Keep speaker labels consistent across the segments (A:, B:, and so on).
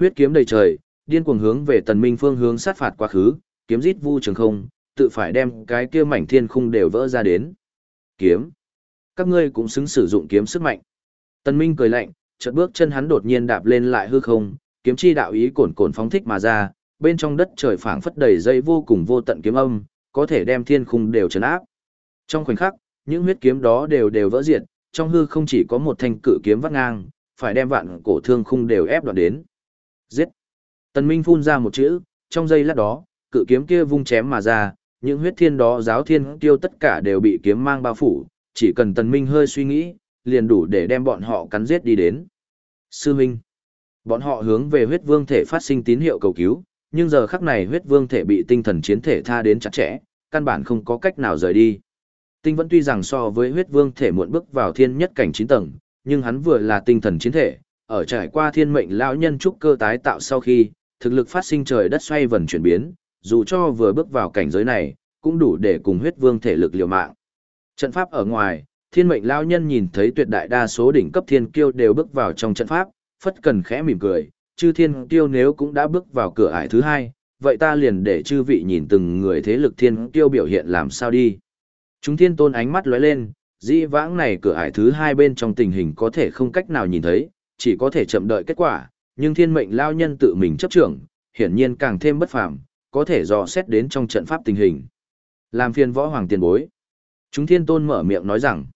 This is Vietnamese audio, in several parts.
A: Huyết kiếm đầy trời, điên cuồng hướng về tần minh phương hướng sát phạt quá khứ, kiếm rít vu trường không, tự phải đem cái kia mảnh thiên khung đều vỡ ra đến. Kiếm. Các ngươi cũng xứng sử dụng kiếm sức mạnh. Tần minh cười lạnh, chợt bước chân hắn đột nhiên đạp lên lại hư không, kiếm chi đạo ý cồn cồn phóng thích mà ra, bên trong đất trời phảng phất đầy dây vô cùng vô tận kiếm âm, có thể đem thiên khung đều chấn áp. Trong khoảnh khắc, những huyết kiếm đó đều đều vỡ diệt, trong hư không chỉ có một thanh cự kiếm vắt ngang, phải đem vạn cổ thương khung đều ép đoạn đến. Giết! Tần Minh phun ra một chữ, trong giây lát đó, cự kiếm kia vung chém mà ra, những huyết thiên đó giáo thiên tiêu tất cả đều bị kiếm mang bao phủ, chỉ cần Tần Minh hơi suy nghĩ, liền đủ để đem bọn họ cắn giết đi đến. Sư Minh! Bọn họ hướng về huyết vương thể phát sinh tín hiệu cầu cứu, nhưng giờ khắc này huyết vương thể bị tinh thần chiến thể tha đến chặt chẽ, căn bản không có cách nào rời đi. Tinh vẫn tuy rằng so với huyết vương thể muộn bước vào thiên nhất cảnh 9 tầng, nhưng hắn vừa là tinh thần chiến thể, ở trải qua thiên mệnh lão nhân trúc cơ tái tạo sau khi, thực lực phát sinh trời đất xoay vần chuyển biến, dù cho vừa bước vào cảnh giới này, cũng đủ để cùng huyết vương thể lực liều mạng. Trận pháp ở ngoài, thiên mệnh lão nhân nhìn thấy tuyệt đại đa số đỉnh cấp thiên kiêu đều bước vào trong trận pháp, phất cần khẽ mỉm cười, chư thiên kiêu nếu cũng đã bước vào cửa ải thứ hai, vậy ta liền để chư vị nhìn từng người thế lực thiên kiêu biểu hiện làm sao đi. Chúng thiên tôn ánh mắt lóe lên, dĩ vãng này cửa ải thứ hai bên trong tình hình có thể không cách nào nhìn thấy, chỉ có thể chậm đợi kết quả, nhưng thiên mệnh lao nhân tự mình chấp trưởng, hiển nhiên càng thêm bất phàm, có thể dò xét đến trong trận pháp tình hình. Làm phiền võ hoàng tiền bối. Chúng thiên tôn mở miệng nói rằng,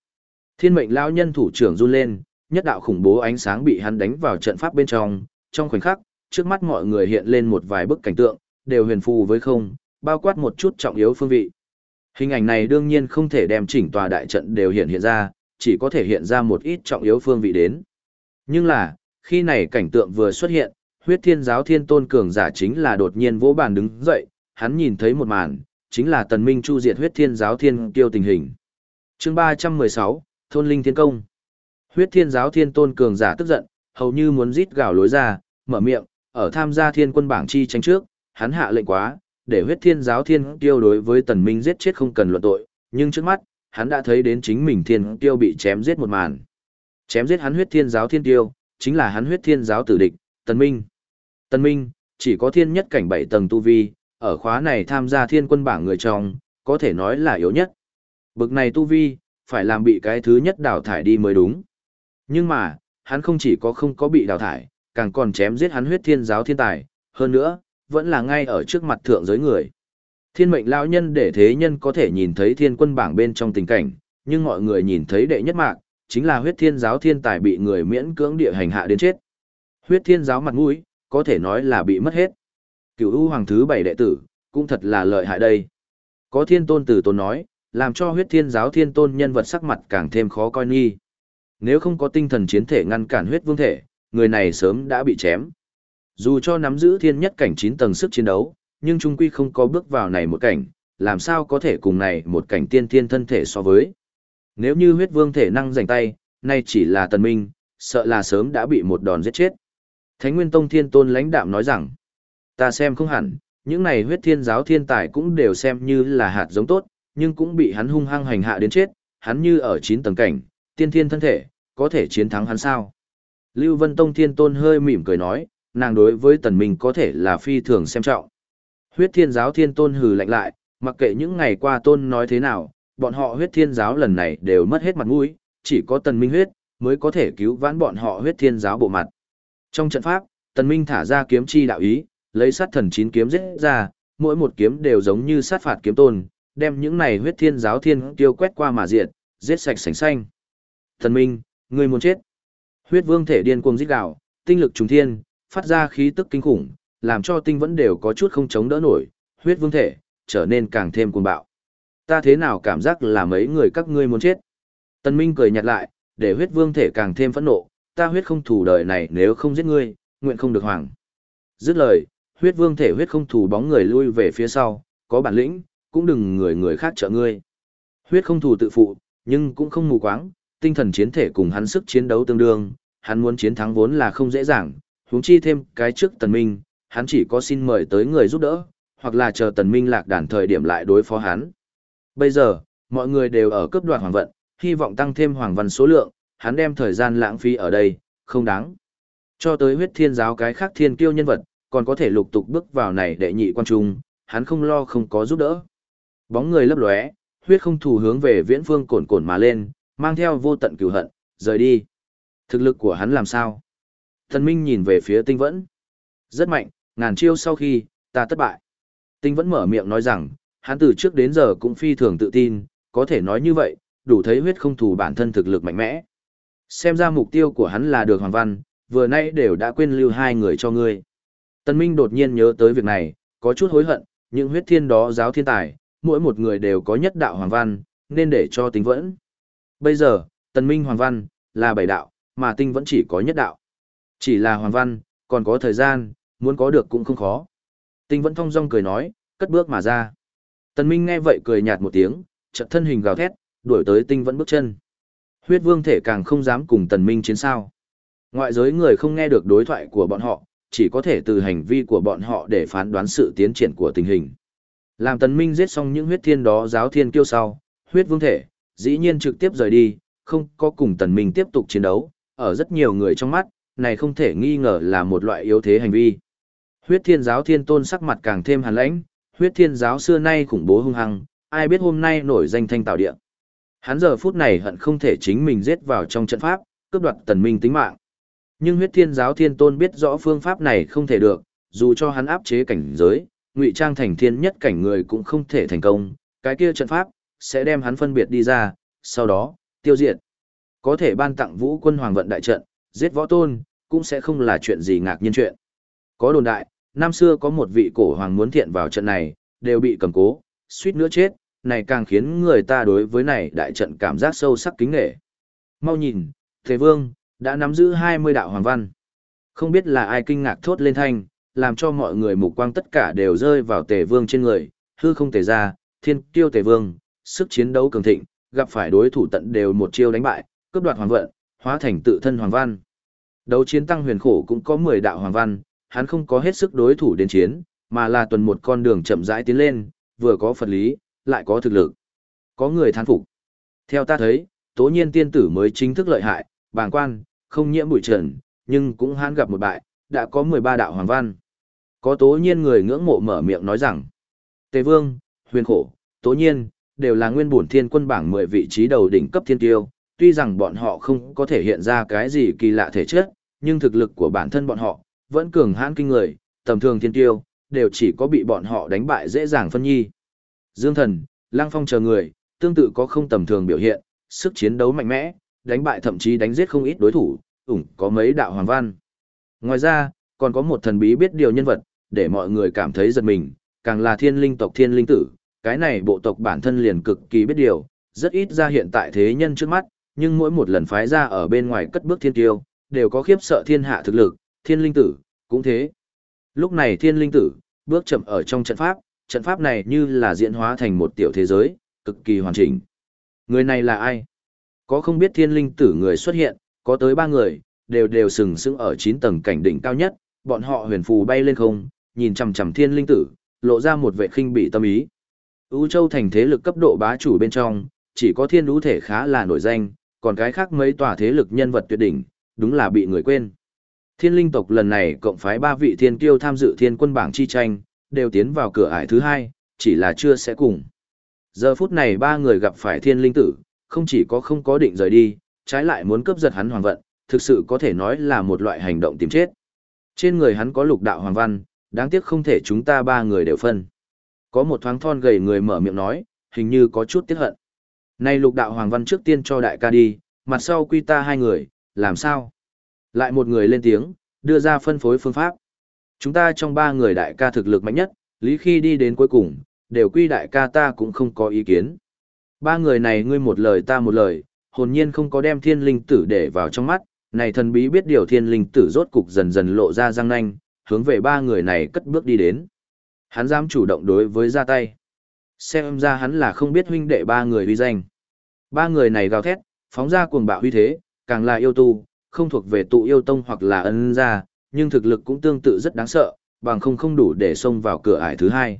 A: thiên mệnh lao nhân thủ trưởng run lên, nhất đạo khủng bố ánh sáng bị hắn đánh vào trận pháp bên trong, trong khoảnh khắc, trước mắt mọi người hiện lên một vài bức cảnh tượng, đều huyền phù với không, bao quát một chút trọng yếu phương vị. Hình ảnh này đương nhiên không thể đem chỉnh tòa đại trận đều hiện hiện ra, chỉ có thể hiện ra một ít trọng yếu phương vị đến. Nhưng là, khi này cảnh tượng vừa xuất hiện, huyết thiên giáo thiên tôn cường giả chính là đột nhiên vỗ bàn đứng dậy, hắn nhìn thấy một màn, chính là tần minh chu diệt huyết thiên giáo thiên kiêu tình hình. Chương 316, Thôn Linh Thiên Công Huyết thiên giáo thiên tôn cường giả tức giận, hầu như muốn rít gào lối ra, mở miệng, ở tham gia thiên quân bảng chi tranh trước, hắn hạ lệnh quá, để huyết thiên giáo thiên tiêu đối với tần minh giết chết không cần luận tội, nhưng trước mắt, hắn đã thấy đến chính mình thiên tiêu bị chém giết một màn. Chém giết hắn huyết thiên giáo thiên tiêu, chính là hắn huyết thiên giáo tử địch, tần minh. Tần minh, chỉ có thiên nhất cảnh bảy tầng tu vi, ở khóa này tham gia thiên quân bảng người trong, có thể nói là yếu nhất. Bực này tu vi, phải làm bị cái thứ nhất đào thải đi mới đúng. Nhưng mà, hắn không chỉ có không có bị đào thải, càng còn chém giết hắn huyết thiên giáo thiên tài, hơn nữa, vẫn là ngay ở trước mặt thượng giới người. Thiên mệnh lão nhân để thế nhân có thể nhìn thấy thiên quân bảng bên trong tình cảnh, nhưng mọi người nhìn thấy đệ nhất mạc, chính là huyết thiên giáo thiên tài bị người miễn cưỡng địa hành hạ đến chết. Huyết thiên giáo mặt mũi, có thể nói là bị mất hết. Cửu U hoàng thứ bảy đệ tử, cũng thật là lợi hại đây. Có thiên tôn tử tôn nói, làm cho huyết thiên giáo thiên tôn nhân vật sắc mặt càng thêm khó coi nghi. Nếu không có tinh thần chiến thể ngăn cản huyết vương thể, người này sớm đã bị chém. Dù cho nắm giữ thiên nhất cảnh 9 tầng sức chiến đấu, nhưng trung quy không có bước vào này một cảnh, làm sao có thể cùng này một cảnh tiên thiên thân thể so với. Nếu như huyết vương thể năng giành tay, nay chỉ là tần minh, sợ là sớm đã bị một đòn giết chết. Thánh Nguyên Tông Thiên Tôn lãnh đạm nói rằng, ta xem không hẳn, những này huyết thiên giáo thiên tài cũng đều xem như là hạt giống tốt, nhưng cũng bị hắn hung hăng hành hạ đến chết, hắn như ở 9 tầng cảnh, tiên thiên thân thể, có thể chiến thắng hắn sao? Lưu Vân Tông Thiên Tôn hơi mỉm cười nói, nàng đối với tần minh có thể là phi thường xem trọng. Huyết thiên giáo thiên tôn hừ lạnh lại, mặc kệ những ngày qua tôn nói thế nào, bọn họ huyết thiên giáo lần này đều mất hết mặt mũi, chỉ có tần minh huyết, mới có thể cứu vãn bọn họ huyết thiên giáo bộ mặt. Trong trận pháp, tần minh thả ra kiếm chi đạo ý, lấy sát thần chín kiếm giết ra, mỗi một kiếm đều giống như sát phạt kiếm tôn, đem những này huyết thiên giáo thiên tiêu quét qua mà diệt, giết sạch sành xanh. Tần minh, ngươi muốn chết. Huyết vương thể điên cuồng giết gào, tinh lực trùng thiên, phát ra khí tức kinh khủng, làm cho tinh vẫn đều có chút không chống đỡ nổi, huyết vương thể, trở nên càng thêm cuồng bạo. Ta thế nào cảm giác là mấy người các ngươi muốn chết? Tần Minh cười nhạt lại, để huyết vương thể càng thêm phẫn nộ, ta huyết không thủ đời này nếu không giết ngươi, nguyện không được hoàng. Dứt lời, huyết vương thể huyết không thủ bóng người lui về phía sau, có bản lĩnh, cũng đừng người người khác trợ ngươi. Huyết không thủ tự phụ, nhưng cũng không mù quáng, tinh thần chiến thể cùng hắn sức chiến đấu tương đương, hắn muốn chiến thắng vốn là không dễ dàng, huống chi thêm cái trước tần minh, hắn chỉ có xin mời tới người giúp đỡ, hoặc là chờ tần minh lạc đàn thời điểm lại đối phó hắn. Bây giờ, mọi người đều ở cấp đoạt hoàng vận, hy vọng tăng thêm hoàng văn số lượng, hắn đem thời gian lãng phí ở đây, không đáng. Cho tới huyết thiên giáo cái khác thiên kiêu nhân vật, còn có thể lục tục bước vào này đệ nhị quan trung, hắn không lo không có giúp đỡ. Bóng người lấp lóe, huyết không thủ hướng về viễn phương cồn cồn mà lên, mang theo vô tận cửu hận, rời đi. Thực lực của hắn làm sao? Thần Minh nhìn về phía tinh vẫn. Rất mạnh, ngàn chiêu sau khi, ta thất bại. Tinh vẫn mở miệng nói rằng, hắn từ trước đến giờ cũng phi thường tự tin, có thể nói như vậy, đủ thấy huyết không thủ bản thân thực lực mạnh mẽ. Xem ra mục tiêu của hắn là được Hoàng Văn, vừa nay đều đã quên lưu hai người cho ngươi. Tân Minh đột nhiên nhớ tới việc này, có chút hối hận, những huyết thiên đó giáo thiên tài, mỗi một người đều có nhất đạo Hoàng Văn, nên để cho tính vẫn. Bây giờ, Tân Minh Hoàng Văn, là bảy đạo, mà tinh vẫn chỉ có nhất đạo. Chỉ là Hoàng Văn, còn có thời gian, muốn có được cũng không khó. Tinh vẫn thong dong cười nói, cất bước mà ra. Tần Minh nghe vậy cười nhạt một tiếng, chợt thân hình gào thét, đuổi tới tinh vẫn bước chân. Huyết vương thể càng không dám cùng Tần Minh chiến sao. Ngoại giới người không nghe được đối thoại của bọn họ, chỉ có thể từ hành vi của bọn họ để phán đoán sự tiến triển của tình hình. Làm Tần Minh giết xong những huyết thiên đó giáo thiên kiêu sau, huyết vương thể, dĩ nhiên trực tiếp rời đi, không có cùng Tần Minh tiếp tục chiến đấu, ở rất nhiều người trong mắt, này không thể nghi ngờ là một loại yếu thế hành vi. Huyết thiên giáo thiên tôn sắc mặt càng thêm hàn lãnh, huyết thiên giáo xưa nay khủng bố hung hăng, ai biết hôm nay nổi danh thanh tạo địa. Hắn giờ phút này hận không thể chính mình giết vào trong trận pháp, cướp đoạt tần minh tính mạng. Nhưng huyết thiên giáo thiên tôn biết rõ phương pháp này không thể được, dù cho hắn áp chế cảnh giới, ngụy trang thành thiên nhất cảnh người cũng không thể thành công, cái kia trận pháp, sẽ đem hắn phân biệt đi ra, sau đó, tiêu diệt. Có thể ban tặng vũ quân hoàng vận đại trận, giết võ tôn, cũng sẽ không là chuyện gì ngạc nhiên chuyện. Có đồn đại, năm xưa có một vị cổ hoàng muốn thiện vào trận này, đều bị cầm cố, suýt nữa chết, này càng khiến người ta đối với này đại trận cảm giác sâu sắc kính nghệ. Mau nhìn, Thế Vương, đã nắm giữ 20 đạo hoàng văn. Không biết là ai kinh ngạc thốt lên thanh, làm cho mọi người mục quang tất cả đều rơi vào Tề Vương trên người, hư không tề ra, thiên kiêu Tề Vương, sức chiến đấu cường thịnh, gặp phải đối thủ tận đều một chiêu đánh bại, cướp đoạt hoàng vận, hóa thành tự thân hoàng văn. Đấu chiến tăng huyền khổ cũng có 10 đạo hoàng văn, hắn không có hết sức đối thủ đến chiến, mà là tuần một con đường chậm rãi tiến lên, vừa có Phật lý, lại có thực lực. Có người thán phục. Theo ta thấy, tố nhiên tiên tử mới chính thức lợi hại, bàng quan, không nhiễm bụi trần, nhưng cũng hắn gặp một bại, đã có 13 đạo hoàng văn. Có tố nhiên người ngưỡng mộ mở miệng nói rằng, Tề Vương, Huyền Khổ, Tố Nhiên, đều là nguyên bổn thiên quân bảng 10 vị trí đầu đỉnh cấp thiên tiêu, tuy rằng bọn họ không có thể hiện ra cái gì kỳ lạ thể chất, nhưng thực lực của bản thân bọn họ vẫn cường hãn kinh người, tầm thường thiên tiêu, đều chỉ có bị bọn họ đánh bại dễ dàng phân nhi. Dương Thần, Lăng Phong chờ người, tương tự có không tầm thường biểu hiện, sức chiến đấu mạnh mẽ, đánh bại thậm chí đánh giết không ít đối thủ, ủng có mấy đạo hoàng văn. Ngoài ra, còn có một thần bí biết điều nhân vật, để mọi người cảm thấy giật mình, càng là thiên linh tộc thiên linh tử, cái này bộ tộc bản thân liền cực kỳ biết điều, rất ít ra hiện tại thế nhân trước mắt, nhưng mỗi một lần phái ra ở bên ngoài cất bước thiên tiêu, đều có khiếp sợ thiên hạ thực lực, thiên linh tử, cũng thế. Lúc này thiên linh tử, bước chậm ở trong trận pháp, trận pháp này như là diễn hóa thành một tiểu thế giới, cực kỳ hoàn chỉnh. Người này là ai? Có không biết thiên linh tử người xuất hiện, có tới ba người, đều đều sừng sững ở 9 tầng cảnh đỉnh cao nhất, bọn họ huyền phù bay lên không, nhìn chằm chằm thiên linh tử, lộ ra một vệ khinh bị tâm ý. U Châu thành thế lực cấp độ bá chủ bên trong, chỉ có thiên ú thể khá là nổi danh, còn cái khác mấy tòa thế lực nhân vật tuyệt đỉnh, đúng là bị người quên. Thiên linh tộc lần này cộng phái ba vị thiên kiêu tham dự thiên quân bảng chi tranh, đều tiến vào cửa ải thứ hai, chỉ là chưa sẽ cùng. Giờ phút này ba người gặp phải thiên linh tử, không chỉ có không có định rời đi, trái lại muốn cướp giật hắn hoàng vận, thực sự có thể nói là một loại hành động tìm chết. Trên người hắn có lục đạo hoàng văn, đáng tiếc không thể chúng ta ba người đều phân. Có một thoáng thon gầy người mở miệng nói, hình như có chút tiếc hận. Nay lục đạo hoàng văn trước tiên cho đại ca đi, mặt sau quy ta hai người, làm sao? Lại một người lên tiếng, đưa ra phân phối phương pháp. Chúng ta trong ba người đại ca thực lực mạnh nhất, lý khi đi đến cuối cùng, đều quy đại ca ta cũng không có ý kiến. Ba người này ngươi một lời ta một lời, hồn nhiên không có đem thiên linh tử để vào trong mắt, này thần bí biết điều thiên linh tử rốt cục dần dần lộ ra răng nanh, hướng về ba người này cất bước đi đến. Hắn dám chủ động đối với ra tay. Xem ra hắn là không biết huynh đệ ba người uy danh. Ba người này gào thét, phóng ra cuồng bạo uy thế, càng là yêu tu, không thuộc về tụ yêu tông hoặc là ân gia, nhưng thực lực cũng tương tự rất đáng sợ, bằng không không đủ để xông vào cửa ải thứ hai.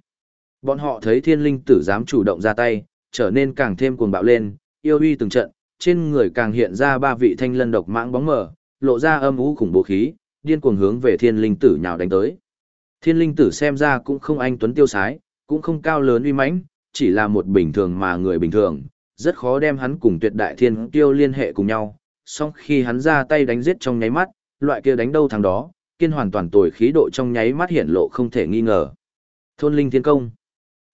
A: Bọn họ thấy thiên linh tử dám chủ động ra tay, trở nên càng thêm cuồng bạo lên, yêu uy từng trận, trên người càng hiện ra ba vị thanh lân độc mãng bóng mờ, lộ ra âm u khủng bố khí, điên cuồng hướng về thiên linh tử nhào đánh tới. Thiên linh tử xem ra cũng không anh tuấn tiêu sái, cũng không cao lớn uy mãnh, chỉ là một bình thường mà người bình thường, rất khó đem hắn cùng tuyệt đại thiên tiêu liên hệ cùng nhau. Song khi hắn ra tay đánh giết trong nháy mắt, loại kia đánh đâu thằng đó, kiên hoàn toàn tồi khí độ trong nháy mắt hiện lộ không thể nghi ngờ. Thôn linh thiên công.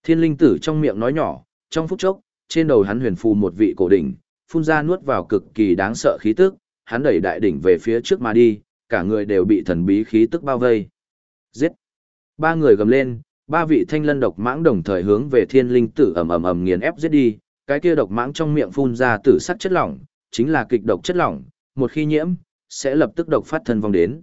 A: Thiên linh tử trong miệng nói nhỏ, trong phút chốc, trên đầu hắn huyền phù một vị cổ đỉnh, phun ra nuốt vào cực kỳ đáng sợ khí tức, hắn đẩy đại đỉnh về phía trước mà đi, cả người đều bị thần bí khí tức bao vây. Giết! Ba người gầm lên, ba vị thanh lân độc mãng đồng thời hướng về thiên linh tử ầm ầm ầm nghiền ép giết đi, cái kia độc mãng trong miệng phun ra tử sắc chất lỏng, chính là kịch độc chất lỏng, một khi nhiễm, sẽ lập tức độc phát thân vong đến.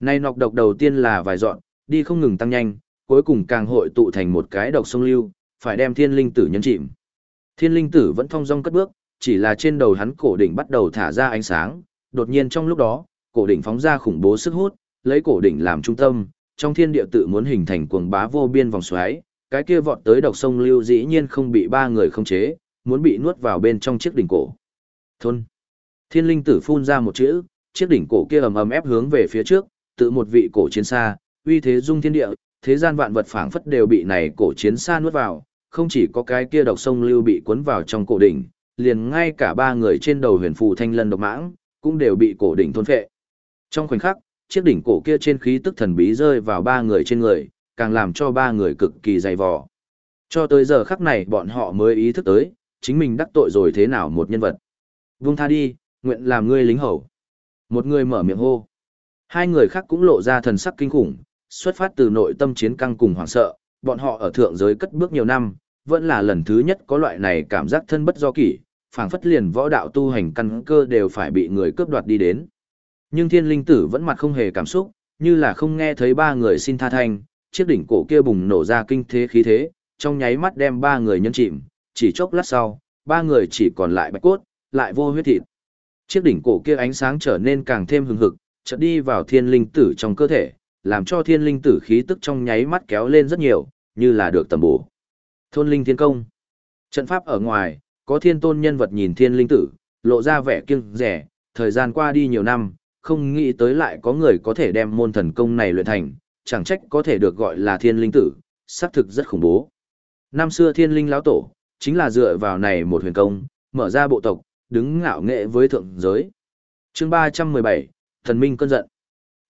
A: Nay nọc độc đầu tiên là vài dọn, đi không ngừng tăng nhanh, cuối cùng càng hội tụ thành một cái độc sông lưu, phải đem thiên linh tử nhấn chìm. Thiên linh tử vẫn thong dong cất bước, chỉ là trên đầu hắn cổ đỉnh bắt đầu thả ra ánh sáng, đột nhiên trong lúc đó, cổ đỉnh phóng ra khủng bố sức hút, lấy cổ đỉnh làm trung tâm, trong thiên địa tự muốn hình thành cuồng bá vô biên vòng xoáy, cái kia vọt tới độc sông lưu dĩ nhiên không bị ba người không chế, muốn bị nuốt vào bên trong chiếc đỉnh cổ. Thôn. Thiên linh tử phun ra một chữ, chiếc đỉnh cổ kia ầm ầm ép hướng về phía trước, tự một vị cổ chiến xa, uy thế dung thiên địa, thế gian vạn vật phảng phất đều bị này cổ chiến xa nuốt vào, không chỉ có cái kia độc sông lưu bị cuốn vào trong cổ đỉnh, liền ngay cả ba người trên đầu huyền phù thanh lân độc mãng, cũng đều bị cổ đỉnh thôn phệ. Trong khoảnh khắc, chiếc đỉnh cổ kia trên khí tức thần bí rơi vào ba người trên người, càng làm cho ba người cực kỳ dày vò. Cho tới giờ khắc này bọn họ mới ý thức tới, chính mình đắc tội rồi thế nào một nhân vật. Vung tha đi, nguyện làm ngươi lính hầu. Một người mở miệng hô. Hai người khác cũng lộ ra thần sắc kinh khủng, xuất phát từ nội tâm chiến căng cùng hoảng sợ, bọn họ ở thượng giới cất bước nhiều năm, vẫn là lần thứ nhất có loại này cảm giác thân bất do kỷ, phảng phất liền võ đạo tu hành căn cơ đều phải bị người cướp đoạt đi đến. Nhưng thiên linh tử vẫn mặt không hề cảm xúc, như là không nghe thấy ba người xin tha thanh, chiếc đỉnh cổ kia bùng nổ ra kinh thế khí thế, trong nháy mắt đem ba người nhân chìm, chỉ chốc lát sau, ba người chỉ còn lại bạch cốt, lại vô huyết thịt. Chiếc đỉnh cổ kia ánh sáng trở nên càng thêm hừng hực, chợt đi vào thiên linh tử trong cơ thể, làm cho thiên linh tử khí tức trong nháy mắt kéo lên rất nhiều, như là được tầm bổ. Thôn linh thiên công. Trận pháp ở ngoài, có thiên tôn nhân vật nhìn thiên linh tử, lộ ra vẻ kiêng rẻ, thời gian qua đi nhiều năm, không nghĩ tới lại có người có thể đem môn thần công này luyện thành, chẳng trách có thể được gọi là thiên linh tử, xác thực rất khủng bố. Năm xưa thiên linh lão tổ, chính là dựa vào này một huyền công, mở ra bộ tộc, đứng ngạo nghệ với thượng giới. chương 317, thần minh cơn giận.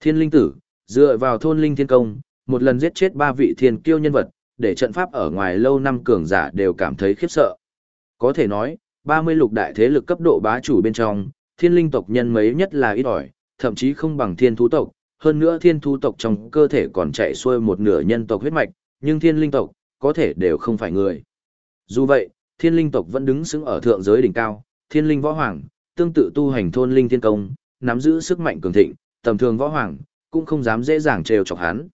A: Thiên linh tử, dựa vào thôn linh thiên công, một lần giết chết ba vị thiên kiêu nhân vật, để trận pháp ở ngoài lâu năm cường giả đều cảm thấy khiếp sợ. Có thể nói, 30 lục đại thế lực cấp độ bá chủ bên trong, thiên linh tộc nhân mấy nhất là ít ỏi, thậm chí không bằng thiên thú tộc, hơn nữa thiên thú tộc trong cơ thể còn chạy xuôi một nửa nhân tộc huyết mạch, nhưng thiên linh tộc, có thể đều không phải người. Dù vậy, thiên linh tộc vẫn đứng xứng ở thượng giới đỉnh cao, thiên linh võ hoàng, tương tự tu hành thôn linh thiên công, nắm giữ sức mạnh cường thịnh, tầm thường võ hoàng, cũng không dám dễ dàng trêu chọc hắn.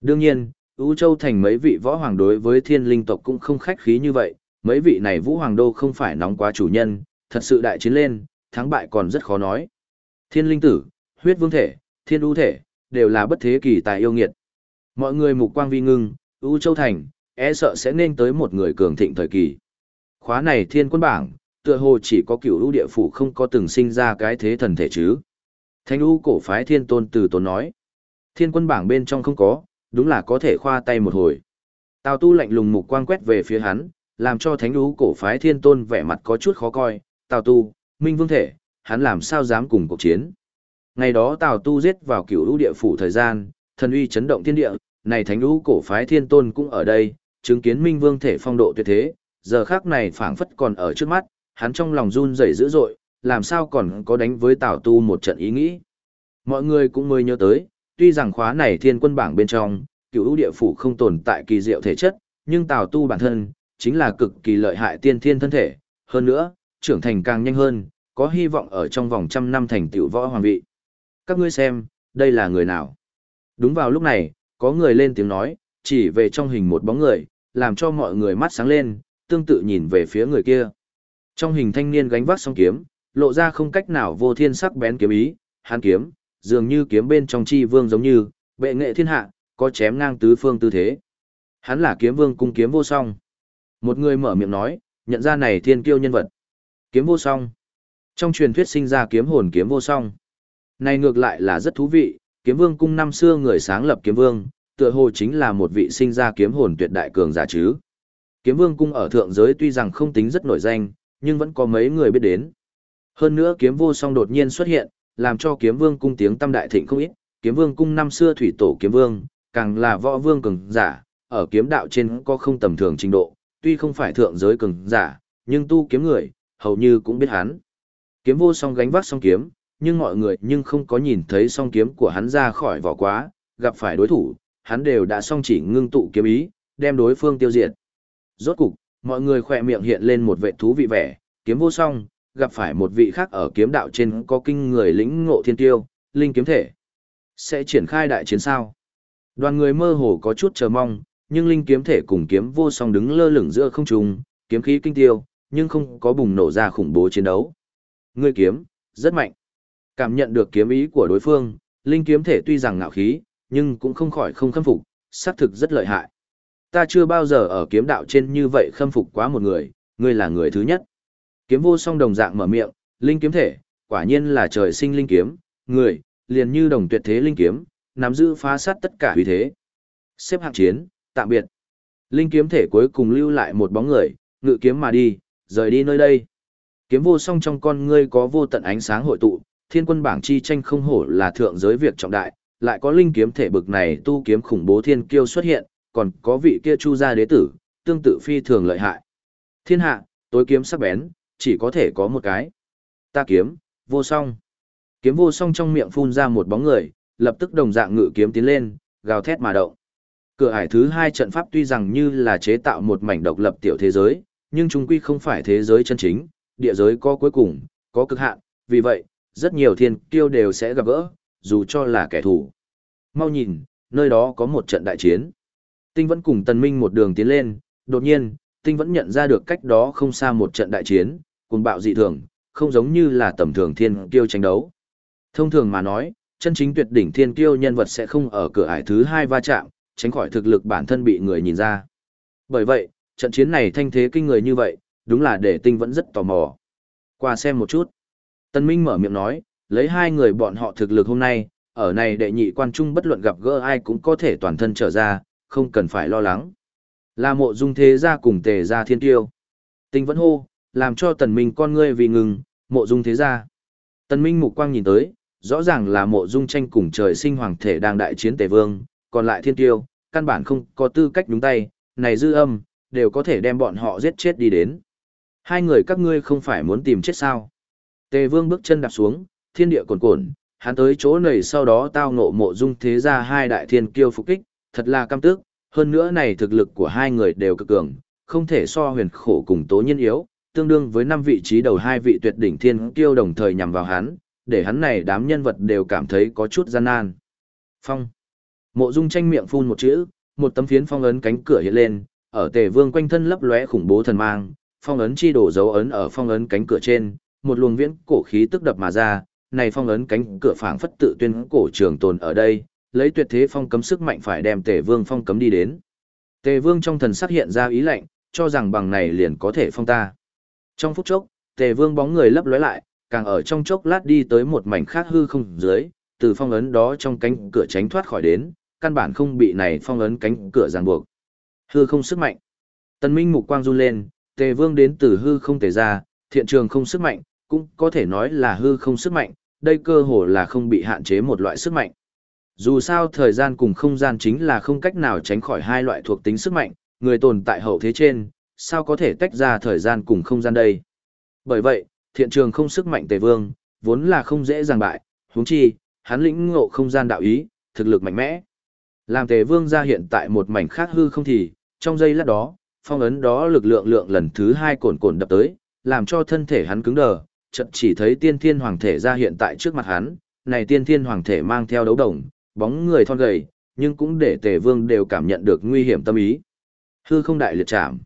A: Đương nhiên, U Châu thành mấy vị võ hoàng đối với thiên linh tộc cũng không khách khí như vậy, mấy vị này vũ hoàng đô không phải nóng quá chủ nhân, thật sự đại chiến lên, thắng bại còn rất khó nói. Thiên linh tử, huyết vương thể, thiên ưu thể, đều là bất thế kỳ tài yêu nghiệt. Mọi người mục quang vi ngưng, U Châu thành, e sợ sẽ nên tới một người cường thịnh thời kỳ. Khóa này thiên quân bảng, tựa hồ chỉ có cửu lũ địa phủ không có từng sinh ra cái thế thần thể chứ. Thánh u cổ phái thiên tôn từ tôn nói. Thiên quân bảng bên trong không có, đúng là có thể khoa tay một hồi. Tào tu lạnh lùng mục quang quét về phía hắn, làm cho thánh u cổ phái thiên tôn vẻ mặt có chút khó coi. Tào tu, minh vương thể, hắn làm sao dám cùng cuộc chiến. Ngày đó Tào tu giết vào cửu lũ địa phủ thời gian, thần uy chấn động thiên địa, này thánh u cổ phái thiên tôn cũng ở đây, chứng kiến minh vương thể phong độ tuyệt thế, giờ khác này phảng phất còn ở trước mắt, hắn trong lòng run rẩy dữ dội, làm sao còn có đánh với Tào Tu một trận ý nghĩ. Mọi người cũng mới nhớ tới, tuy rằng khóa này thiên quân bảng bên trong, cựu ưu địa phủ không tồn tại kỳ diệu thể chất, nhưng Tào Tu bản thân, chính là cực kỳ lợi hại tiên thiên thân thể, hơn nữa, trưởng thành càng nhanh hơn, có hy vọng ở trong vòng trăm năm thành tiểu võ hoàng vị. Các ngươi xem, đây là người nào? Đúng vào lúc này, có người lên tiếng nói, chỉ về trong hình một bóng người, làm cho mọi người mắt sáng lên, tương tự nhìn về phía người kia. Trong hình thanh niên gánh vác song kiếm, lộ ra không cách nào vô thiên sắc bén kiếm ý, hàn kiếm, dường như kiếm bên trong chi vương giống như, bệ nghệ thiên hạ, có chém ngang tứ phương tư thế. Hắn là kiếm vương cung kiếm vô song. Một người mở miệng nói, nhận ra này thiên kiêu nhân vật. Kiếm vô song. Trong truyền thuyết sinh ra kiếm hồn kiếm vô song. Này ngược lại là rất thú vị, Kiếm Vương cung năm xưa người sáng lập Kiếm Vương, tựa hồ chính là một vị sinh ra kiếm hồn tuyệt đại cường giả chứ. Kiếm Vương cung ở thượng giới tuy rằng không tính rất nổi danh, nhưng vẫn có mấy người biết đến. Hơn nữa kiếm vô song đột nhiên xuất hiện, làm cho kiếm vương cung tiếng tâm đại thịnh không ít, kiếm vương cung năm xưa thủy tổ kiếm vương, càng là võ vương cường giả, ở kiếm đạo trên có không tầm thường trình độ, tuy không phải thượng giới cường giả, nhưng tu kiếm người, hầu như cũng biết hắn. Kiếm vô song gánh vác song kiếm, nhưng mọi người nhưng không có nhìn thấy song kiếm của hắn ra khỏi vỏ quá, gặp phải đối thủ, hắn đều đã song chỉ ngưng tụ kiếm ý, đem đối phương tiêu diệt. Rốt cục, mọi người khỏe miệng hiện lên một vệ thú vị vẻ, kiếm vô song, gặp phải một vị khác ở kiếm đạo trên có kinh người lĩnh ngộ thiên tiêu, linh kiếm thể. Sẽ triển khai đại chiến sao? Đoàn người mơ hồ có chút chờ mong, nhưng linh kiếm thể cùng kiếm vô song đứng lơ lửng giữa không trung, kiếm khí kinh tiêu, nhưng không có bùng nổ ra khủng bố chiến đấu. Người kiếm, rất mạnh. Cảm nhận được kiếm ý của đối phương, linh kiếm thể tuy rằng ngạo khí, nhưng cũng không khỏi không khâm phục, xác thực rất lợi hại. Ta chưa bao giờ ở kiếm đạo trên như vậy khâm phục quá một người, ngươi là người thứ nhất. Kiếm vô song đồng dạng mở miệng, linh kiếm thể, quả nhiên là trời sinh linh kiếm, người, liền như đồng tuyệt thế linh kiếm, nắm giữ phá sát tất cả uy thế. Xếp hạng chiến, tạm biệt. Linh kiếm thể cuối cùng lưu lại một bóng người, ngự kiếm mà đi, rời đi nơi đây. Kiếm vô song trong con ngươi có vô tận ánh sáng hội tụ, thiên quân bảng chi tranh không hổ là thượng giới việc trọng đại, lại có linh kiếm thể bực này tu kiếm khủng bố thiên kiêu xuất hiện, còn có vị kia chu gia đế tử, tương tự phi thường lợi hại. Thiên hạ, tối kiếm sắc bén, chỉ có thể có một cái. Ta kiếm, vô song. Kiếm vô song trong miệng phun ra một bóng người, lập tức đồng dạng ngự kiếm tiến lên, gào thét mà động. Cửa ải thứ hai trận pháp tuy rằng như là chế tạo một mảnh độc lập tiểu thế giới, nhưng chúng quy không phải thế giới chân chính, địa giới có cuối cùng, có cực hạn, vì vậy, rất nhiều thiên kiêu đều sẽ gặp gỡ, dù cho là kẻ thù. Mau nhìn, nơi đó có một trận đại chiến. Tinh vẫn cùng Tần Minh một đường tiến lên, đột nhiên, Tinh vẫn nhận ra được cách đó không xa một trận đại chiến, cuồng bạo dị thường, không giống như là tầm thường thiên kiêu tranh đấu. Thông thường mà nói, chân chính tuyệt đỉnh thiên kiêu nhân vật sẽ không ở cửa ải thứ hai va chạm, tránh khỏi thực lực bản thân bị người nhìn ra. Bởi vậy, trận chiến này thanh thế kinh người như vậy, đúng là để tinh vẫn rất tò mò. Qua xem một chút. Tân Minh mở miệng nói, lấy hai người bọn họ thực lực hôm nay, ở này đệ nhị quan trung bất luận gặp gỡ ai cũng có thể toàn thân trở ra, không cần phải lo lắng. Là mộ dung thế gia cùng tề gia thiên tiêu. Tinh vẫn hô, làm cho tần minh con ngươi vì ngừng, mộ dung thế gia. Tần minh mục quang nhìn tới, rõ ràng là mộ dung tranh cùng trời sinh hoàng thể đang đại chiến tề vương, còn lại thiên tiêu, căn bản không có tư cách đúng tay, này dư âm, đều có thể đem bọn họ giết chết đi đến. Hai người các ngươi không phải muốn tìm chết sao. Tề vương bước chân đạp xuống, thiên địa cồn cồn, hắn tới chỗ này sau đó tao ngộ mộ dung thế gia hai đại thiên kiêu phục kích, thật là cam tức, hơn nữa này thực lực của hai người đều cực cường, không thể so huyền khổ cùng tố nhân yếu, tương đương với năm vị trí đầu hai vị tuyệt đỉnh thiên kiêu đồng thời nhằm vào hắn, để hắn này đám nhân vật đều cảm thấy có chút gian nan. Phong. Mộ Dung tranh miệng phun một chữ, một tấm phiến phong ấn cánh cửa hiện lên, ở Tề Vương quanh thân lấp lóe khủng bố thần mang, phong ấn chi đổ dấu ấn ở phong ấn cánh cửa trên, một luồng viễn cổ khí tức đập mà ra, này phong ấn cánh cửa phảng phất tự tuyên cổ trường tồn ở đây, lấy tuyệt thế phong cấm sức mạnh phải đem Tề Vương phong cấm đi đến. Tề Vương trong thần sắc hiện ra ý lạnh, cho rằng bằng này liền có thể phong ta. Trong phút chốc, Tề Vương bóng người lấp lóe lại, càng ở trong chốc lát đi tới một mảnh khác hư không dưới, từ phong ấn đó trong cánh cửa tránh thoát khỏi đến, căn bản không bị này phong ấn cánh cửa ràng buộc. Hư không sức mạnh. Tân Minh mục quang run lên, Tề Vương đến từ hư không thể ra, thiện trường không sức mạnh, cũng có thể nói là hư không sức mạnh, đây cơ hồ là không bị hạn chế một loại sức mạnh. Dù sao thời gian cùng không gian chính là không cách nào tránh khỏi hai loại thuộc tính sức mạnh, người tồn tại hậu thế trên, sao có thể tách ra thời gian cùng không gian đây. Bởi vậy, thiện trường không sức mạnh tề vương, vốn là không dễ dàng bại, huống chi, hắn lĩnh ngộ không gian đạo ý, thực lực mạnh mẽ. Làm tề vương ra hiện tại một mảnh khác hư không thì, trong giây lát đó, phong ấn đó lực lượng lượng lần thứ hai cồn cồn đập tới, làm cho thân thể hắn cứng đờ, chợt chỉ thấy tiên thiên hoàng thể ra hiện tại trước mặt hắn, này tiên thiên hoàng thể mang theo đấu đồng, bóng người thon gầy, nhưng cũng để tề vương đều cảm nhận được nguy hiểm tâm ý. Hư không đại liệt chạm.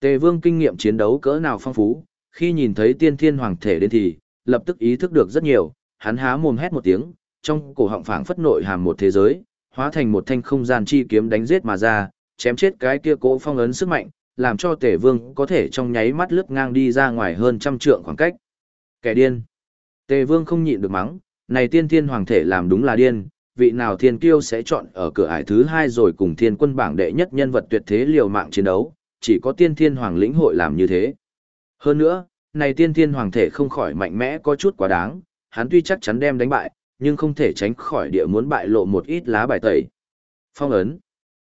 A: Tề vương kinh nghiệm chiến đấu cỡ nào phong phú, khi nhìn thấy tiên thiên hoàng thể đến thì, lập tức ý thức được rất nhiều, hắn há mồm hét một tiếng, trong cổ họng phảng phất nội hàm một thế giới, hóa thành một thanh không gian chi kiếm đánh giết mà ra, chém chết cái kia cỗ phong ấn sức mạnh, làm cho Tề vương có thể trong nháy mắt lướt ngang đi ra ngoài hơn trăm trượng khoảng cách. Kẻ điên. Tề vương không nhịn được mắng, này tiên thiên hoàng thể làm đúng là điên, vị nào thiên kiêu sẽ chọn ở cửa ải thứ hai rồi cùng thiên quân bảng đệ nhất nhân vật tuyệt thế liều mạng chiến đấu, chỉ có tiên thiên hoàng lĩnh hội làm như thế. Hơn nữa, này tiên thiên hoàng thể không khỏi mạnh mẽ có chút quá đáng, hắn tuy chắc chắn đem đánh bại, nhưng không thể tránh khỏi địa muốn bại lộ một ít lá bài tẩy. Phong ấn.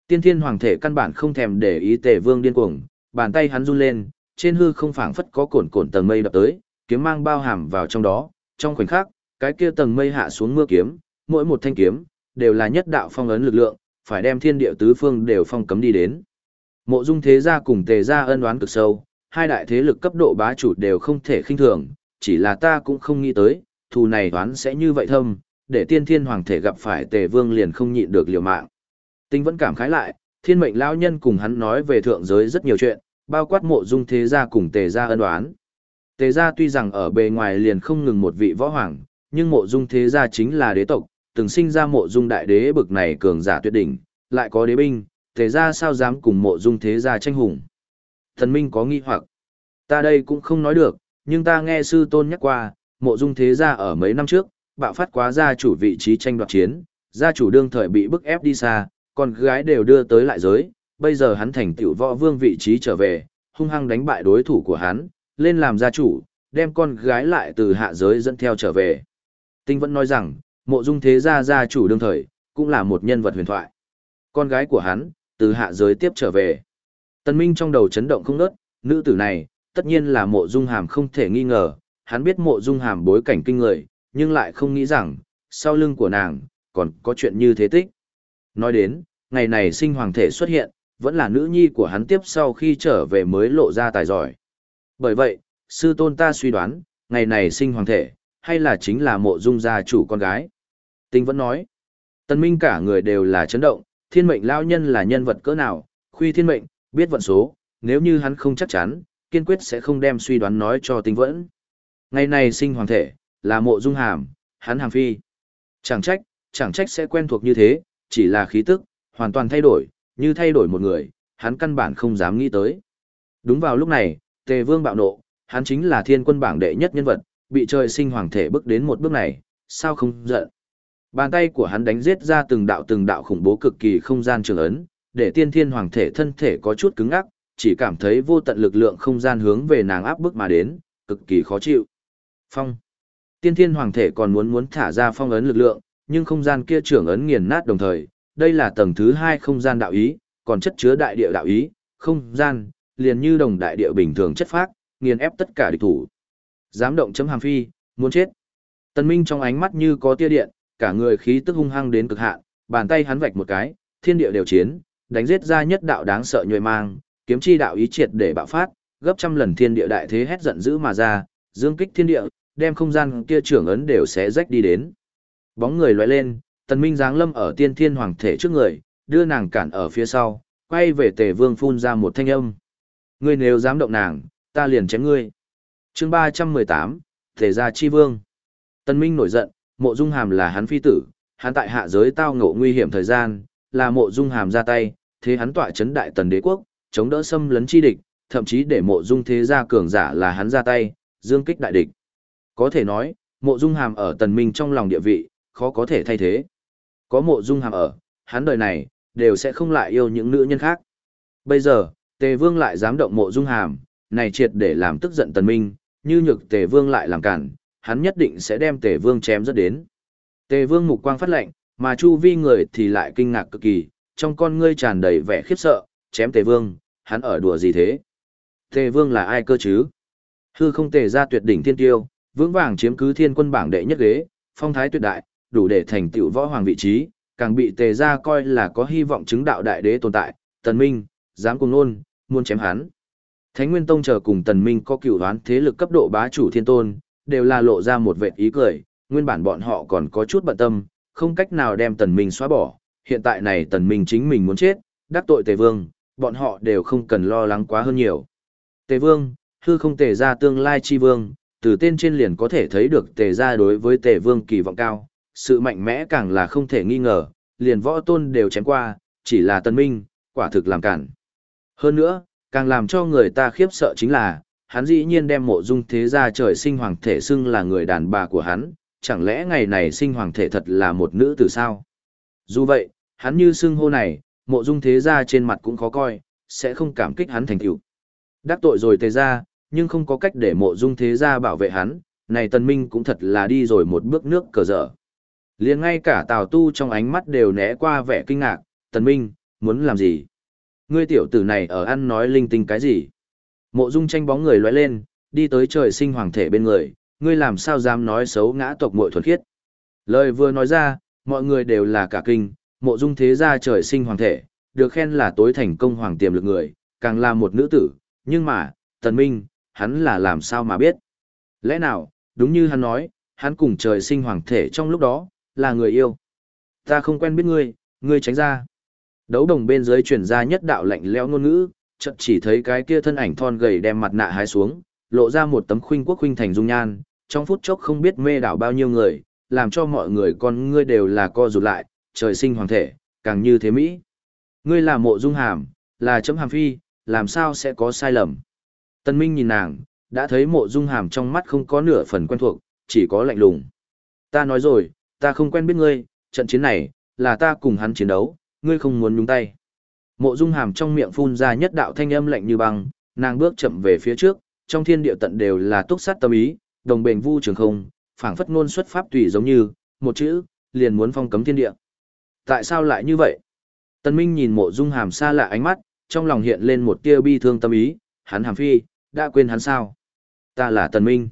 A: Tiên thiên hoàng thể căn bản không thèm để ý tề vương điên cuồng, bàn tay hắn run lên, trên hư không phảng phất có cồn cồn tầng mây đập tới, kiếm mang bao hàm vào trong đó, trong khoảnh khắc, cái kia tầng mây hạ xuống mưa kiếm, mỗi một thanh kiếm đều là nhất đạo phong ấn lực lượng, phải đem thiên địa tứ phương đều phong cấm đi đến. Mộ Dung Thế gia cùng Tề gia ân oán cực sâu, hai đại thế lực cấp độ bá chủ đều không thể khinh thường, chỉ là ta cũng không nghĩ tới, thù này đoán sẽ như vậy thâm, để tiên thiên hoàng thể gặp phải Tề Vương liền không nhịn được liều mạng. Tinh vẫn cảm khái lại, thiên mệnh lão nhân cùng hắn nói về thượng giới rất nhiều chuyện, bao quát mộ dung thế gia cùng tề gia ân đoán. Tề gia tuy rằng ở bề ngoài liền không ngừng một vị võ hoàng, nhưng mộ dung thế gia chính là đế tộc, từng sinh ra mộ dung đại đế bực này cường giả tuyệt đỉnh, lại có đế binh, thế gia sao dám cùng mộ dung thế gia tranh hùng. Thần minh có nghi hoặc, ta đây cũng không nói được, nhưng ta nghe sư tôn nhắc qua, mộ dung thế gia ở mấy năm trước, bạo phát quá gia chủ vị trí tranh đoạt chiến, gia chủ đương thời bị bức ép đi xa, con gái đều đưa tới lại giới, bây giờ hắn thành tiểu võ vương vị trí trở về, hung hăng đánh bại đối thủ của hắn, lên làm gia chủ, đem con gái lại từ hạ giới dẫn theo trở về. Tinh vẫn nói rằng, mộ dung thế gia gia chủ đương thời, cũng là một nhân vật huyền thoại. Con gái của hắn, từ hạ giới tiếp trở về. Tân Minh trong đầu chấn động không nớt, nữ tử này, tất nhiên là mộ dung hàm không thể nghi ngờ, hắn biết mộ dung hàm bối cảnh kinh người, nhưng lại không nghĩ rằng, sau lưng của nàng, còn có chuyện như thế tích. Nói đến, ngày này sinh hoàng thể xuất hiện, vẫn là nữ nhi của hắn tiếp sau khi trở về mới lộ ra tài giỏi. Bởi vậy, sư tôn ta suy đoán, ngày này sinh hoàng thể, hay là chính là mộ dung gia chủ con gái. Tinh vẫn nói, tân minh cả người đều là chấn động, thiên mệnh lao nhân là nhân vật cỡ nào, khuy thiên mệnh, biết vận số, nếu như hắn không chắc chắn, kiên quyết sẽ không đem suy đoán nói cho tinh vẫn. Ngày này sinh hoàng thể, là mộ dung hàm, hắn hàng phi. Chẳng trách, chẳng trách sẽ quen thuộc như thế, chỉ là khí tức, hoàn toàn thay đổi, như thay đổi một người, hắn căn bản không dám nghĩ tới. Đúng vào lúc này, Tề Vương bạo nộ, hắn chính là thiên quân bảng đệ nhất nhân vật, bị trời sinh hoàng thể bước đến một bước này, sao không giận. Bàn tay của hắn đánh giết ra từng đạo từng đạo khủng bố cực kỳ không gian trường ấn, để tiên thiên hoàng thể thân thể có chút cứng ngắc, chỉ cảm thấy vô tận lực lượng không gian hướng về nàng áp bức mà đến, cực kỳ khó chịu. Phong. Tiên thiên hoàng thể còn muốn muốn thả ra phong ấn lực lượng, nhưng không gian kia trưởng ấn nghiền nát đồng thời, đây là tầng thứ hai không gian đạo ý, còn chất chứa đại địa đạo ý, không gian, liền như đồng đại địa bình thường chất phác, nghiền ép tất cả địch thủ. Dám động chấm hàm phi, muốn chết. Tần Minh trong ánh mắt như có tia điện, cả người khí tức hung hăng đến cực hạn, bàn tay hắn vạch một cái, thiên địa đều chiến, đánh giết ra nhất đạo đáng sợ nhồi mang, kiếm chi đạo ý triệt để bạo phát, gấp trăm lần thiên địa đại thế hét giận dữ mà ra, dương kích thiên địa, đem không gian kia trưởng ấn đều xé rách đi đến. Bóng người lóe lên, Tần Minh giáng lâm ở tiên thiên hoàng thể trước người, đưa nàng cản ở phía sau, quay về tề vương phun ra một thanh âm. Ngươi nếu dám động nàng, ta liền chém ngươi. chương 318, Thể gia chi vương. Tần Minh nổi giận, mộ dung hàm là hắn phi tử, hắn tại hạ giới tao ngộ nguy hiểm thời gian, là mộ dung hàm ra tay, thế hắn tọa chấn đại tần đế quốc, chống đỡ xâm lấn chi địch, thậm chí để mộ dung thế gia cường giả là hắn ra tay, dương kích đại địch. Có thể nói, mộ dung hàm ở tần minh trong lòng địa vị, khó có thể thay thế. Có mộ dung hàm ở, hắn đời này, đều sẽ không lại yêu những nữ nhân khác. Bây giờ, tề vương lại dám động mộ dung hàm, này triệt để làm tức giận tần minh, như nhược tề vương lại làm cản, hắn nhất định sẽ đem tề vương chém rất đến. Tề vương mục quang phát lệnh, mà chu vi người thì lại kinh ngạc cực kỳ, trong con ngươi tràn đầy vẻ khiếp sợ, chém tề vương, hắn ở đùa gì thế? Tề vương là ai cơ chứ? Hư không tề ra tuyệt đỉnh thiên tiêu, vững vàng chiếm cứ thiên quân bảng đệ nhất ghế, phong thái tuyệt đại, đủ để thành tựu võ hoàng vị trí, càng bị tề ra coi là có hy vọng chứng đạo đại đế tồn tại, tần minh, dám cùng nôn, muốn chém hắn. Thánh Nguyên Tông chờ cùng tần minh có cựu đoán thế lực cấp độ bá chủ thiên tôn, đều là lộ ra một vệt ý cười, nguyên bản bọn họ còn có chút bận tâm, không cách nào đem tần minh xóa bỏ, hiện tại này tần minh chính mình muốn chết, đắc tội tề vương, bọn họ đều không cần lo lắng quá hơn nhiều. Tề vương, hư không tề ra tương lai chi vương, từ tên trên liền có thể thấy được tề ra đối với tề vương kỳ vọng cao, sự mạnh mẽ càng là không thể nghi ngờ, liền võ tôn đều chém qua, chỉ là tần minh, quả thực làm cản. Hơn nữa, càng làm cho người ta khiếp sợ chính là, hắn dĩ nhiên đem mộ dung thế gia trời sinh hoàng thể xưng là người đàn bà của hắn, chẳng lẽ ngày này sinh hoàng thể thật là một nữ từ sao? Dù vậy, hắn như xưng hô này, mộ dung thế gia trên mặt cũng khó coi, sẽ không cảm kích hắn thành tựu. Đắc tội rồi tề gia, nhưng không có cách để mộ dung thế gia bảo vệ hắn, này tần minh cũng thật là đi rồi một bước nước cờ dở. liền ngay cả tào tu trong ánh mắt đều né qua vẻ kinh ngạc, tần minh, muốn làm gì? Ngươi tiểu tử này ở ăn nói linh tinh cái gì? Mộ dung tranh bóng người lóe lên, đi tới trời sinh hoàng thể bên người, ngươi làm sao dám nói xấu ngã tộc muội thuần khiết? Lời vừa nói ra, mọi người đều là cả kinh, mộ dung thế gia trời sinh hoàng thể, được khen là tối thành công hoàng tiềm lực người, càng là một nữ tử, nhưng mà, tần minh, hắn là làm sao mà biết? Lẽ nào, đúng như hắn nói, hắn cùng trời sinh hoàng thể trong lúc đó, là người yêu. Ta không quen biết ngươi, ngươi tránh ra. Đấu đồng bên dưới truyền ra nhất đạo lạnh lẽo ngôn ngữ, chợt chỉ thấy cái kia thân ảnh thon gầy đem mặt nạ hái xuống, lộ ra một tấm khuynh quốc khuynh thành dung nhan, trong phút chốc không biết mê đảo bao nhiêu người, làm cho mọi người con ngươi đều là co rụt lại, trời sinh hoàng thể, càng như thế Mỹ. Ngươi là mộ dung hàm, là chấm hàm phi, làm sao sẽ có sai lầm. Tân Minh nhìn nàng, đã thấy mộ dung hàm trong mắt không có nửa phần quen thuộc, chỉ có lạnh lùng. Ta nói rồi, ta không quen biết ngươi, trận chiến này, là ta cùng hắn chiến đấu, ngươi không muốn nhúng tay. Mộ dung hàm trong miệng phun ra nhất đạo thanh âm lạnh như băng, nàng bước chậm về phía trước, trong thiên địa tận đều là túc sát tâm ý, đồng bền vu trường không, phảng phất ngôn xuất pháp tùy giống như, một chữ, liền muốn phong cấm thiên địa. Tại sao lại như vậy? Tân Minh nhìn mộ dung hàm xa lạ ánh mắt, trong lòng hiện lên một tia bi thương tâm ý, hắn hàm phi, đã quên hắn sao? Ta là Tần Minh.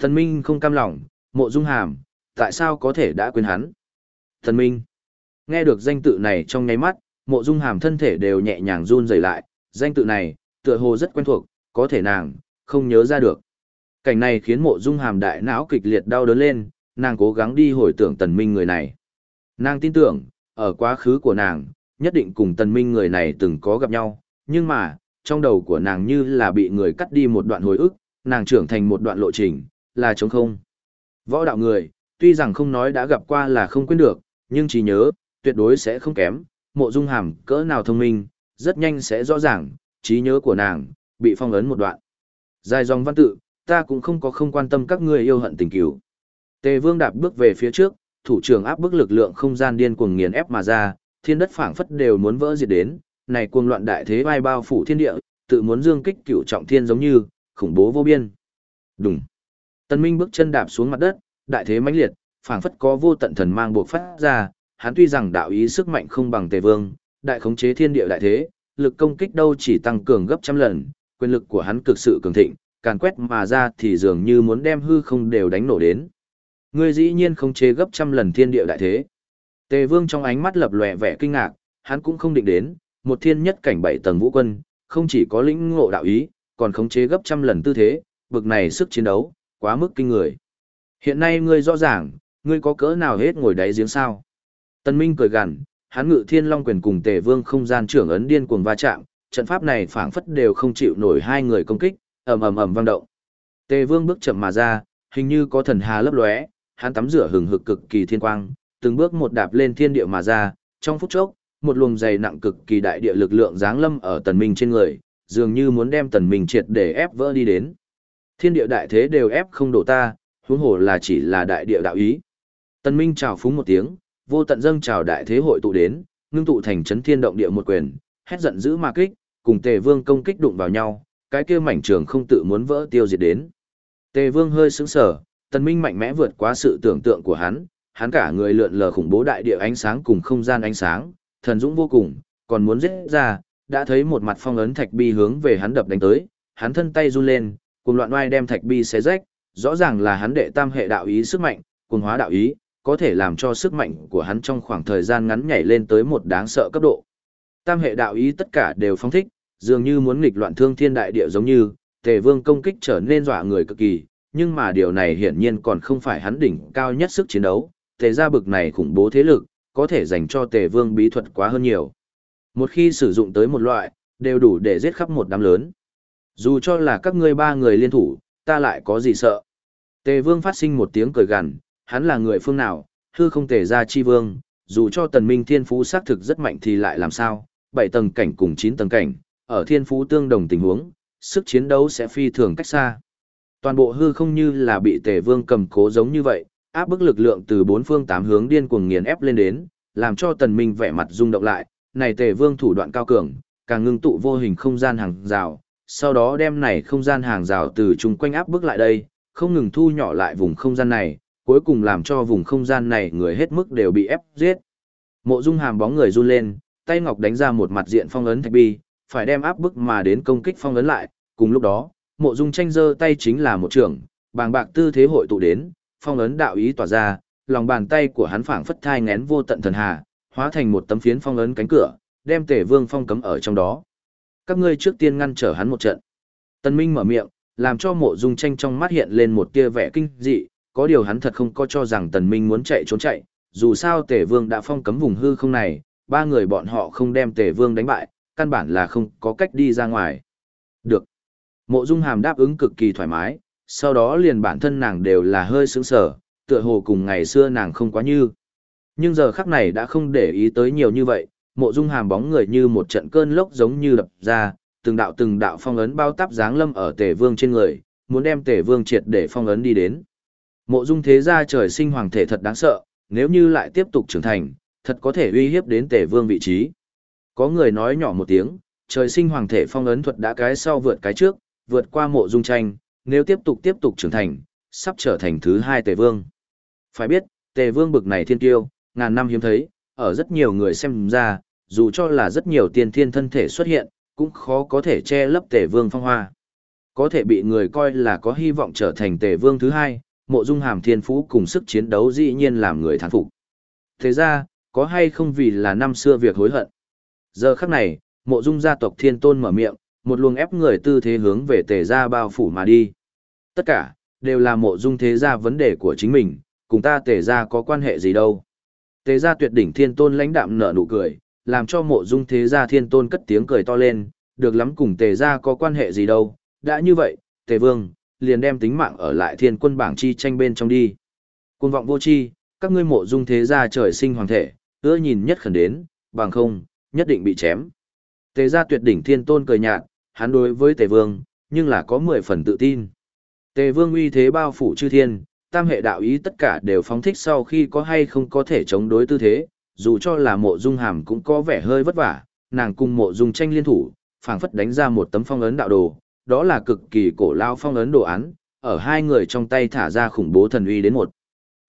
A: Tần Minh không cam lòng, mộ dung hàm, tại sao có thể đã quên hắn? Tần Minh. Nghe được danh tự này trong nháy mắt, mộ dung hàm thân thể đều nhẹ nhàng run rẩy lại, danh tự này, tựa hồ rất quen thuộc, có thể nàng, không nhớ ra được. Cảnh này khiến mộ dung hàm đại não kịch liệt đau đớn lên, nàng cố gắng đi hồi tưởng tần minh người này. Nàng tin tưởng, ở quá khứ của nàng, nhất định cùng tần minh người này từng có gặp nhau, nhưng mà, trong đầu của nàng như là bị người cắt đi một đoạn hồi ức, nàng trưởng thành một đoạn lộ trình, là trống không. Võ đạo người, tuy rằng không nói đã gặp qua là không quên được, nhưng chỉ nhớ, tuyệt đối sẽ không kém, mộ dung hàm cỡ nào thông minh, rất nhanh sẽ rõ ràng, trí nhớ của nàng, bị phong ấn một đoạn. Dài dòng văn tự, ta cũng không có không quan tâm các ngươi yêu hận tình cứu. Tề vương đạp bước về phía trước, thủ trưởng áp bức lực lượng không gian điên cuồng nghiền ép mà ra, thiên đất phảng phất đều muốn vỡ diệt đến, này cuồng loạn đại thế vai bao phủ thiên địa, tự muốn dương kích cửu trọng thiên giống như, khủng bố vô biên. Đùng. Tân Minh bước chân đạp xuống mặt đất, đại thế mãnh liệt, phảng phất có vô tận thần mang buộc phát ra, hắn tuy rằng đạo ý sức mạnh không bằng Tề Vương, đại khống chế thiên địa đại thế, lực công kích đâu chỉ tăng cường gấp trăm lần, quyền lực của hắn cực sự cường thịnh, càn quét mà ra thì dường như muốn đem hư không đều đánh nổ đến. Ngươi dĩ nhiên không chế gấp trăm lần thiên địa đại thế. Tề Vương trong ánh mắt lập lòe vẻ kinh ngạc, hắn cũng không định đến, một thiên nhất cảnh bảy tầng vũ quân, không chỉ có lĩnh ngộ đạo ý, còn khống chế gấp trăm lần tư thế, bực này sức chiến đấu, quá mức kinh người. Hiện nay ngươi rõ ràng, ngươi có cỡ nào hết ngồi đáy giếng sao. Tân Minh cười gằn, hắn ngự thiên long quyền cùng tề vương không gian trưởng ấn điên cuồng va chạm, trận pháp này phảng phất đều không chịu nổi hai người công kích, ầm ầm ầm vang động. Tề vương bước chậm mà ra, hình như có thần hà lấp lóe, hắn tắm rửa hừng hực cực kỳ thiên quang, từng bước một đạp lên thiên địa mà ra, trong phút chốc, một luồng dày nặng cực kỳ đại địa lực lượng giáng lâm ở tần minh trên người, dường như muốn đem tần minh triệt để ép vỡ đi đến. Thiên địa đại thế đều ép không đổ ta, huống hồ là chỉ là đại địa đạo ý. Tần minh chào phúng một tiếng, vô tận dâng chào đại thế hội tụ đến, ngưng tụ thành chấn thiên động địa một quyền, hét giận dữ mà kích, cùng Tề Vương công kích đụng vào nhau, cái kia mảnh trường không tự muốn vỡ tiêu diệt đến. Tề Vương hơi sững sờ, Tần Minh mạnh mẽ vượt quá sự tưởng tượng của hắn, hắn cả người lượn lờ khủng bố đại địa ánh sáng cùng không gian ánh sáng, thần dũng vô cùng, còn muốn giết ra, đã thấy một mặt phong ấn thạch bi hướng về hắn đập đánh tới, hắn thân tay run lên, cùng loạn oai đem thạch bi xé rách, rõ ràng là hắn đệ tam hệ đạo ý sức mạnh, cùng hóa đạo ý, có thể làm cho sức mạnh của hắn trong khoảng thời gian ngắn nhảy lên tới một đáng sợ cấp độ. Tam hệ đạo ý tất cả đều phong thích, dường như muốn nghịch loạn thương thiên đại địa giống như, tề vương công kích trở nên dọa người cực kỳ, nhưng mà điều này hiển nhiên còn không phải hắn đỉnh cao nhất sức chiến đấu, tề ra bực này khủng bố thế lực, có thể dành cho tề vương bí thuật quá hơn nhiều. Một khi sử dụng tới một loại, đều đủ để giết khắp một đám lớn. Dù cho là các ngươi ba người liên thủ, ta lại có gì sợ. Tề vương phát sinh một tiếng cười gằn, hắn là người phương nào, hư không tề ra chi vương, dù cho tần minh thiên phú xác thực rất mạnh thì lại làm sao, bảy tầng cảnh cùng chín tầng cảnh, ở thiên phú tương đồng tình huống, sức chiến đấu sẽ phi thường cách xa. Toàn bộ hư không như là bị tề vương cầm cố giống như vậy, áp bức lực lượng từ bốn phương tám hướng điên cuồng nghiền ép lên đến, làm cho tần minh vẻ mặt rung động lại, này tề vương thủ đoạn cao cường, càng ngưng tụ vô hình không gian hàng rào, sau đó đem này không gian hàng rào từ chung quanh áp bức lại đây, không ngừng thu nhỏ lại vùng không gian này, cuối cùng làm cho vùng không gian này người hết mức đều bị ép giết. Mộ Dung Hàm bóng người run lên, tay ngọc đánh ra một mặt diện phong ấn thạch bi, phải đem áp bức mà đến công kích phong ấn lại, cùng lúc đó, Mộ Dung Tranh giơ tay chính là một trường, bàng bạc tư thế hội tụ đến, phong ấn đạo ý tỏa ra, lòng bàn tay của hắn phảng phất thai ngén vô tận thần hà, hóa thành một tấm phiến phong ấn cánh cửa, đem Tể Vương phong cấm ở trong đó. Các ngươi trước tiên ngăn trở hắn một trận. Tân Minh mở miệng, làm cho Mộ Dung Tranh trong mắt hiện lên một tia vẻ kinh dị, có điều hắn thật không có cho rằng Tần Minh muốn chạy trốn chạy, dù sao Tề Vương đã phong cấm vùng hư không này, ba người bọn họ không đem Tề Vương đánh bại, căn bản là không có cách đi ra ngoài. Được. Mộ Dung Hàm đáp ứng cực kỳ thoải mái, sau đó liền bản thân nàng đều là hơi sững sờ, tựa hồ cùng ngày xưa nàng không quá như. Nhưng giờ khắc này đã không để ý tới nhiều như vậy, Mộ Dung Hàm bóng người như một trận cơn lốc giống như đập ra, từng đạo từng đạo phong ấn bao táp dáng lâm ở Tề Vương trên người, muốn đem Tề Vương triệt để phong ấn đi đến. Mộ Dung thế gia trời sinh hoàng thể thật đáng sợ, nếu như lại tiếp tục trưởng thành, thật có thể uy hiếp đến Tề Vương vị trí. Có người nói nhỏ một tiếng, trời sinh hoàng thể phong ấn thuật đã cái sau vượt cái trước, vượt qua Mộ Dung tranh, nếu tiếp tục tiếp tục trưởng thành, sắp trở thành thứ hai Tề Vương. Phải biết, Tề Vương bực này thiên tiêu, ngàn năm hiếm thấy, ở rất nhiều người xem ra, dù cho là rất nhiều tiên thiên thân thể xuất hiện, cũng khó có thể che lấp Tề Vương phong hoa. Có thể bị người coi là có hy vọng trở thành Tề Vương thứ hai, mộ dung hàm thiên phú cùng sức chiến đấu dĩ nhiên làm người thán phục. Thế ra, có hay không vì là năm xưa việc hối hận. Giờ khắc này, mộ dung gia tộc thiên tôn mở miệng, một luồng ép người tư thế hướng về tề gia bao phủ mà đi. Tất cả, đều là mộ dung thế gia vấn đề của chính mình, cùng ta tề gia có quan hệ gì đâu. Tề gia tuyệt đỉnh thiên tôn lãnh đạm nở nụ cười, làm cho mộ dung thế gia thiên tôn cất tiếng cười to lên, được lắm cùng tề gia có quan hệ gì đâu, đã như vậy, tề vương, liền đem tính mạng ở lại thiên quân bảng chi tranh bên trong đi. Cuồng vọng vô chi, các ngươi mộ dung thế gia trời sinh hoàng thể, ưa nhìn nhất khẩn đến, bằng không, nhất định bị chém. Tề gia tuyệt đỉnh thiên tôn cười nhạt, hắn đối với tề vương, nhưng là có mười phần tự tin. Tề vương uy thế bao phủ chư thiên, tam hệ đạo ý tất cả đều phóng thích sau khi có hay không có thể chống đối tư thế, dù cho là mộ dung hàm cũng có vẻ hơi vất vả, nàng cùng mộ dung tranh liên thủ, phảng phất đánh ra một tấm phong ấn đạo đồ, đó là cực kỳ cổ lao phong ấn đồ án, ở hai người trong tay thả ra khủng bố thần uy đến một.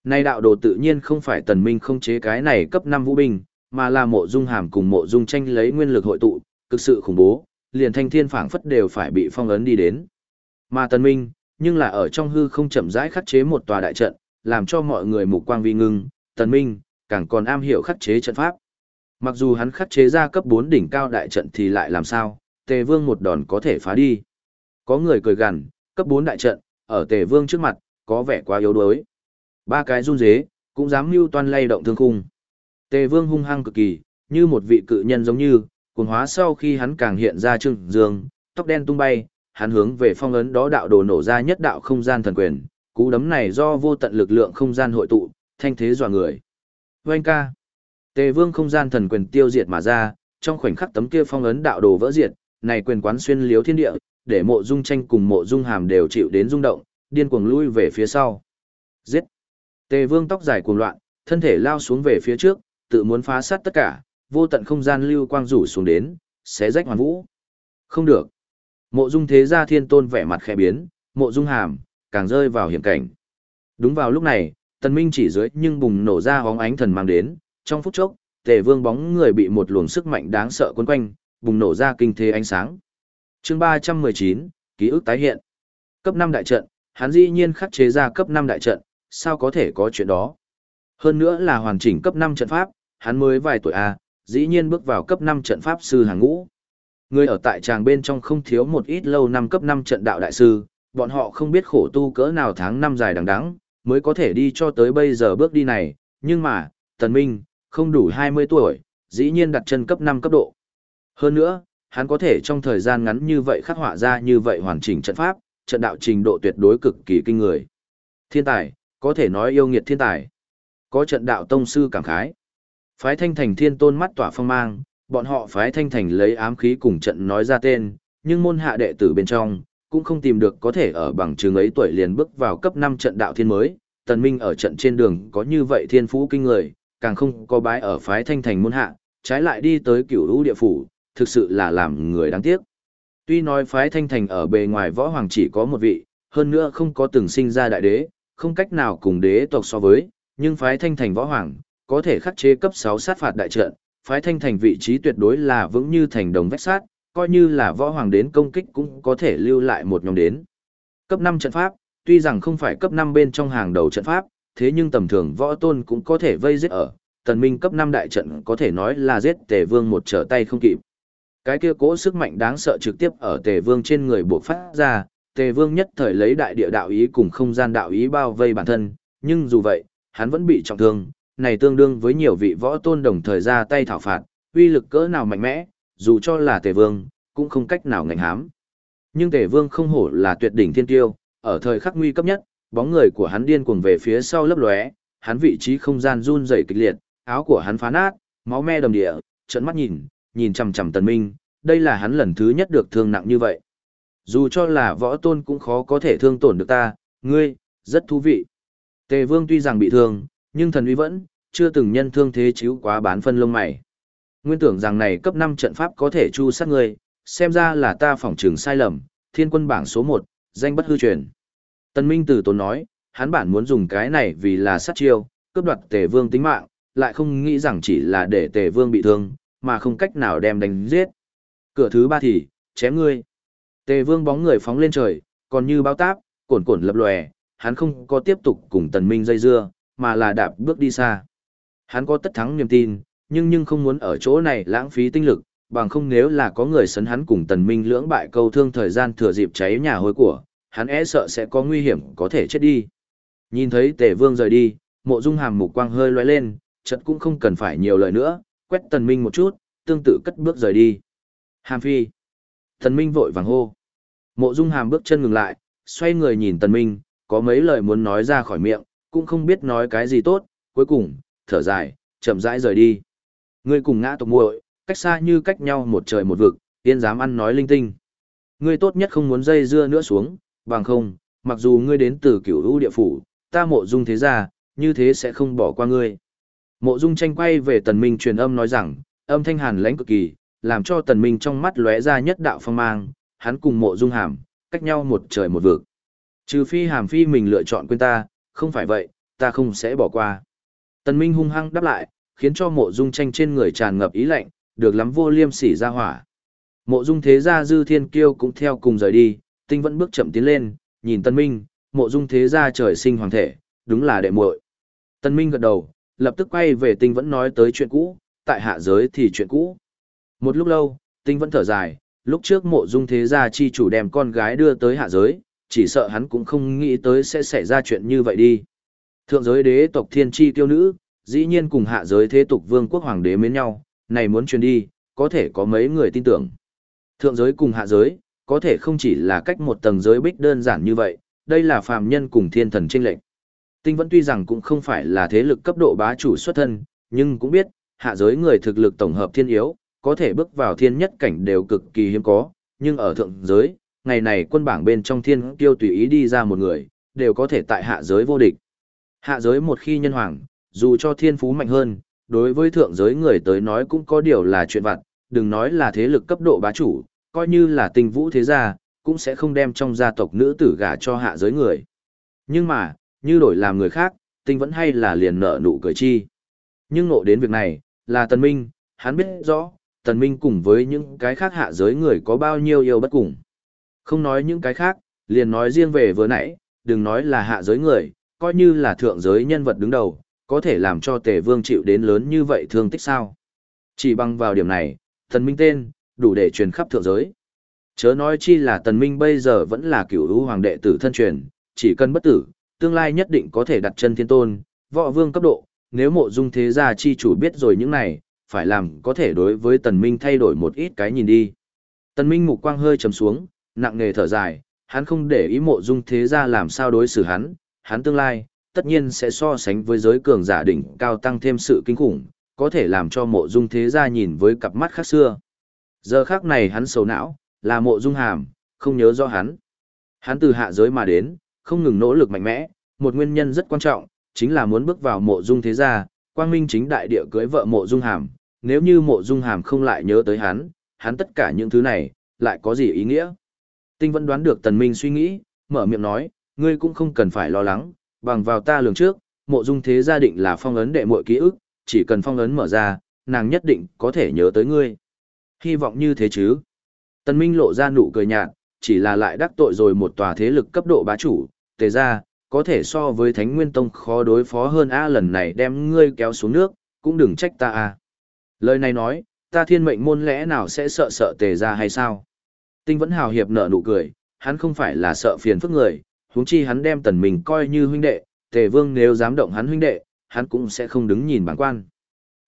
A: Nay đạo đồ tự nhiên không phải tần minh không chế cái này cấp 5 vũ binh, mà là mộ dung hàm cùng mộ dung tranh lấy nguyên lực hội tụ, cực sự khủng bố, liền thanh thiên phảng phất đều phải bị phong ấn đi đến. Mà tần minh, nhưng là ở trong hư không chậm rãi khắc chế một tòa đại trận, làm cho mọi người mục quang vi ngưng, tần minh, càng còn am hiểu khắc chế trận pháp. Mặc dù hắn khắc chế ra cấp 4 đỉnh cao đại trận thì lại làm sao, tề vương một đòn có thể phá đi. Có người cười gằn, cấp 4 đại trận, ở tề vương trước mặt, có vẻ quá yếu đuối. Ba cái run dế, cũng dám mưu toan lay động thương khung. Tề vương hung hăng cực kỳ, như một vị cự nhân giống như, cuồng hóa sau khi hắn càng hiện ra trưng dương, tóc đen tung bay, hắn hướng về phong ấn đó đạo đồ nổ ra nhất đạo không gian thần quyền, cú đấm này do vô tận lực lượng không gian hội tụ, thanh thế dọa người. Vâng ca. Tề vương không gian thần quyền tiêu diệt mà ra, trong khoảnh khắc tấm kia phong ấn đạo đồ vỡ diệt, này quyền quán xuyên liếu thiên địa, để mộ dung tranh cùng mộ dung hàm đều chịu đến rung động, điên cuồng lui về phía sau. Giết! Tề vương tóc dài cuồng loạn, thân thể lao xuống về phía trước, tự muốn phá sát tất cả, vô tận không gian lưu quang rủ xuống đến, xé rách hoàn vũ. Không được! Mộ dung thế gia thiên tôn vẻ mặt khẽ biến, mộ dung hàm, càng rơi vào hiểm cảnh. Đúng vào lúc này, tần minh chỉ dưới nhưng bùng nổ ra hóng ánh thần mang đến, trong phút chốc, tề vương bóng người bị một luồng sức mạnh đáng sợ quấn quanh, bùng nổ ra kinh thế ánh sáng chương ba trăm mười chín ký ức tái hiện. Cấp năm đại trận hắn dĩ nhiên khắc chế ra cấp năm đại trận sao có thể có chuyện đó? Hơn nữa là hoàn chỉnh cấp năm trận pháp hắn mới vài tuổi a à, dĩ nhiên bước vào cấp năm trận pháp sư hàng ngũ. Người ở tại tràng bên trong không thiếu một ít lâu năm cấp năm trận đạo đại sư bọn họ không biết khổ tu cỡ nào tháng năm dài đằng đẵng mới có thể đi cho tới bây giờ bước đi này nhưng mà tần minh không đủ hai mươi tuổi dĩ nhiên đặt chân cấp năm cấp độ. Hơn nữa hắn có thể trong thời gian ngắn như vậy khắc họa ra như vậy hoàn chỉnh trận pháp, trận đạo trình độ tuyệt đối cực kỳ kinh người. Thiên tài, có thể nói yêu nghiệt thiên tài. Có trận đạo tông sư cảm khái. Phái thanh thành thiên tôn mắt tỏa phong mang, bọn họ phái thanh thành lấy ám khí cùng trận nói ra tên, nhưng môn hạ đệ tử bên trong, cũng không tìm được có thể ở bằng trường ấy tuổi liền bước vào cấp 5 trận đạo thiên mới. Tần Minh ở trận trên đường có như vậy thiên phú kinh người, càng không có bái ở phái thanh thành môn hạ, trái lại đi tới cửu lũ địa phủ, thực sự là làm người đáng tiếc. Tuy nói phái thanh thành ở bề ngoài võ hoàng chỉ có một vị, hơn nữa không có từng sinh ra đại đế, không cách nào cùng đế tộc so với, nhưng phái thanh thành võ hoàng, có thể khắc chế cấp 6 sát phạt đại trận, phái thanh thành vị trí tuyệt đối là vững như thành đồng vách sát, coi như là võ hoàng đến công kích cũng có thể lưu lại một nhóm đến. Cấp 5 trận pháp, tuy rằng không phải cấp 5 bên trong hàng đầu trận pháp, thế nhưng tầm thường võ tôn cũng có thể vây giết ở, tần minh cấp 5 đại trận có thể nói là giết tề vương một trở tay không kịp. Cái kia cố sức mạnh đáng sợ trực tiếp ở tề vương trên người buộc phát ra, tề vương nhất thời lấy đại địa đạo ý cùng không gian đạo ý bao vây bản thân, nhưng dù vậy, hắn vẫn bị trọng thương, này tương đương với nhiều vị võ tôn đồng thời ra tay thảo phạt, uy lực cỡ nào mạnh mẽ, dù cho là tề vương, cũng không cách nào ngạnh hám. Nhưng tề vương không hổ là tuyệt đỉnh thiên tiêu, ở thời khắc nguy cấp nhất, bóng người của hắn điên cuồng về phía sau lấp lóe, hắn vị trí không gian run rẩy kịch liệt, áo của hắn phá nát, máu me đầm địa, trợn mắt nhìn, nhìn chằm chằm Tần Minh, đây là hắn lần thứ nhất được thương nặng như vậy. Dù cho là võ tôn cũng khó có thể thương tổn được ta, ngươi, rất thú vị. Tề Vương tuy rằng bị thương, nhưng thần uy vẫn, chưa từng nhân thương thế chiếu quá bán phân lông mày. Nguyên tưởng rằng này cấp 5 trận pháp có thể chu sát ngươi, xem ra là ta phỏng trường sai lầm, thiên quân bảng số 1, danh bất hư truyền. Tần Minh từ tốn nói, hắn bản muốn dùng cái này vì là sát chiêu, cướp đoạt tề vương tính mạng, lại không nghĩ rằng chỉ là để tề vương bị thương, mà không cách nào đem đánh giết. Cửa thứ ba thì, chém ngươi. Tề vương bóng người phóng lên trời, còn như bao táp, cuồn cuộn lập lòe, hắn không có tiếp tục cùng tần minh dây dưa, mà là đạp bước đi xa. Hắn có tất thắng niềm tin, nhưng nhưng không muốn ở chỗ này lãng phí tinh lực, bằng không nếu là có người sấn hắn cùng tần minh lưỡng bại câu thương thời gian thừa dịp cháy nhà hôi của, hắn e sợ sẽ có nguy hiểm có thể chết đi. Nhìn thấy tề vương rời đi, mộ dung hàm mục quang hơi lóe lên, chật cũng không cần phải nhiều lời nữa, quét tần minh một chút, tương tự cất bước rời đi. Hàm phi. Tần minh vội vàng hô. Mộ dung hàm bước chân ngừng lại, xoay người nhìn tần minh, có mấy lời muốn nói ra khỏi miệng, cũng không biết nói cái gì tốt, cuối cùng, thở dài, chậm rãi rời đi. Ngươi cùng ngã tộc muội, cách xa như cách nhau một trời một vực, tiên dám ăn nói linh tinh. Ngươi tốt nhất không muốn dây dưa nữa xuống, bằng không, mặc dù ngươi đến từ cửu U địa phủ, ta mộ dung thế gia, như thế sẽ không bỏ qua ngươi. Mộ dung tranh quay về tần minh truyền âm nói rằng, âm thanh hàn lãnh cực kỳ, làm cho tần minh trong mắt lóe ra nhất đạo phong mang, hắn cùng mộ dung hàm, cách nhau một trời một vực. Trừ phi hàm phi mình lựa chọn quên ta, không phải vậy, ta không sẽ bỏ qua. Tần minh hung hăng đáp lại, khiến cho mộ dung tranh trên người tràn ngập ý lạnh, được lắm vô liêm sỉ ra hỏa. Mộ dung thế gia dư thiên kiêu cũng theo cùng rời đi, tinh vẫn bước chậm tiến lên, nhìn Tân Minh, mộ dung thế gia trời sinh hoàng thể, đúng là đệ muội. Tân Minh gật đầu, lập tức quay về tinh vẫn nói tới chuyện cũ, tại hạ giới thì chuyện cũ. Một lúc lâu, tinh vẫn thở dài, lúc trước mộ dung thế gia chi chủ đem con gái đưa tới hạ giới, chỉ sợ hắn cũng không nghĩ tới sẽ xảy ra chuyện như vậy đi. Thượng giới đế tộc thiên chi tiêu nữ, dĩ nhiên cùng hạ giới thế tục vương quốc hoàng đế mến nhau, này muốn truyền đi, có thể có mấy người tin tưởng. Thượng giới cùng hạ giới, có thể không chỉ là cách một tầng giới bích đơn giản như vậy, đây là phàm nhân cùng thiên thần chênh lệnh. Tinh vẫn tuy rằng cũng không phải là thế lực cấp độ bá chủ xuất thân, nhưng cũng biết, hạ giới người thực lực tổng hợp thiên yếu, có thể bước vào thiên nhất cảnh đều cực kỳ hiếm có, nhưng ở thượng giới, ngày này quân bảng bên trong thiên kiêu tùy ý đi ra một người, đều có thể tại hạ giới vô địch. Hạ giới một khi nhân hoàng, dù cho thiên phú mạnh hơn, đối với thượng giới người tới nói cũng có điều là chuyện vặt, đừng nói là thế lực cấp độ bá chủ, coi như là tình vũ thế gia, cũng sẽ không đem trong gia tộc nữ tử gả cho hạ giới người. Nhưng mà, như đổi làm người khác, tinh vẫn hay là liền nợ nụ cười chi. Nhưng ngộ đến việc này, là tần minh, hắn biết rõ, tần minh cùng với những cái khác hạ giới người có bao nhiêu yêu bất cùng. Không nói những cái khác, liền nói riêng về vừa nãy, đừng nói là hạ giới người, coi như là thượng giới nhân vật đứng đầu, có thể làm cho tề vương chịu đến lớn như vậy thương tích sao. Chỉ bằng vào điểm này, tần minh tên, đủ để truyền khắp thượng giới. Chớ nói chi là tần minh bây giờ vẫn là cửu hữu hoàng đệ tử thân truyền, chỉ cần bất tử, tương lai nhất định có thể đặt chân thiên tôn, võ vương cấp độ, nếu mộ dung thế gia chi chủ biết rồi những này, phải làm có thể đối với tần minh thay đổi một ít cái nhìn đi. Tần minh mục quang hơi trầm xuống, nặng nề thở dài, hắn không để ý mộ dung thế gia làm sao đối xử hắn, hắn tương lai, tất nhiên sẽ so sánh với giới cường giả đỉnh cao tăng thêm sự kinh khủng, có thể làm cho mộ dung thế gia nhìn với cặp mắt khác xưa. Giờ khác này hắn sầu não, là mộ dung hàm, không nhớ rõ hắn. Hắn từ hạ giới mà đến, không ngừng nỗ lực mạnh mẽ, một nguyên nhân rất quan trọng, chính là muốn bước vào mộ dung thế gia, quang minh chính đại địa cưới vợ mộ dung hàm, nếu như mộ dung hàm không lại nhớ tới hắn, hắn tất cả những thứ này, lại có gì ý nghĩa? Tinh vẫn đoán được tần minh suy nghĩ, mở miệng nói, ngươi cũng không cần phải lo lắng, bằng vào ta lường trước, mộ dung thế gia định là phong ấn đệ muội ký ức, chỉ cần phong ấn mở ra, nàng nhất định có thể nhớ tới ngươi. Hy vọng như thế chứ. Tần Minh lộ ra nụ cười nhạt, chỉ là lại đắc tội rồi một tòa thế lực cấp độ bá chủ, tề ra, có thể so với Thánh Nguyên Tông khó đối phó hơn A lần này đem ngươi kéo xuống nước, cũng đừng trách ta A. Lời này nói, ta thiên mệnh môn lẽ nào sẽ sợ sợ tề ra hay sao? Tinh vẫn hào hiệp nở nụ cười, hắn không phải là sợ phiền phức người, huống chi hắn đem tần mình coi như huynh đệ, tề vương nếu dám động hắn huynh đệ, hắn cũng sẽ không đứng nhìn bản quan.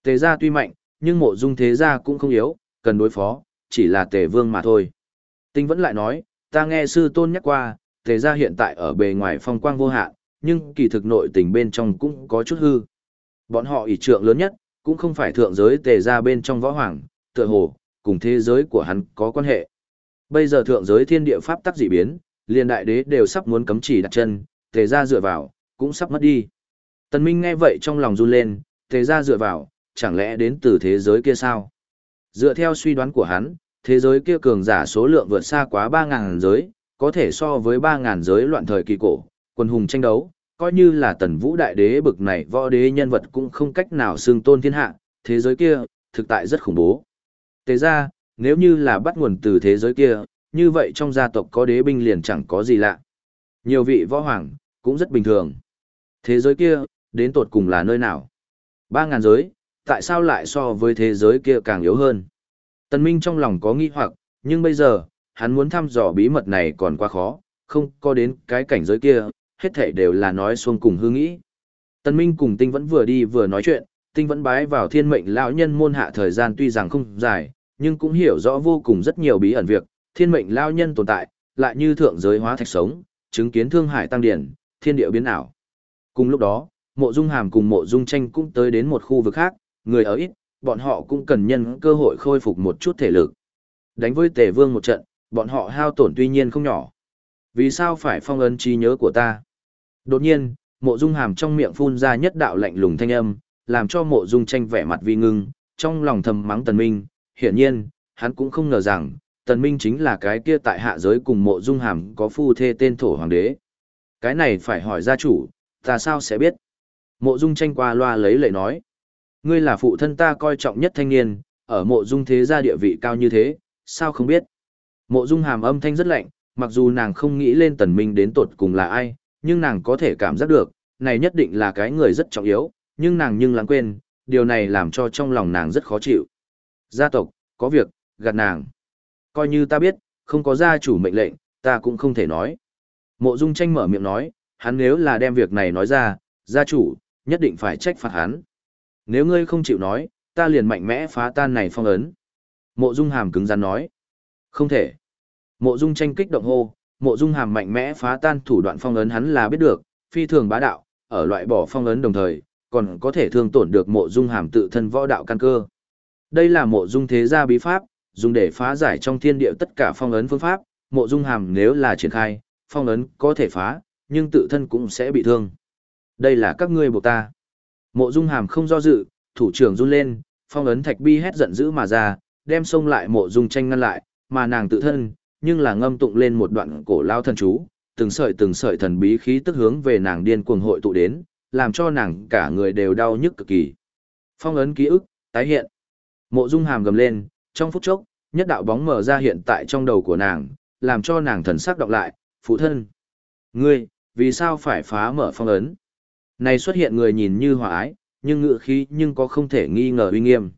A: Tề gia tuy mạnh, nhưng mộ dung thế gia cũng không yếu, cần đối phó, chỉ là tề vương mà thôi. Tinh vẫn lại nói, ta nghe sư tôn nhắc qua, tề gia hiện tại ở bề ngoài phong quang vô hạn, nhưng kỳ thực nội tình bên trong cũng có chút hư. Bọn họ ỷ trượng lớn nhất, cũng không phải thượng giới tề gia bên trong võ hoàng, tựa hồ, cùng thế giới của hắn có quan hệ. Bây giờ thượng giới thiên địa pháp tắc dị biến, liền đại đế đều sắp muốn cấm chỉ đặt chân, tề gia dựa vào, cũng sắp mất đi. Tần Minh nghe vậy trong lòng run lên, tề gia dựa vào, chẳng lẽ đến từ thế giới kia sao? Dựa theo suy đoán của hắn, thế giới kia cường giả số lượng vượt xa quá 3.000 giới, có thể so với 3.000 giới loạn thời kỳ cổ, quân hùng tranh đấu, coi như là tần vũ đại đế bực này võ đế nhân vật cũng không cách nào xương tôn thiên hạ, thế giới kia, thực tại rất khủng bố. thế ra, nếu như là bắt nguồn từ thế giới kia, như vậy trong gia tộc có đế binh liền chẳng có gì lạ. Nhiều vị võ hoàng, cũng rất bình thường. Thế giới kia, đến tột cùng là nơi nào? Ba ngàn giới, tại sao lại so với thế giới kia càng yếu hơn? Tần Minh trong lòng có nghi hoặc, nhưng bây giờ, hắn muốn thăm dò bí mật này còn quá khó, không có đến cái cảnh giới kia, hết thảy đều là nói xuông cùng hư nghĩ. Tần Minh cùng Tinh vẫn vừa đi vừa nói chuyện, Tinh vẫn bái vào thiên mệnh lão nhân môn hạ thời gian tuy rằng không dài, nhưng cũng hiểu rõ vô cùng rất nhiều bí ẩn việc, thiên mệnh lão nhân tồn tại, lại như thượng giới hóa thạch sống, chứng kiến thương hải tăng điển, thiên địa biến ảo. Cùng lúc đó, mộ dung hàm cùng mộ dung tranh cũng tới đến một khu vực khác, người ở ít, bọn họ cũng cần nhân cơ hội khôi phục một chút thể lực. Đánh với tề vương một trận, bọn họ hao tổn tuy nhiên không nhỏ. Vì sao phải phong ấn trí nhớ của ta? Đột nhiên, mộ dung hàm trong miệng phun ra nhất đạo lạnh lùng thanh âm, làm cho mộ dung tranh vẻ mặt vi ngưng, trong lòng thầm mắng tần minh. Hiển nhiên, hắn cũng không ngờ rằng, tần minh chính là cái kia tại hạ giới cùng mộ dung hàm có phu thê tên thổ hoàng đế. Cái này phải hỏi gia chủ, ta sao sẽ biết? Mộ dung tranh qua loa lấy lệ nói. Ngươi là phụ thân ta coi trọng nhất thanh niên, ở mộ dung thế gia địa vị cao như thế, sao không biết? Mộ dung hàm âm thanh rất lạnh, mặc dù nàng không nghĩ lên tần minh đến tột cùng là ai, nhưng nàng có thể cảm giác được, này nhất định là cái người rất trọng yếu, nhưng nàng nhưng lãng quên, điều này làm cho trong lòng nàng rất khó chịu. Gia tộc, có việc, gạt nàng. Coi như ta biết, không có gia chủ mệnh lệnh, ta cũng không thể nói. Mộ Dung tranh mở miệng nói, hắn nếu là đem việc này nói ra, gia chủ, nhất định phải trách phạt hắn. Nếu ngươi không chịu nói, ta liền mạnh mẽ phá tan này phong ấn. Mộ Dung hàm cứng rắn nói. Không thể. Mộ Dung tranh kích động hô, mộ Dung hàm mạnh mẽ phá tan thủ đoạn phong ấn hắn là biết được, phi thường bá đạo, ở loại bỏ phong ấn đồng thời, còn có thể thương tổn được mộ Dung hàm tự thân võ đạo căn cơ. Đây là mộ Dung thế gia bí pháp, dùng để phá giải trong thiên địa tất cả phong ấn phương pháp, mộ Dung hàm nếu là triển khai, phong ấn có thể phá, nhưng tự thân cũng sẽ bị thương. Đây là các ngươi buộc ta. Mộ Dung Hàm không do dự, thủ trưởng run lên, phong ấn thạch bi hét giận dữ mà ra, đem xông lại Mộ Dung tranh ngăn lại, mà nàng tự thân, nhưng là ngâm tụng lên một đoạn cổ lao thần chú, từng sợi từng sợi thần bí khí tức hướng về nàng điên cuồng hội tụ đến, làm cho nàng cả người đều đau nhức cực kỳ. Phong ấn ký ức, tái hiện. Mộ Dung Hàm gầm lên, trong phút chốc, nhất đạo bóng mở ra hiện tại trong đầu của nàng, làm cho nàng thần sắc đọc lại, phụ thân. Ngươi, vì sao phải phá mở phong ấn? Này xuất hiện người nhìn như hòa ái, nhưng ngựa khí nhưng có không thể nghi ngờ uy nghiêm.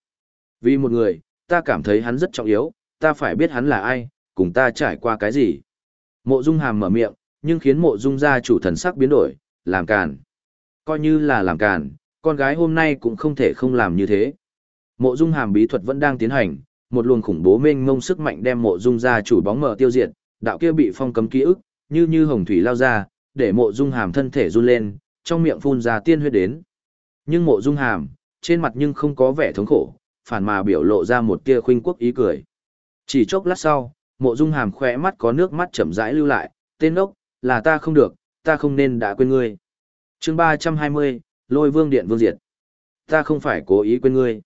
A: Vì một người, ta cảm thấy hắn rất trọng yếu, ta phải biết hắn là ai, cùng ta trải qua cái gì. Mộ Dung Hàm mở miệng, nhưng khiến Mộ Dung gia chủ thần sắc biến đổi, làm càn. Coi như là làm càn, con gái hôm nay cũng không thể không làm như thế. Mộ Dung Hàm bí thuật vẫn đang tiến hành, một luồng khủng bố mênh mông sức mạnh đem Mộ Dung gia chủ bóng mở tiêu diệt, đạo kia bị phong cấm ký ức, như như hồng thủy lao ra, để Mộ Dung Hàm thân thể run lên, trong miệng phun ra tiên huyết đến. Nhưng mộ dung hàm, trên mặt nhưng không có vẻ thống khổ, phản mà biểu lộ ra một tia khuynh quốc ý cười. Chỉ chốc lát sau, mộ dung hàm khỏe mắt có nước mắt chậm rãi lưu lại, tên ốc, là ta không được, ta không nên đã quên ngươi. chương 320, lôi vương điện vương diệt. ta không phải cố ý quên ngươi.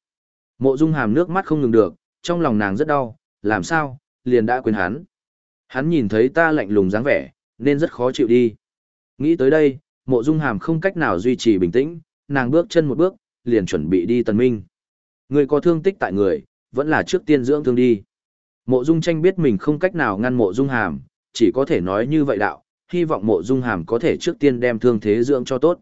A: Mộ Dung Hàm nước mắt không ngừng được, trong lòng nàng rất đau, làm sao, liền đã quên hắn. Hắn nhìn thấy ta lạnh lùng dáng vẻ, nên rất khó chịu đi. Nghĩ tới đây, Mộ Dung Hàm không cách nào duy trì bình tĩnh, nàng bước chân một bước, liền chuẩn bị đi tần minh. Người có thương tích tại người, vẫn là trước tiên dưỡng thương đi. Mộ Dung tranh biết mình không cách nào ngăn Mộ Dung Hàm, chỉ có thể nói như vậy đạo, hy vọng Mộ Dung Hàm có thể trước tiên đem thương thế dưỡng cho tốt.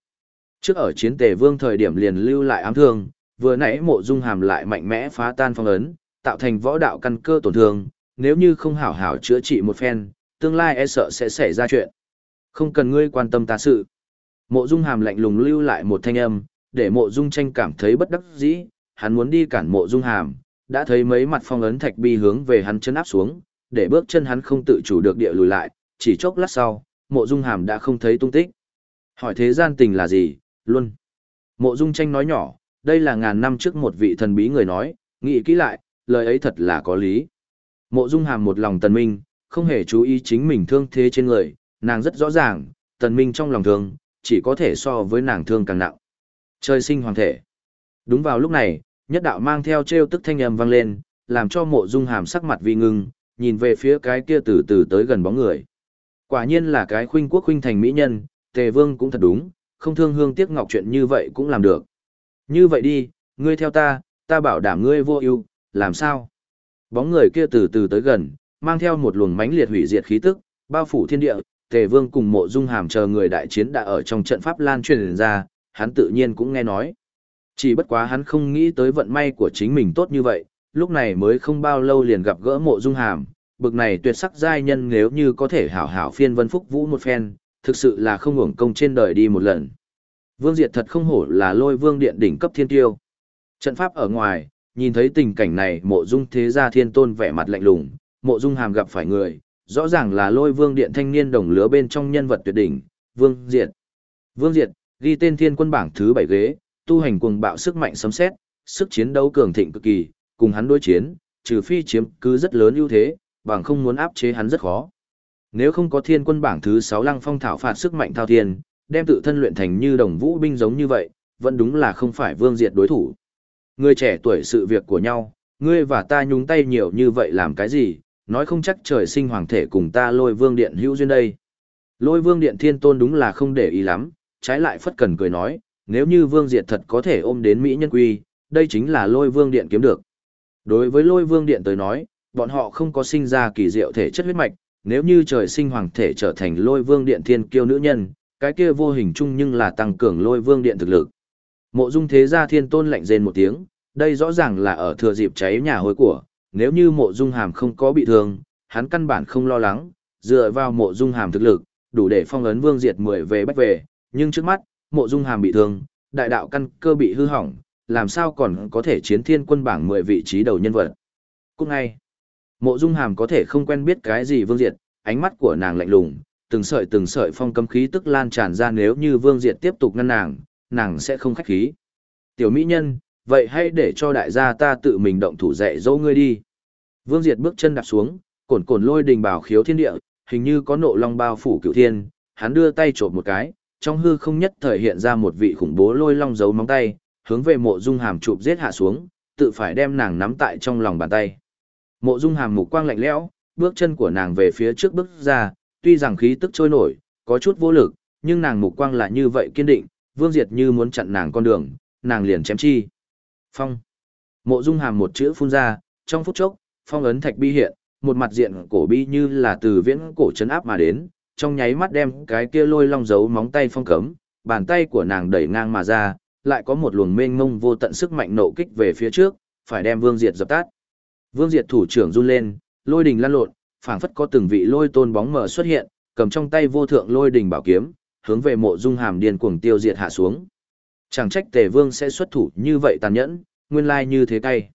A: Trước ở chiến tề vương thời điểm liền lưu lại ám thương, vừa nãy Mộ Dung Hàm lại mạnh mẽ phá tan phong ấn, tạo thành võ đạo căn cơ tổn thương, nếu như không hảo hảo chữa trị một phen, tương lai e sợ sẽ xảy ra chuyện. Không cần ngươi quan tâm ta sự. Mộ Dung Hàm lạnh lùng lưu lại một thanh âm, để Mộ Dung Tranh cảm thấy bất đắc dĩ, hắn muốn đi cản Mộ Dung Hàm, đã thấy mấy mặt phong ấn thạch bi hướng về hắn chân áp xuống, để bước chân hắn không tự chủ được địa lùi lại, chỉ chốc lát sau, Mộ Dung Hàm đã không thấy tung tích. Hỏi thế gian tình là gì? Luôn. Mộ Dung Tranh nói nhỏ, đây là ngàn năm trước một vị thần bí người nói, nghĩ kỹ lại, lời ấy thật là có lý. Mộ Dung Hàm một lòng tần minh, không hề chú ý chính mình thương thế trên người, nàng rất rõ ràng, tần minh trong lòng thương, chỉ có thể so với nàng thương càng nặng. Trời sinh hoàng thể. Đúng vào lúc này, nhất đạo mang theo trêu tức thanh âm vang lên, làm cho mộ dung hàm sắc mặt vi ngưng, nhìn về phía cái kia từ từ tới gần bóng người. Quả nhiên là cái khuynh quốc khuynh thành mỹ nhân, tề vương cũng thật đúng, không thương hương tiếc ngọc chuyện như vậy cũng làm được. Như vậy đi, ngươi theo ta, ta bảo đảm ngươi vô ưu, làm sao? Bóng người kia từ từ tới gần, mang theo một luồng mãnh liệt hủy diệt khí tức, bao phủ thiên địa, Tề Vương cùng Mộ Dung Hàm chờ người đại chiến đã ở trong trận pháp lan truyền ra, hắn tự nhiên cũng nghe nói. Chỉ bất quá hắn không nghĩ tới vận may của chính mình tốt như vậy, lúc này mới không bao lâu liền gặp gỡ Mộ Dung Hàm, bực này tuyệt sắc giai nhân nếu như có thể hảo hảo phiên vân phúc vũ một phen, thực sự là không hưởng công trên đời đi một lần. Vương Diệt thật không hổ là lôi vương điện đỉnh cấp thiên tiêu. Trận pháp ở ngoài, nhìn thấy tình cảnh này mộ dung thế gia thiên tôn vẻ mặt lạnh lùng, mộ dung hàm gặp phải người, rõ ràng là lôi vương điện thanh niên đồng lứa bên trong nhân vật tuyệt đỉnh, Vương Diệt. Vương Diệt, ghi tên thiên quân bảng thứ bảy ghế, tu hành cuồng bạo sức mạnh sấm xét, sức chiến đấu cường thịnh cực kỳ, cùng hắn đối chiến, trừ phi chiếm cứ rất lớn ưu thế, bằng không muốn áp chế hắn rất khó. Nếu không có thiên quân bảng thứ sáu lăng phong thảo phạt sức mạnh thao thiên, đem tự thân luyện thành như đồng vũ binh giống như vậy, vẫn đúng là không phải Vương Diệt đối thủ. Người trẻ tuổi sự việc của nhau, ngươi và ta nhúng tay nhiều như vậy làm cái gì, nói không chắc trời sinh hoàng thể cùng ta lôi vương điện hữu duyên đây. Lôi vương điện thiên tôn đúng là không để ý lắm, trái lại phất cần cười nói, nếu như vương diệt thật có thể ôm đến Mỹ nhân quy, đây chính là lôi vương điện kiếm được. Đối với lôi vương điện tới nói, bọn họ không có sinh ra kỳ diệu thể chất huyết mạch, nếu như trời sinh hoàng thể trở thành lôi vương điện thiên kiêu nữ nhân, cái kia vô hình chung nhưng là tăng cường lôi vương điện thực lực. Mộ dung thế gia thiên tôn lạnh rên một tiếng, đây rõ ràng là ở thừa dịp cháy nhà hối của, nếu như mộ dung hàm không có bị thương, hắn căn bản không lo lắng, dựa vào mộ dung hàm thực lực, đủ để phong ấn vương diệt mười về bách về, nhưng trước mắt, mộ dung hàm bị thương, đại đạo căn cơ bị hư hỏng, làm sao còn có thể chiến thiên quân bảng mười vị trí đầu nhân vật. Cũng ngay, mộ dung hàm có thể không quen biết cái gì vương diệt, ánh mắt của nàng lạnh lùng, từng sợi từng sợi phong cấm khí tức lan tràn ra nếu như vương diệt tiếp tục ngăn nàng, nàng sẽ không khách khí. Tiểu mỹ nhân, vậy hãy để cho đại gia ta tự mình động thủ dạy dỗ ngươi đi. Vương Diệt bước chân đạp xuống, cồn cồn lôi đình bảo khiếu thiên địa, hình như có nộ long bao phủ cửu thiên, hắn đưa tay trộm một cái, trong hư không nhất thời hiện ra một vị khủng bố lôi long giấu móng tay, hướng về mộ dung hàm chụp giết hạ xuống, tự phải đem nàng nắm tại trong lòng bàn tay. Mộ dung hàm mục quang lạnh lẽo, bước chân của nàng về phía trước bước ra, tuy rằng khí tức trôi nổi, có chút vô lực, nhưng nàng mục quang là như vậy kiên định, Vương Diệt như muốn chặn nàng con đường, nàng liền chém chi. Phong. Mộ Dung Hàm một chữ phun ra, trong phút chốc, phong ấn thạch bi hiện, một mặt diện cổ bi như là từ viễn cổ chấn áp mà đến, trong nháy mắt đem cái kia lôi long dấu móng tay phong cấm, bàn tay của nàng đẩy ngang mà ra, lại có một luồng mênh mông vô tận sức mạnh nộ kích về phía trước, phải đem Vương Diệt dập tắt. Vương Diệt thủ trưởng run lên, lôi đình lăn lộn, phảng phất có từng vị lôi tôn bóng mờ xuất hiện, cầm trong tay vô thượng lôi đình bảo kiếm, hướng về mộ dung hàm điên cuồng tiêu diệt hạ xuống. Chẳng trách tề vương sẽ xuất thủ như vậy tàn nhẫn, nguyên lai như thế cay.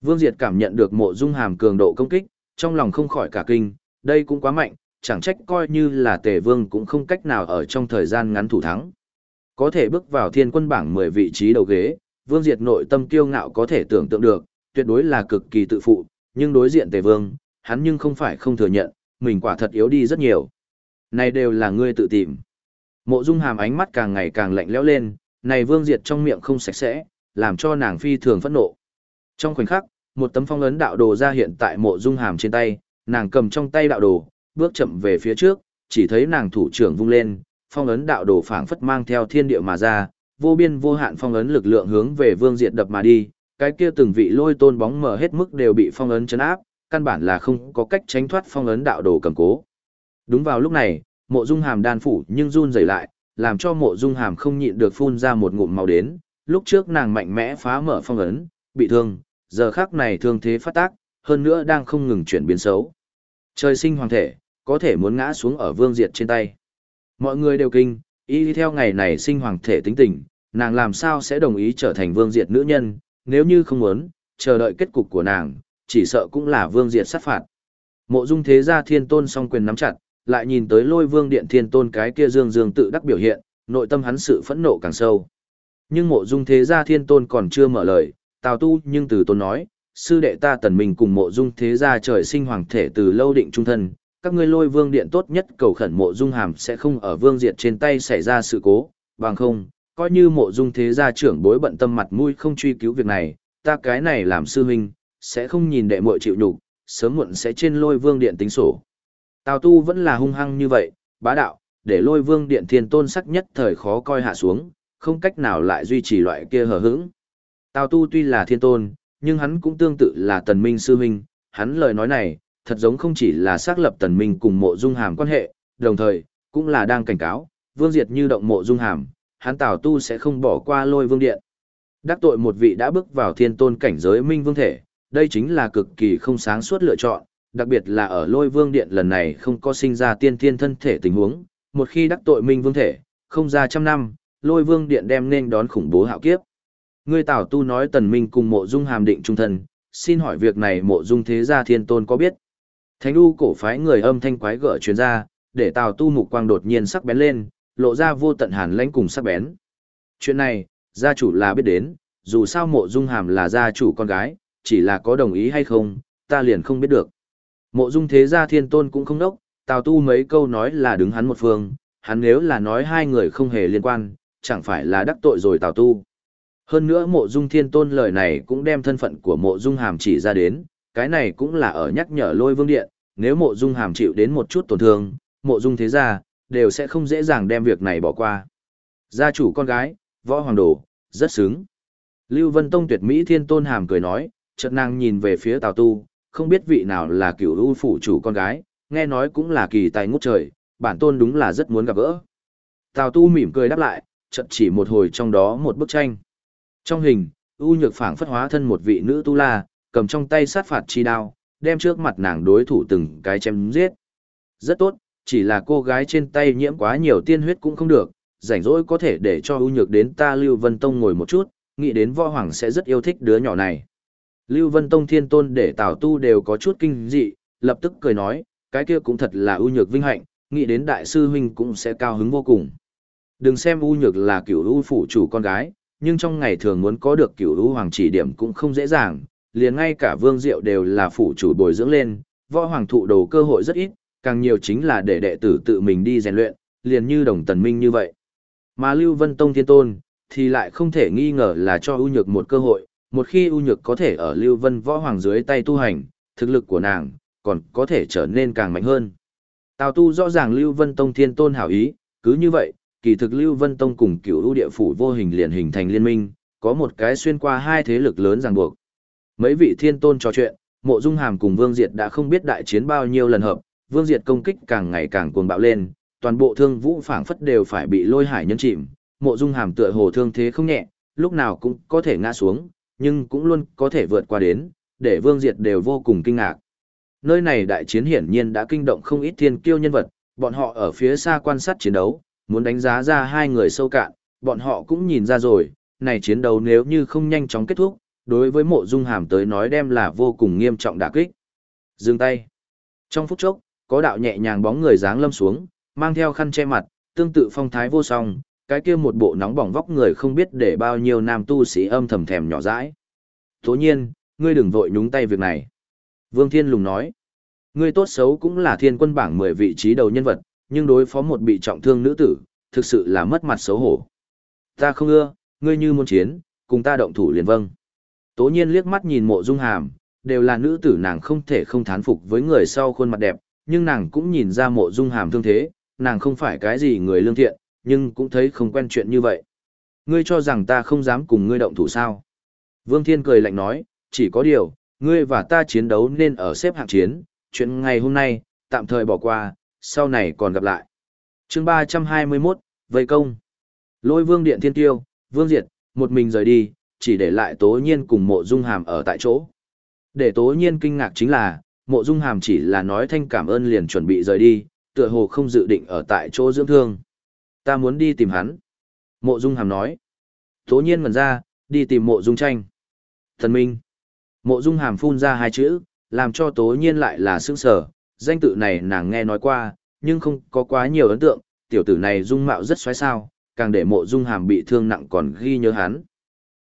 A: Vương Diệt cảm nhận được mộ dung hàm cường độ công kích, trong lòng không khỏi cả kinh, đây cũng quá mạnh, chẳng trách coi như là tề vương cũng không cách nào ở trong thời gian ngắn thủ thắng. Có thể bước vào thiên quân bảng 10 vị trí đầu ghế, Vương Diệt nội tâm kiêu ngạo có thể tưởng tượng được, tuyệt đối là cực kỳ tự phụ, nhưng đối diện tề vương, hắn nhưng không phải không thừa nhận, mình quả thật yếu đi rất nhiều. Này đều là ngươi tự tìm. Mộ Dung Hàm ánh mắt càng ngày càng lạnh lẽo lên, này Vương Diệt trong miệng không sạch sẽ, làm cho nàng phi thường phẫn nộ. Trong khoảnh khắc, một tấm phong ấn đạo đồ ra hiện tại mộ dung hàm trên tay, nàng cầm trong tay đạo đồ, bước chậm về phía trước, chỉ thấy nàng thủ trưởng vung lên, phong ấn đạo đồ phảng phất mang theo thiên địa mà ra, vô biên vô hạn phong ấn lực lượng hướng về Vương Diệt đập mà đi, cái kia từng vị lôi tôn bóng mờ hết mức đều bị phong ấn chấn áp, căn bản là không có cách tránh thoát phong ấn đạo đồ cầm cố. Đúng vào lúc này, Mộ Dung Hàm đan phủ nhưng run rẩy lại, làm cho Mộ Dung Hàm không nhịn được phun ra một ngụm máu đến, lúc trước nàng mạnh mẽ phá mở phong ấn, bị thương, giờ khắc này thương thế phát tác, hơn nữa đang không ngừng chuyển biến xấu. Trời sinh hoàng thể, có thể muốn ngã xuống ở Vương Diệt trên tay. Mọi người đều kinh, y theo ngày này sinh hoàng thể tính tình, nàng làm sao sẽ đồng ý trở thành vương diệt nữ nhân, nếu như không muốn, chờ đợi kết cục của nàng, chỉ sợ cũng là vương diệt sát phạt. Mộ dung thế gia thiên tôn song quyền nắm chặt, lại nhìn tới lôi vương điện thiên tôn cái kia dương dương tự đắc biểu hiện, nội tâm hắn sự phẫn nộ càng sâu. Nhưng mộ dung thế gia thiên tôn còn chưa mở lời, tào tu nhưng từ tôn nói, sư đệ ta tần mình cùng mộ dung thế gia trời sinh hoàng thể từ lâu định trung thân, các ngươi lôi vương điện tốt nhất cầu khẩn mộ dung hàm sẽ không ở vương diệt trên tay xảy ra sự cố, bằng không, coi như mộ dung thế gia trưởng bối bận tâm mặt mũi không truy cứu việc này, ta cái này làm sư huynh, sẽ không nhìn đệ muội chịu nhục, sớm muộn sẽ trên lôi vương điện tính sổ. Tào tu vẫn là hung hăng như vậy, bá đạo, để lôi vương điện thiên tôn sắc nhất thời khó coi hạ xuống, không cách nào lại duy trì loại kia hờ hững. Tào tu tuy là thiên tôn, nhưng hắn cũng tương tự là tần minh sư huynh, hắn lời nói này, thật giống không chỉ là xác lập tần minh cùng mộ dung hàm quan hệ, đồng thời, cũng là đang cảnh cáo, vương diệt như động mộ dung hàm, hắn tào tu sẽ không bỏ qua lôi vương điện. Đắc tội một vị đã bước vào thiên tôn cảnh giới minh vương thể, đây chính là cực kỳ không sáng suốt lựa chọn, đặc biệt là ở lôi vương điện lần này không có sinh ra tiên thiên thân thể tình huống, một khi đắc tội minh vương thể, không ra trăm năm, lôi vương điện đem nên đón khủng bố hạo kiếp. Ngươi tào tu nói tần minh cùng mộ dung hàm định trung thân, xin hỏi việc này mộ dung thế gia thiên tôn có biết? Thánh u cổ phái người âm thanh quái gở truyền ra, để Tào Tu mục quang đột nhiên sắc bén lên, lộ ra vô tận hàn lãnh cùng sắc bén. Chuyện này, gia chủ là biết đến, dù sao mộ dung hàm là gia chủ con gái, chỉ là có đồng ý hay không, ta liền không biết được. Mộ dung thế gia thiên tôn cũng không đốc, Tào Tu mấy câu nói là đứng hắn một phương, hắn nếu là nói hai người không hề liên quan, chẳng phải là đắc tội rồi Tào Tu. Hơn nữa mộ dung thiên tôn lời này cũng đem thân phận của mộ dung hàm chỉ ra đến, cái này cũng là ở nhắc nhở lôi vương điện, nếu mộ dung hàm chịu đến một chút tổn thương, mộ dung thế gia, đều sẽ không dễ dàng đem việc này bỏ qua. Gia chủ con gái, võ hoàng đồ, rất xứng. Lưu Vân Tông tuyệt mỹ thiên tôn hàm cười nói, chợt nàng nhìn về phía Tào Tu, không biết vị nào là cửu u phủ chủ con gái, nghe nói cũng là kỳ tài ngút trời, bản tôn đúng là rất muốn gặp gỡ. Tào Tu mỉm cười đáp lại, chợt chỉ một hồi trong đó một bức tranh. Trong hình, U Nhược phảng phất hóa thân một vị nữ tu la, cầm trong tay sát phạt chi đao, đem trước mặt nàng đối thủ từng cái chém giết. Rất tốt, chỉ là cô gái trên tay nhiễm quá nhiều tiên huyết cũng không được, rảnh rỗi có thể để cho ưu nhược đến ta Lưu Vân Tông ngồi một chút, nghĩ đến võ hoàng sẽ rất yêu thích đứa nhỏ này. Lưu Vân Tông thiên tôn để tảo Tu đều có chút kinh dị, lập tức cười nói, cái kia cũng thật là ưu nhược vinh hạnh, nghĩ đến đại sư huynh cũng sẽ cao hứng vô cùng. Đừng xem ưu nhược là cửu ưu phủ chủ con gái, nhưng trong ngày thường muốn có được cửu ưu hoàng chỉ điểm cũng không dễ dàng, liền ngay cả vương diệu đều là phủ chủ bồi dưỡng lên, võ hoàng thụ đồ cơ hội rất ít, càng nhiều chính là để đệ tử tự mình đi rèn luyện, liền như đồng tần minh như vậy. Mà Lưu Vân Tông Thiên Tôn, thì lại không thể nghi ngờ là cho ưu nhược một cơ hội, một khi ưu nhược có thể ở Lưu Vân võ hoàng dưới tay tu hành, thực lực của nàng, còn có thể trở nên càng mạnh hơn. Tào tu rõ ràng Lưu Vân Tông Thiên Tôn hảo ý, cứ như vậy, kỳ thực Lưu Vân Tông cùng cửu ưu địa phủ vô hình liền hình thành liên minh, có một cái xuyên qua hai thế lực lớn ràng buộc. Mấy vị thiên tôn trò chuyện, mộ dung hàm cùng Vương Diệt đã không biết đại chiến bao nhiêu lần hợp, Vương Diệt công kích càng ngày càng cuồng bạo lên, toàn bộ thương vũ phảng phất đều phải bị lôi hải nhân chìm, mộ dung hàm tựa hồ thương thế không nhẹ, lúc nào cũng có thể ngã xuống, nhưng cũng luôn có thể vượt qua đến, để Vương Diệt đều vô cùng kinh ngạc. Nơi này đại chiến hiển nhiên đã kinh động không ít thiên kiêu nhân vật, bọn họ ở phía xa quan sát chiến đấu, muốn đánh giá ra hai người sâu cạn, bọn họ cũng nhìn ra rồi, này chiến đấu nếu như không nhanh chóng kết thúc, đối với mộ dung hàm tới nói đem là vô cùng nghiêm trọng đả kích. Dừng tay. Trong phút chốc, có đạo nhẹ nhàng bóng người dáng lâm xuống, mang theo khăn che mặt, tương tự phong thái vô song, cái kia một bộ nóng bỏng vóc người không biết để bao nhiêu nam tu sĩ âm thầm thèm nhỏ dãi. Tố nhiên, ngươi đừng vội nhúng tay việc này. Vương Thiên Lùng nói, ngươi tốt xấu cũng là thiên quân bảng 10 vị trí đầu nhân vật, nhưng đối phó một bị trọng thương nữ tử, thực sự là mất mặt xấu hổ. Ta không ưa, ngươi như muốn chiến, cùng ta động thủ liền vâng. Tố nhiên liếc mắt nhìn mộ dung hàm, đều là nữ tử nàng không thể không thán phục với người sau khuôn mặt đẹp, nhưng nàng cũng nhìn ra mộ dung hàm thương thế, nàng không phải cái gì người lương thiện, nhưng cũng thấy không quen chuyện như vậy. Ngươi cho rằng ta không dám cùng ngươi động thủ sao? Vương Thiên cười lạnh nói, chỉ có điều, ngươi và ta chiến đấu nên ở xếp hạng chiến, chuyện ngày hôm nay, tạm thời bỏ qua, sau này còn gặp lại. chương 321, Vây Công Lôi Vương Điện Thiên Tiêu, Vương Diệt, một mình rời đi, chỉ để lại Tố Nhiên cùng Mộ Dung Hàm ở tại chỗ. Để Tố Nhiên kinh ngạc chính là, Mộ Dung Hàm chỉ là nói thanh cảm ơn liền chuẩn bị rời đi, tựa hồ không dự định ở tại chỗ dưỡng thương. Ta muốn đi tìm hắn. Mộ Dung Hàm nói. Tố Nhiên ngẩn ra, đi tìm Mộ Dung Tranh. Thần Minh. Mộ Dung Hàm phun ra hai chữ, làm cho Tố Nhiên lại là sững sờ, danh tự này nàng nghe nói qua, nhưng không có quá nhiều ấn tượng, tiểu tử này dung mạo rất xoáy sao, càng để Mộ Dung Hàm bị thương nặng còn ghi nhớ hắn.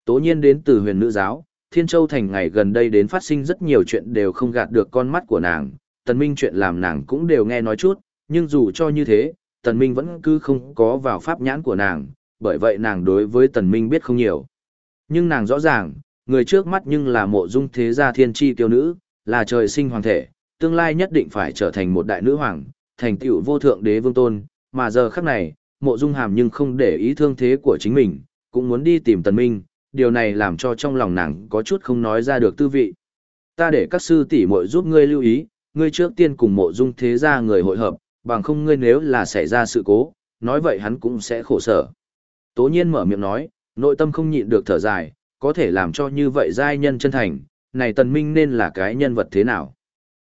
A: Tố Nhiên đến từ huyền nữ giáo, Thiên Châu thành ngày gần đây đến phát sinh rất nhiều chuyện đều không gạt được con mắt của nàng, Tần Minh chuyện làm nàng cũng đều nghe nói chút, nhưng dù cho như thế, Tần Minh vẫn cứ không có vào pháp nhãn của nàng, bởi vậy nàng đối với Tần Minh biết không nhiều. Nhưng nàng rõ ràng, người trước mắt nhưng là mộ dung thế gia thiên tri tiêu nữ, là trời sinh hoàng thể, tương lai nhất định phải trở thành một đại nữ hoàng, thành tựu vô thượng đế vương tôn, mà giờ khắc này, mộ dung hàm nhưng không để ý thương thế của chính mình, cũng muốn đi tìm tần minh, điều này làm cho trong lòng nàng có chút không nói ra được tư vị. Ta để các sư tỷ muội giúp ngươi lưu ý, ngươi trước tiên cùng mộ dung thế gia người hội hợp, bằng không ngươi nếu là xảy ra sự cố, nói vậy hắn cũng sẽ khổ sở. Tố nhiên mở miệng nói, nội tâm không nhịn được thở dài, có thể làm cho như vậy giai nhân chân thành, này tần minh nên là cái nhân vật thế nào.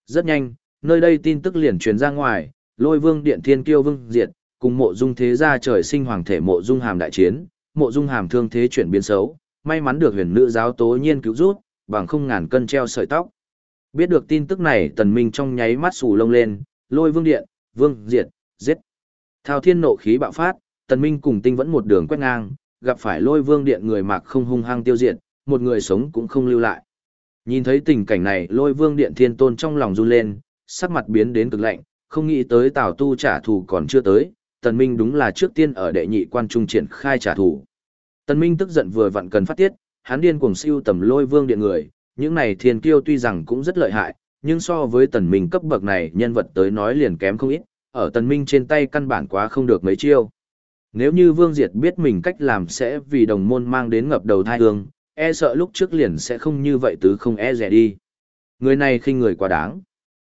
A: Rất nhanh, nơi đây tin tức liền truyền ra ngoài, lôi vương điện thiên kiêu vương diệt, cùng mộ dung thế gia trời sinh hoàng thể mộ dung hàm đại chiến, mộ dung hàm thương thế chuyển biến xấu, may mắn được huyền nữ giáo tố nhiên cứu rút, bằng không ngàn cân treo sợi tóc. Biết được tin tức này tần minh trong nháy mắt sù lông lên, lôi vương điện, vương diệt, giết. Thao thiên nộ khí bạo phát, tần minh cùng tinh vẫn một đường quét ngang, gặp phải lôi vương điện người mạc không hung hăng tiêu diệt, một người sống cũng không lưu lại. Nhìn thấy tình cảnh này lôi vương điện thiên tôn trong lòng run lên, sắc mặt biến đến cực lạnh, không nghĩ tới tào tu trả thù còn chưa tới, tần minh đúng là trước tiên ở đệ nhị quan trung triển khai trả thù. Tần minh tức giận vừa vặn cần phát tiết, hắn điên cuồng siêu tầm lôi vương điện người, những này thiên kiêu tuy rằng cũng rất lợi hại, nhưng so với tần minh cấp bậc này nhân vật tới nói liền kém không ít, ở tần minh trên tay căn bản quá không được mấy chiêu. Nếu như Vương Diệt biết mình cách làm sẽ vì đồng môn mang đến ngập đầu thai hương, e sợ lúc trước liền sẽ không như vậy tứ không e rẻ đi. Người này khinh người quá đáng.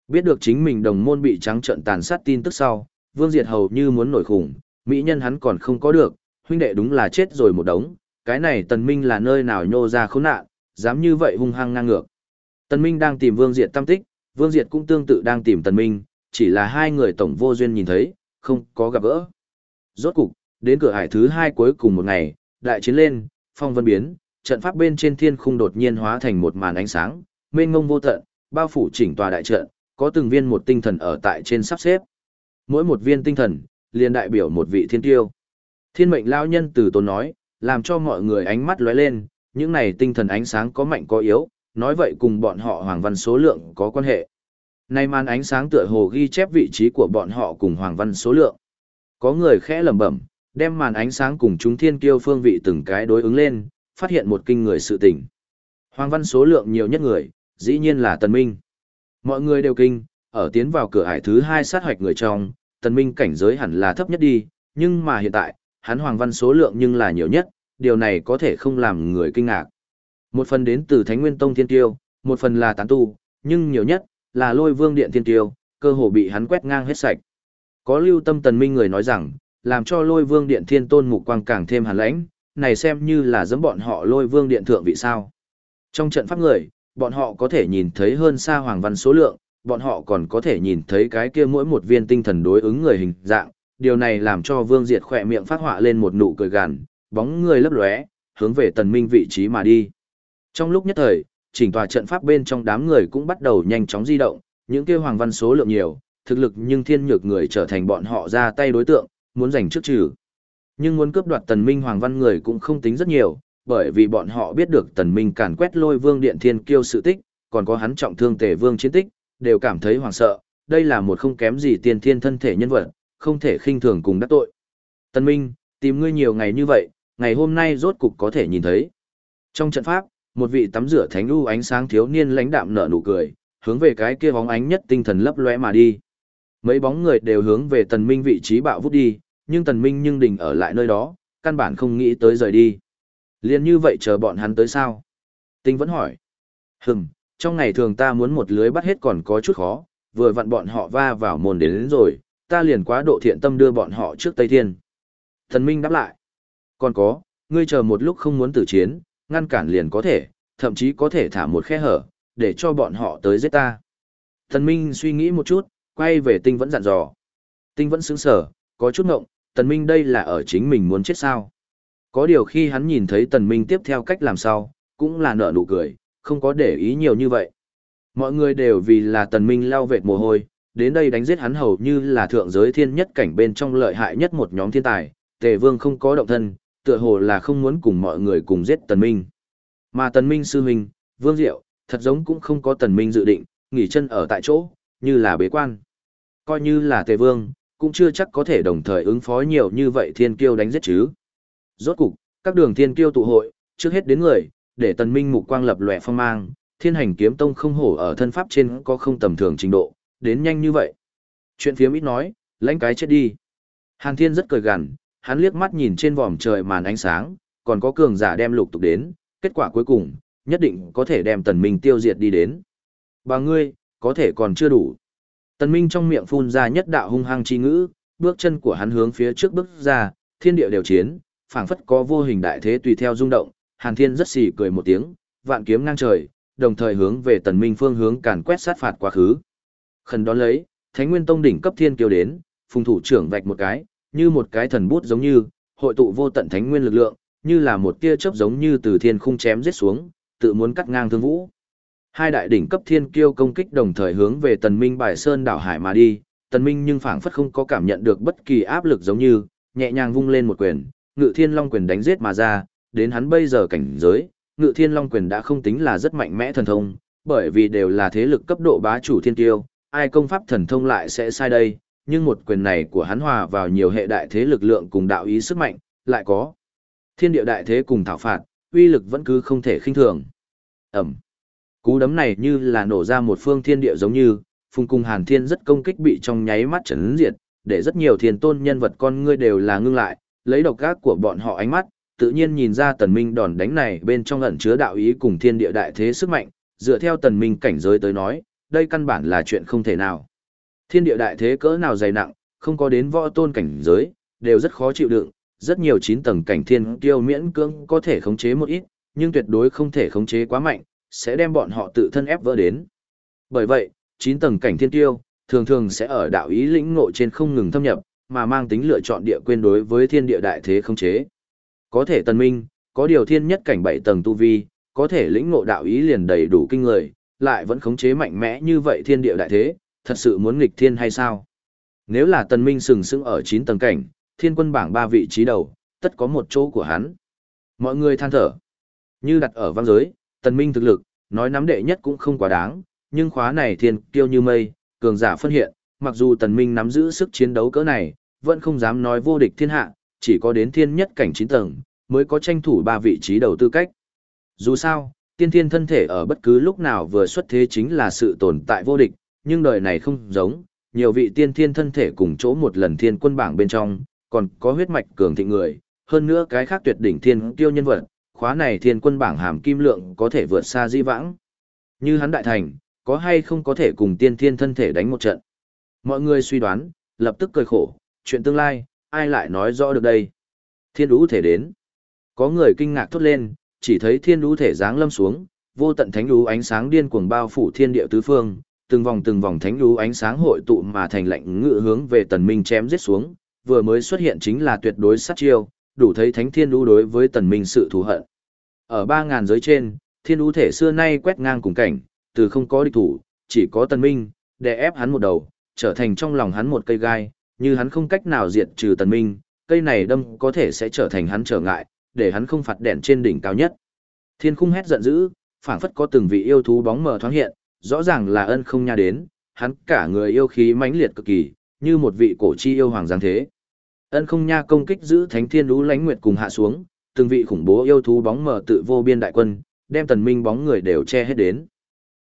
A: Biết được chính mình đồng môn bị trắng trợn tàn sát tin tức sau, Vương Diệt hầu như muốn nổi khủng, mỹ nhân hắn còn không có được, huynh đệ đúng là chết rồi một đống, cái này Tần Minh là nơi nào nhô ra khốn nạn, dám như vậy hung hăng ngang ngược. Tần Minh đang tìm Vương Diệt tâm tích, Vương Diệt cũng tương tự đang tìm Tần Minh, chỉ là hai người tổng vô duyên nhìn thấy, không có gặp gỡ. Rốt cục, đến cửa hải thứ hai cuối cùng một ngày, đại chiến lên, phong vân biến, trận pháp bên trên thiên khung đột nhiên hóa thành một màn ánh sáng, mênh ngông vô tận, bao phủ chỉnh tòa đại trận, có từng viên một tinh thần ở tại trên sắp xếp. Mỗi một viên tinh thần, liền đại biểu một vị thiên tiêu. Thiên mệnh lão nhân từ tốn nói, làm cho mọi người ánh mắt lóe lên, những này tinh thần ánh sáng có mạnh có yếu, nói vậy cùng bọn họ hoàng văn số lượng có quan hệ. Nay màn ánh sáng tựa hồ ghi chép vị trí của bọn họ cùng hoàng văn số lượng. Có người khẽ lẩm bẩm, đem màn ánh sáng cùng chúng thiên kiêu phương vị từng cái đối ứng lên, phát hiện một kinh người sự tình. Hoàng văn số lượng nhiều nhất người, dĩ nhiên là Tần Minh. Mọi người đều kinh, ở tiến vào cửa ải thứ hai sát hoạch người trong, Tần Minh cảnh giới hẳn là thấp nhất đi, nhưng mà hiện tại, hắn hoàng văn số lượng nhưng là nhiều nhất, điều này có thể không làm người kinh ngạc. Một phần đến từ Thánh Nguyên Tông Thiên Tiêu, một phần là tán tu, nhưng nhiều nhất là Lôi Vương Điện Thiên Tiêu, cơ hồ bị hắn quét ngang hết sạch. Có lưu tâm Tần Minh người nói rằng, làm cho lôi vương điện thiên tôn mục quang càng thêm hàn lãnh, này xem như là giấm bọn họ lôi vương điện thượng vị sao. Trong trận pháp người, bọn họ có thể nhìn thấy hơn xa hoàng văn số lượng, bọn họ còn có thể nhìn thấy cái kia mỗi một viên tinh thần đối ứng người hình dạng, điều này làm cho vương diệt khỏe miệng phát họa lên một nụ cười gằn, bóng người lấp lóe, hướng về tần minh vị trí mà đi. Trong lúc nhất thời, chỉnh tòa trận pháp bên trong đám người cũng bắt đầu nhanh chóng di động, những kia hoàng văn số lượng nhiều, thực lực nhưng thiên nhược người trở thành bọn họ ra tay đối tượng, muốn giành trước trừ. Nhưng muốn cướp đoạt tần minh hoàng văn người cũng không tính rất nhiều, bởi vì bọn họ biết được tần minh càn quét lôi vương điện thiên kiêu sự tích, còn có hắn trọng thương tề vương chiến tích, đều cảm thấy hoảng sợ, đây là một không kém gì tiên thiên thân thể nhân vật, không thể khinh thường cùng đắc tội. Tần minh, tìm ngươi nhiều ngày như vậy, ngày hôm nay rốt cục có thể nhìn thấy. Trong trận pháp, một vị tắm rửa thánh u ánh sáng thiếu niên lãnh đạm nở nụ cười, hướng về cái kia bóng ánh nhất tinh thần lấp lóe mà đi. Mấy bóng người đều hướng về tần minh vị trí bạo vút đi, nhưng tần minh nhưng đình ở lại nơi đó, căn bản không nghĩ tới rời đi. Liên như vậy chờ bọn hắn tới sao? Tinh vẫn hỏi. Hừm, trong ngày thường ta muốn một lưới bắt hết còn có chút khó, vừa vặn bọn họ va vào mồn đến, đến rồi, ta liền quá độ thiện tâm đưa bọn họ trước Tây Thiên. Thần Minh đáp lại. Còn có, ngươi chờ một lúc không muốn tử chiến, ngăn cản liền có thể, thậm chí có thể thả một khe hở, để cho bọn họ tới giết ta. Thần Minh suy nghĩ một chút, quay về tinh vẫn dặn dò. Tinh vẫn sững sờ, có chút ngộng, tần minh đây là ở chính mình muốn chết sao. Có điều khi hắn nhìn thấy tần minh tiếp theo cách làm sao, cũng là nở nụ cười, không có để ý nhiều như vậy. Mọi người đều vì là tần minh lao vệt mồ hôi, đến đây đánh giết hắn hầu như là thượng giới thiên nhất cảnh bên trong lợi hại nhất một nhóm thiên tài, tề vương không có động thân, tựa hồ là không muốn cùng mọi người cùng giết tần minh. Mà tần minh sư huynh, vương diệu, thật giống cũng không có tần minh dự định, nghỉ chân ở tại chỗ, như là bế quan. Coi như là tề vương, cũng chưa chắc có thể đồng thời ứng phó nhiều như vậy thiên kiêu đánh giết chứ. Rốt cục, các đường thiên kiêu tụ hội, trước hết đến người, để tần minh mục quang lập lòe phong mang, thiên hành kiếm tông không hổ ở thân pháp trên có không tầm thường trình độ, đến nhanh như vậy. Chuyện phía ít nói, lãnh cái chết đi. Hàn thiên rất cười gằn, hắn liếc mắt nhìn trên vòm trời màn ánh sáng, còn có cường giả đem lục tục đến, kết quả cuối cùng, nhất định có thể đem tần minh tiêu diệt đi đến. Bà ngươi, có thể còn chưa đủ. Tần Minh trong miệng phun ra nhất đạo hung hăng chi ngữ, bước chân của hắn hướng phía trước bước ra, thiên địa đều chiến, phảng phất có vô hình đại thế tùy theo rung động, Hàn Thiên rất xì cười một tiếng, vạn kiếm ngang trời, đồng thời hướng về Tần Minh phương hướng càn quét sát phạt quá khứ. Khẩn đón lấy, Thánh Nguyên Tông đỉnh cấp thiên kiêu đến, phùng thủ trưởng vạch một cái, như một cái thần bút giống như, hội tụ vô tận thánh nguyên lực lượng, như là một tia chớp giống như từ thiên khung chém giết xuống, tự muốn cắt ngang thương vũ. Hai đại đỉnh cấp thiên kiêu công kích đồng thời hướng về Tần Minh bài sơn đảo hải mà đi, Tần Minh nhưng phảng phất không có cảm nhận được bất kỳ áp lực giống như, nhẹ nhàng vung lên một quyền, Ngự Thiên Long quyền đánh giết mà ra, đến hắn bây giờ cảnh giới, Ngự Thiên Long quyền đã không tính là rất mạnh mẽ thần thông, bởi vì đều là thế lực cấp độ bá chủ thiên kiêu, ai công pháp thần thông lại sẽ sai đây, nhưng một quyền này của hắn hòa vào nhiều hệ đại thế lực lượng cùng đạo ý sức mạnh, lại có thiên địa đại thế cùng thảo phạt, uy lực vẫn cứ không thể khinh thường. Ẩm. Cú đấm này như là nổ ra một phương thiên địa giống như, phùng cung hàn thiên rất công kích bị trong nháy mắt chấn diệt, để rất nhiều thiên tôn nhân vật con ngươi đều là ngưng lại, lấy độc gác của bọn họ ánh mắt, tự nhiên nhìn ra tần minh đòn đánh này bên trong ẩn chứa đạo ý cùng thiên địa đại thế sức mạnh, dựa theo tần minh cảnh giới tới nói, đây căn bản là chuyện không thể nào. Thiên địa đại thế cỡ nào dày nặng, không có đến võ tôn cảnh giới, đều rất khó chịu đựng, rất nhiều chín tầng cảnh thiên kiêu miễn cưỡng có thể khống chế một ít, nhưng tuyệt đối không thể khống chế quá mạnh, sẽ đem bọn họ tự thân ép vỡ đến. Bởi vậy, chín tầng cảnh thiên tiêu, thường thường sẽ ở đạo ý lĩnh ngộ trên không ngừng thâm nhập, mà mang tính lựa chọn địa quên đối với thiên địa đại thế khống chế. Có thể tân minh, có điều thiên nhất cảnh 7 tầng tu vi, có thể lĩnh ngộ đạo ý liền đầy đủ kinh người, lại vẫn khống chế mạnh mẽ như vậy thiên địa đại thế, thật sự muốn nghịch thiên hay sao? Nếu là tần minh sừng sững ở 9 tầng cảnh, thiên quân bảng ba vị trí đầu, tất có một chỗ của hắn. Mọi người than thở. Như đặt ở vang giới, tần minh thực lực, nói nắm đệ nhất cũng không quá đáng, nhưng khóa này thiên kiêu như mây, cường giả phân hiện, mặc dù tần minh nắm giữ sức chiến đấu cỡ này, vẫn không dám nói vô địch thiên hạ, chỉ có đến thiên nhất cảnh 9 tầng, mới có tranh thủ ba vị trí đầu tư cách. Dù sao, tiên thiên thân thể ở bất cứ lúc nào vừa xuất thế chính là sự tồn tại vô địch, nhưng đời này không giống, nhiều vị tiên thiên thân thể cùng chỗ một lần thiên quân bảng bên trong, còn có huyết mạch cường thịnh người, hơn nữa cái khác tuyệt đỉnh thiên tiêu nhân vật, khóa này thiên quân bảng hàm kim lượng có thể vượt xa di vãng. Như hắn đại thành, có hay không có thể cùng tiên thiên thân thể đánh một trận. Mọi người suy đoán, lập tức cười khổ, chuyện tương lai, ai lại nói rõ được đây. Thiên đũ thể đến. Có người kinh ngạc thốt lên, chỉ thấy thiên đũ thể dáng lâm xuống, vô tận thánh đũ ánh sáng điên cuồng bao phủ thiên địa tứ phương, từng vòng từng vòng thánh đũ ánh sáng hội tụ mà thành lạnh ngự hướng về tần minh chém giết xuống, vừa mới xuất hiện chính là tuyệt đối sát chiêu, đủ thấy thánh thiên đũ đối với tần minh sự thù hận. Ở 3.000 giới trên, thiên đũ thể xưa nay quét ngang cùng cảnh, từ không có địch thủ, chỉ có tần minh, để ép hắn một đầu, trở thành trong lòng hắn một cây gai, như hắn không cách nào diệt trừ tần minh, cây này đâm có thể sẽ trở thành hắn trở ngại, để hắn không phạt đèn trên đỉnh cao nhất. Thiên khung hét giận dữ, phảng phất có từng vị yêu thú bóng mờ thoáng hiện, rõ ràng là ân không nha đến, hắn cả người yêu khí mãnh liệt cực kỳ, như một vị cổ chi yêu hoàng giáng thế. Ân không nha công kích giữ thánh thiên lũ lánh nguyệt cùng hạ xuống, từng vị khủng bố yêu thú bóng mờ tự vô biên đại quân, đem tần minh bóng người đều che hết đến.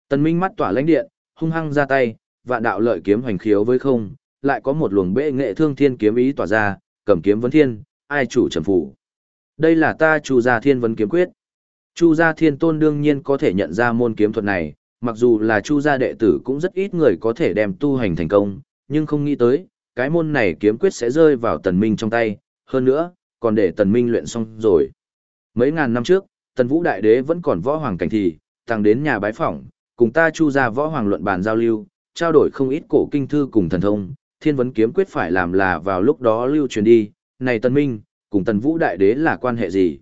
A: Tần minh mắt tỏa lãnh điện, hung hăng ra tay, vạn đạo lợi kiếm hoành khiếu với không, lại có một luồng bệ nghệ thương thiên kiếm ý tỏa ra, cầm kiếm vấn thiên, ai chủ trầm phủ. Đây là ta Chu Gia Thiên Vấn Kiếm Quyết. Chu Gia Thiên Tôn đương nhiên có thể nhận ra môn kiếm thuật này, mặc dù là Chu gia đệ tử cũng rất ít người có thể đem tu hành thành công, nhưng không nghĩ tới, cái môn này kiếm quyết sẽ rơi vào Tần Minh trong tay, hơn nữa, còn để Tần Minh luyện xong rồi. Mấy ngàn năm trước, Tần Vũ Đại Đế vẫn còn võ hoàng cảnh thì, tăng đến nhà bái phỏng, cùng ta Chu gia võ hoàng luận bàn giao lưu, trao đổi không ít cổ kinh thư cùng thần thông, thiên vấn kiếm quyết phải làm là vào lúc đó lưu truyền đi, này Tần Minh, cùng Tần Vũ Đại Đế là quan hệ gì?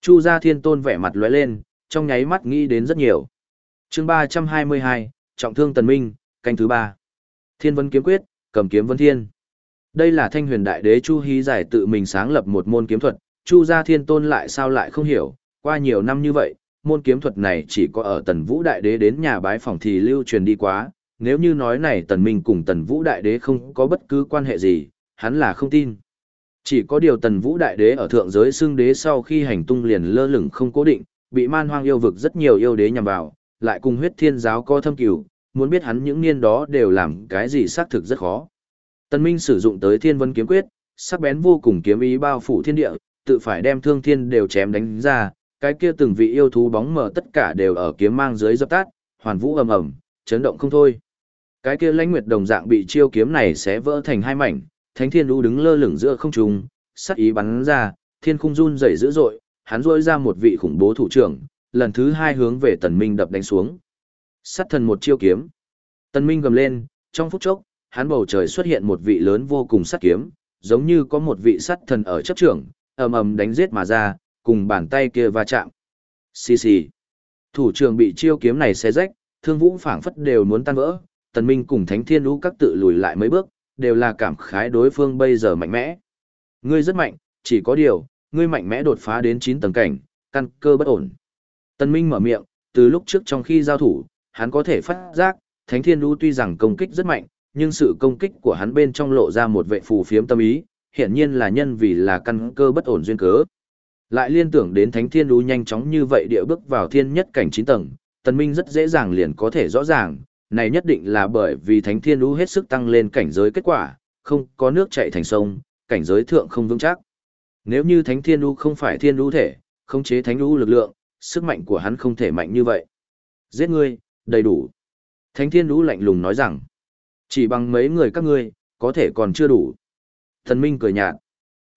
A: Chu gia thiên tôn vẻ mặt lóe lên, trong nháy mắt nghĩ đến rất nhiều. chương 322, Trọng thương Tần Minh, canh thứ ba Thiên vấn kiếm quyết, cầm kiếm vân thiên. Đây là thanh huyền đại đế Chu Hí giải tự mình sáng lập một môn kiếm thuật, Chu gia thiên tôn lại sao lại không hiểu, qua nhiều năm như vậy, môn kiếm thuật này chỉ có ở tần vũ đại đế đến nhà bái phòng thì lưu truyền đi quá, nếu như nói này tần minh cùng tần vũ đại đế không có bất cứ quan hệ gì, hắn là không tin. Chỉ có điều tần vũ đại đế ở thượng giới xương đế sau khi hành tung liền lơ lửng không cố định, bị man hoang yêu vực rất nhiều yêu đế nhằm vào, lại cùng huyết thiên giáo co thâm cửu, muốn biết hắn những niên đó đều làm cái gì xác thực rất khó. Tần Minh sử dụng tới thiên vân kiếm quyết, sắc bén vô cùng kiếm ý bao phủ thiên địa, tự phải đem thương thiên đều chém đánh ra, cái kia từng vị yêu thú bóng mờ tất cả đều ở kiếm mang dưới dập tắt, hoàn vũ ầm ầm, chấn động không thôi. Cái kia lãnh nguyệt đồng dạng bị chiêu kiếm này xé vỡ thành hai mảnh, thánh thiên lũ đứng lơ lửng giữa không trung, sắc ý bắn ra, thiên khung run rẩy dữ dội, hắn rôi ra một vị khủng bố thủ trưởng, lần thứ hai hướng về tần minh đập đánh xuống. Sát thần một chiêu kiếm. Tần minh gầm lên, trong phút chốc, hắn bầu trời xuất hiện một vị lớn vô cùng sát kiếm, giống như có một vị sát thần ở chấp trưởng, ầm ầm đánh giết mà ra, cùng bàn tay kia va chạm. Xì xì. Thủ trưởng bị chiêu kiếm này xé rách, thương vũ phảng phất đều muốn tan vỡ, tần minh cùng thánh thiên lũ các tự lùi lại mấy bước, đều là cảm khái đối phương bây giờ mạnh mẽ. Ngươi rất mạnh, chỉ có điều, ngươi mạnh mẽ đột phá đến 9 tầng cảnh, căn cơ bất ổn. Tân Minh mở miệng, từ lúc trước trong khi giao thủ, hắn có thể phát giác, Thánh Thiên Đu tuy rằng công kích rất mạnh, nhưng sự công kích của hắn bên trong lộ ra một vệ phù phiếm tâm ý, hiện nhiên là nhân vì là căn cơ bất ổn duyên cớ. Lại liên tưởng đến Thánh Thiên Đu nhanh chóng như vậy địa bước vào thiên nhất cảnh 9 tầng, Tân Minh rất dễ dàng liền có thể rõ ràng, này nhất định là bởi vì Thánh Thiên Lũ hết sức tăng lên cảnh giới kết quả, không có nước chảy thành sông, cảnh giới thượng không vững chắc. Nếu như Thánh Thiên Lũ không phải Thiên Lũ thể, không chế Thánh Lũ lực lượng, sức mạnh của hắn không thể mạnh như vậy. Giết ngươi, đầy đủ. Thánh Thiên Lũ lạnh lùng nói rằng, chỉ bằng mấy người các ngươi, có thể còn chưa đủ. Thần Minh cười nhạt,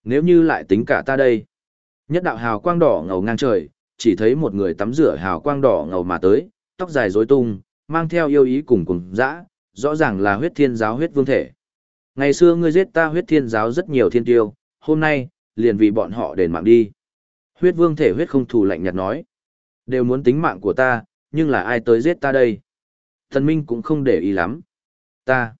A: nếu như lại tính cả ta đây. Nhất đạo hào quang đỏ ngầu ngang trời, chỉ thấy một người tắm rửa hào quang đỏ ngầu mà tới, tóc dài rối tung, mang theo yêu ý cùng cùng dã, rõ ràng là huyết thiên giáo huyết vương thể. Ngày xưa ngươi giết ta huyết thiên giáo rất nhiều thiên tiêu, hôm nay, liền vì bọn họ đền mạng đi. Huyết vương thể huyết không thù lạnh nhạt nói. Đều muốn tính mạng của ta, nhưng là ai tới giết ta đây? Thần Minh cũng không để ý lắm. Ta.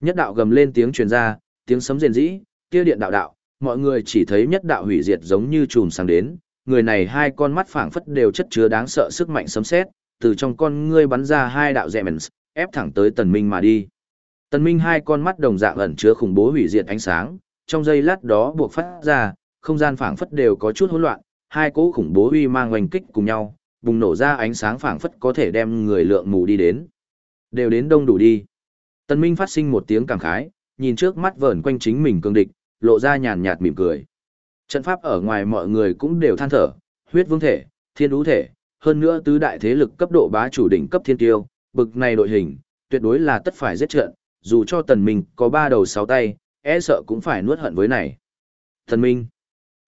A: Nhất đạo gầm lên tiếng truyền ra, tiếng sấm rền rĩ, kia điện đạo đạo, mọi người chỉ thấy nhất đạo hủy diệt giống như chùm sáng đến, người này hai con mắt phảng phất đều chất chứa đáng sợ sức mạnh sấm sét, từ trong con ngươi bắn ra hai đạo Zemens, ép thẳng tới Tần Minh mà đi. Tần Minh hai con mắt đồng dạng ẩn chứa khủng bố hủy diệt ánh sáng, trong giây lát đó buộc phát ra, không gian phảng phất đều có chút hỗn loạn, hai cỗ khủng bố uy mang oanh kích cùng nhau, bùng nổ ra ánh sáng phảng phất có thể đem người lượng mù đi đến. Đều đến đông đủ đi. Tần Minh phát sinh một tiếng cảm khái, nhìn trước mắt vờn quanh chính mình cương địch, lộ ra nhàn nhạt mỉm cười. Trận pháp ở ngoài mọi người cũng đều than thở, huyết vương thể, thiên đú thể, hơn nữa tứ đại thế lực cấp độ bá chủ đỉnh cấp thiên tiêu, bực này đội hình, tuyệt đối là tất phải giết trận, dù cho tần minh có ba đầu sáu tay, e sợ cũng phải nuốt hận với này. Tần minh,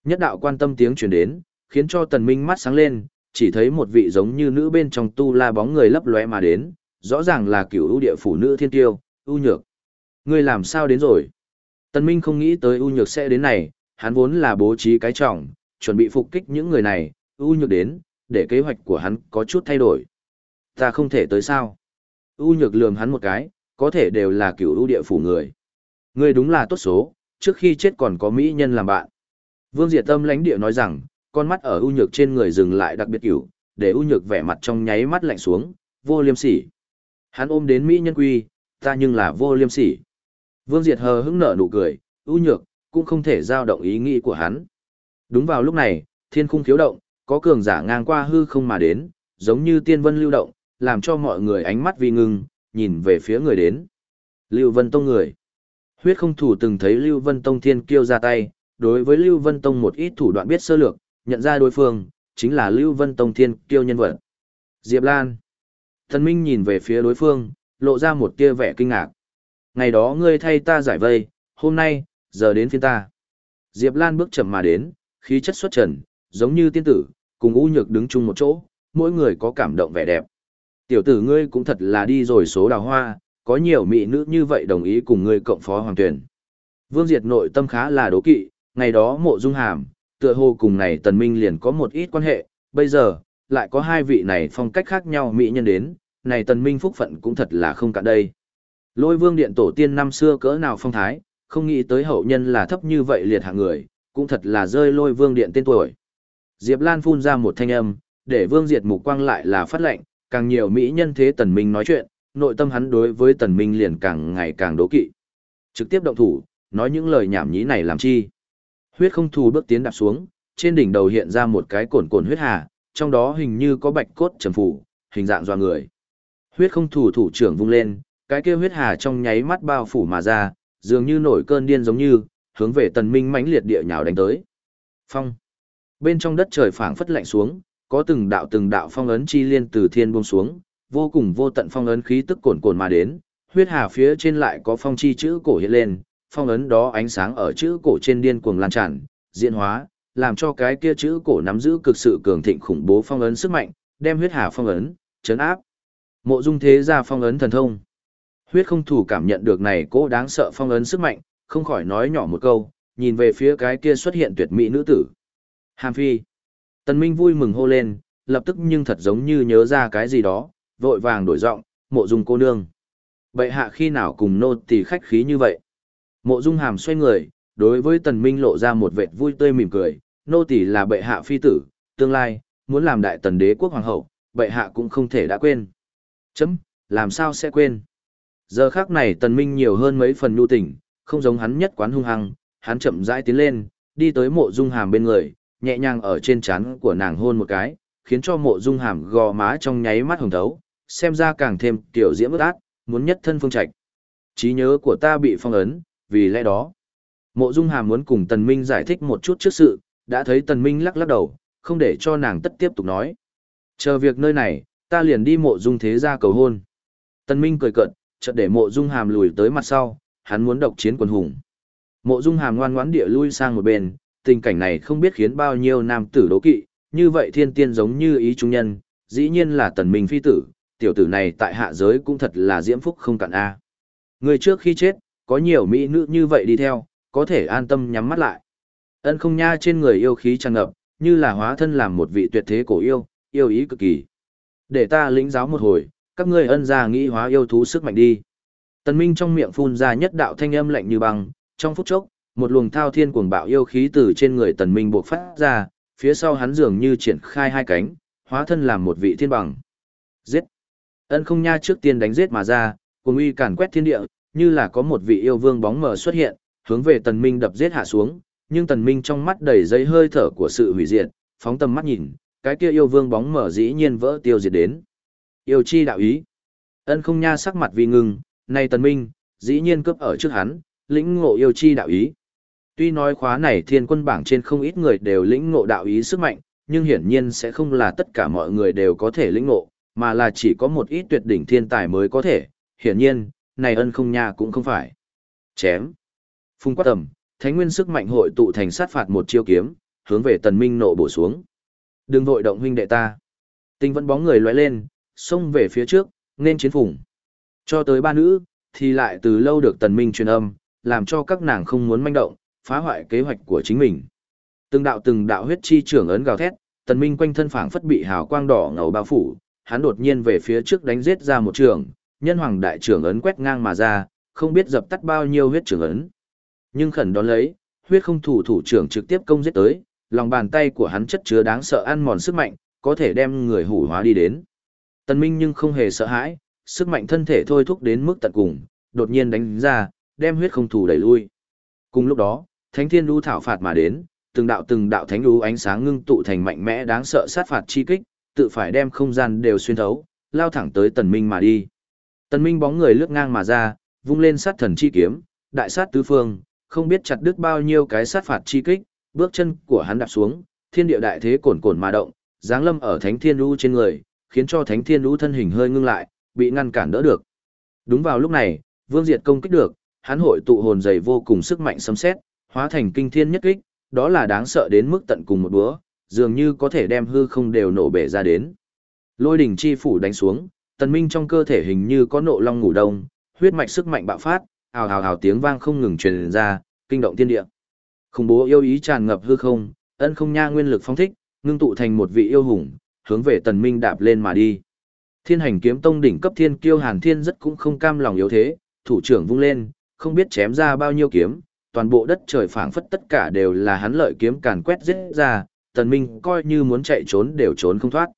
A: nhất đạo quan tâm tiếng truyền đến, khiến cho tần minh mắt sáng lên, chỉ thấy một vị giống như nữ bên trong tu la bóng người lấp lóe mà đến, rõ ràng là cửu ưu địa phủ nữ thiên tiêu, ưu nhược. Ngươi làm sao đến rồi? Tần minh không nghĩ tới ưu nhược sẽ đến này, hắn vốn là bố trí cái trọng, chuẩn bị phục kích những người này, ưu nhược đến, để kế hoạch của hắn có chút thay đổi. Ta không thể tới sao? U nhược lườm hắn một cái, có thể đều là cửu ưu địa phủ người. Ngươi đúng là tốt số, trước khi chết còn có mỹ nhân làm bạn. Vương Diệt Tâm lãnh địa nói rằng, con mắt ở ưu nhược trên người dừng lại đặc biệt cửu, để ưu nhược vẻ mặt trong nháy mắt lạnh xuống, vô liêm sỉ. Hắn ôm đến mỹ nhân quy, ta nhưng là vô liêm sỉ. Vương Diệt hờ hững nở nụ cười, ưu nhược, cũng không thể giao động ý nghĩ của hắn. Đúng vào lúc này, thiên khung khiếu động, có cường giả ngang qua hư không mà đến, giống như tiên vân lưu động, làm cho mọi người ánh mắt vi ngưng, nhìn về phía người đến. Lưu Vân Tông người. Huyết không thủ từng thấy Lưu Vân Tông thiên kiêu ra tay, đối với Lưu Vân Tông một ít thủ đoạn biết sơ lược, nhận ra đối phương, chính là Lưu Vân Tông thiên kiêu nhân vật. Diệp Lan. Thần Minh nhìn về phía đối phương, lộ ra một tia vẻ kinh ngạc. Ngày đó ngươi thay ta giải vây, hôm nay, giờ đến phiên ta. Diệp Lan bước chậm mà đến, khí chất xuất trần, giống như tiên tử, cùng U Nhược đứng chung một chỗ, mỗi người có cảm động vẻ đẹp. Tiểu tử ngươi cũng thật là đi rồi số đào hoa, có nhiều mỹ nữ như vậy đồng ý cùng ngươi cộng phó hoàng tuyển. Vương Diệt nội tâm khá là đố kỵ, ngày đó mộ dung hàm, tựa hồ cùng này tần minh liền có một ít quan hệ, bây giờ, lại có hai vị này phong cách khác nhau mỹ nhân đến, này tần minh phúc phận cũng thật là không cả đây. Lôi vương điện tổ tiên năm xưa cỡ nào phong thái, không nghĩ tới hậu nhân là thấp như vậy liệt hạng người, cũng thật là rơi lôi vương điện tên tuổi. Diệp Lan phun ra một thanh âm, để vương diệt mục quang lại là phát lệnh, càng nhiều mỹ nhân thế tần minh nói chuyện, nội tâm hắn đối với tần minh liền càng ngày càng đố kỵ. Trực tiếp động thủ, nói những lời nhảm nhí này làm chi. Huyết không thù bước tiến đạp xuống, trên đỉnh đầu hiện ra một cái cồn cồn huyết hà, trong đó hình như có bạch cốt trầm phủ, hình dạng doa người. Huyết không thủ thủ trưởng vung lên, cái kia huyết hà trong nháy mắt bao phủ mà ra, dường như nổi cơn điên giống như, hướng về tần minh mãnh liệt địa nhào đánh tới. Phong. Bên trong đất trời phảng phất lạnh xuống, có từng đạo từng đạo phong ấn chi liên từ thiên buông xuống, vô cùng vô tận phong ấn khí tức cồn cồn mà đến, huyết hà phía trên lại có phong chi chữ cổ hiện lên, phong ấn đó ánh sáng ở chữ cổ trên điên cuồng lan tràn, diễn hóa, làm cho cái kia chữ cổ nắm giữ cực sự cường thịnh khủng bố phong ấn sức mạnh, đem huyết hà phong ấn, chấn áp. Mộ Dung Thế gia phong ấn thần thông. Huyết không thủ cảm nhận được này cố đáng sợ phong ấn sức mạnh, không khỏi nói nhỏ một câu, nhìn về phía cái kia xuất hiện tuyệt mỹ nữ tử. Hàm Phi. Tần Minh vui mừng hô lên, lập tức nhưng thật giống như nhớ ra cái gì đó, vội vàng đổi giọng, mộ dung cô nương. Bệ hạ khi nào cùng nô tỳ khách khí như vậy? Mộ dung hàm xoay người, đối với tần minh lộ ra một vệt vui tươi mỉm cười, nô tỳ là bệ hạ phi tử, tương lai, muốn làm đại tần đế quốc hoàng hậu, bệ hạ cũng không thể đã quên. Chấm, làm sao sẽ quên? Giờ khác này tần minh nhiều hơn mấy phần nhu tình, không giống hắn nhất quán hung hăng, hắn chậm rãi tiến lên, đi tới mộ dung hàm bên người, nhẹ nhàng ở trên trán của nàng hôn một cái, khiến cho mộ dung hàm gò má trong nháy mắt hồng thấu, xem ra càng thêm tiểu diễm ước ác, muốn nhất thân phương trạch. trí nhớ của ta bị phong ấn, vì lẽ đó. Mộ dung hàm muốn cùng tần minh giải thích một chút trước sự, đã thấy tần minh lắc lắc đầu, không để cho nàng tất tiếp tục nói. Chờ việc nơi này, ta liền đi mộ dung thế gia cầu hôn. Tần minh cười cợt, chợt để mộ dung hàm lùi tới mặt sau, hắn muốn độc chiến quần hùng. Mộ dung hàm ngoan ngoãn địa lui sang một bên, tình cảnh này không biết khiến bao nhiêu nam tử đố kỵ, như vậy thiên tiên giống như ý trung nhân, dĩ nhiên là tần minh phi tử, tiểu tử này tại hạ giới cũng thật là diễm phúc không cạn a. Người trước khi chết, có nhiều mỹ nữ như vậy đi theo, có thể an tâm nhắm mắt lại. Ân không nha trên người yêu khí tràn ngập, như là hóa thân làm một vị tuyệt thế cổ yêu, yêu ý cực kỳ. Để ta lĩnh giáo một hồi, các ngươi ân gia nghĩ hóa yêu thú sức mạnh đi. Tần Minh trong miệng phun ra nhất đạo thanh âm lạnh như băng, trong phút chốc, một luồng thao thiên cuồng bạo yêu khí từ trên người Tần Minh bộc phát ra, phía sau hắn dường như triển khai hai cánh, hóa thân làm một vị thiên bằng. Giết! Ân không nha trước tiên đánh giết mà ra, cuồng uy càn quét thiên địa, như là có một vị yêu vương bóng mờ xuất hiện, hướng về Tần Minh đập giết hạ xuống, nhưng Tần Minh trong mắt đầy dây hơi thở của sự hủy diệt, phóng tầm mắt nhìn, cái kia yêu vương bóng mờ dĩ nhiên vỡ tiêu diệt đến. Yêu chi đạo ý. Ân không nha sắc mặt vì ngừng này Tần Minh, dĩ nhiên cướp ở trước hắn, lĩnh ngộ yêu chi đạo ý. Tuy nói khóa này thiên quân bảng trên không ít người đều lĩnh ngộ đạo ý sức mạnh, nhưng hiển nhiên sẽ không là tất cả mọi người đều có thể lĩnh ngộ, mà là chỉ có một ít tuyệt đỉnh thiên tài mới có thể, hiển nhiên, này ân không nha cũng không phải. Chém. Phung quát tầm, thánh nguyên sức mạnh hội tụ thành sát phạt một chiêu kiếm, hướng về tần minh nộ bổ xuống. Đừng vội động huynh đệ ta. Tinh vẫn bóng người lóe lên, xông về phía trước, nên chiến phủng. Cho tới ba nữ, thì lại từ lâu được tần minh truyền âm, làm cho các nàng không muốn manh động, phá hoại kế hoạch của chính mình. Từng đạo từng đạo huyết chi trưởng ấn gào thét, tần minh quanh thân phảng phất bị hào quang đỏ ngầu bao phủ, hắn đột nhiên về phía trước đánh giết ra một trường, nhân hoàng đại trưởng ấn quét ngang mà ra, không biết dập tắt bao nhiêu huyết trưởng ấn. Nhưng khẩn đón lấy, huyết không thủ thủ trưởng trực tiếp công giết tới, lòng bàn tay của hắn chất chứa đáng sợ ăn mòn sức mạnh, có thể đem người hủ hóa đi đến. Tần Minh nhưng không hề sợ hãi, sức mạnh thân thể thôi thúc đến mức tận cùng, đột nhiên đánh ra, đem huyết không thủ đẩy lui. Cùng lúc đó, Thánh Thiên Đu thảo phạt mà đến, từng đạo từng đạo thánh Đu ánh sáng ngưng tụ thành mạnh mẽ đáng sợ sát phạt chi kích, tự phải đem không gian đều xuyên thấu, lao thẳng tới tần minh mà đi. Tần minh bóng người lướt ngang mà ra, vung lên sát thần chi kiếm, đại sát tứ phương, không biết chặt đứt bao nhiêu cái sát phạt chi kích, bước chân của hắn đạp xuống, thiên địa đại thế cồn cồn mà động, giáng lâm ở thánh thiên Đu trên người, khiến cho thánh thiên Đu thân hình hơi ngưng lại, bị ngăn cản đỡ được. Đúng vào lúc này, Vương Diệt công kích được, hắn hội tụ hồn dày vô cùng sức mạnh sấm xét, hóa thành kinh thiên nhất kích, đó là đáng sợ đến mức tận cùng một búa, dường như có thể đem hư không đều nổ bể ra đến. Lôi đỉnh chi phủ đánh xuống, tần minh trong cơ thể hình như có nộ long ngủ đông, huyết mạch sức mạnh bạo phát, hào hào hào tiếng vang không ngừng truyền ra, kinh động thiên địa. Khủng bố yêu ý tràn ngập hư không, ân không nha nguyên lực phong thích, ngưng tụ thành một vị yêu hùng, hướng về tần minh đạp lên mà đi. Thiên hành kiếm tông đỉnh cấp thiên kiêu hàn thiên rất cũng không cam lòng yếu thế, thủ trưởng vung lên, không biết chém ra bao nhiêu kiếm, toàn bộ đất trời phảng phất tất cả đều là hắn lợi kiếm càn quét giết ra, tần minh coi như muốn chạy trốn đều trốn không thoát.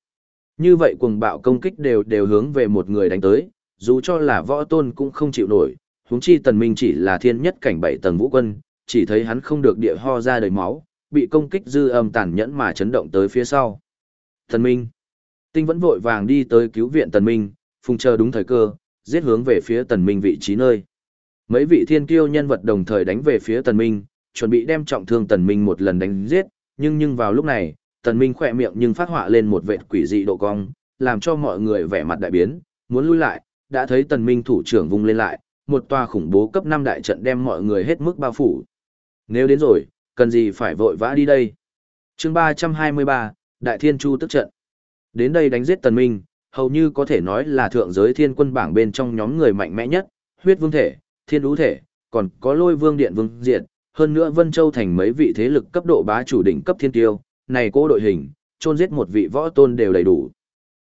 A: Như vậy cuồng bạo công kích đều đều hướng về một người đánh tới, dù cho là võ tôn cũng không chịu nổi, huống chi tần minh chỉ là thiên nhất cảnh bảy tầng vũ quân, chỉ thấy hắn không được địa ho ra đầy máu, bị công kích dư âm tàn nhẫn mà chấn động tới phía sau. Tần minh, tinh vẫn vội vàng đi tới cứu viện tần minh, phùng chờ đúng thời cơ, giết hướng về phía tần minh vị trí nơi. Mấy vị thiên kiêu nhân vật đồng thời đánh về phía tần minh, chuẩn bị đem trọng thương tần minh một lần đánh giết, nhưng nhưng vào lúc này, tần minh khỏe miệng nhưng phát họa lên một vệt quỷ dị độ cong, làm cho mọi người vẻ mặt đại biến, muốn lui lại, đã thấy tần minh thủ trưởng vung lên lại, một tòa khủng bố cấp 5 đại trận đem mọi người hết mức bao phủ. Nếu đến rồi, cần gì phải vội vã đi đây? Chương 323, Đại Thiên Chu tức trận. Đến đây đánh giết tần minh, hầu như có thể nói là thượng giới thiên quân bảng bên trong nhóm người mạnh mẽ nhất, huyết vương thể, thiên đũ thể, còn có lôi vương điện vương diệt hơn nữa Vân Châu thành mấy vị thế lực cấp độ bá chủ đỉnh cấp thiên tiêu, này cố đội hình, chôn giết một vị võ tôn đều đầy đủ.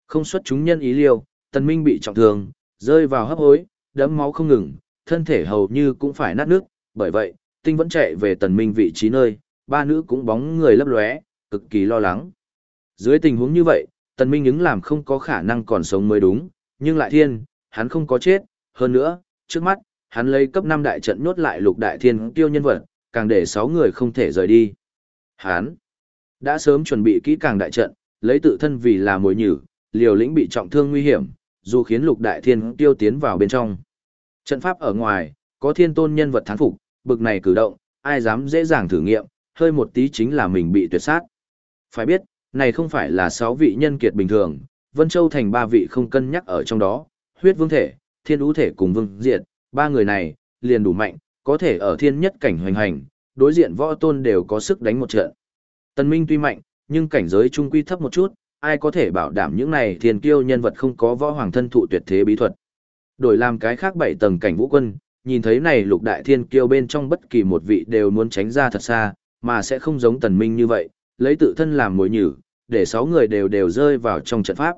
A: Không xuất chúng nhân ý liêu, tần minh bị trọng thương, rơi vào hấp hối, đẫm máu không ngừng, thân thể hầu như cũng phải nát nước, bởi vậy, tinh vẫn chạy về tần minh vị trí nơi, ba nữ cũng bóng người lấp lóe, cực kỳ lo lắng. Dưới tình huống như vậy, tần minh những làm không có khả năng còn sống mới đúng, nhưng lại thiên, hắn không có chết, hơn nữa, trước mắt, hắn lấy cấp 5 đại trận nhốt lại lục đại thiên tiêu nhân vật, càng để 6 người không thể rời đi. Hắn đã sớm chuẩn bị kỹ càng đại trận, lấy tự thân vì là mồi nhử, liều lĩnh bị trọng thương nguy hiểm, dù khiến lục đại thiên tiêu tiến vào bên trong. Trận pháp ở ngoài, có thiên tôn nhân vật thán phục, bực này cử động, ai dám dễ dàng thử nghiệm, hơi một tí chính là mình bị tuyệt sát. Phải biết, này không phải là 6 vị nhân kiệt bình thường, Vân Châu thành 3 vị không cân nhắc ở trong đó, huyết vương thể, thiên ú thể cùng vương diệt, ba người này, liền đủ mạnh, có thể ở thiên nhất cảnh hoành hành, đối diện võ tôn đều có sức đánh một trận. Tần Minh tuy mạnh, nhưng cảnh giới trung quy thấp một chút, ai có thể bảo đảm những này thiên kiêu nhân vật không có võ hoàng thân thụ tuyệt thế bí thuật. Đổi làm cái khác bảy tầng cảnh vũ quân, nhìn thấy này lục đại thiên kiêu bên trong bất kỳ một vị đều muốn tránh ra thật xa, mà sẽ không giống tần minh như vậy, lấy tự thân làm mối nhử, để sáu người đều đều rơi vào trong trận pháp.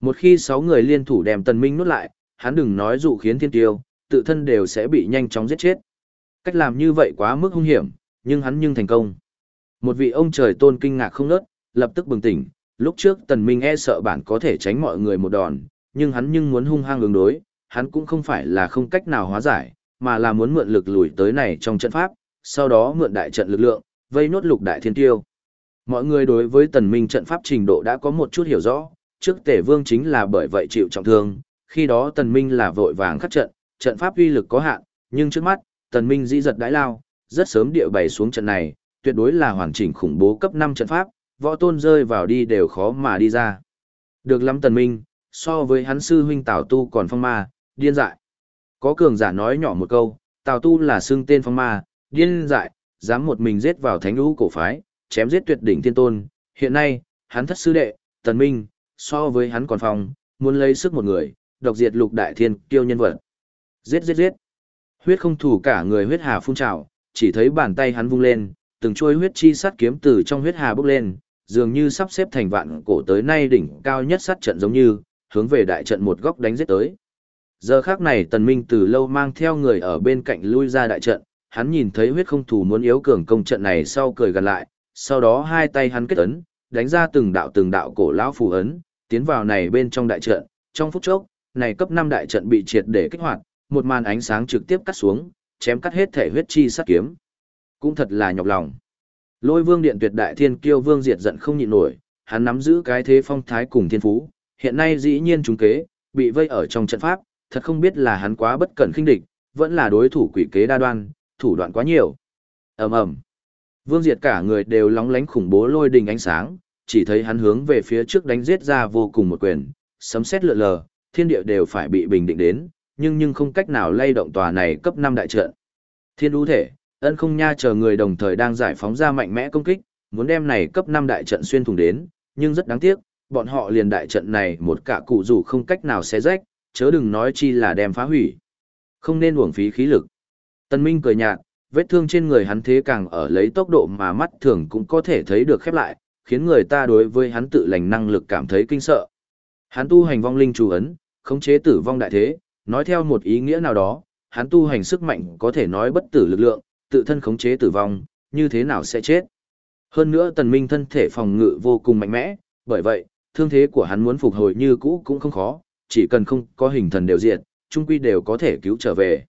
A: Một khi sáu người liên thủ đem tần minh nuốt lại, hắn đừng nói dụ khiến thiên kiêu, tự thân đều sẽ bị nhanh chóng giết chết. Cách làm như vậy quá mức hung hiểm, nhưng hắn nhưng thành công. Một vị ông trời tôn kinh ngạc không nớt, lập tức bừng tỉnh, lúc trước tần minh e sợ bản có thể tránh mọi người một đòn, nhưng hắn nhưng muốn hung hăng ứng đối, hắn cũng không phải là không cách nào hóa giải, mà là muốn mượn lực lùi tới này trong trận pháp, sau đó mượn đại trận lực lượng, vây nốt lục đại thiên tiêu. Mọi người đối với tần minh trận pháp trình độ đã có một chút hiểu rõ, trước tể vương chính là bởi vậy chịu trọng thương, khi đó tần minh là vội vàng khắc trận, trận pháp uy lực có hạn, nhưng trước mắt, tần minh dĩ giật đãi lao, rất sớm địa bày xuống trận này, tuyệt đối là hoàn chỉnh khủng bố cấp 5 trận pháp, võ tôn rơi vào đi đều khó mà đi ra. Được lắm tần minh, so với hắn sư huynh Tào Tu còn phong ma, điên dại. Có cường giả nói nhỏ một câu, Tào Tu là xưng tên phong ma, điên dại, dám một mình giết vào thánh lũ cổ phái, chém giết tuyệt đỉnh thiên tôn. Hiện nay, hắn thất sư đệ, tần minh, so với hắn còn phong, muốn lấy sức một người, độc diệt lục đại thiên kiêu nhân vật. Giết giết giết. Huyết không thủ cả người huyết hà phun trào, chỉ thấy bàn tay hắn vung lên, từng chuôi huyết chi sắt kiếm từ trong huyết hà bốc lên, dường như sắp xếp thành vạn cổ tới nay đỉnh cao nhất sát trận giống như, hướng về đại trận một góc đánh giết tới. Giờ khác này tần minh từ lâu mang theo người ở bên cạnh lui ra đại trận, hắn nhìn thấy huyết không thủ muốn yếu cường công trận này sau cười gần lại, sau đó hai tay hắn kết ấn, đánh ra từng đạo từng đạo cổ lão phù ấn, tiến vào này bên trong đại trận, trong phút chốc, này cấp 5 đại trận bị triệt để kích hoạt, một màn ánh sáng trực tiếp cắt xuống, chém cắt hết thể huyết chi sát kiếm. Cũng thật là nhọc lòng. Lôi vương điện tuyệt đại thiên kiêu vương diệt giận không nhịn nổi, hắn nắm giữ cái thế phong thái cùng thiên phú, hiện nay dĩ nhiên trúng kế, bị vây ở trong trận pháp, thật không biết là hắn quá bất cẩn khinh địch, vẫn là đối thủ quỷ kế đa đoan, thủ đoạn quá nhiều. ầm ầm, Vương Diệt cả người đều lóng lánh khủng bố lôi đình ánh sáng, chỉ thấy hắn hướng về phía trước đánh giết ra vô cùng một quyền, sấm sét lượn lờ, thiên địa đều phải bị bình định đến, nhưng nhưng không cách nào lay động tòa này cấp 5 đại trận. Thiên đũ thể, ân không nha chờ người đồng thời đang giải phóng ra mạnh mẽ công kích, muốn đem này cấp 5 đại trận xuyên thủng đến, nhưng rất đáng tiếc, bọn họ liền đại trận này một cả cụ dù không cách nào xé rách, chớ đừng nói chi là đem phá hủy. Không nên uổng phí khí lực. Tân Minh cười nhạt, vết thương trên người hắn thế càng ở lấy tốc độ mà mắt thường cũng có thể thấy được khép lại, khiến người ta đối với hắn tự lành năng lực cảm thấy kinh sợ. Hắn tu hành vong linh chủ ấn, khống chế tử vong đại thế, nói theo một ý nghĩa nào đó, hắn tu hành sức mạnh có thể nói bất tử lực lượng, tự thân khống chế tử vong, như thế nào sẽ chết. Hơn nữa tần minh thân thể phòng ngự vô cùng mạnh mẽ, bởi vậy, thương thế của hắn muốn phục hồi như cũ cũng không khó, chỉ cần không có hình thần đều diệt, trung quy đều có thể cứu trở về.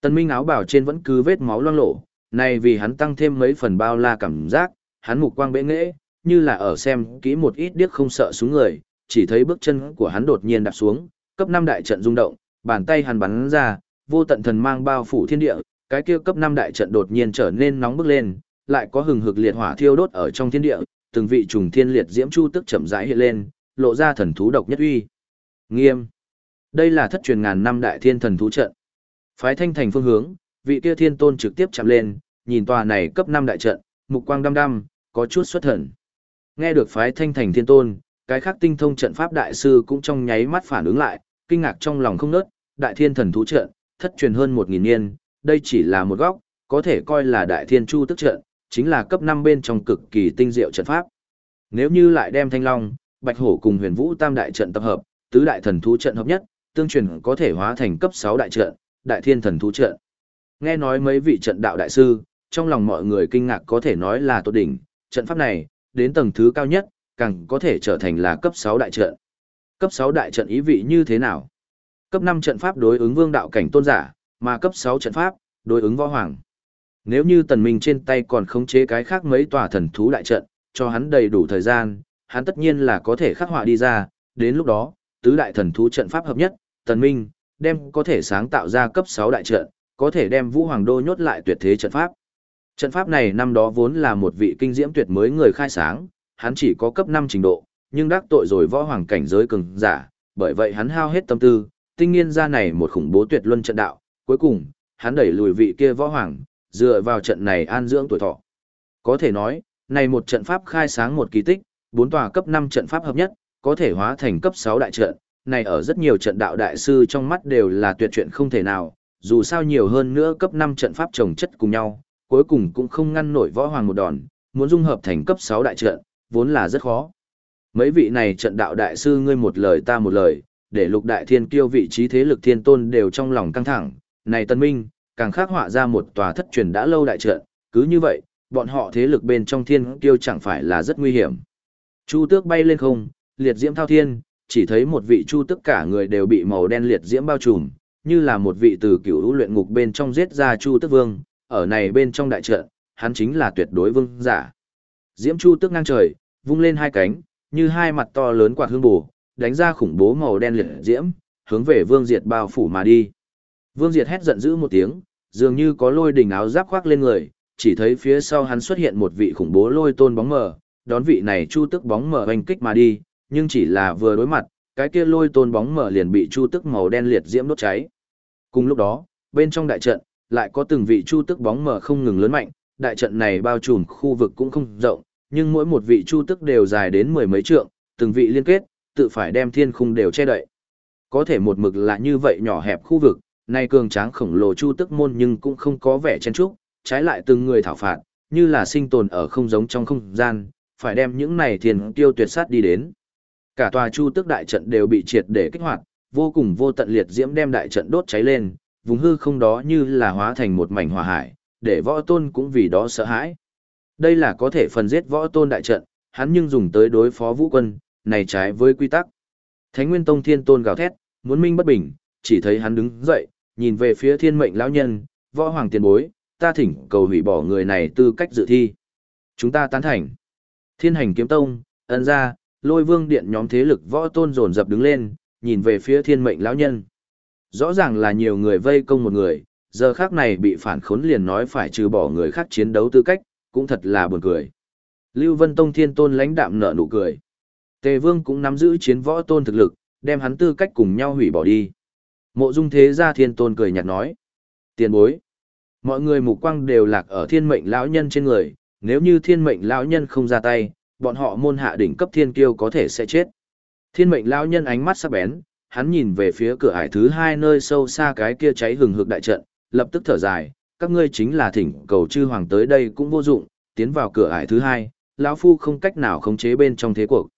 A: Tần minh áo bào trên vẫn cứ vết máu loang lổ, này vì hắn tăng thêm mấy phần bao la cảm giác, hắn mục quang bệ nghệ, như là ở xem kỹ một ít điếc không sợ xuống người, chỉ thấy bước chân của hắn đột nhiên đạp xuống, cấp 5 đại trận rung động, bàn tay hắn bắn ra, vô tận thần mang bao phủ thiên địa, cái kia cấp 5 đại trận đột nhiên trở nên nóng bức lên, lại có hừng hực liệt hỏa thiêu đốt ở trong thiên địa, từng vị trùng thiên liệt diễm chu tức chậm rãi hiện lên, lộ ra thần thú độc nhất uy. Nghiêm. Đây là thất truyền ngàn năm đại thiên thần thú trận. Phái thanh thành phương hướng, vị kia thiên tôn trực tiếp chạm lên, nhìn tòa này cấp 5 đại trận, mục quang đăm đăm, có chút xuất thần. Nghe được phái thanh thành thiên tôn, cái khác tinh thông trận pháp đại sư cũng trong nháy mắt phản ứng lại, kinh ngạc trong lòng không nớt, đại thiên thần thú trận, thất truyền hơn 1.000 niên, đây chỉ là một góc, có thể coi là đại thiên chu tức trận, chính là cấp 5 bên trong cực kỳ tinh diệu trận pháp. Nếu như lại đem thanh long, bạch hổ cùng huyền vũ tam đại trận tập hợp, tứ đại thần thú trận hợp nhất, tương truyền có thể hóa thành cấp 6 đại trận, đại thiên thần thú trận. Nghe nói mấy vị trận đạo đại sư, trong lòng mọi người kinh ngạc có thể nói là tốt đỉnh, trận pháp này, đến tầng thứ cao nhất, càng có thể trở thành là cấp 6 đại trận. Cấp 6 đại trận ý vị như thế nào? Cấp 5 trận pháp đối ứng vương đạo cảnh tôn giả, mà cấp 6 trận pháp, đối ứng võ hoàng. Nếu như tần minh trên tay còn khống chế cái khác mấy tòa thần thú đại trận, cho hắn đầy đủ thời gian, hắn tất nhiên là có thể khắc họa đi ra, đến lúc đó, tứ đại thần thú trận pháp hợp nhất, tần minh, đem có thể sáng tạo ra cấp 6 đại trận, có thể đem vũ hoàng đô nhốt lại tuyệt thế trận pháp. Trận pháp này năm đó vốn là một vị kinh diễm tuyệt mới người khai sáng, hắn chỉ có cấp 5 trình độ, nhưng đắc tội rồi võ hoàng cảnh giới cường giả, bởi vậy hắn hao hết tâm tư, tinh nghiên ra này một khủng bố tuyệt luân trận đạo, cuối cùng, hắn đẩy lùi vị kia võ hoàng, dựa vào trận này an dưỡng tuổi thọ. Có thể nói, này một trận pháp khai sáng một kỳ tích, bốn tòa cấp 5 trận pháp hợp nhất, có thể hóa thành cấp 6 đại trận, này ở rất nhiều trận đạo đại sư trong mắt đều là tuyệt chuyện không thể nào, dù sao nhiều hơn nữa cấp 5 trận pháp trồng chất cùng nhau, cuối cùng cũng không ngăn nổi võ hoàng một đòn, muốn dung hợp thành cấp 6 đại trận, vốn là rất khó. Mấy vị này trận đạo đại sư ngươi một lời ta một lời, để lục đại thiên kiêu vị trí thế lực thiên tôn đều trong lòng căng thẳng, này tân minh, càng khắc họa ra một tòa thất truyền đã lâu đại trận, cứ như vậy, bọn họ thế lực bên trong thiên kiêu chẳng phải là rất nguy hiểm. Chu tước bay lên không, liệt diễm thao thiên, chỉ thấy một vị chu tước cả người đều bị màu đen liệt diễm bao trùm, như là một vị từ cửu luyện ngục bên trong giết ra chu tước vương, ở này bên trong đại trận, hắn chính là tuyệt đối vương giả. Diễm chu tước ngang trời, vung lên hai cánh, như hai mặt to lớn quạt hương bù, đánh ra khủng bố màu đen liệt diễm, hướng về Vương Diệt bao phủ mà đi. Vương Diệt hét giận dữ một tiếng, dường như có lôi đỉnh áo giáp khoác lên người, chỉ thấy phía sau hắn xuất hiện một vị khủng bố lôi tôn bóng mờ, đón vị này chu tức bóng mờ oanh kích mà đi, nhưng chỉ là vừa đối mặt, cái kia lôi tôn bóng mờ liền bị chu tức màu đen liệt diễm đốt cháy. Cùng lúc đó, bên trong đại trận, lại có từng vị chu tức bóng mờ không ngừng lớn mạnh, đại trận này bao trùm khu vực cũng không rộng, nhưng mỗi một vị chu tức đều dài đến mười mấy trượng, từng vị liên kết, tự phải đem thiên khung đều che đậy. Có thể một mực là như vậy nhỏ hẹp khu vực, nay cường tráng khổng lồ chu tức môn nhưng cũng không có vẻ chen trúc, trái lại từng người thảo phạt, như là sinh tồn ở không giống trong không gian, phải đem những này thiên tiêu tuyệt sát đi đến. Cả tòa chu tức đại trận đều bị triệt để kích hoạt, vô cùng vô tận liệt diễm đem đại trận đốt cháy lên, vùng hư không đó như là hóa thành một mảnh hỏa hải, để võ tôn cũng vì đó sợ hãi. Đây là có thể phần giết võ tôn đại trận, hắn nhưng dùng tới đối phó vũ quân, này trái với quy tắc. Thánh Nguyên Tông Thiên Tôn gào thét, muốn minh bất bình, chỉ thấy hắn đứng dậy, nhìn về phía thiên mệnh lão nhân, võ hoàng tiền bối, ta thỉnh cầu hủy bỏ người này tư cách dự thi. Chúng ta tán thành. Thiên hành kiếm tông, ân ra, lôi vương điện nhóm thế lực võ tôn dồn dập đứng lên, nhìn về phía thiên mệnh lão nhân. Rõ ràng là nhiều người vây công một người, giờ khác này bị phản khốn liền nói phải trừ bỏ người khác chiến đấu tư cách, cũng thật là buồn cười. Lưu Vân Tông thiên tôn lãnh đạm nở nụ cười. Tề Vương cũng nắm giữ chiến võ tôn thực lực, đem hắn tư cách cùng nhau hủy bỏ đi. Mộ Dung Thế gia thiên tôn cười nhạt nói: "Tiền bối, mọi người mục quang đều lạc ở thiên mệnh lão nhân trên người, nếu như thiên mệnh lão nhân không ra tay, bọn họ môn hạ đỉnh cấp thiên kiêu có thể sẽ chết." Thiên mệnh lão nhân ánh mắt sắc bén, hắn nhìn về phía cửa ải thứ hai nơi sâu xa cái kia cháy hừng hực đại trận, lập tức thở dài, các ngươi chính là thỉnh cầu chư hoàng tới đây cũng vô dụng, tiến vào cửa ải thứ hai, lão phu không cách nào khống chế bên trong thế cuộc.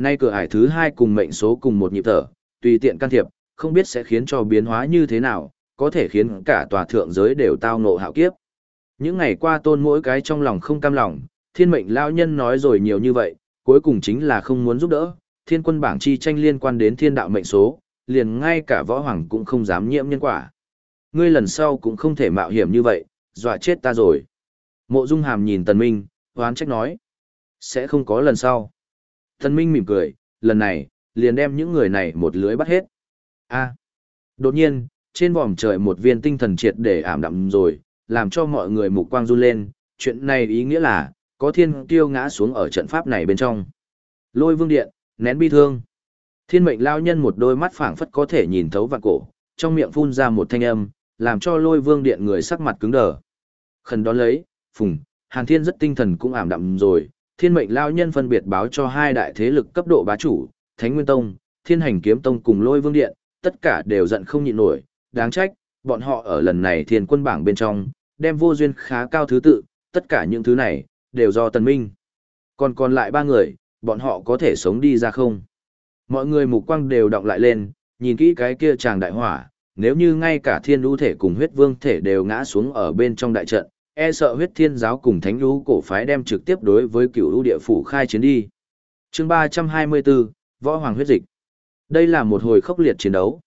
A: Nay cửa ải thứ hai cùng mệnh số cùng một nhịp thở, tùy tiện can thiệp, không biết sẽ khiến cho biến hóa như thế nào, có thể khiến cả tòa thượng giới đều tao ngộ hạo kiếp. Những ngày qua tôn mỗi cái trong lòng không cam lòng, thiên mệnh lão nhân nói rồi nhiều như vậy, cuối cùng chính là không muốn giúp đỡ, thiên quân bảng chi tranh liên quan đến thiên đạo mệnh số, liền ngay cả võ hoàng cũng không dám nhiễm nhân quả. Ngươi lần sau cũng không thể mạo hiểm như vậy, dọa chết ta rồi. Mộ Dung Hàm nhìn Tần Minh, hoán trách nói. Sẽ không có lần sau. Thần Minh mỉm cười, lần này, liền đem những người này một lưới bắt hết. A. À, đột nhiên, trên vòm trời một viên tinh thần triệt để ảm đạm rồi, làm cho mọi người mục quang run lên. Chuyện này ý nghĩa là, có thiên tiêu ngã xuống ở trận pháp này bên trong. Lôi vương điện, nén bi thương. Thiên mệnh lao nhân một đôi mắt phảng phất có thể nhìn thấu vạn cổ, trong miệng phun ra một thanh âm, làm cho lôi vương điện người sắc mặt cứng đờ. Khẩn đón lấy, phùng, hàn thiên rất tinh thần cũng ảm đạm rồi, thiên mệnh lao nhân phân biệt báo cho hai đại thế lực cấp độ bá chủ, Thánh Nguyên Tông, Thiên Hành Kiếm Tông cùng lôi vương điện, tất cả đều giận không nhịn nổi, đáng trách, bọn họ ở lần này thiên quân bảng bên trong, đem vô duyên khá cao thứ tự, tất cả những thứ này, đều do tần minh. Còn còn lại ba người, bọn họ có thể sống đi ra không? Mọi người mục quang đều động lại lên, nhìn kỹ cái kia chàng đại hỏa, nếu như ngay cả thiên lũ thể cùng huyết vương thể đều ngã xuống ở bên trong đại trận, e sợ huyết thiên giáo cùng thánh lũ cổ phái đem trực tiếp đối với cựu lũ địa phủ khai chiến đi. chương 324, Võ Hoàng huyết dịch. Đây là một hồi khốc liệt chiến đấu.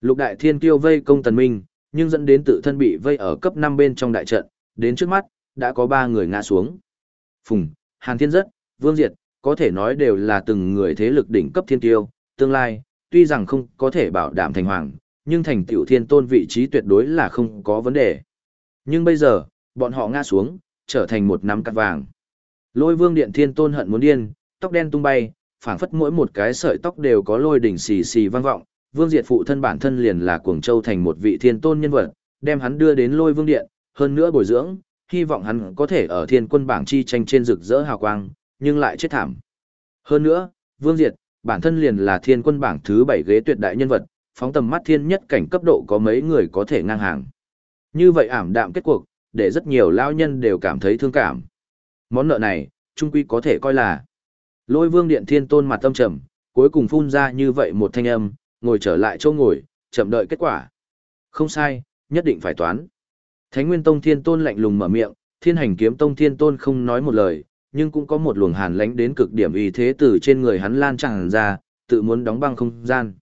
A: Lục đại thiên kiêu vây công tần minh, nhưng dẫn đến tự thân bị vây ở cấp 5 bên trong đại trận, đến trước mắt, đã có 3 người ngã xuống. Phùng, Hàn Thiên Rất, Vương Diệt, có thể nói đều là từng người thế lực đỉnh cấp thiên kiêu, tương lai, tuy rằng không có thể bảo đảm thành hoàng, nhưng thành tiểu thiên tôn vị trí tuyệt đối là không có vấn đề. Nhưng bây giờ, bọn họ ngã xuống, trở thành một nắm cắt vàng. Lôi vương điện thiên tôn hận muốn điên, tóc đen tung bay, phảng phất mỗi một cái sợi tóc đều có lôi đỉnh xì xì vang vọng. Vương Diệt phụ thân bản thân liền là Cuồng Châu thành một vị thiên tôn nhân vật, đem hắn đưa đến lôi vương điện, hơn nữa bồi dưỡng, hy vọng hắn có thể ở thiên quân bảng chi tranh trên rực rỡ hào quang, nhưng lại chết thảm. Hơn nữa, Vương Diệt, bản thân liền là thiên quân bảng thứ 7 ghế tuyệt đại nhân vật, phóng tầm mắt thiên nhất cảnh cấp độ có mấy người có thể ngang hàng. Như vậy ảm đạm kết cuộc, để rất nhiều lao nhân đều cảm thấy thương cảm. Món nợ này, trung quy có thể coi là lôi vương điện thiên tôn mặt tâm trầm, cuối cùng phun ra như vậy một thanh âm, ngồi trở lại chỗ ngồi, chậm đợi kết quả. Không sai, nhất định phải toán. Thánh Nguyên Tông Thiên Tôn lạnh lùng mở miệng, Thiên Hành Kiếm Tông Thiên Tôn không nói một lời, nhưng cũng có một luồng hàn lãnh đến cực điểm uy thế từ trên người hắn lan tràn ra, tự muốn đóng băng không gian.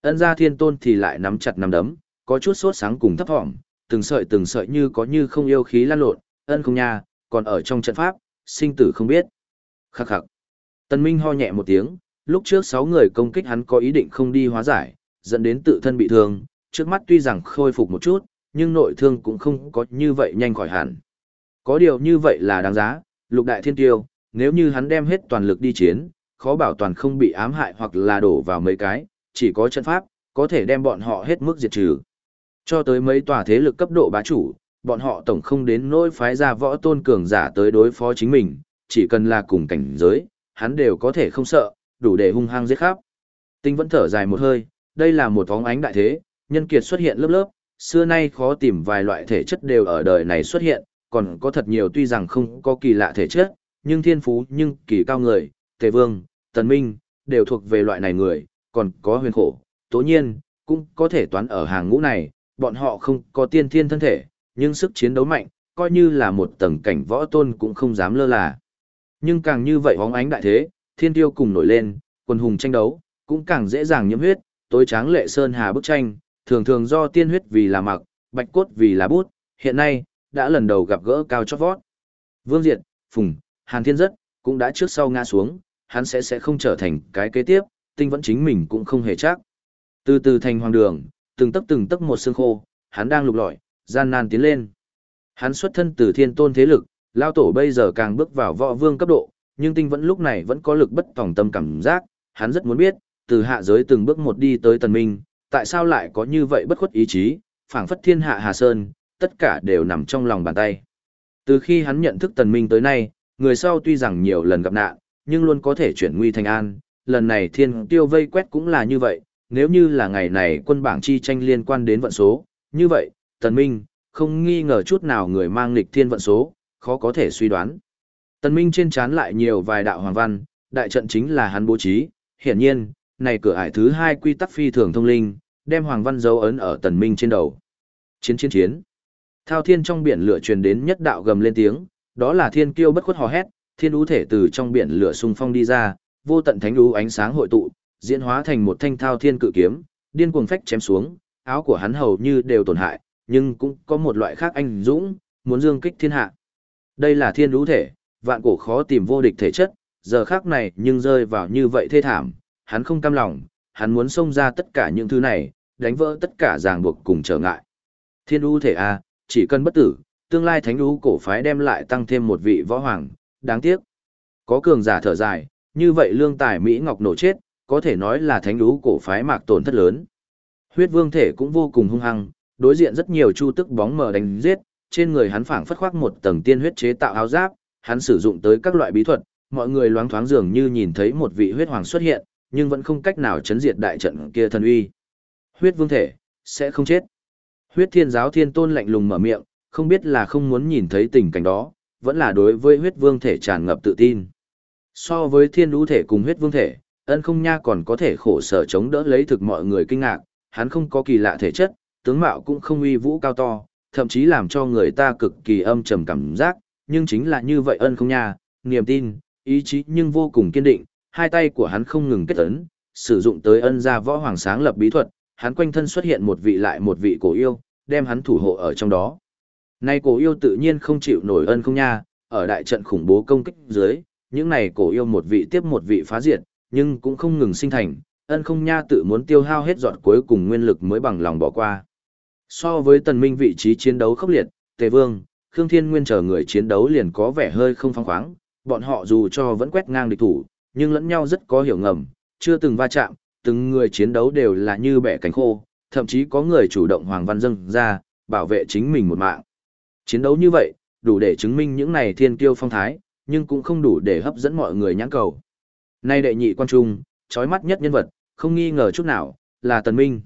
A: Ân gia thiên tôn thì lại nắm chặt nắm đấm, có chút sốt sáng cùng thấp thỏm, từng sợi từng sợi như có như không yêu khí lan lộn, ân không nha, còn ở trong trận pháp, sinh tử không biết. Khắc khắc. Tần Minh ho nhẹ một tiếng, lúc trước sáu người công kích hắn có ý định không đi hóa giải, dẫn đến tự thân bị thương, trước mắt tuy rằng khôi phục một chút, nhưng nội thương cũng không có như vậy nhanh khỏi hẳn. Có điều như vậy là đáng giá, lục đại thiên tiêu, nếu như hắn đem hết toàn lực đi chiến, khó bảo toàn không bị ám hại hoặc là đổ vào mấy cái, chỉ có trận pháp, có thể đem bọn họ hết mức diệt trừ. Cho tới mấy tòa thế lực cấp độ bá chủ, bọn họ tổng không đến nỗi phái ra võ tôn cường giả tới đối phó chính mình, chỉ cần là cùng cảnh giới, hắn đều có thể không sợ, đủ để hung hăng giết khắp. Tinh vẫn thở dài một hơi, đây là một vóng ánh đại thế, nhân kiệt xuất hiện lớp lớp, xưa nay khó tìm vài loại thể chất đều ở đời này xuất hiện, còn có thật nhiều tuy rằng không có kỳ lạ thể chất, nhưng thiên phú nhưng kỳ cao người, Tề Vương, Tần Minh, đều thuộc về loại này người, còn có huyền khổ, tố nhiên, cũng có thể toán ở hàng ngũ này, bọn họ không có tiên thiên thân thể, nhưng sức chiến đấu mạnh, coi như là một tầng cảnh võ tôn cũng không dám lơ là. Nhưng càng như vậy hóng ánh đại thế, thiên tiêu cùng nổi lên, quần hùng tranh đấu, cũng càng dễ dàng nhiễm huyết, tối tráng lệ sơn hà bức tranh, thường thường do tiên huyết vì là mặc, bạch cốt vì là bút, hiện nay, đã lần đầu gặp gỡ cao chót vót. Vương Diệt, Phùng, Hàn Thiên rất, cũng đã trước sau ngã xuống, hắn sẽ sẽ không trở thành cái kế tiếp, tinh vẫn chính mình cũng không hề chắc. Từ từ thành hoàng đường, từng tấc từng tấc một xương khô, hắn đang lục lọi, gian nan tiến lên. Hắn xuất thân từ thiên tôn thế lực, lao tổ bây giờ càng bước vào võ vương cấp độ, nhưng tinh vẫn lúc này vẫn có lực bất tòng tâm cảm giác, hắn rất muốn biết, từ hạ giới từng bước một đi tới tần minh, tại sao lại có như vậy bất khuất ý chí, phảng phất thiên hạ hà sơn, tất cả đều nằm trong lòng bàn tay. Từ khi hắn nhận thức tần minh tới nay, người sau tuy rằng nhiều lần gặp nạn, nhưng luôn có thể chuyển nguy thành an, lần này thiên tiêu vây quét cũng là như vậy, nếu như là ngày này quân bảng chi tranh liên quan đến vận số, như vậy, tần minh, không nghi ngờ chút nào người mang lịch thiên vận số, khó có thể suy đoán. Tần minh trên chán lại nhiều vài đạo hoàng văn, đại trận chính là hắn bố trí, hiển nhiên, này cửa ải thứ hai quy tắc phi thường thông linh, đem hoàng văn dấu ấn ở tần minh trên đầu. Chiến chiến chiến. Thao thiên trong biển lửa truyền đến nhất đạo gầm lên tiếng, đó là thiên kiêu bất khuất hò hét, thiên ú thể từ trong biển lửa xung phong đi ra, vô tận thánh ú ánh sáng hội tụ, diễn hóa thành một thanh thao thiên cự kiếm, điên cuồng phách chém xuống, áo của hắn hầu như đều tổn hại, nhưng cũng có một loại khác anh dũng, muốn dương kích thiên hạ. Đây là thiên đũ thể, vạn cổ khó tìm vô địch thể chất, giờ khác này nhưng rơi vào như vậy thê thảm, hắn không cam lòng, hắn muốn xông ra tất cả những thứ này, đánh vỡ tất cả ràng buộc cùng trở ngại. Thiên đũ thể A, chỉ cần bất tử, tương lai thánh đũ cổ phái đem lại tăng thêm một vị võ hoàng, đáng tiếc. Có cường giả thở dài, như vậy lương tài Mỹ Ngọc nổ chết, có thể nói là thánh lũ cổ phái mạc tổn thất lớn. Huyết vương thể cũng vô cùng hung hăng, đối diện rất nhiều chu tức bóng mờ đánh giết, trên người hắn phảng phất khoác một tầng tiên huyết chế tạo áo giáp, hắn sử dụng tới các loại bí thuật, mọi người loáng thoáng dường như nhìn thấy một vị huyết hoàng xuất hiện, nhưng vẫn không cách nào chấn diệt đại trận kia thần uy. Huyết vương thể, sẽ không chết. Huyết thiên giáo thiên tôn lạnh lùng mở miệng, không biết là không muốn nhìn thấy tình cảnh đó, vẫn là đối với huyết vương thể tràn ngập tự tin. So với thiên lũ thể cùng huyết vương thể, ân không nha còn có thể khổ sở chống đỡ lấy thực mọi người kinh ngạc, hắn không có kỳ lạ thể chất, tướng mạo cũng không uy vũ cao to, thậm chí làm cho người ta cực kỳ âm trầm cảm giác, nhưng chính là như vậy ân không nha, niềm tin, ý chí nhưng vô cùng kiên định, hai tay của hắn không ngừng kết ấn, sử dụng tới ân gia võ hoàng sáng lập bí thuật, hắn quanh thân xuất hiện một vị lại một vị cổ yêu, đem hắn thủ hộ ở trong đó. Nay cổ yêu tự nhiên không chịu nổi ân không nha, ở đại trận khủng bố công kích dưới, những này cổ yêu một vị tiếp một vị phá diệt, nhưng cũng không ngừng sinh thành, ân không nha tự muốn tiêu hao hết giọt cuối cùng nguyên lực mới bằng lòng bỏ qua. So với tần minh vị trí chiến đấu khốc liệt, Tề Vương, Khương Thiên Nguyên chờ người chiến đấu liền có vẻ hơi không phong khoáng, bọn họ dù cho vẫn quét ngang địch thủ, nhưng lẫn nhau rất có hiểu ngầm, chưa từng va chạm, từng người chiến đấu đều là như bẻ cánh khô, thậm chí có người chủ động hoàng văn dâng ra, bảo vệ chính mình một mạng. Chiến đấu như vậy, đủ để chứng minh những này thiên kiêu phong thái, nhưng cũng không đủ để hấp dẫn mọi người nhãn cầu. Nay đệ nhị quan trung, chói mắt nhất nhân vật, không nghi ngờ chút nào, là Tần Minh.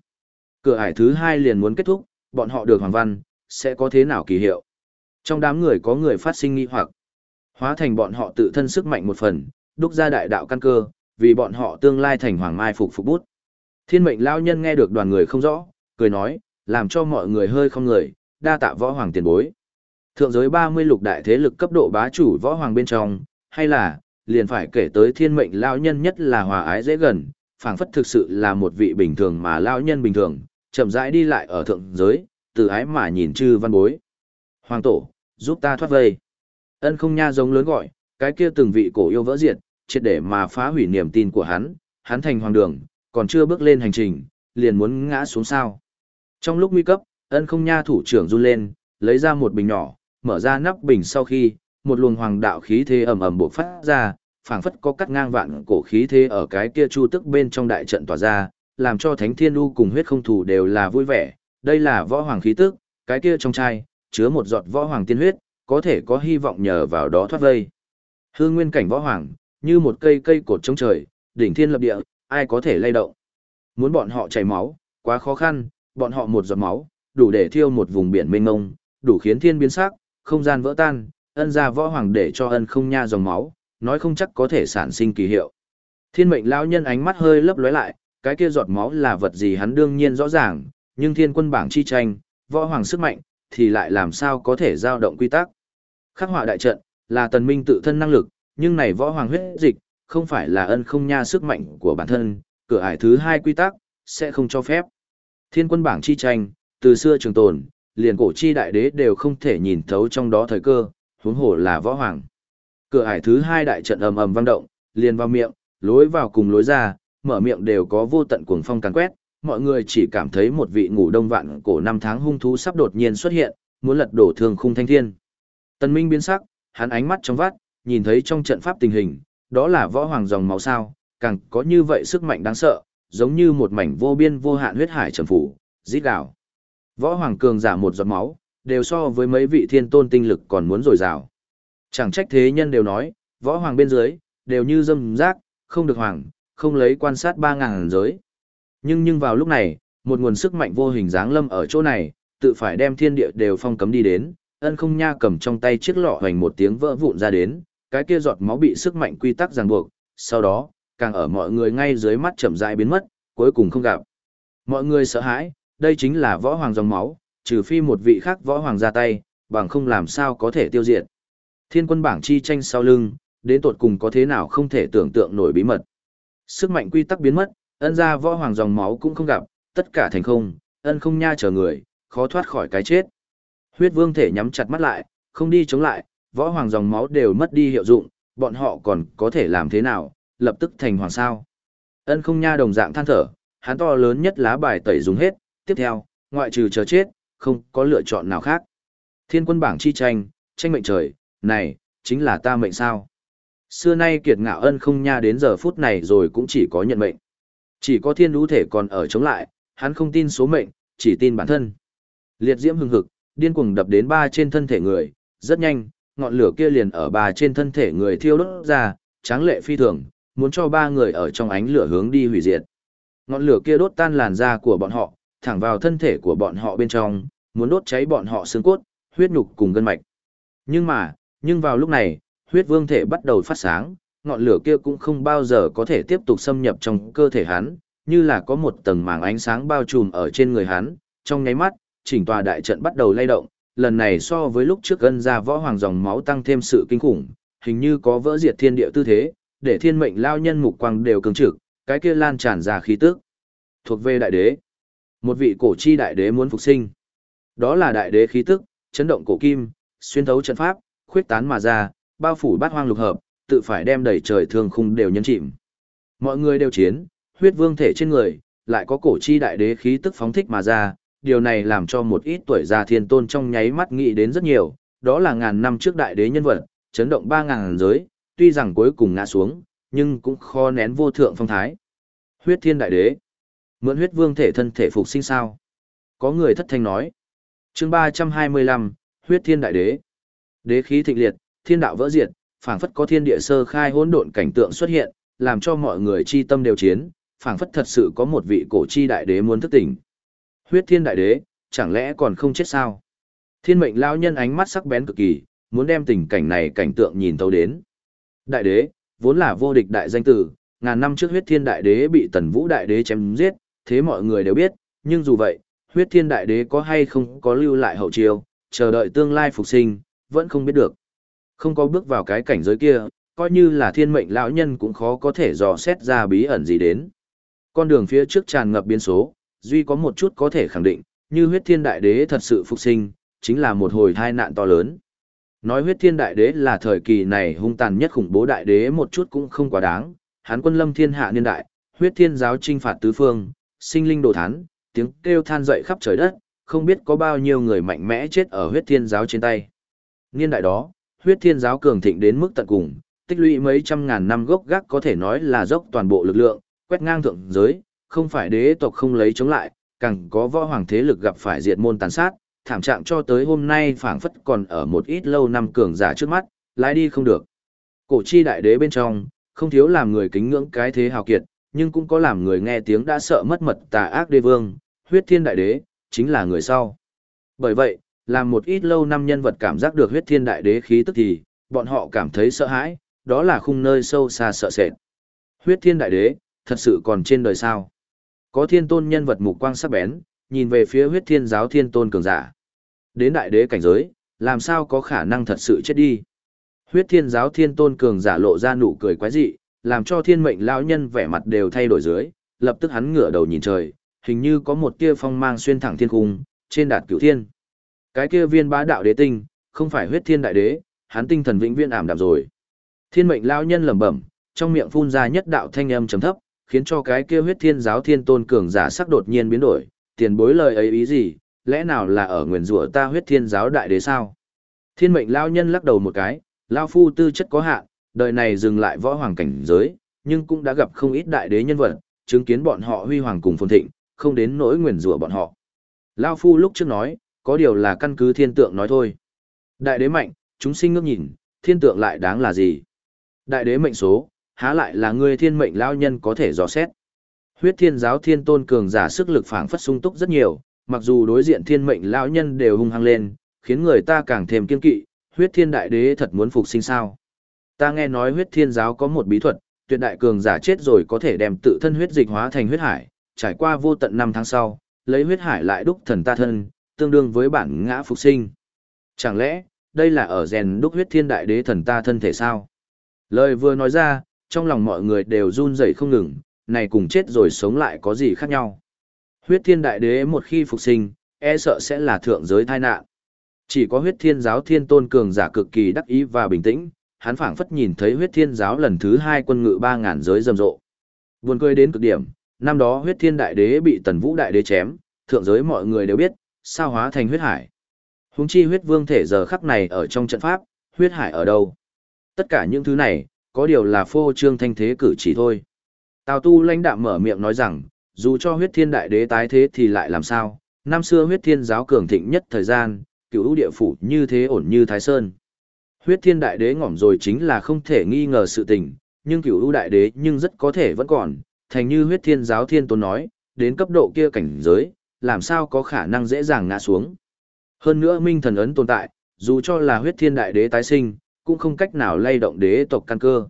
A: Cửa ải thứ hai liền muốn kết thúc, bọn họ được hoàng văn, sẽ có thế nào kỳ hiệu. Trong đám người có người phát sinh nghi hoặc, hóa thành bọn họ tự thân sức mạnh một phần, đúc ra đại đạo căn cơ, vì bọn họ tương lai thành hoàng mai phục phục bút. Thiên mệnh lao nhân nghe được đoàn người không rõ, cười nói, làm cho mọi người hơi không người, đa tạ võ hoàng tiền bối. Thượng giới 30 lục đại thế lực cấp độ bá chủ võ hoàng bên trong, hay là, liền phải kể tới thiên mệnh lao nhân nhất là hòa ái dễ gần, phảng phất thực sự là một vị bình thường mà lao nhân bình thường, chậm rãi đi lại ở thượng giới, từ ái mà nhìn chư văn bối. Hoàng tổ, giúp ta thoát vây. Ân không nha giống lớn gọi, cái kia từng vị cổ yêu vỡ diệt, triệt để mà phá hủy niềm tin của hắn, hắn thành hoàng đường, còn chưa bước lên hành trình, liền muốn ngã xuống sao. Trong lúc nguy cấp, ân không nha thủ trưởng run lên, lấy ra một bình nhỏ, mở ra nắp bình sau khi, một luồng hoàng đạo khí thế ầm ầm bộc phát ra, phảng phất có cắt ngang vạn cổ khí thế ở cái kia chu tức bên trong đại trận tỏa ra, làm cho Thánh Thiên U cùng huyết không thủ đều là vui vẻ, đây là võ hoàng khí tức, cái kia trong chai chứa một giọt võ hoàng tiên huyết, có thể có hy vọng nhờ vào đó thoát vây. Hương nguyên cảnh võ hoàng, như một cây cây cột chống trời, đỉnh thiên lập địa, ai có thể lay động. Muốn bọn họ chảy máu, quá khó khăn, bọn họ một giọt máu, đủ để thiêu một vùng biển mênh mông, đủ khiến thiên biến sắc, không gian vỡ tan, ân gia võ hoàng để cho ân không nha dòng máu, nói không chắc có thể sản sinh kỳ hiệu. Thiên mệnh lão nhân ánh mắt hơi lấp lóe lại, cái kia giọt máu là vật gì hắn đương nhiên rõ ràng, nhưng thiên quân bảng chi tranh, võ hoàng sức mạnh, thì lại làm sao có thể giao động quy tắc. Khắc họa đại trận, là tần minh tự thân năng lực, nhưng này võ hoàng huyết dịch, không phải là ân không nha sức mạnh của bản thân, cửa ải thứ hai quy tắc, sẽ không cho phép. Thiên quân bảng chi tranh, từ xưa trường tồn, liền cổ chi đại đế đều không thể nhìn thấu trong đó thời cơ, huống hồ là võ hoàng. Cửa ải thứ hai đại trận ầm ầm vang động, liền vào miệng, lối vào cùng lối ra, mở miệng đều có vô tận cuồng phong càn quét, mọi người chỉ cảm thấy một vị ngủ đông vạn cổ năm tháng hung thú sắp đột nhiên xuất hiện, muốn lật đổ thương khung thanh thiên. Tần Minh biến sắc, hắn ánh mắt trong vắt, nhìn thấy trong trận pháp tình hình, đó là võ hoàng dòng máu sao, càng có như vậy sức mạnh đáng sợ, giống như một mảnh vô biên vô hạn huyết hải trầm phủ, rít gào. Võ hoàng cường giả một giọt máu, đều so với mấy vị thiên tôn tinh lực còn muốn dồi dào. Chẳng trách thế nhân đều nói, võ hoàng bên dưới, đều như dâm rác, không được hoàng, không lấy quan sát ba ngàn giới. Nhưng nhưng vào lúc này, một nguồn sức mạnh vô hình dáng lâm ở chỗ này, tự phải đem thiên địa đều phong cấm đi đến, ân không nha cầm trong tay chiếc lọ hoành một tiếng vỡ vụn ra đến, cái kia giọt máu bị sức mạnh quy tắc ràng buộc, sau đó, càng ở mọi người ngay dưới mắt chậm rãi biến mất, cuối cùng không gặp. Mọi người sợ hãi, đây chính là võ hoàng dòng máu, trừ phi một vị khác võ hoàng ra tay, bằng không làm sao có thể tiêu diệt. Thiên quân bảng chi tranh sau lưng, đến tột cùng có thế nào không thể tưởng tượng nổi bí mật. Sức mạnh quy tắc biến mất, ân ra võ hoàng dòng máu cũng không gặp, tất cả thành không, ân không nha chờ người, khó thoát khỏi cái chết. Huyết vương thể nhắm chặt mắt lại, không đi chống lại, võ hoàng dòng máu đều mất đi hiệu dụng, bọn họ còn có thể làm thế nào, lập tức thành hoàng sao. Ân không nha đồng dạng than thở, hắn to lớn nhất lá bài tẩy dùng hết, tiếp theo, ngoại trừ chờ chết, không có lựa chọn nào khác. Thiên quân bảng chi tranh, tranh mệnh trời, này, chính là ta mệnh sao. Xưa nay kiệt ngạo ân không nha đến giờ phút này rồi cũng chỉ có nhận mệnh. Chỉ có thiên lũ thể còn ở chống lại, hắn không tin số mệnh, chỉ tin bản thân. Liệt diễm hừng hực, điên cuồng đập đến ba trên thân thể người, rất nhanh, ngọn lửa kia liền ở ba trên thân thể người thiêu đốt ra, tráng lệ phi thường, muốn cho ba người ở trong ánh lửa hướng đi hủy diệt. Ngọn lửa kia đốt tan làn da của bọn họ, thẳng vào thân thể của bọn họ bên trong, muốn đốt cháy bọn họ xương cốt, huyết nhục cùng gân mạch. Nhưng mà, nhưng vào lúc này, huyết vương thể bắt đầu phát sáng, ngọn lửa kia cũng không bao giờ có thể tiếp tục xâm nhập trong cơ thể hắn, như là có một tầng màng ánh sáng bao trùm ở trên người hắn, trong nháy mắt, chỉnh tòa đại trận bắt đầu lay động, lần này so với lúc trước gân ra võ hoàng dòng máu tăng thêm sự kinh khủng, hình như có vỡ diệt thiên địa tư thế, để thiên mệnh lao nhân mục quang đều cứng trực, cái kia lan tràn ra khí tức. Thuộc về đại đế. Một vị cổ chi đại đế muốn phục sinh. Đó là đại đế khí tức, chấn động cổ kim, xuyên thấu trận pháp, khuyết tán mà ra, bao phủ bát hoang lục hợp, tự phải đem đẩy trời thương khung đều nhấn chìm. Mọi người đều chiến, huyết vương thể trên người, lại có cổ chi đại đế khí tức phóng thích mà ra, điều này làm cho một ít tuổi già thiên tôn trong nháy mắt nghĩ đến rất nhiều, đó là ngàn năm trước đại đế nhân vật, chấn động ba ngàn giới, tuy rằng cuối cùng ngã xuống, nhưng cũng khó nén vô thượng phong thái. Huyết thiên đại đế. Mượn huyết vương thể thân thể phục sinh sao? Có người thất thanh nói chương 325, huyết thiên đại đế. Đế khí thịnh liệt, thiên đạo vỡ diệt, phảng phất có thiên địa sơ khai hỗn độn cảnh tượng xuất hiện, làm cho mọi người chi tâm đều chiến, phảng phất thật sự có một vị cổ chi đại đế muốn thức tỉnh. Huyết thiên đại đế, chẳng lẽ còn không chết sao? Thiên mệnh lao nhân ánh mắt sắc bén cực kỳ, muốn đem tình cảnh này cảnh tượng nhìn thấu đến. Đại đế, vốn là vô địch đại danh tử, ngàn năm trước huyết thiên đại đế bị tần vũ đại đế chém giết, thế mọi người đều biết, nhưng dù vậy, huyết thiên đại đế có hay không có lưu lại hậu chiêu, chờ đợi tương lai phục sinh, vẫn không biết được. Không có bước vào cái cảnh giới kia, coi như là thiên mệnh lão nhân cũng khó có thể dò xét ra bí ẩn gì đến. Con đường phía trước tràn ngập biến số, duy có một chút có thể khẳng định, như huyết thiên đại đế thật sự phục sinh, chính là một hồi tai nạn to lớn. Nói huyết thiên đại đế là thời kỳ này hung tàn nhất khủng bố đại đế một chút cũng không quá đáng, hắn quân lâm thiên hạ niên đại, huyết thiên giáo trinh phạt tứ phương, sinh linh đồ thán, tiếng kêu than dậy khắp trời đất, không biết có bao nhiêu người mạnh mẽ chết ở huyết thiên giáo trên tay. Niên đại đó, huyết thiên giáo cường thịnh đến mức tận cùng, tích lũy mấy trăm ngàn năm gốc gác có thể nói là dốc toàn bộ lực lượng, quét ngang thượng giới, không phải đế tộc không lấy chống lại, càng có võ hoàng thế lực gặp phải diệt môn tàn sát, thảm trạng cho tới hôm nay phảng phất còn ở một ít lâu năm cường giả trước mắt, lái đi không được. Cổ chi đại đế bên trong, không thiếu làm người kính ngưỡng cái thế hào kiệt, nhưng cũng có làm người nghe tiếng đã sợ mất mật tà ác đế vương, huyết thiên đại đế, chính là người sau. Bởi vậy, làm một ít lâu năm nhân vật cảm giác được huyết thiên đại đế khí tức thì, bọn họ cảm thấy sợ hãi, đó là khung nơi sâu xa sợ sệt. Huyết thiên đại đế, thật sự còn trên đời sao? Có thiên tôn nhân vật mục quang sắc bén, nhìn về phía huyết thiên giáo thiên tôn cường giả. Đến đại đế cảnh giới, làm sao có khả năng thật sự chết đi? Huyết thiên giáo thiên tôn cường giả lộ ra nụ cười quái dị, làm cho thiên mệnh lão nhân vẻ mặt đều thay đổi dưới, lập tức hắn ngửa đầu nhìn trời, hình như có một tia phong mang xuyên thẳng thiên cung, trên đạt cửu thiên. Cái kia viên bá đạo đế tinh, không phải huyết thiên đại đế, hắn tinh thần vĩnh viễn ảm đạm rồi. Thiên mệnh lão nhân lẩm bẩm, trong miệng phun ra nhất đạo thanh âm trầm thấp, khiến cho cái kia huyết thiên giáo thiên tôn cường giả sắc đột nhiên biến đổi, tiền bối lời ấy ý gì, lẽ nào là ở nguyền rủa ta huyết thiên giáo đại đế sao? Thiên mệnh lão nhân lắc đầu một cái, lão phu tư chất có hạn, đời này dừng lại võ hoàng cảnh giới, nhưng cũng đã gặp không ít đại đế nhân vật, chứng kiến bọn họ huy hoàng cùng phồn thịnh, không đến nỗi nguyền rủa bọn họ. Lão phu lúc trước nói, có điều là căn cứ thiên tượng nói thôi. Đại đế mạnh, chúng sinh ngước nhìn, thiên tượng lại đáng là gì? Đại đế mệnh số, há lại là ngươi thiên mệnh lão nhân có thể dò xét. Huyết thiên giáo thiên tôn cường giả sức lực phảng phất sung túc rất nhiều, mặc dù đối diện thiên mệnh lão nhân đều hung hăng lên, khiến người ta càng thêm kiên kỵ, huyết thiên đại đế thật muốn phục sinh sao. Ta nghe nói huyết thiên giáo có một bí thuật, tuyệt đại cường giả chết rồi có thể đem tự thân huyết dịch hóa thành huyết hải, trải qua vô tận năm tháng sau, lấy huyết hải lại đúc thần ta thân, tương đương với bản ngã phục sinh. Chẳng lẽ, đây là ở rèn đúc huyết thiên đại đế thần ta thân thể sao? Lời vừa nói ra, trong lòng mọi người đều run rẩy không ngừng, này cùng chết rồi sống lại có gì khác nhau. Huyết thiên đại đế một khi phục sinh, e sợ sẽ là thượng giới tai nạn. Chỉ có huyết thiên giáo thiên tôn cường giả cực kỳ đắc ý và bình tĩnh, hắn phảng phất nhìn thấy huyết thiên giáo lần thứ hai quân ngự ba ngàn giới rầm rộ. Buồn cười đến cực điểm, năm đó huyết thiên đại đế bị tần vũ đại đế chém, thượng giới mọi người đều biết, sao hóa thành huyết hải. Húng chi huyết vương thể giờ khắc này ở trong trận pháp, huyết hải ở đâu? Tất cả những thứ này, có điều là phô trương thanh thế cử chỉ thôi. Tào tu lãnh đạm mở miệng nói rằng, dù cho huyết thiên đại đế tái thế thì lại làm sao, năm xưa huyết thiên giáo cường thịnh nhất thời gian, cựu ưu địa phủ như thế ổn như Thái Sơn. Huyết thiên đại đế ngỏm rồi chính là không thể nghi ngờ sự tình, nhưng cựu ưu đại đế nhưng rất có thể vẫn còn, thành như huyết thiên giáo thiên tôn nói, đến cấp độ kia cảnh giới, làm sao có khả năng dễ dàng ngã xuống. Hơn nữa minh thần ấn tồn tại, dù cho là huyết thiên đại đế tái sinh, cũng không cách nào lay động đế tộc căn cơ.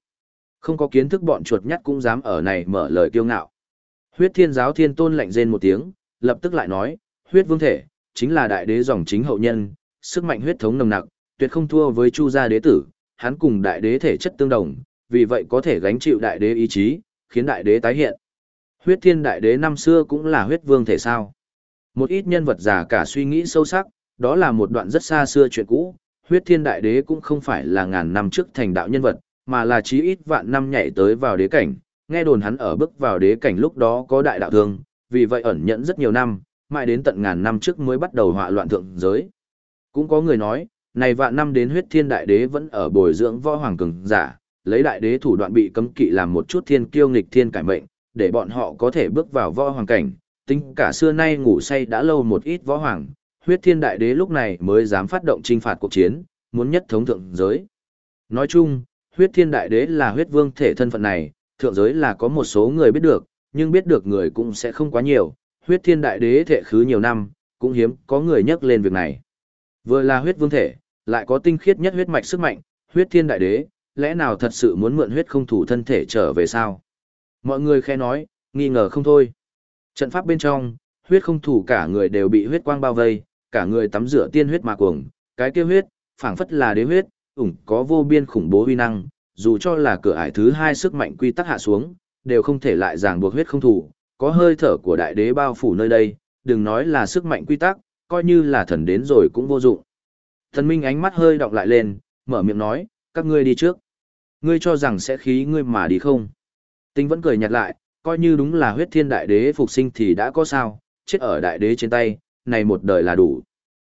A: Không có kiến thức bọn chuột nhắt cũng dám ở này mở lời kiêu ngạo. Huyết thiên giáo thiên tôn lạnh rên một tiếng, lập tức lại nói, huyết vương thể, chính là đại đế dòng chính hậu nhân, sức mạnh huyết thống nồng nặc, tuyệt không thua với chu gia đế tử, hắn cùng đại đế thể chất tương đồng, vì vậy có thể gánh chịu đại đế ý chí, khiến đại đế tái hiện. Huyết thiên đại đế năm xưa cũng là huyết vương thể sao. Một ít nhân vật già cả suy nghĩ sâu sắc, đó là một đoạn rất xa xưa chuyện cũ, huyết thiên đại đế cũng không phải là ngàn năm trước thành đạo nhân vật, mà là chí ít vạn năm nhảy tới vào đế cảnh, nghe đồn hắn ở bước vào đế cảnh lúc đó có đại đạo thương, vì vậy ẩn nhẫn rất nhiều năm, mãi đến tận ngàn năm trước mới bắt đầu họa loạn thượng giới. Cũng có người nói, này vạn năm đến huyết thiên đại đế vẫn ở bồi dưỡng võ hoàng cường giả, lấy đại đế thủ đoạn bị cấm kỵ làm một chút thiên kiêu nghịch thiên cải mệnh, để bọn họ có thể bước vào võ hoàng cảnh, tính cả xưa nay ngủ say đã lâu một ít võ hoàng, huyết thiên đại đế lúc này mới dám phát động trinh phạt cuộc chiến, muốn nhất thống thượng giới. Nói chung, huyết thiên đại đế là huyết vương thể thân phận này, thượng giới là có một số người biết được, nhưng biết được người cũng sẽ không quá nhiều, huyết thiên đại đế thể khứ nhiều năm, cũng hiếm có người nhắc lên việc này. Vừa là huyết vương thể, lại có tinh khiết nhất huyết mạch sức mạnh, huyết thiên đại đế, lẽ nào thật sự muốn mượn huyết không thủ thân thể trở về sao? Mọi người khe nói, nghi ngờ không thôi. Trận pháp bên trong, huyết không thủ cả người đều bị huyết quang bao vây, cả người tắm rửa tiên huyết mà cuồng, cái kia huyết, phảng phất là đế huyết, ủng có vô biên khủng bố uy năng, dù cho là cửa ải thứ hai sức mạnh quy tắc hạ xuống, đều không thể lại ràng buộc huyết không thủ, có hơi thở của đại đế bao phủ nơi đây, đừng nói là sức mạnh quy tắc, coi như là thần đến rồi cũng vô dụng. Thần Minh ánh mắt hơi đọc lại lên, mở miệng nói, các ngươi đi trước. Ngươi cho rằng sẽ khí ngươi mà đi không? Tinh vẫn cười nhạt lại, coi như đúng là huyết thiên đại đế phục sinh thì đã có sao, chết ở đại đế trên tay, này một đời là đủ.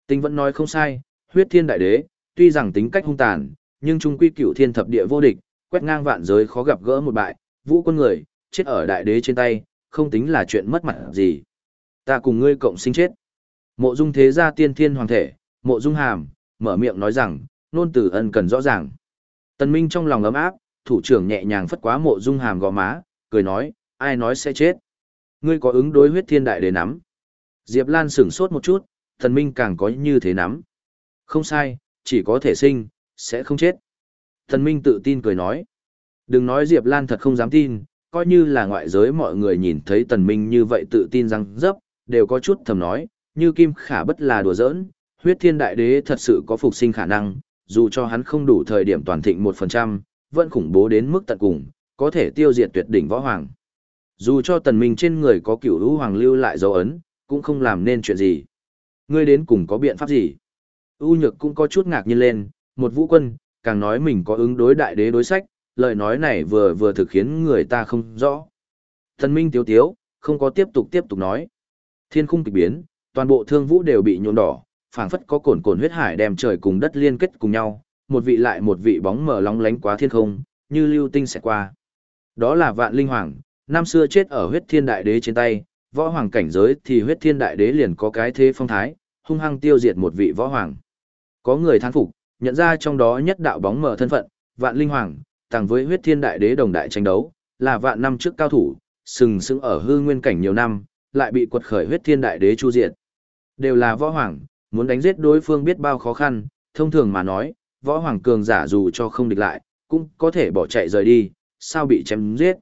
A: Tinh vẫn nói không sai, huyết thiên đại đế, tuy rằng tính cách hung tàn, nhưng trung quy cửu thiên thập địa vô địch, quét ngang vạn giới khó gặp gỡ một bại, vũ quân người, chết ở đại đế trên tay, không tính là chuyện mất mặt gì. Ta cùng ngươi cộng sinh chết. Mộ dung thế gia tiên thiên hoàng thể, mộ dung hàm, mở miệng nói rằng, nôn tử ân cần rõ ràng. Tần Minh trong lòng ấm áp, thủ trưởng nhẹ nhàng phất quá mộ dung hàm gò má, cười nói, ai nói sẽ chết. Ngươi có ứng đối huyết thiên đại để nắm. Diệp Lan sửng sốt một chút, Tần minh càng có như thế nắm. Không sai, chỉ có thể sinh, sẽ không chết. Tần minh tự tin cười nói. Đừng nói Diệp Lan thật không dám tin, coi như là ngoại giới mọi người nhìn thấy tần minh như vậy tự tin rằng dấp, đều có chút thầm nói, như Kim Khả bất là đùa giỡn, huyết thiên đại đế thật sự có phục sinh khả năng, dù cho hắn không đủ thời điểm toàn thịnh 1%, vẫn khủng bố đến mức tận cùng, có thể tiêu diệt tuyệt đỉnh võ hoàng. Dù cho tần minh trên người có cửu lũ hoàng lưu lại dấu ấn, cũng không làm nên chuyện gì. Ngươi đến cùng có biện pháp gì? U nhược cũng có chút ngạc nhiên lên, một vũ quân, càng nói mình có ứng đối đại đế đối sách, lời nói này vừa vừa thực khiến người ta không rõ. Tần Minh tiếu tiếu, không có tiếp tục tiếp tục nói. Thiên khung kịch biến, toàn bộ thương vũ đều bị nhuộm đỏ, phảng phất có cồn cồn huyết hải đem trời cùng đất liên kết cùng nhau, một vị lại một vị bóng mờ lóng lánh quá thiên không, như lưu tinh sẽ qua. Đó là Vạn Linh Hoàng, năm xưa chết ở huyết thiên đại đế trên tay, võ hoàng cảnh giới thì huyết thiên đại đế liền có cái thế phong thái, hung hăng tiêu diệt một vị võ hoàng. Có người thán phục, nhận ra trong đó nhất đạo bóng mờ thân phận, Vạn Linh Hoàng, tàng với huyết thiên đại đế đồng đại tranh đấu, là vạn năm trước cao thủ, sừng sững ở hư nguyên cảnh nhiều năm, lại bị quật khởi huyết thiên đại đế chu diệt. Đều là võ hoàng, muốn đánh giết đối phương biết bao khó khăn, thông thường mà nói, võ hoàng cường giả dù cho không địch lại, cũng có thể bỏ chạy rời đi, sao bị chém giết.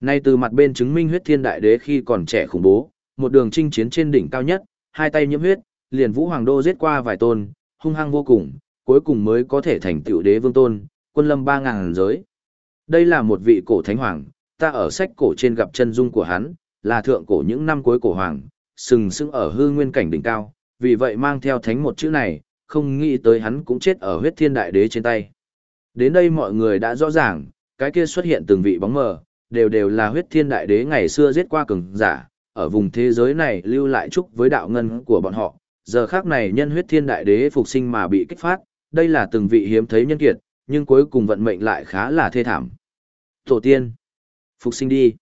A: Nay từ mặt bên chứng minh huyết thiên đại đế khi còn trẻ khủng bố, một đường chinh chiến trên đỉnh cao nhất, hai tay nhiễm huyết, liền vũ hoàng đô giết qua vài tôn, hung hăng vô cùng, cuối cùng mới có thể thành tiểu đế vương tôn, quân lâm ba ngàn giới. Đây là một vị cổ thánh hoàng, ta ở sách cổ trên gặp chân dung của hắn, là thượng cổ những năm cuối cổ hoàng, sừng sững ở hư nguyên cảnh đỉnh cao, vì vậy mang theo thánh một chữ này, không nghĩ tới hắn cũng chết ở huyết thiên đại đế trên tay. Đến đây mọi người đã rõ ràng, cái kia xuất hiện từng vị bóng mờ, đều đều là huyết thiên đại đế ngày xưa giết qua cường giả, ở vùng thế giới này lưu lại chúc với đạo ngân của bọn họ, giờ khác này nhân huyết thiên đại đế phục sinh mà bị kích phát, đây là từng vị hiếm thấy nhân kiệt, nhưng cuối cùng vận mệnh lại khá là thê thảm. Tổ tiên, phục sinh đi.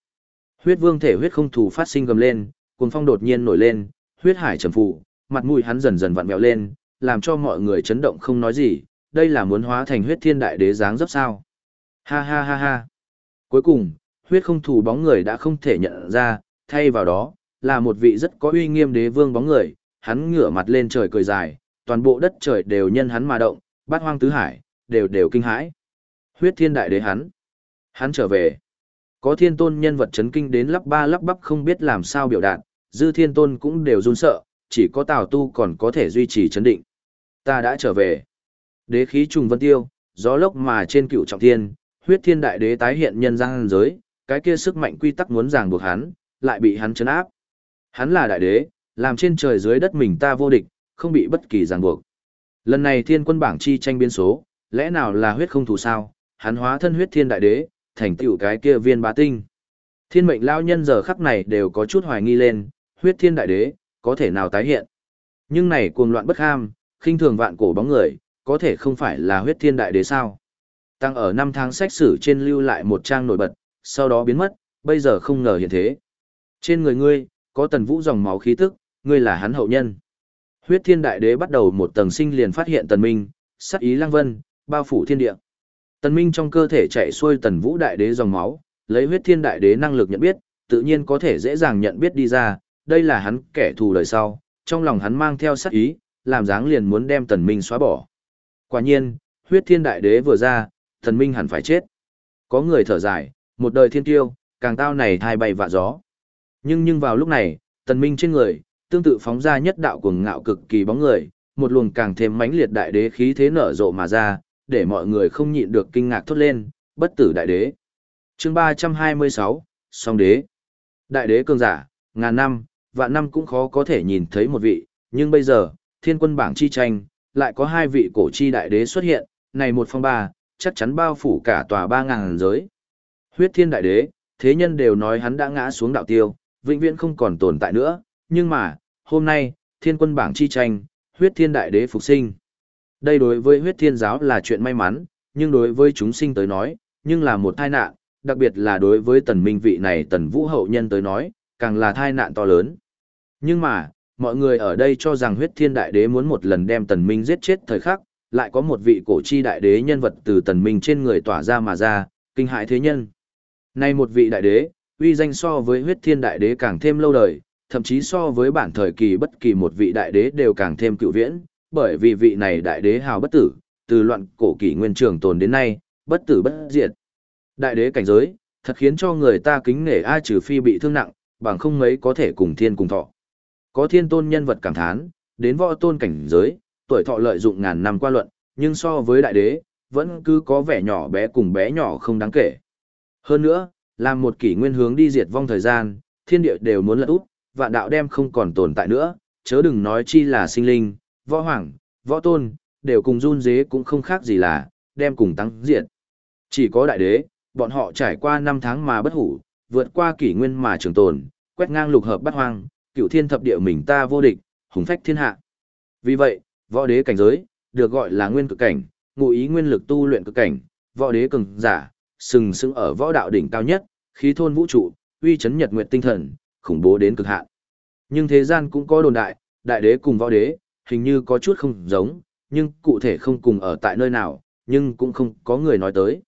A: Huyết vương thể huyết không thủ phát sinh gầm lên, cuồng phong đột nhiên nổi lên, huyết hải trầm phụ, mặt mũi hắn dần dần vặn vẹo lên, làm cho mọi người chấn động không nói gì, đây là muốn hóa thành huyết thiên đại đế dáng dấp sao. Ha ha ha ha. Cuối cùng, huyết không thủ bóng người đã không thể nhận ra, thay vào đó, là một vị rất có uy nghiêm đế vương bóng người, hắn ngửa mặt lên trời cười dài, toàn bộ đất trời đều nhân hắn mà động, bát hoang tứ hải, đều đều kinh hãi. Huyết thiên đại đế hắn. Hắn trở về. Có thiên tôn nhân vật chấn kinh đến lắp ba lắp bắp không biết làm sao biểu đạt, dư thiên tôn cũng đều run sợ, chỉ có tào tu còn có thể duy trì chấn định. Ta đã trở về. Đế khí trùng vân tiêu, gió lốc mà trên cựu trọng thiên, huyết thiên đại đế tái hiện nhân gian giới, cái kia sức mạnh quy tắc muốn ràng buộc hắn, lại bị hắn chấn áp. Hắn là đại đế, làm trên trời dưới đất mình ta vô địch, không bị bất kỳ ràng buộc. Lần này thiên quân bảng chi tranh biến số, lẽ nào là huyết không thù sao, hắn hóa thân huyết thiên đại đế, thành tựu cái kia viên bá tinh. Thiên mệnh lao nhân giờ khắc này đều có chút hoài nghi lên, huyết thiên đại đế, có thể nào tái hiện. Nhưng này cuồng loạn bất ham, khinh thường vạn cổ bóng người, có thể không phải là huyết thiên đại đế sao. Tăng ở năm tháng sách sử trên lưu lại một trang nổi bật, sau đó biến mất, bây giờ không ngờ hiện thế. Trên người ngươi, có tần vũ dòng máu khí tức, ngươi là hắn hậu nhân. Huyết thiên đại đế bắt đầu một tầng sinh liền phát hiện tần minh, sắc ý lang vân, bao phủ thiên địa. Tần minh trong cơ thể chạy xuôi tần vũ đại đế dòng máu, lấy huyết thiên đại đế năng lực nhận biết, tự nhiên có thể dễ dàng nhận biết đi ra, đây là hắn kẻ thù đời sau, trong lòng hắn mang theo sát ý, làm dáng liền muốn đem tần minh xóa bỏ. Quả nhiên, huyết thiên đại đế vừa ra, tần minh hẳn phải chết. Có người thở dài, một đời thiên tiêu, càng tao này thai bay vạ gió. Nhưng nhưng vào lúc này, tần minh trên người, tương tự phóng ra nhất đạo cuồng ngạo cực kỳ bóng người, một luồng càng thêm mãnh liệt đại đế khí thế nở rộ mà ra, để mọi người không nhịn được kinh ngạc thốt lên, bất tử đại đế. Chương 326, song đế. Đại đế cường giả, ngàn năm, vạn năm cũng khó có thể nhìn thấy một vị, nhưng bây giờ, thiên quân bảng chi tranh, lại có hai vị cổ chi đại đế xuất hiện, này một phong ba, chắc chắn bao phủ cả tòa ba ngàn giới. Huyết thiên đại đế, thế nhân đều nói hắn đã ngã xuống đạo tiêu, vĩnh viễn không còn tồn tại nữa, nhưng mà, hôm nay, thiên quân bảng chi tranh, huyết thiên đại đế phục sinh. Đây đối với huyết thiên giáo là chuyện may mắn, nhưng đối với chúng sinh tới nói, nhưng là một tai nạn, đặc biệt là đối với tần minh vị này tần vũ hậu nhân tới nói, càng là tai nạn to lớn. Nhưng mà, mọi người ở đây cho rằng huyết thiên đại đế muốn một lần đem tần minh giết chết thời khắc, lại có một vị cổ chi đại đế nhân vật từ tần minh trên người tỏa ra mà ra, kinh hại thế nhân. Nay một vị đại đế, uy danh so với huyết thiên đại đế càng thêm lâu đời, thậm chí so với bản thời kỳ bất kỳ một vị đại đế đều càng thêm cựu viễn, bởi vì vị này đại đế hào bất tử, từ loạn cổ kỷ nguyên trường tồn đến nay, bất tử bất diệt. Đại đế cảnh giới, thật khiến cho người ta kính nể ai trừ phi bị thương nặng, bằng không mấy có thể cùng thiên cùng thọ. Có thiên tôn nhân vật cảm thán, đến võ tôn cảnh giới, tuổi thọ lợi dụng ngàn năm qua luận, nhưng so với đại đế, vẫn cứ có vẻ nhỏ bé cùng bé nhỏ không đáng kể. Hơn nữa, làm một kỷ nguyên hướng đi diệt vong thời gian, thiên địa đều muốn lật út, vạn đạo đem không còn tồn tại nữa, chớ đừng nói chi là sinh linh, võ hoàng, võ tôn, đều cùng run dế cũng không khác gì là, đem cùng tăng diệt. Chỉ có đại đế, bọn họ trải qua năm tháng mà bất hủ, vượt qua kỷ nguyên mà trường tồn, quét ngang lục hợp bắt hoang, cựu thiên thập địa mình ta vô địch, hùng phách thiên hạ. Vì vậy, võ đế cảnh giới, được gọi là nguyên cực cảnh, ngụ ý nguyên lực tu luyện cực cảnh, võ đế cường giả, sừng sững ở võ đạo đỉnh cao nhất, khí thôn vũ trụ, uy chấn nhật nguyệt tinh thần, khủng bố đến cực hạn. Nhưng thế gian cũng có đồn đại, đại đế cùng võ đế, hình như có chút không giống, nhưng cụ thể không cùng ở tại nơi nào, nhưng cũng không có người nói tới.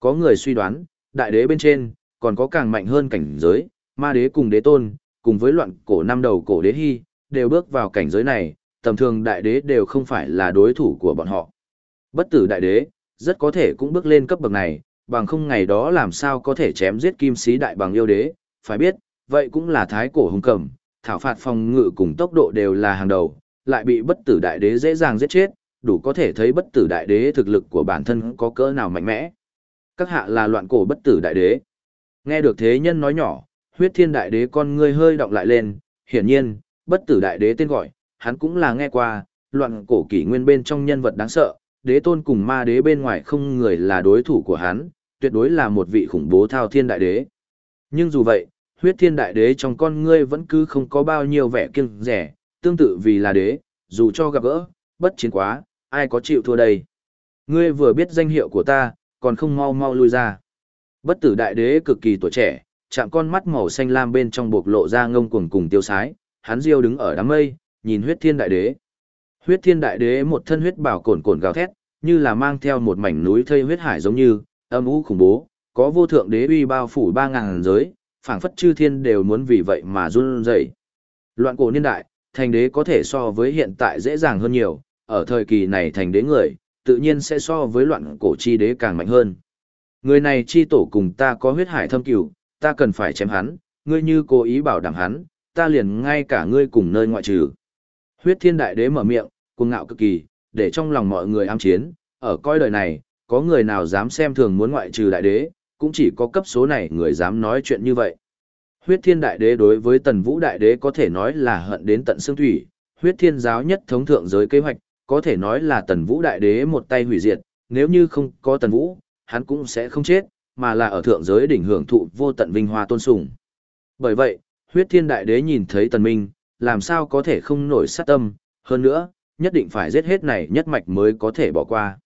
A: Có người suy đoán, đại đế bên trên, còn có càng mạnh hơn cảnh giới, ma đế cùng đế tôn, cùng với loạn cổ năm đầu cổ đế hy, đều bước vào cảnh giới này, tầm thường đại đế đều không phải là đối thủ của bọn họ. Bất tử đại đế, rất có thể cũng bước lên cấp bậc này, bằng không ngày đó làm sao có thể chém giết kim sĩ đại bằng yêu đế, phải biết, vậy cũng là thái cổ hùng cầm, thảo phạt phòng ngự cùng tốc độ đều là hàng đầu, lại bị bất tử đại đế dễ dàng giết chết, đủ có thể thấy bất tử đại đế thực lực của bản thân có cỡ nào mạnh mẽ. Các hạ là loạn cổ bất tử đại đế. Nghe được thế nhân nói nhỏ, huyết thiên đại đế con ngươi hơi động lại lên, hiển nhiên, bất tử đại đế tên gọi, hắn cũng là nghe qua, loạn cổ kỷ nguyên bên trong nhân vật đáng sợ, đế tôn cùng ma đế bên ngoài không người là đối thủ của hắn, tuyệt đối là một vị khủng bố thao thiên đại đế. Nhưng dù vậy, huyết thiên đại đế trong con ngươi vẫn cứ không có bao nhiêu vẻ kiêng rẻ, tương tự vì là đế, dù cho gặp gỡ, bất chiến quá, ai có chịu thua đây. Ngươi vừa biết danh hiệu của ta, còn không mau mau lui ra. Bất tử đại đế cực kỳ tuổi trẻ, chạm con mắt màu xanh lam bên trong bộc lộ ra ngông cuồng cùng tiêu sái, hắn diêu đứng ở đám mây, nhìn huyết thiên đại đế. Huyết thiên đại đế một thân huyết bảo cồn cồn gào thét, như là mang theo một mảnh núi thây huyết hải giống như, âm u khủng bố, có vô thượng đế uy bao phủ ba ngàn giới, phảng phất chư thiên đều muốn vì vậy mà run rẩy. Loạn cổ niên đại, thành đế có thể so với hiện tại dễ dàng hơn nhiều, ở thời kỳ này thành đế người, tự nhiên sẽ so với loạn cổ chi đế càng mạnh hơn. Người này chi tổ cùng ta có huyết hải thâm cửu, ta cần phải chém hắn, ngươi như cố ý bảo đảm hắn, ta liền ngay cả ngươi cùng nơi ngoại trừ. Huyết thiên đại đế mở miệng, cuồng ngạo cực kỳ, để trong lòng mọi người am chiến, ở coi đời này, có người nào dám xem thường muốn ngoại trừ đại đế, cũng chỉ có cấp số này người dám nói chuyện như vậy. Huyết thiên đại đế đối với tần vũ đại đế có thể nói là hận đến tận xương thủy, huyết thiên giáo nhất thống thượng giới kế hoạch, có thể nói là tần vũ đại đế một tay hủy diệt, nếu như không có tần vũ, hắn cũng sẽ không chết, mà là ở thượng giới đỉnh hưởng thụ vô tận vinh hoa tôn sùng. Bởi vậy, huyết thiên đại đế nhìn thấy tần minh, làm sao có thể không nổi sát tâm, hơn nữa, nhất định phải giết hết này nhất mạch mới có thể bỏ qua.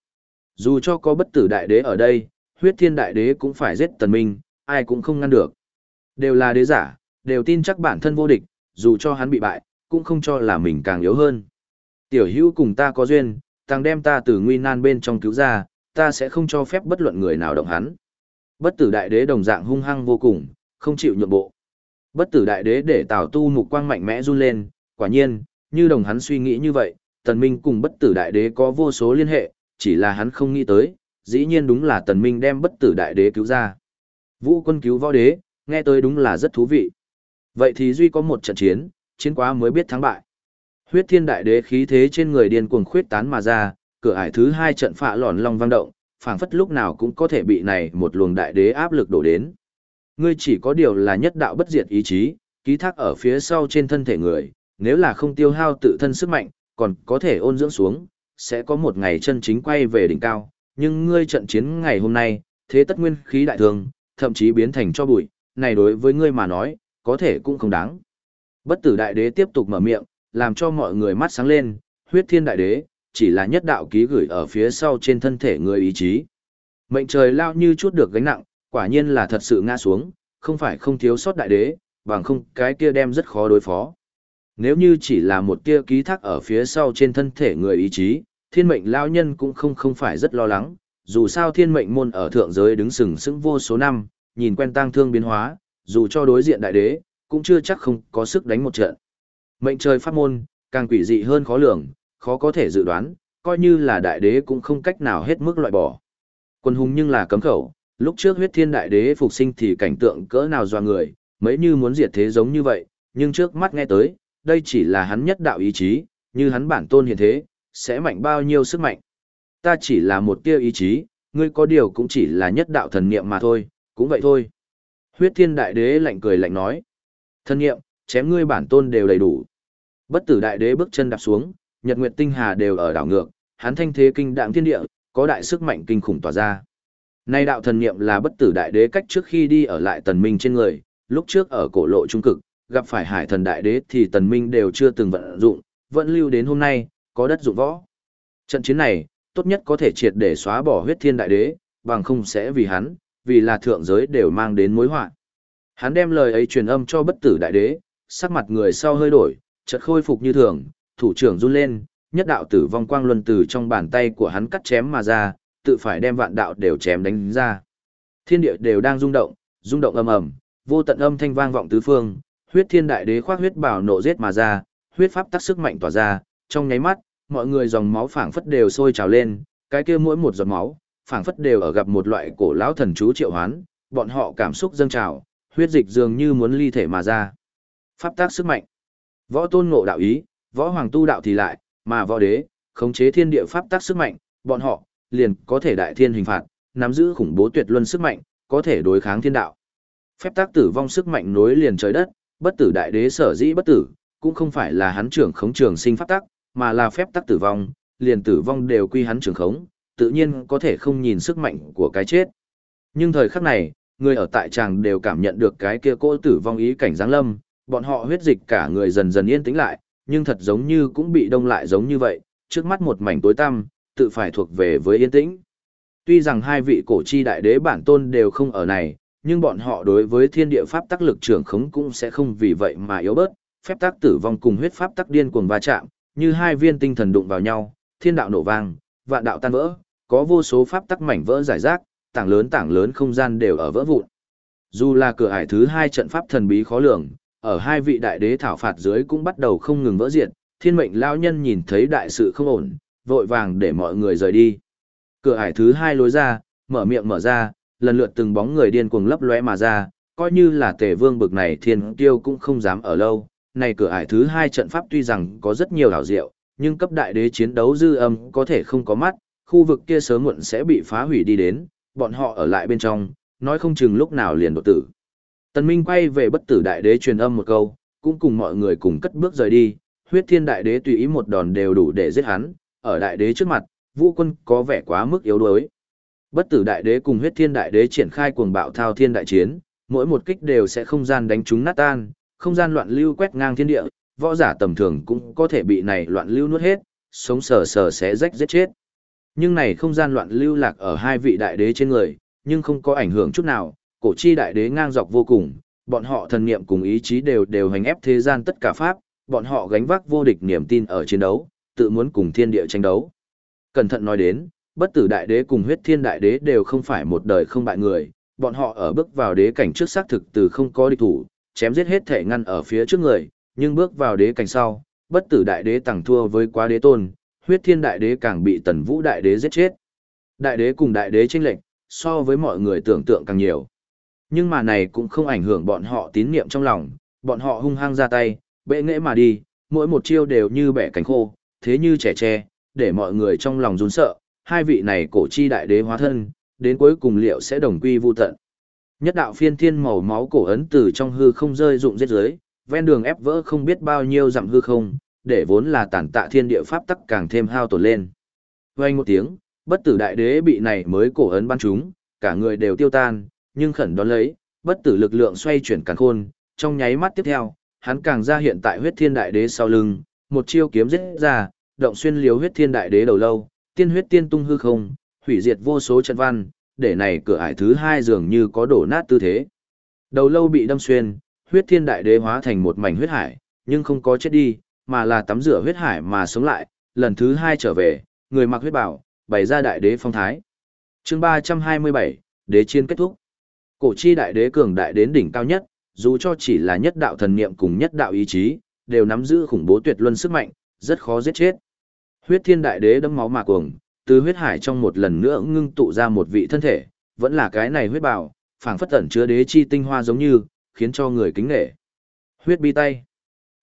A: Dù cho có bất tử đại đế ở đây, huyết thiên đại đế cũng phải giết tần minh, ai cũng không ngăn được. Đều là đế giả, đều tin chắc bản thân vô địch, dù cho hắn bị bại, cũng không cho là mình càng yếu hơn. Tiểu hữu cùng ta có duyên, tăng đem ta từ nguy nan bên trong cứu ra, ta sẽ không cho phép bất luận người nào động hắn. Bất tử đại đế đồng dạng hung hăng vô cùng, không chịu nhượng bộ. Bất tử đại đế để tào tu mục quang mạnh mẽ run lên, quả nhiên, như đồng hắn suy nghĩ như vậy, tần minh cùng bất tử đại đế có vô số liên hệ, chỉ là hắn không nghĩ tới, dĩ nhiên đúng là tần minh đem bất tử đại đế cứu ra. Vũ quân cứu võ đế, nghe tới đúng là rất thú vị. Vậy thì duy có một trận chiến, chiến quá mới biết thắng bại. Huyết thiên đại đế khí thế trên người điên cuồng khuyết tán mà ra, cửa ải thứ hai trận phạ lòn long vang động, phảng phất lúc nào cũng có thể bị này một luồng đại đế áp lực đổ đến. Ngươi chỉ có điều là nhất đạo bất diệt ý chí, ký thác ở phía sau trên thân thể người, nếu là không tiêu hao tự thân sức mạnh, còn có thể ôn dưỡng xuống, sẽ có một ngày chân chính quay về đỉnh cao, nhưng ngươi trận chiến ngày hôm nay, thế tất nguyên khí đại thường, thậm chí biến thành cho bụi, này đối với ngươi mà nói, có thể cũng không đáng. Bất tử đại đế tiếp tục mở miệng, làm cho mọi người mắt sáng lên, huyết thiên đại đế, chỉ là nhất đạo ký gửi ở phía sau trên thân thể người ý chí. Mệnh trời lao như chút được gánh nặng, quả nhiên là thật sự ngã xuống, không phải không thiếu sót đại đế, bằng không cái kia đem rất khó đối phó. Nếu như chỉ là một tia ký thác ở phía sau trên thân thể người ý chí, thiên mệnh lao nhân cũng không không phải rất lo lắng, dù sao thiên mệnh môn ở thượng giới đứng sừng sững vô số năm, nhìn quen tang thương biến hóa, dù cho đối diện đại đế, cũng chưa chắc không có sức đánh một trận. Mệnh trời pháp môn, càng quỷ dị hơn khó lường, khó có thể dự đoán, coi như là đại đế cũng không cách nào hết mức loại bỏ. Quân hùng nhưng là cấm khẩu, lúc trước huyết thiên đại đế phục sinh thì cảnh tượng cỡ nào doa người, mấy như muốn diệt thế giống như vậy, nhưng trước mắt nghe tới, đây chỉ là hắn nhất đạo ý chí, như hắn bản tôn hiện thế, sẽ mạnh bao nhiêu sức mạnh. Ta chỉ là một tia ý chí, ngươi có điều cũng chỉ là nhất đạo thần niệm mà thôi, cũng vậy thôi. Huyết thiên đại đế lạnh cười lạnh nói. Thần niệm, chém ngươi bản tôn đều đầy đủ. Bất tử đại đế bước chân đạp xuống, nhật nguyệt tinh hà đều ở đảo ngược, hắn thanh thế kinh đạm thiên địa, có đại sức mạnh kinh khủng tỏa ra. Nay đạo thần niệm là bất tử đại đế cách trước khi đi ở lại tần minh trên người, lúc trước ở cổ lộ trung cực, gặp phải hải thần đại đế thì tần minh đều chưa từng vận dụng, vẫn lưu đến hôm nay, có đất dụng võ. Trận chiến này, tốt nhất có thể triệt để xóa bỏ huyết thiên đại đế, bằng không sẽ vì hắn, vì là thượng giới đều mang đến mối họa. Hắn đem lời ấy truyền âm cho bất tử đại đế, sắc mặt người sau hơi đổi, chợt khôi phục như thường, thủ trưởng run lên, nhất đạo tử vong quang luân từ trong bàn tay của hắn cắt chém mà ra, tự phải đem vạn đạo đều chém đánh ra. Thiên địa đều đang rung động, rung động âm ầm, vô tận âm thanh vang vọng tứ phương, huyết thiên đại đế khoác huyết bảo nộ giết mà ra, huyết pháp tác sức mạnh tỏa ra, trong nháy mắt, mọi người dòng máu phảng phất đều sôi trào lên, cái kia mỗi một giọt máu, phảng phất đều ở gặp một loại cổ lão thần chú triệu hoán, bọn họ cảm xúc dâng trào, huyết dịch dường như muốn ly thể mà ra. Pháp tác sức mạnh. Võ tôn ngộ đạo ý, võ hoàng tu đạo thì lại, mà võ đế, khống chế thiên địa pháp tác sức mạnh, bọn họ liền có thể đại thiên hình phạt, nắm giữ khủng bố tuyệt luân sức mạnh, có thể đối kháng thiên đạo. Phép tác tử vong sức mạnh nối liền trời đất, bất tử đại đế sở dĩ bất tử, cũng không phải là hắn trưởng khống trường sinh pháp tác, mà là phép tác tử vong, liền tử vong đều quy hắn trưởng khống, tự nhiên có thể không nhìn sức mạnh của cái chết. Nhưng thời khắc này, người ở tại tràng đều cảm nhận được cái kia cỗ tử vong ý cảnh giáng lâm, bọn họ huyết dịch cả người dần dần yên tĩnh lại, nhưng thật giống như cũng bị đông lại giống như vậy, trước mắt một mảnh tối tăm, tự phải thuộc về với yên tĩnh. Tuy rằng hai vị cổ chi đại đế bản tôn đều không ở này, nhưng bọn họ đối với thiên địa pháp tắc lực trưởng khống cũng sẽ không vì vậy mà yếu bớt, phép tắc tử vong cùng huyết pháp tắc điên cuồng va chạm, như hai viên tinh thần đụng vào nhau, thiên đạo nổ vang, vạn đạo tan vỡ, có vô số pháp tắc mảnh vỡ giải rác, tảng lớn tảng lớn không gian đều ở vỡ vụn. Dù là cửa ải thứ hai trận pháp thần bí khó lường, ở hai vị đại đế thảo phạt dưới cũng bắt đầu không ngừng vỡ diện, thiên mệnh lao nhân nhìn thấy đại sự không ổn, vội vàng để mọi người rời đi. Cửa hải thứ hai lối ra, mở miệng mở ra, lần lượt từng bóng người điên cuồng lấp lóe mà ra, coi như là tề vương bực này thiên tiêu cũng không dám ở lâu. Này cửa ải thứ hai trận pháp tuy rằng có rất nhiều đảo diệu, nhưng cấp đại đế chiến đấu dư âm có thể không có mắt, khu vực kia sớm muộn sẽ bị phá hủy đi đến, bọn họ ở lại bên trong, nói không chừng lúc nào liền đột tử. Tần Minh quay về bất tử đại đế truyền âm một câu, cũng cùng mọi người cùng cất bước rời đi, huyết thiên đại đế tùy ý một đòn đều đủ để giết hắn, ở đại đế trước mặt, vũ quân có vẻ quá mức yếu đuối. Bất tử đại đế cùng huyết thiên đại đế triển khai cuồng bạo thao thiên đại chiến, mỗi một kích đều sẽ không gian đánh chúng nát tan, không gian loạn lưu quét ngang thiên địa, võ giả tầm thường cũng có thể bị này loạn lưu nuốt hết, sống sờ sờ sẽ rách giết chết. Nhưng này không gian loạn lưu lạc ở hai vị đại đế trên người, nhưng không có ảnh hưởng chút nào, cổ chi đại đế ngang dọc vô cùng, bọn họ thần niệm cùng ý chí đều đều hành ép thế gian tất cả pháp, bọn họ gánh vác vô địch niềm tin ở chiến đấu, tự muốn cùng thiên địa tranh đấu. Cẩn thận nói đến, bất tử đại đế cùng huyết thiên đại đế đều không phải một đời không bại người, bọn họ ở bước vào đế cảnh trước xác thực từ không có địch thủ, chém giết hết thể ngăn ở phía trước người, nhưng bước vào đế cảnh sau, bất tử đại đế tàng thua với quá đế tôn, huyết thiên đại đế càng bị tần vũ đại đế giết chết. Đại đế cùng đại đế tranh lệnh, so với mọi người tưởng tượng càng nhiều. Nhưng mà này cũng không ảnh hưởng bọn họ tín niệm trong lòng, bọn họ hung hăng ra tay, bệ nghệ mà đi, mỗi một chiêu đều như bẻ cánh khô, thế như trẻ tre, để mọi người trong lòng run sợ, hai vị này cổ chi đại đế hóa thân, đến cuối cùng liệu sẽ đồng quy vu tận. Nhất đạo phiên thiên màu máu cổ ấn từ trong hư không rơi rụng giết dưới, ven đường ép vỡ không biết bao nhiêu dặm hư không, để vốn là tàn tạ thiên địa pháp tắc càng thêm hao tổn lên. Vang một tiếng, bất tử đại đế bị này mới cổ ấn ban chúng, cả người đều tiêu tan, nhưng khẩn đón lấy, bất tử lực lượng xoay chuyển càn khôn, trong nháy mắt tiếp theo, hắn càng ra hiện tại huyết thiên đại đế sau lưng, một chiêu kiếm giết ra, động xuyên liếu huyết thiên đại đế đầu lâu, tiên huyết tiên tung hư không, hủy diệt vô số trận văn, để này cửa ải thứ hai dường như có đổ nát tư thế. Đầu lâu bị đâm xuyên, huyết thiên đại đế hóa thành một mảnh huyết hải, nhưng không có chết đi, mà là tắm rửa huyết hải mà sống lại, lần thứ hai trở về, người mặc huyết bảo, bày ra đại đế phong thái. chương 327, đế chiến kết thúc. Cổ chi đại đế cường đại đến đỉnh cao nhất, dù cho chỉ là nhất đạo thần niệm cùng nhất đạo ý chí, đều nắm giữ khủng bố tuyệt luân sức mạnh, rất khó giết chết. Huyết thiên đại đế đấm máu mà cuồng, từ huyết hải trong một lần nữa ngưng tụ ra một vị thân thể, vẫn là cái này huyết bảo, phảng phất tẩn chứa đế chi tinh hoa giống như, khiến cho người kính nể. Huyết bi tay.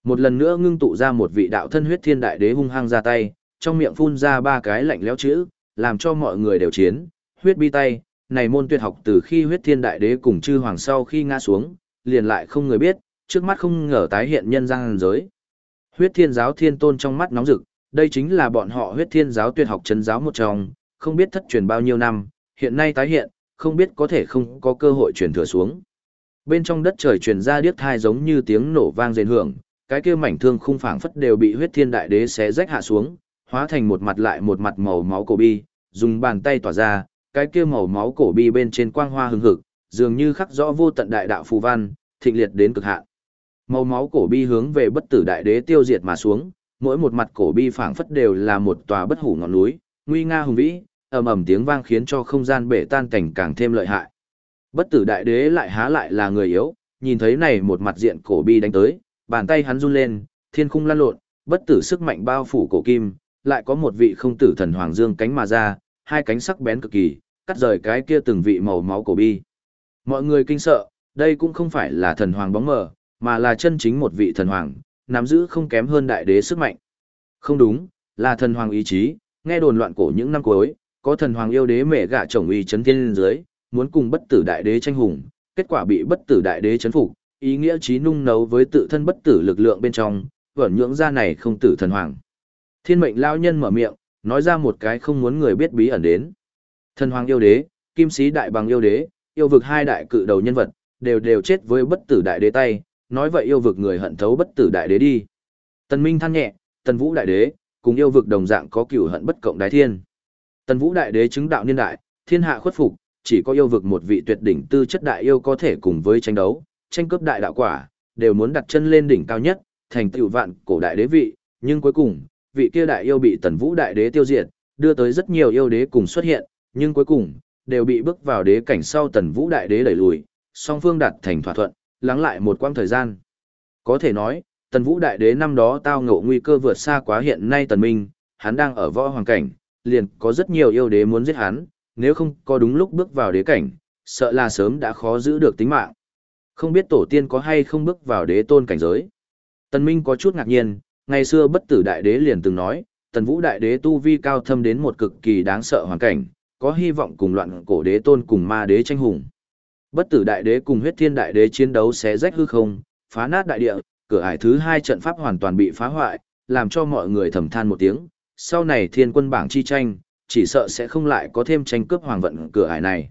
A: Một lần nữa ngưng tụ ra một vị đạo thân huyết thiên đại đế hung hăng ra tay, trong miệng phun ra ba cái lạnh lẽo chữ, làm cho mọi người đều chiến. Huyết bi tay, này môn tuyệt học từ khi huyết thiên đại đế cùng chư hoàng sau khi ngã xuống, liền lại không người biết, trước mắt không ngờ tái hiện nhân gian giới. Huyết thiên giáo thiên tôn trong mắt nóng rực, đây chính là bọn họ huyết thiên giáo tuyệt học chân giáo một trong, không biết thất truyền bao nhiêu năm, hiện nay tái hiện, không biết có thể không có cơ hội truyền thừa xuống. Bên trong đất trời truyền ra điếc thai giống như tiếng nổ vang rền hưởng, cái kia mảnh thương khung phảng phất đều bị huyết thiên đại đế xé rách hạ xuống, hóa thành một mặt lại một mặt màu máu cổ bi, dùng bàn tay tỏa ra, cái kia màu máu cổ bi bên trên quang hoa hừng hực, dường như khắc rõ vô tận đại đạo phù văn, thịnh liệt đến cực hạn. Màu máu cổ bi hướng về bất tử đại đế tiêu diệt mà xuống, mỗi một mặt cổ bi phảng phất đều là một tòa bất hủ ngọn núi, nguy nga hùng vĩ, ầm ầm tiếng vang khiến cho không gian bể tan cảnh càng thêm lợi hại. Bất tử đại đế lại há lại là người yếu, nhìn thấy này một mặt diện cổ bi đánh tới, bàn tay hắn run lên, thiên khung lan lộn, bất tử sức mạnh bao phủ cổ kim, lại có một vị không tử thần hoàng dương cánh mà ra, hai cánh sắc bén cực kỳ, cắt rời cái kia từng vị màu máu cổ bi. Mọi người kinh sợ, đây cũng không phải là thần hoàng bóng mờ, mà là chân chính một vị thần hoàng, nắm giữ không kém hơn đại đế sức mạnh. Không đúng, là thần hoàng ý chí, nghe đồn loạn cổ những năm cuối, có thần hoàng yêu đế mẹ gạ chồng uy chấn thiên dưới, muốn cùng bất tử đại đế tranh hùng, kết quả bị bất tử đại đế chấn phục, ý nghĩa trí nung nấu với tự thân bất tử lực lượng bên trong, vẩn nhưỡng ra này không tử thần hoàng. Thiên mệnh lao nhân mở miệng, nói ra một cái không muốn người biết bí ẩn đến. Thần hoàng yêu đế, kim sĩ đại bằng yêu đế, yêu vực hai đại cự đầu nhân vật, đều đều chết với bất tử đại đế tay, nói vậy yêu vực người hận thấu bất tử đại đế đi. Tần Minh than nhẹ, Tần Vũ đại đế, cùng yêu vực đồng dạng có cửu hận bất cộng đái thiên. Tần Vũ đại đế chứng đạo niên đại, thiên hạ khuất phục, chỉ có yêu vực một vị tuyệt đỉnh tư chất đại yêu có thể cùng với tranh đấu, tranh cướp đại đạo quả, đều muốn đặt chân lên đỉnh cao nhất, thành tựu vạn cổ đại đế vị, nhưng cuối cùng, vị kia đại yêu bị Tần Vũ đại đế tiêu diệt, đưa tới rất nhiều yêu đế cùng xuất hiện, nhưng cuối cùng, đều bị bước vào đế cảnh sau Tần Vũ đại đế đẩy lùi, song phương đạt thành thỏa thuận, lắng lại một quãng thời gian. Có thể nói, Tần Vũ đại đế năm đó tao ngộ nguy cơ vượt xa quá hiện nay Tần Minh, hắn đang ở võ hoàng cảnh, liền có rất nhiều yêu đế muốn giết hắn, nếu không có đúng lúc bước vào đế cảnh, sợ là sớm đã khó giữ được tính mạng. Không biết tổ tiên có hay không bước vào đế tôn cảnh giới. Tần Minh có chút ngạc nhiên, ngày xưa bất tử đại đế liền từng nói, tần vũ đại đế tu vi cao thâm đến một cực kỳ đáng sợ hoàn cảnh, có hy vọng cùng loạn cổ đế tôn cùng ma đế tranh hùng. Bất tử đại đế cùng huyết thiên đại đế chiến đấu xé rách hư không, phá nát đại địa, cửa ải thứ hai trận pháp hoàn toàn bị phá hoại, làm cho mọi người thầm than một tiếng. Sau này thiên quân bảng chi tranh, chỉ sợ sẽ không lại có thêm tranh cướp hoàng vận cửa ải này.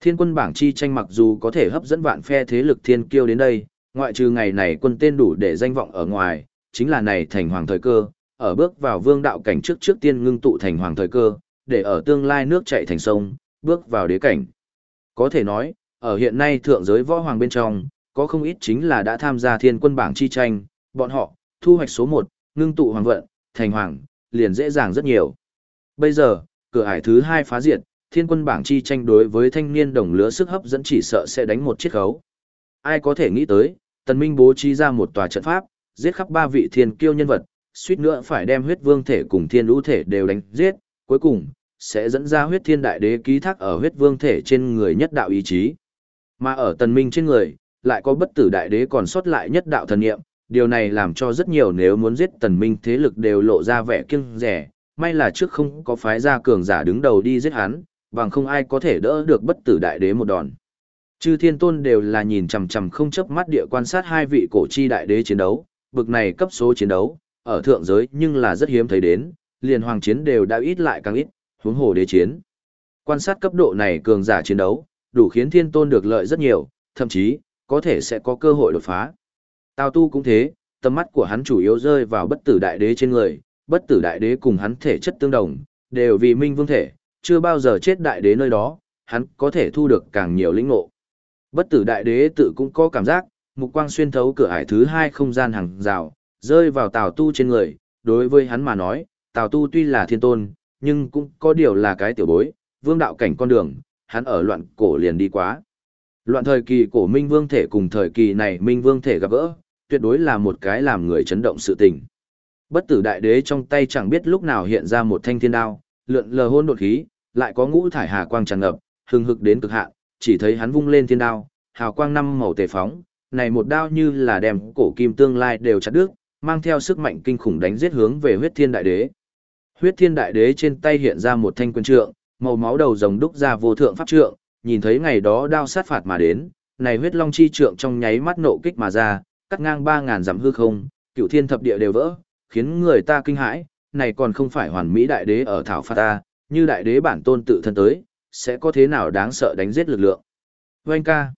A: Thiên quân bảng chi tranh mặc dù có thể hấp dẫn vạn phe thế lực thiên kiêu đến đây, ngoại trừ ngày này quân tên đủ để danh vọng ở ngoài, chính là này thành hoàng thời cơ, ở bước vào vương đạo cảnh trước trước tiên ngưng tụ thành hoàng thời cơ, để ở tương lai nước chảy thành sông, bước vào đế cảnh. Có thể nói, ở hiện nay thượng giới võ hoàng bên trong, có không ít chính là đã tham gia thiên quân bảng chi tranh, bọn họ, thu hoạch số 1, ngưng tụ hoàng vận, thành hoàng, liền dễ dàng rất nhiều. Bây giờ, cửa ải thứ 2 phá diệt, thiên quân bảng chi tranh đối với thanh niên đồng lứa sức hấp dẫn chỉ sợ sẽ đánh một chiếc khấu. Ai có thể nghĩ tới, tần minh bố trí ra một tòa trận pháp, giết khắp ba vị thiên kiêu nhân vật, suýt nữa phải đem huyết vương thể cùng thiên lũ thể đều đánh giết, cuối cùng, sẽ dẫn ra huyết thiên đại đế ký thác ở huyết vương thể trên người nhất đạo ý chí. Mà ở tần minh trên người, lại có bất tử đại đế còn sót lại nhất đạo thần niệm, điều này làm cho rất nhiều nếu muốn giết tần minh thế lực đều lộ ra vẻ kiêng rẻ, may là trước không có phái ra cường giả đứng đầu đi giết hắn, bằng không ai có thể đỡ được bất tử đại đế một đòn. Chư thiên tôn đều là nhìn chằm chằm không chớp mắt địa quan sát hai vị cổ chi đại đế chiến đấu, bực này cấp số chiến đấu, ở thượng giới nhưng là rất hiếm thấy đến, liền hoàng chiến đều đã ít lại càng ít, huống hồ đế chiến. Quan sát cấp độ này cường giả chiến đấu, đủ khiến thiên tôn được lợi rất nhiều, thậm chí, có thể sẽ có cơ hội đột phá. Tào tu cũng thế, tầm mắt của hắn chủ yếu rơi vào bất tử đại đế trên người, bất tử đại đế cùng hắn thể chất tương đồng, đều vì minh vương thể, chưa bao giờ chết đại đế nơi đó, hắn có thể thu được càng nhiều lĩnh ngộ. Bất tử đại đế tự cũng có cảm giác, mục quang xuyên thấu cửa ải thứ hai không gian hàng rào, rơi vào tào tu trên người, đối với hắn mà nói, tào tu tuy là thiên tôn, nhưng cũng có điều là cái tiểu bối, vương đạo cảnh con đường, hắn ở loạn cổ liền đi quá. Loạn thời kỳ cổ minh vương thể cùng thời kỳ này minh vương thể gặp gỡ, tuyệt đối là một cái làm người chấn động sự tình. Bất tử đại đế trong tay chẳng biết lúc nào hiện ra một thanh thiên đao, lượn lờ hôn đột khí, lại có ngũ thải hà quang tràn ngập, hừng hực đến cực hạn, chỉ thấy hắn vung lên thiên đao, hào quang năm màu tề phóng, này một đao như là đem cổ kim tương lai đều chặt đứt, mang theo sức mạnh kinh khủng đánh giết hướng về huyết thiên đại đế. Huyết thiên đại đế trên tay hiện ra một thanh quân trượng, màu máu đầu rồng đúc ra vô thượng pháp trượng, nhìn thấy ngày đó đao sát phạt mà đến, này huyết long chi trượng trong nháy mắt nộ kích mà ra, cắt ngang 3000 dặm hư không, cửu thiên thập địa đều vỡ, khiến người ta kinh hãi, này còn không phải hoàn mỹ đại đế ở thảo phạt ta, như đại đế bản tôn tự thân tới, sẽ có thế nào đáng sợ đánh giết lực lượng. Oanh ca.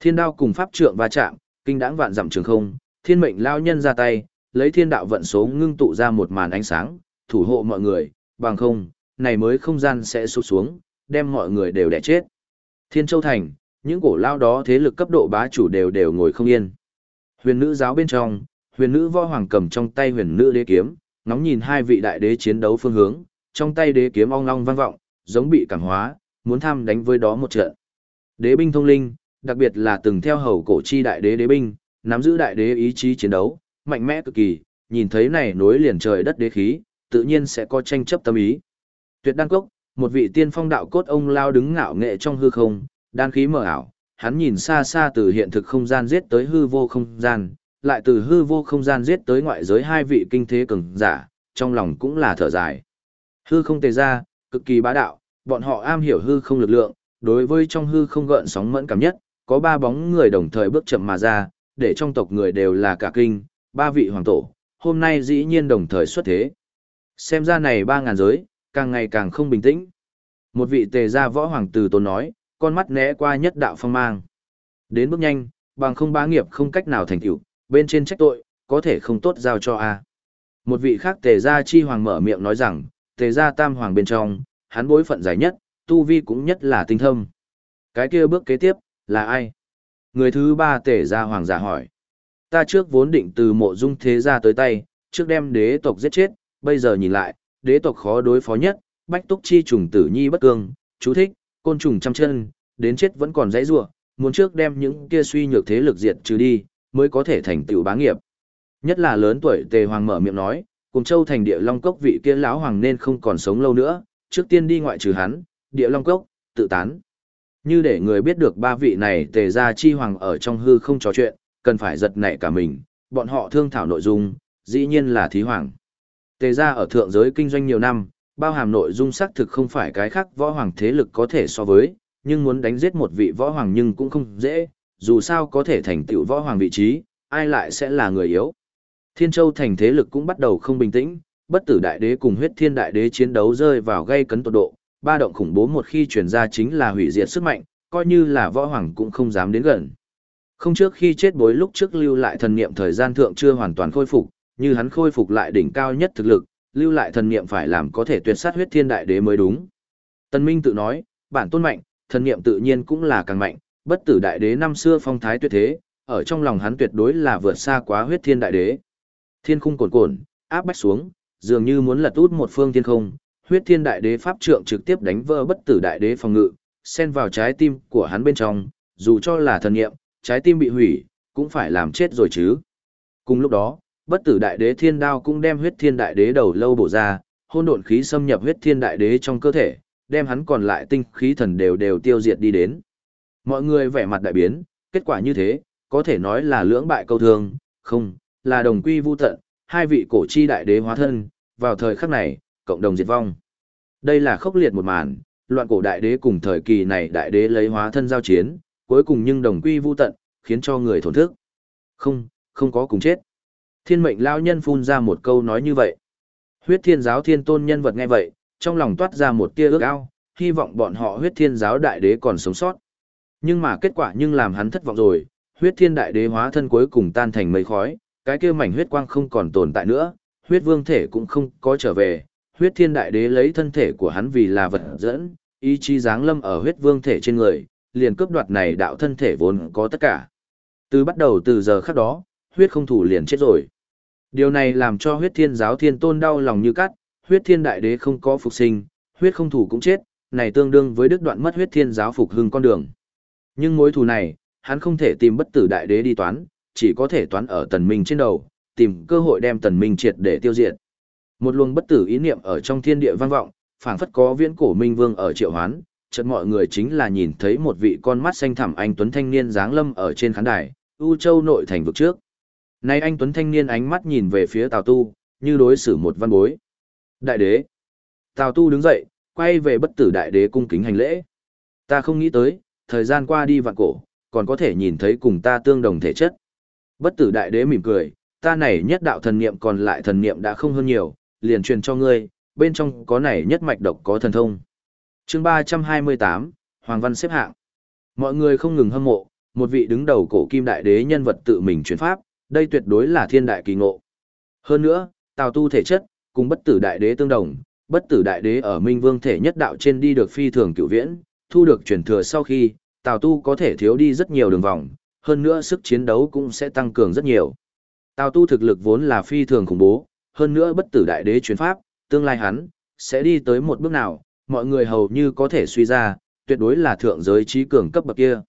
A: Thiên đao cùng pháp trượng va chạm, kinh đãng vạn dặm trường không, thiên mệnh lao nhân ra tay, lấy thiên đạo vận số ngưng tụ ra một màn ánh sáng, thủ hộ mọi người, bằng không, này mới không gian sẽ sụp xuống, đem mọi người đều đẻ chết. Thiên Châu Thành, những cổ lao đó thế lực cấp độ bá chủ đều đều ngồi không yên. Huyền nữ giáo bên trong, huyền nữ võ hoàng cầm trong tay huyền nữ đế kiếm, ngóng nhìn hai vị đại đế chiến đấu phương hướng, trong tay đế kiếm ong long vang vọng, giống bị cảm hóa, muốn tham đánh với đó một trận. Đế binh thông linh, đặc biệt là từng theo hầu cổ chi đại đế đế binh, nắm giữ đại đế ý chí chiến đấu, mạnh mẽ cực kỳ, nhìn thấy này nối liền trời đất đế khí, tự nhiên sẽ có tranh chấp tâm ý. Tuyệt đan cốc, một vị tiên phong đạo cốt ông lao đứng ngạo nghệ trong hư không, đan khí mở ảo, hắn nhìn xa xa từ hiện thực không gian giết tới hư vô không gian, lại từ hư vô không gian giết tới ngoại giới hai vị kinh thế cường giả, trong lòng cũng là thở dài. Hư không tề ra, cực kỳ bá đạo, bọn họ am hiểu hư không lực lượng, đối với trong hư không gợn sóng mẫn cảm nhất, có ba bóng người đồng thời bước chậm mà ra, để trong tộc người đều là cả kinh, ba vị hoàng tổ, hôm nay dĩ nhiên đồng thời xuất thế. Xem ra này ba ngàn giới, càng ngày càng không bình tĩnh. Một vị tề gia võ hoàng tử tôn nói, con mắt né qua nhất đạo phong mang. Đến bước nhanh, bằng không bá nghiệp không cách nào thành tựu, bên trên trách tội, có thể không tốt giao cho a. Một vị khác tề gia chi hoàng mở miệng nói rằng, tề gia tam hoàng bên trong, hắn bối phận giải nhất, tu vi cũng nhất là tinh thâm. Cái kia bước kế tiếp, là ai? Người thứ ba tề gia hoàng giả hỏi. Ta trước vốn định từ mộ dung thế gia tới tay, trước đem đế tộc giết chết, bây giờ nhìn lại, đế tộc khó đối phó nhất, bách túc chi trùng tử nhi bất cương, chú thích, côn trùng trăm chân, đến chết vẫn còn dãy rủa, muốn trước đem những kia suy nhược thế lực diệt trừ đi, mới có thể thành tựu bá nghiệp. Nhất là lớn tuổi Tề Hoàng mở miệng nói, cùng châu thành địa long cốc vị kia lão hoàng nên không còn sống lâu nữa, trước tiên đi ngoại trừ hắn, địa long cốc, tự tán. Như để người biết được ba vị này Tề gia chi hoàng ở trong hư không trò chuyện, cần phải giật nảy cả mình, bọn họ thương thảo nội dung, dĩ nhiên là thí hoàng. Tề gia ở thượng giới kinh doanh nhiều năm, bao hàm nội dung xác thực không phải cái khác võ hoàng thế lực có thể so với, nhưng muốn đánh giết một vị võ hoàng nhưng cũng không dễ, dù sao có thể thành tựu võ hoàng vị trí, ai lại sẽ là người yếu. Thiên Châu thành thế lực cũng bắt đầu không bình tĩnh, bất tử đại đế cùng huyết thiên đại đế chiến đấu rơi vào gây cấn tột độ, ba động khủng bố một khi truyền ra chính là hủy diệt sức mạnh, coi như là võ hoàng cũng không dám đến gần. Không trước khi chết bối lúc trước lưu lại thần niệm thời gian thượng chưa hoàn toàn khôi phục, như hắn khôi phục lại đỉnh cao nhất thực lực, lưu lại thần niệm phải làm có thể tuyệt sát huyết thiên đại đế mới đúng. Tân Minh tự nói, bản tôn mạnh, thần niệm tự nhiên cũng là càng mạnh, bất tử đại đế năm xưa phong thái tuyệt thế, ở trong lòng hắn tuyệt đối là vượt xa quá huyết thiên đại đế. Thiên khung cuồn cuộn áp bách xuống, dường như muốn lật út một phương thiên không, huyết thiên đại đế pháp trượng trực tiếp đánh vỡ bất tử đại đế phòng ngự, xen vào trái tim của hắn bên trong, dù cho là thần niệm, trái tim bị hủy, cũng phải làm chết rồi chứ. Cùng lúc đó, bất tử đại đế thiên đao cũng đem huyết thiên đại đế đầu lâu bổ ra, hôn độn khí xâm nhập huyết thiên đại đế trong cơ thể, đem hắn còn lại tinh khí thần đều đều tiêu diệt đi đến. Mọi người vẻ mặt đại biến, kết quả như thế, có thể nói là lưỡng bại câu thương, không, là đồng quy vu tận, hai vị cổ chi đại đế hóa thân, vào thời khắc này, cộng đồng diệt vong. Đây là khốc liệt một màn, loạn cổ đại đế cùng thời kỳ này đại đế lấy hóa thân giao chiến, cuối cùng nhưng đồng quy vu tận, khiến cho người thổn thức. Không, không có cùng chết. Thiên mệnh lao nhân phun ra một câu nói như vậy. Huyết thiên giáo thiên tôn nhân vật nghe vậy, trong lòng toát ra một tia ước ao, hy vọng bọn họ huyết thiên giáo đại đế còn sống sót. Nhưng mà kết quả nhưng làm hắn thất vọng rồi, huyết thiên đại đế hóa thân cuối cùng tan thành mây khói, cái kia mảnh huyết quang không còn tồn tại nữa, huyết vương thể cũng không có trở về, huyết thiên đại đế lấy thân thể của hắn vì là vật dẫn, ý chí giáng lâm ở huyết vương thể trên người, liền cướp đoạt này đạo thân thể vốn có tất cả. Từ bắt đầu từ giờ khắc đó, huyết không thủ liền chết rồi. Điều này làm cho huyết thiên giáo thiên tôn đau lòng như cắt, huyết thiên đại đế không có phục sinh, huyết không thủ cũng chết, này tương đương với đứt đoạn mất huyết thiên giáo phục hưng con đường. Nhưng mối thù này, hắn không thể tìm bất tử đại đế đi toán, chỉ có thể toán ở tần minh trên đầu, tìm cơ hội đem tần minh triệt để tiêu diệt. Một luồng bất tử ý niệm ở trong thiên địa vang vọng, phảng phất có viễn cổ minh vương ở triệu hoán, chợt mọi người chính là nhìn thấy một vị con mắt xanh thẳm anh tuấn thanh niên dáng lâm ở trên khán đài, U Châu nội thành vực trước. Nay anh tuấn thanh niên ánh mắt nhìn về phía Tào Tu, như đối xử một văn bối. Đại đế. Tào Tu đứng dậy, quay về bất tử đại đế cung kính hành lễ. Ta không nghĩ tới, thời gian qua đi vạn cổ, còn có thể nhìn thấy cùng ta tương đồng thể chất. Bất tử đại đế mỉm cười, ta này nhất đạo thần niệm còn lại thần niệm đã không hơn nhiều, liền truyền cho ngươi, bên trong có này nhất mạch độc có thần thông. chương 328, Hoàng Văn xếp hạng. Mọi người không ngừng hâm mộ, một vị đứng đầu cổ kim đại đế nhân vật tự mình truyền pháp, đây tuyệt đối là thiên đại kỳ ngộ. Hơn nữa, Tào tu thể chất, cùng bất tử đại đế tương đồng, bất tử đại đế ở Minh Vương thể nhất đạo trên đi được phi thường cựu viễn, thu được truyền thừa sau khi, Tào tu có thể thiếu đi rất nhiều đường vòng, hơn nữa sức chiến đấu cũng sẽ tăng cường rất nhiều. Tào tu thực lực vốn là phi thường khủng bố, hơn nữa bất tử đại đế chuyến pháp, tương lai hắn, sẽ đi tới một bước nào, mọi người hầu như có thể suy ra, tuyệt đối là thượng giới trí cường cấp bậc kia.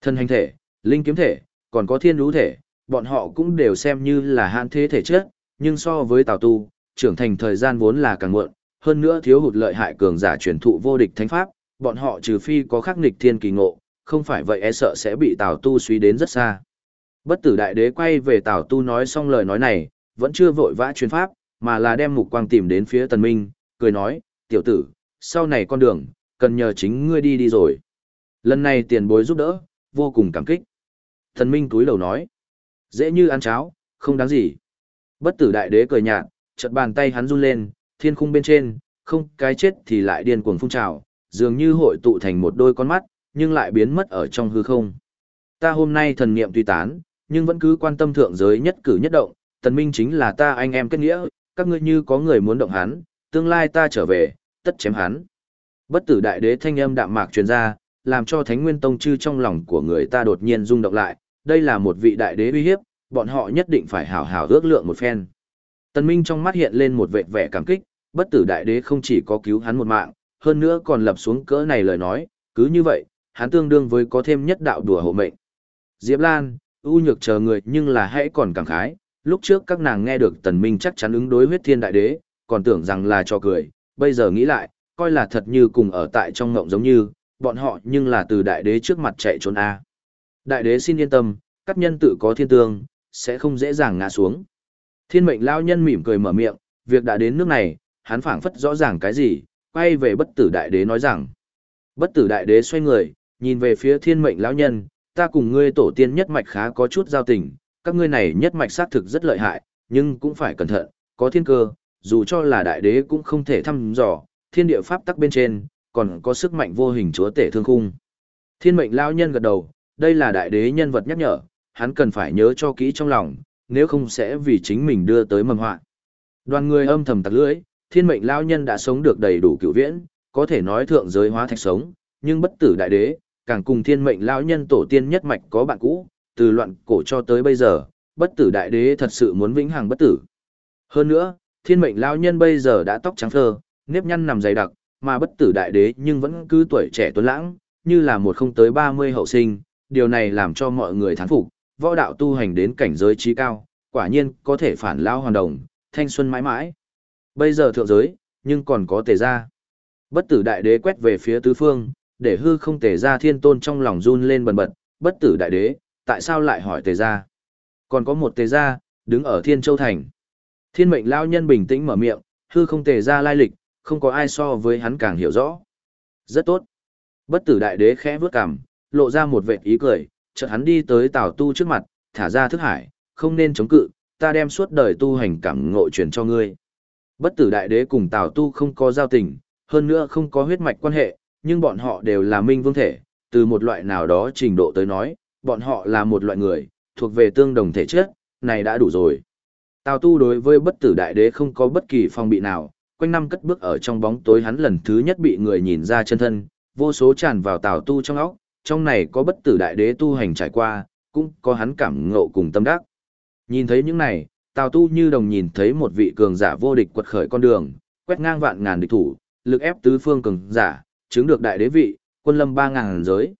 A: Thân hành thể, linh kiếm thể, còn có thiên lũ thể, bọn họ cũng đều xem như là hạn thế thể chất, nhưng so với Tào Tu, trưởng thành thời gian vốn là càng muộn, hơn nữa thiếu hụt lợi hại cường giả truyền thụ vô địch thánh pháp, bọn họ trừ phi có khắc nghịch thiên kỳ ngộ, không phải vậy e sợ sẽ bị Tào Tu suy đến rất xa. Bất tử đại đế quay về Tào Tu nói xong lời nói này, vẫn chưa vội vã truyền pháp, mà là đem mục quang tìm đến phía Tần Minh, cười nói, tiểu tử, sau này con đường, cần nhờ chính ngươi đi đi rồi. Lần này tiền bối giúp đỡ, vô cùng cảm kích. Thần Minh túi lầu nói, dễ như ăn cháo, không đáng gì. Bất tử đại đế cười nhạt, chợt bàn tay hắn run lên, thiên khung bên trên, không cái chết thì lại điên cuồng phun trào, dường như hội tụ thành một đôi con mắt, nhưng lại biến mất ở trong hư không. Ta hôm nay thần niệm tuy tán, nhưng vẫn cứ quan tâm thượng giới nhất cử nhất động, tần minh chính là ta anh em kết nghĩa, các ngươi như có người muốn động hắn, tương lai ta trở về, tất chém hắn. Bất tử đại đế thanh âm đạm mạc truyền ra, làm cho Thánh Nguyên Tông chư trong lòng của người ta đột nhiên rung động lại, đây là một vị đại đế uy hiếp, bọn họ nhất định phải hảo hảo ước lượng một phen. Tần Minh trong mắt hiện lên một vẻ vẻ cảm kích, bất tử đại đế không chỉ có cứu hắn một mạng, hơn nữa còn lập xuống cỡ này lời nói, cứ như vậy, hắn tương đương với có thêm nhất đạo đùa hộ mệnh. Diệp Lan, ưu nhược chờ người nhưng là hãy còn cảm khái, lúc trước các nàng nghe được tần minh chắc chắn ứng đối huyết thiên đại đế, còn tưởng rằng là cho cười, bây giờ nghĩ lại, coi là thật như cùng ở tại trong ngộng giống như, bọn họ nhưng là từ đại đế trước mặt chạy trốn A. Đại đế xin yên tâm, các nhân tự có thiên tương, sẽ không dễ dàng ngã xuống. Thiên mệnh lao nhân mỉm cười mở miệng, việc đã đến nước này, hắn phảng phất rõ ràng cái gì, quay về bất tử đại đế nói rằng. Bất tử đại đế xoay người, nhìn về phía thiên mệnh lão nhân, ta cùng ngươi tổ tiên nhất mạch khá có chút giao tình, các ngươi này nhất mạch xác thực rất lợi hại, nhưng cũng phải cẩn thận, có thiên cơ, dù cho là đại đế cũng không thể thăm dò, thiên địa pháp tắc bên trên, còn có sức mạnh vô hình chúa tể thương khung. Thiên mệnh lão nhân gật đầu, đây là đại đế nhân vật nhắc nhở, hắn cần phải nhớ cho kỹ trong lòng, nếu không sẽ vì chính mình đưa tới mầm họa. Đoàn người âm thầm tặc lưỡi, thiên mệnh lão nhân đã sống được đầy đủ cựu viễn, có thể nói thượng giới hóa thạch sống, nhưng bất tử đại đế, càng cùng thiên mệnh lão nhân tổ tiên nhất mạch có bạn cũ, từ loạn cổ cho tới bây giờ, bất tử đại đế thật sự muốn vĩnh hằng bất tử. Hơn nữa, thiên mệnh lao nhân bây giờ đã tóc trắng phơ, nếp nhăn nằm dày đặc, mà bất tử đại đế nhưng vẫn cứ tuổi trẻ tuấn lãng, như là một không tới 30 hậu sinh, điều này làm cho mọi người thán phục, võ đạo tu hành đến cảnh giới trí cao, quả nhiên có thể phản lao hoàn đồng, thanh xuân mãi mãi. Bây giờ thượng giới, nhưng còn có tề gia. Bất tử đại đế quét về phía tứ phương, để hư không tề gia thiên tôn trong lòng run lên bần bật, bất tử đại đế, tại sao lại hỏi tề gia? Còn có một tề gia, đứng ở thiên châu thành. Thiên mệnh lao nhân bình tĩnh mở miệng, hư không tề gia lai lịch, không có ai so với hắn càng hiểu rõ. Rất tốt. Bất tử đại đế khẽ vướt cằm, lộ ra một vệt ý cười, chợt hắn đi tới Tào Tu trước mặt, thả ra thức hải, không nên chống cự, ta đem suốt đời tu hành cảm ngộ truyền cho ngươi. Bất tử đại đế cùng Tào Tu không có giao tình, hơn nữa không có huyết mạch quan hệ, nhưng bọn họ đều là minh vương thể, từ một loại nào đó trình độ tới nói, bọn họ là một loại người, thuộc về tương đồng thể chất, này đã đủ rồi. Tào Tu đối với bất tử đại đế không có bất kỳ phong bị nào, quanh năm cất bước ở trong bóng tối hắn lần thứ nhất bị người nhìn ra chân thân, vô số tràn vào Tào Tu trong óc, trong này có bất tử đại đế tu hành trải qua, cũng có hắn cảm ngộ cùng tâm đắc. Nhìn thấy những này, Tào Tu như đồng nhìn thấy một vị cường giả vô địch quật khởi con đường, quét ngang vạn ngàn địch thủ, lực ép tứ phương cường giả, chứng được đại đế vị, quân lâm ba ngàn giới.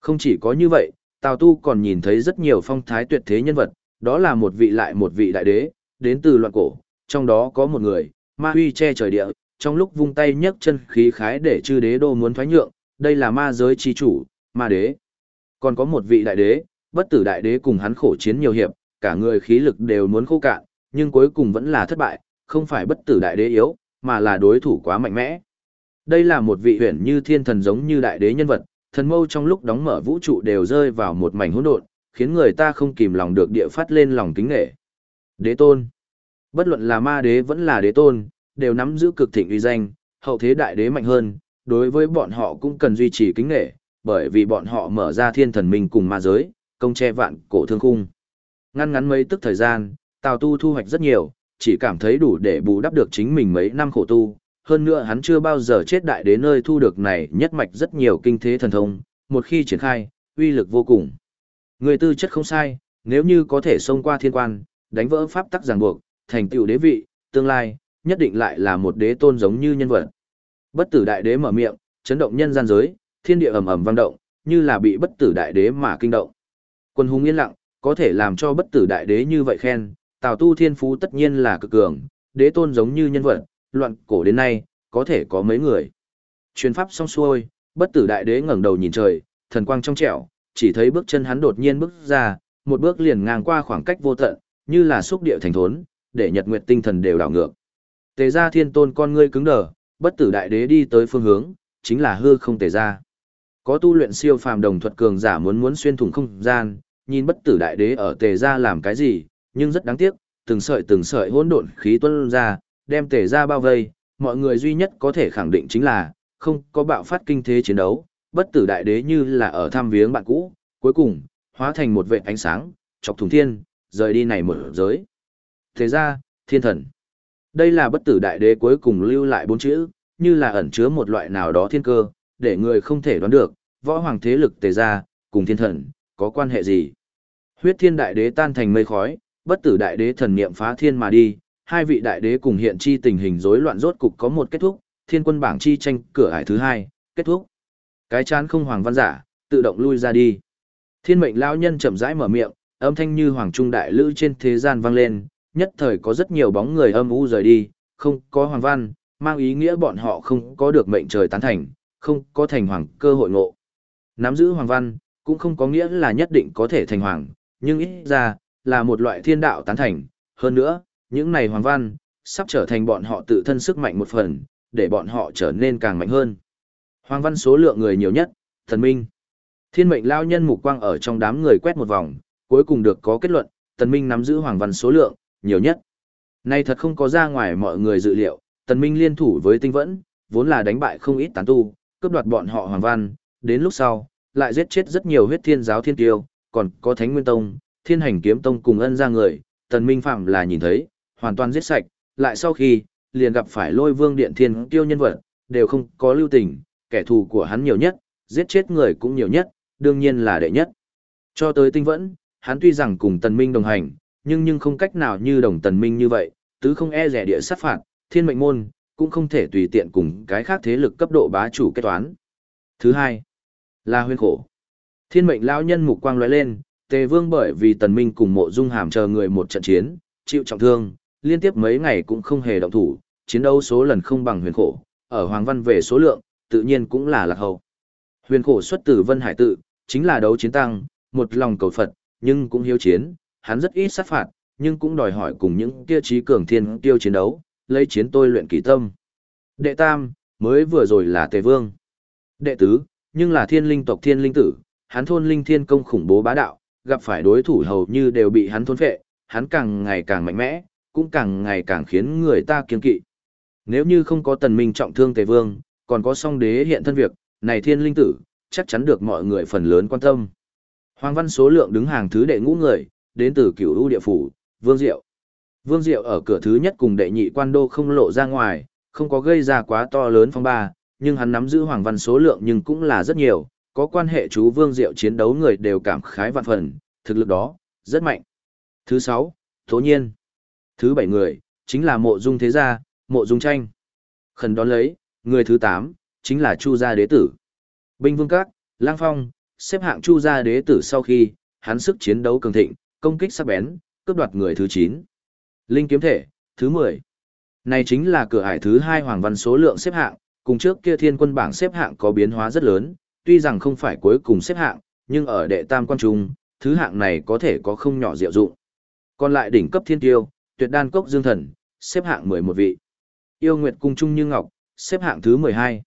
A: Không chỉ có như vậy, Tào Tu còn nhìn thấy rất nhiều phong thái tuyệt thế nhân vật, đó là một vị lại một vị đại đế, đến từ loạn cổ, trong đó có một người, ma huy che trời địa, trong lúc vung tay nhấc chân khí khái để chư đế đô muốn thoái nhượng, đây là ma giới chi chủ, ma đế. Còn có một vị đại đế, bất tử đại đế cùng hắn khổ chiến nhiều hiệp, cả người khí lực đều muốn khô cạn, nhưng cuối cùng vẫn là thất bại, không phải bất tử đại đế yếu, mà là đối thủ quá mạnh mẽ. Đây là một vị huyền như thiên thần giống như đại đế nhân vật, thần mâu trong lúc đóng mở vũ trụ đều rơi vào một mảnh hỗn độn, khiến người ta không kìm lòng được địa phát lên lòng kính nghệ. Đế tôn. Bất luận là ma đế vẫn là đế tôn, đều nắm giữ cực thịnh uy danh, hậu thế đại đế mạnh hơn, đối với bọn họ cũng cần duy trì kính nghệ, bởi vì bọn họ mở ra thiên thần minh cùng ma giới, công che vạn cổ thương khung. Ngăn ngắn mấy tức thời gian, Tào Tu thu hoạch rất nhiều, chỉ cảm thấy đủ để bù đắp được chính mình mấy năm khổ tu. Hơn nữa hắn chưa bao giờ chết đại đến nơi thu được này nhất mạch rất nhiều kinh thế thần thông, một khi triển khai, uy lực vô cùng. Người tư chất không sai, nếu như có thể xông qua thiên quan, đánh vỡ pháp tắc ràng buộc, thành tựu đế vị, tương lai, nhất định lại là một đế tôn giống như nhân vật. Bất tử đại đế mở miệng, chấn động nhân gian giới, thiên địa ầm ầm vang động, như là bị bất tử đại đế mà kinh động. Quân hùng yên lặng, có thể làm cho bất tử đại đế như vậy khen, Tào Tu Thiên Phú tất nhiên là cực cường, đế tôn giống như nhân vật, loạn cổ đến nay, có thể có mấy người. Truyền pháp xong xuôi, bất tử đại đế ngẩng đầu nhìn trời, thần quang trong trẻo, chỉ thấy bước chân hắn đột nhiên bước ra, một bước liền ngang qua khoảng cách vô tận, như là xúc địa thành thốn, để nhật nguyệt tinh thần đều đảo ngược. Tề gia thiên tôn con ngươi cứng đờ, bất tử đại đế đi tới phương hướng, chính là hư không tề gia. Có tu luyện siêu phàm đồng thuật cường giả muốn muốn xuyên thủng không gian, nhìn bất tử đại đế ở tề gia làm cái gì, nhưng rất đáng tiếc, từng sợi từng sợi hỗn độn khí tuôn ra, đem tề ra bao vây, mọi người duy nhất có thể khẳng định chính là, không có bạo phát kinh thế chiến đấu, bất tử đại đế như là ở thăm viếng bạn cũ, cuối cùng, hóa thành một vệt ánh sáng, chọc thùng thiên, rời đi này mở giới. Thế ra, thiên thần. Đây là bất tử đại đế cuối cùng lưu lại bốn chữ, như là ẩn chứa một loại nào đó thiên cơ, để người không thể đoán được, võ hoàng thế lực tề ra, cùng thiên thần, có quan hệ gì. Huyết thiên đại đế tan thành mây khói, bất tử đại đế thần niệm phá thiên mà đi, hai vị đại đế cùng hiện chi tình hình rối loạn rốt cục có một kết thúc, thiên quân bảng chi tranh cửa ải thứ hai, kết thúc. Cái chán không hoàng văn giả, tự động lui ra đi. Thiên mệnh lão nhân chậm rãi mở miệng, âm thanh như hoàng trung đại lữ trên thế gian vang lên, nhất thời có rất nhiều bóng người âm u rời đi, không có hoàng văn, mang ý nghĩa bọn họ không có được mệnh trời tán thành, không có thành hoàng cơ hội ngộ. Nắm giữ hoàng văn, cũng không có nghĩa là nhất định có thể thành hoàng, nhưng ít ra, là một loại thiên đạo tán thành. Hơn nữa, những này hoàng văn, sắp trở thành bọn họ tự thân sức mạnh một phần, để bọn họ trở nên càng mạnh hơn. Hoàng văn số lượng người nhiều nhất, thần minh. Thiên mệnh lao nhân mục quang ở trong đám người quét một vòng, cuối cùng được có kết luận, tần minh nắm giữ hoàng văn số lượng, nhiều nhất. Nay thật không có ra ngoài mọi người dự liệu, tần minh liên thủ với tinh vẫn, vốn là đánh bại không ít tán tu, cướp đoạt bọn họ hoàng văn, đến lúc sau, lại giết chết rất nhiều huyết thiên giáo thiên tiêu, còn có thánh nguyên tông, thiên hành kiếm tông cùng ân ra người, tần minh phạm là nhìn thấy, hoàn toàn giết sạch, lại sau khi, liền gặp phải lôi vương điện thiên tiêu nhân vật, đều không có lưu tình, kẻ thù của hắn nhiều nhất, giết chết người cũng nhiều nhất, đương nhiên là đệ nhất. Cho tới tinh vẫn, hắn tuy rằng cùng tần minh đồng hành, nhưng nhưng không cách nào như đồng tần minh như vậy, tứ không e rẻ địa sát phạt, thiên mệnh môn, cũng không thể tùy tiện cùng cái khác thế lực cấp độ bá chủ kết toán. Thứ hai, là huyên khổ. Thiên mệnh lão nhân mục quang lóe lên, tề vương bởi vì tần minh cùng mộ dung hàm chờ người một trận chiến, chịu trọng thương, liên tiếp mấy ngày cũng không hề động thủ, chiến đấu số lần không bằng huyền khổ, ở Hoàng Văn về số lượng, tự nhiên cũng là lạc hậu. Huyền khổ xuất từ Vân Hải tự, chính là đấu chiến tăng, một lòng cầu Phật, nhưng cũng hiếu chiến, hắn rất ít sát phạt, nhưng cũng đòi hỏi cùng những kia trí cường thiên tiêu chiến đấu, lấy chiến tôi luyện kỳ tâm. Đệ tam, mới vừa rồi là Tề Vương. Đệ tứ, nhưng là thiên linh tộc thiên linh tử, hắn thôn linh thiên công khủng bố bá đạo, gặp phải đối thủ hầu như đều bị hắn thôn phệ, hắn càng ngày càng mạnh mẽ, cũng càng ngày càng khiến người ta kiên kỵ. Nếu như không có tần minh trọng thương Tề Vương, còn có song đế hiện thân việc, này thiên linh tử, chắc chắn được mọi người phần lớn quan tâm. Hoàng văn số lượng đứng hàng thứ đệ ngũ người, đến từ cửu u địa phủ, Vương Diệu. Vương Diệu ở cửa thứ nhất cùng đệ nhị quan đô không lộ ra ngoài, không có gây ra quá to lớn phong ba, nhưng hắn nắm giữ hoàng văn số lượng nhưng cũng là rất nhiều, có quan hệ chú Vương Diệu chiến đấu người đều cảm khái vạn phần, thực lực đó, rất mạnh. Thứ sáu, Tố Nhiên. Thứ bảy người, chính là mộ dung thế gia, mộ dung tranh. Khẩn đón lấy, người thứ tám, chính là Chu gia đế tử. Binh Vương Các, Lang Phong, xếp hạng Chu gia đế tử sau khi, hắn sức chiến đấu cường thịnh, công kích sắc bén, cướp đoạt người thứ chín Linh kiếm thể, thứ 10. Này chính là cửa hải thứ hai hoàng văn số lượng xếp hạng, cùng trước kia thiên quân bảng xếp hạng có biến hóa rất lớn, tuy rằng không phải cuối cùng xếp hạng, nhưng ở đệ tam quan trung, thứ hạng này có thể có không nhỏ diệu dụng. Còn lại đỉnh cấp thiên tiêu, tuyệt đan cốc dương thần, xếp hạng 11 vị. Yêu Nguyệt cung trung như ngọc, xếp hạng thứ 12.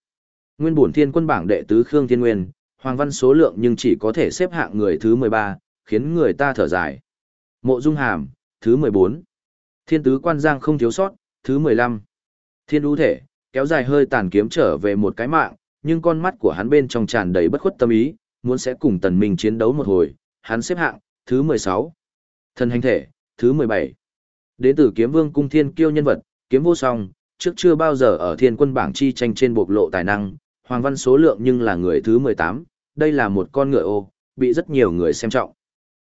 A: Nguyên bổn thiên quân bảng đệ tứ Khương Thiên Nguyên, hoàng văn số lượng nhưng chỉ có thể xếp hạng người thứ 13, khiến người ta thở dài. Mộ Dung Hàm, thứ 14. Thiên tứ quan giang không thiếu sót, thứ 15. Thiên đu thể, kéo dài hơi tàn kiếm trở về một cái mạng, nhưng con mắt của hắn bên trong tràn đầy bất khuất tâm ý, muốn sẽ cùng tần minh chiến đấu một hồi, hắn xếp hạng, thứ 16. Thần hành thể, thứ 17. Đến từ kiếm vương cung thiên kiêu nhân vật, kiếm vô song, trước chưa bao giờ ở thiên quân bảng chi tranh trên bộc lộ tài năng, hoàng văn số lượng nhưng là người thứ 18, đây là một con ngựa ô, bị rất nhiều người xem trọng.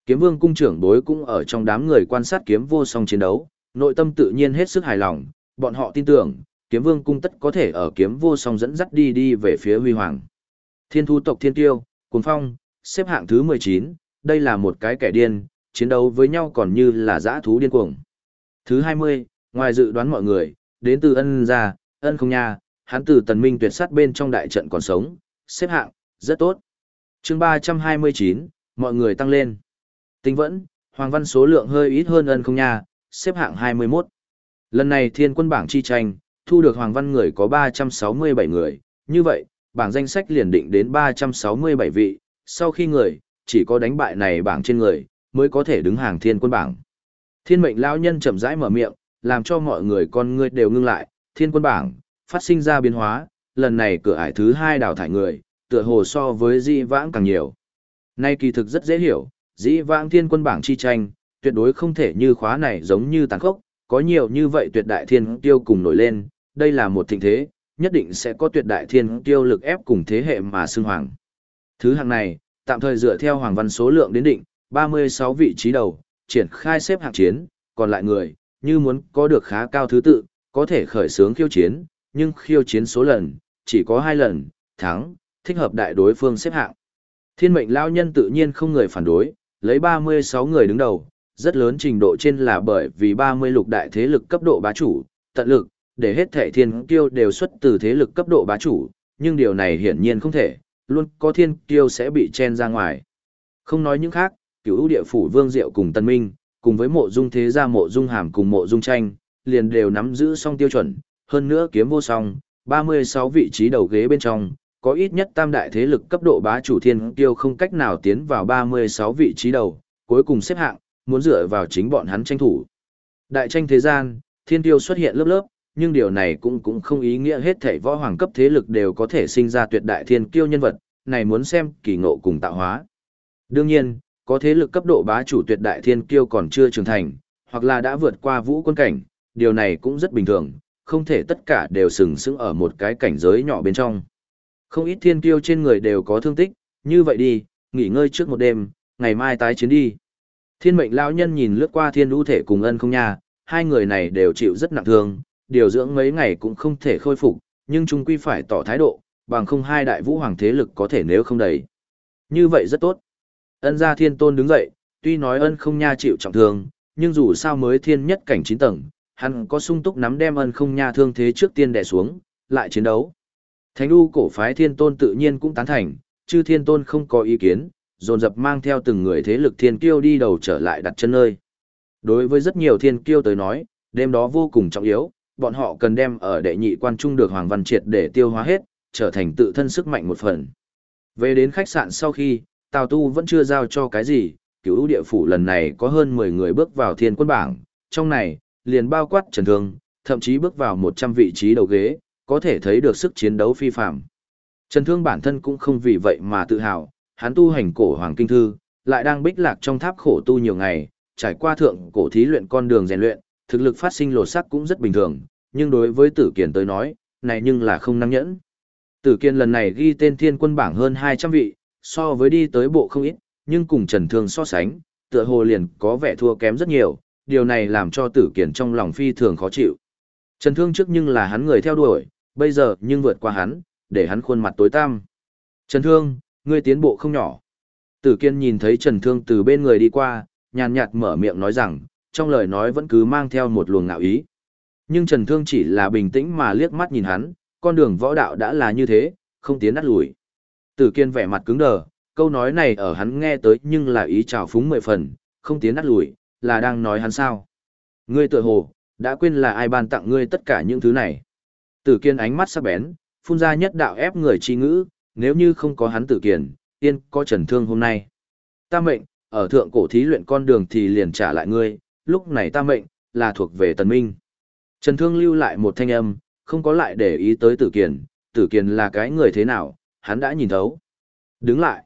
A: Kiếm vương cung trưởng bối cũng ở trong đám người quan sát kiếm vô song chiến đấu, nội tâm tự nhiên hết sức hài lòng, bọn họ tin tưởng, kiếm vương cung tất có thể ở kiếm vô song dẫn dắt đi đi về phía huy hoàng. Thiên thu tộc thiên tiêu, cuồng phong, xếp hạng thứ 19, đây là một cái kẻ điên, chiến đấu với nhau còn như là dã thú điên cuồng. Thứ 20, ngoài dự đoán mọi người, đến từ ân gia, ân không nha, hắn từ tần minh tuyệt sát bên trong đại trận còn sống, xếp hạng, rất tốt. chương 329, mọi người tăng lên. Tinh vẫn, hoàng văn số lượng hơi ít hơn ân không nha, xếp hạng 21. Lần này thiên quân bảng chi tranh, thu được hoàng văn người có 367 người, như vậy, bảng danh sách liền định đến 367 vị, sau khi người, chỉ có đánh bại này bảng trên người, mới có thể đứng hàng thiên quân bảng. Thiên mệnh lão nhân chậm rãi mở miệng, làm cho mọi người con ngươi đều ngưng lại, thiên quân bảng, phát sinh ra biến hóa, lần này cửa ải thứ hai đào thải người, tựa hồ so với di vãng càng nhiều. Nay kỳ thực rất dễ hiểu, dĩ vãng thiên quân bảng chi tranh, tuyệt đối không thể như khóa này giống như tàn khốc, có nhiều như vậy tuyệt đại thiên tiêu cùng nổi lên, đây là một thịnh thế, nhất định sẽ có tuyệt đại thiên tiêu lực ép cùng thế hệ mà xưng hoàng. Thứ hạng này, tạm thời dựa theo hoàng văn số lượng đến định, 36 vị trí đầu, triển khai xếp hạng chiến, còn lại người, như muốn có được khá cao thứ tự, có thể khởi xướng khiêu chiến, nhưng khiêu chiến số lần, chỉ có 2 lần, thắng, thích hợp đại đối phương xếp hạng. Thiên mệnh lao nhân tự nhiên không người phản đối, lấy 36 người đứng đầu, rất lớn trình độ trên là bởi vì 30 lục đại thế lực cấp độ bá chủ, tận lực, để hết thể thiên kiêu đều xuất từ thế lực cấp độ bá chủ, nhưng điều này hiển nhiên không thể, luôn có thiên kiêu sẽ bị chen ra ngoài. Không nói những khác, cửu ưu địa phủ vương diệu cùng tân minh, cùng với mộ dung thế gia mộ dung hàm cùng mộ dung tranh, liền đều nắm giữ song tiêu chuẩn, hơn nữa kiếm vô song, 36 vị trí đầu ghế bên trong, có ít nhất tam đại thế lực cấp độ bá chủ thiên tiêu không cách nào tiến vào 36 vị trí đầu, cuối cùng xếp hạng, muốn dựa vào chính bọn hắn tranh thủ. Đại tranh thế gian, thiên tiêu xuất hiện lớp lớp, nhưng điều này cũng cũng không ý nghĩa hết thảy võ hoàng cấp thế lực đều có thể sinh ra tuyệt đại thiên kiêu nhân vật, này muốn xem kỳ ngộ cùng tạo hóa. Đương nhiên, có thế lực cấp độ bá chủ tuyệt đại thiên kiêu còn chưa trưởng thành, hoặc là đã vượt qua vũ quân cảnh, điều này cũng rất bình thường, không thể tất cả đều sừng sững ở một cái cảnh giới nhỏ bên trong. Không ít thiên kiêu trên người đều có thương tích, như vậy đi, nghỉ ngơi trước một đêm, ngày mai tái chiến đi. Thiên mệnh lão nhân nhìn lướt qua thiên lũ thể cùng ân không nha, hai người này đều chịu rất nặng thương, điều dưỡng mấy ngày cũng không thể khôi phục, nhưng chúng quy phải tỏ thái độ, bằng không hai đại vũ hoàng thế lực có thể nếu không đầy. Như vậy rất tốt. Ân gia thiên tôn đứng dậy, tuy nói ân không nha chịu trọng thương, nhưng dù sao mới thiên nhất cảnh 9 tầng, hắn có sung túc nắm đem ân không nha thương thế trước tiên đè xuống, lại chiến đấu. Thánh đu cổ phái thiên tôn tự nhiên cũng tán thành, chư thiên tôn không có ý kiến, dồn dập mang theo từng người thế lực thiên kiêu đi đầu trở lại đặt chân nơi. Đối với rất nhiều thiên kiêu tới nói, đêm đó vô cùng trọng yếu, bọn họ cần đem ở đệ nhị quan trung được Hoàng Văn Triệt để tiêu hóa hết, trở thành tự thân sức mạnh một phần. Về đến khách sạn sau khi, Tào Tu vẫn chưa giao cho cái gì, cửu địa phủ lần này có hơn 10 người bước vào thiên quân bảng, trong này, liền bao quát trần thương, thậm chí bước vào 100 vị trí đầu ghế, có thể thấy được sức chiến đấu phi phạm. Trần Thương bản thân cũng không vì vậy mà tự hào, hắn tu hành cổ hoàng kinh thư, lại đang bích lạc trong tháp khổ tu nhiều ngày, trải qua thượng cổ thí luyện con đường rèn luyện, thực lực phát sinh lột sắc cũng rất bình thường, nhưng đối với Tử Kiền tới nói, này nhưng là không năng nhẫn. Tử kiên lần này ghi tên thiên quân bảng hơn 200 vị, so với đi tới bộ không ít, nhưng cùng Trần Thương so sánh, tựa hồ liền có vẻ thua kém rất nhiều, điều này làm cho Tử Kiền trong lòng phi thường khó chịu. Trần Thương trước nhưng là hắn người theo đuổi, bây giờ nhưng vượt qua hắn, để hắn khuôn mặt tối tăm. Trần Thương, ngươi tiến bộ không nhỏ. Tử Kiên nhìn thấy Trần Thương từ bên người đi qua, nhàn nhạt mở miệng nói rằng, trong lời nói vẫn cứ mang theo một luồng ngạo ý. Nhưng Trần Thương chỉ là bình tĩnh mà liếc mắt nhìn hắn, con đường võ đạo đã là như thế, không tiến nát lùi. Tử Kiên vẻ mặt cứng đờ, câu nói này ở hắn nghe tới nhưng là ý chào phúng mười phần, không tiến nát lùi, là đang nói hắn sao. Ngươi tự hồ, đã quên là ai ban tặng ngươi tất cả những thứ này. Tử Kiên ánh mắt sắc bén, phun ra nhất đạo ép người chi ngữ, nếu như không có hắn Tử Kiên, yên có Trần Thương hôm nay. Ta mệnh, ở thượng cổ thí luyện con đường thì liền trả lại ngươi, lúc này ta mệnh, là thuộc về Tần Minh. Trần Thương lưu lại một thanh âm, không có lại để ý tới Tử Kiền, Tử Kiên là cái người thế nào, hắn đã nhìn thấu. Đứng lại.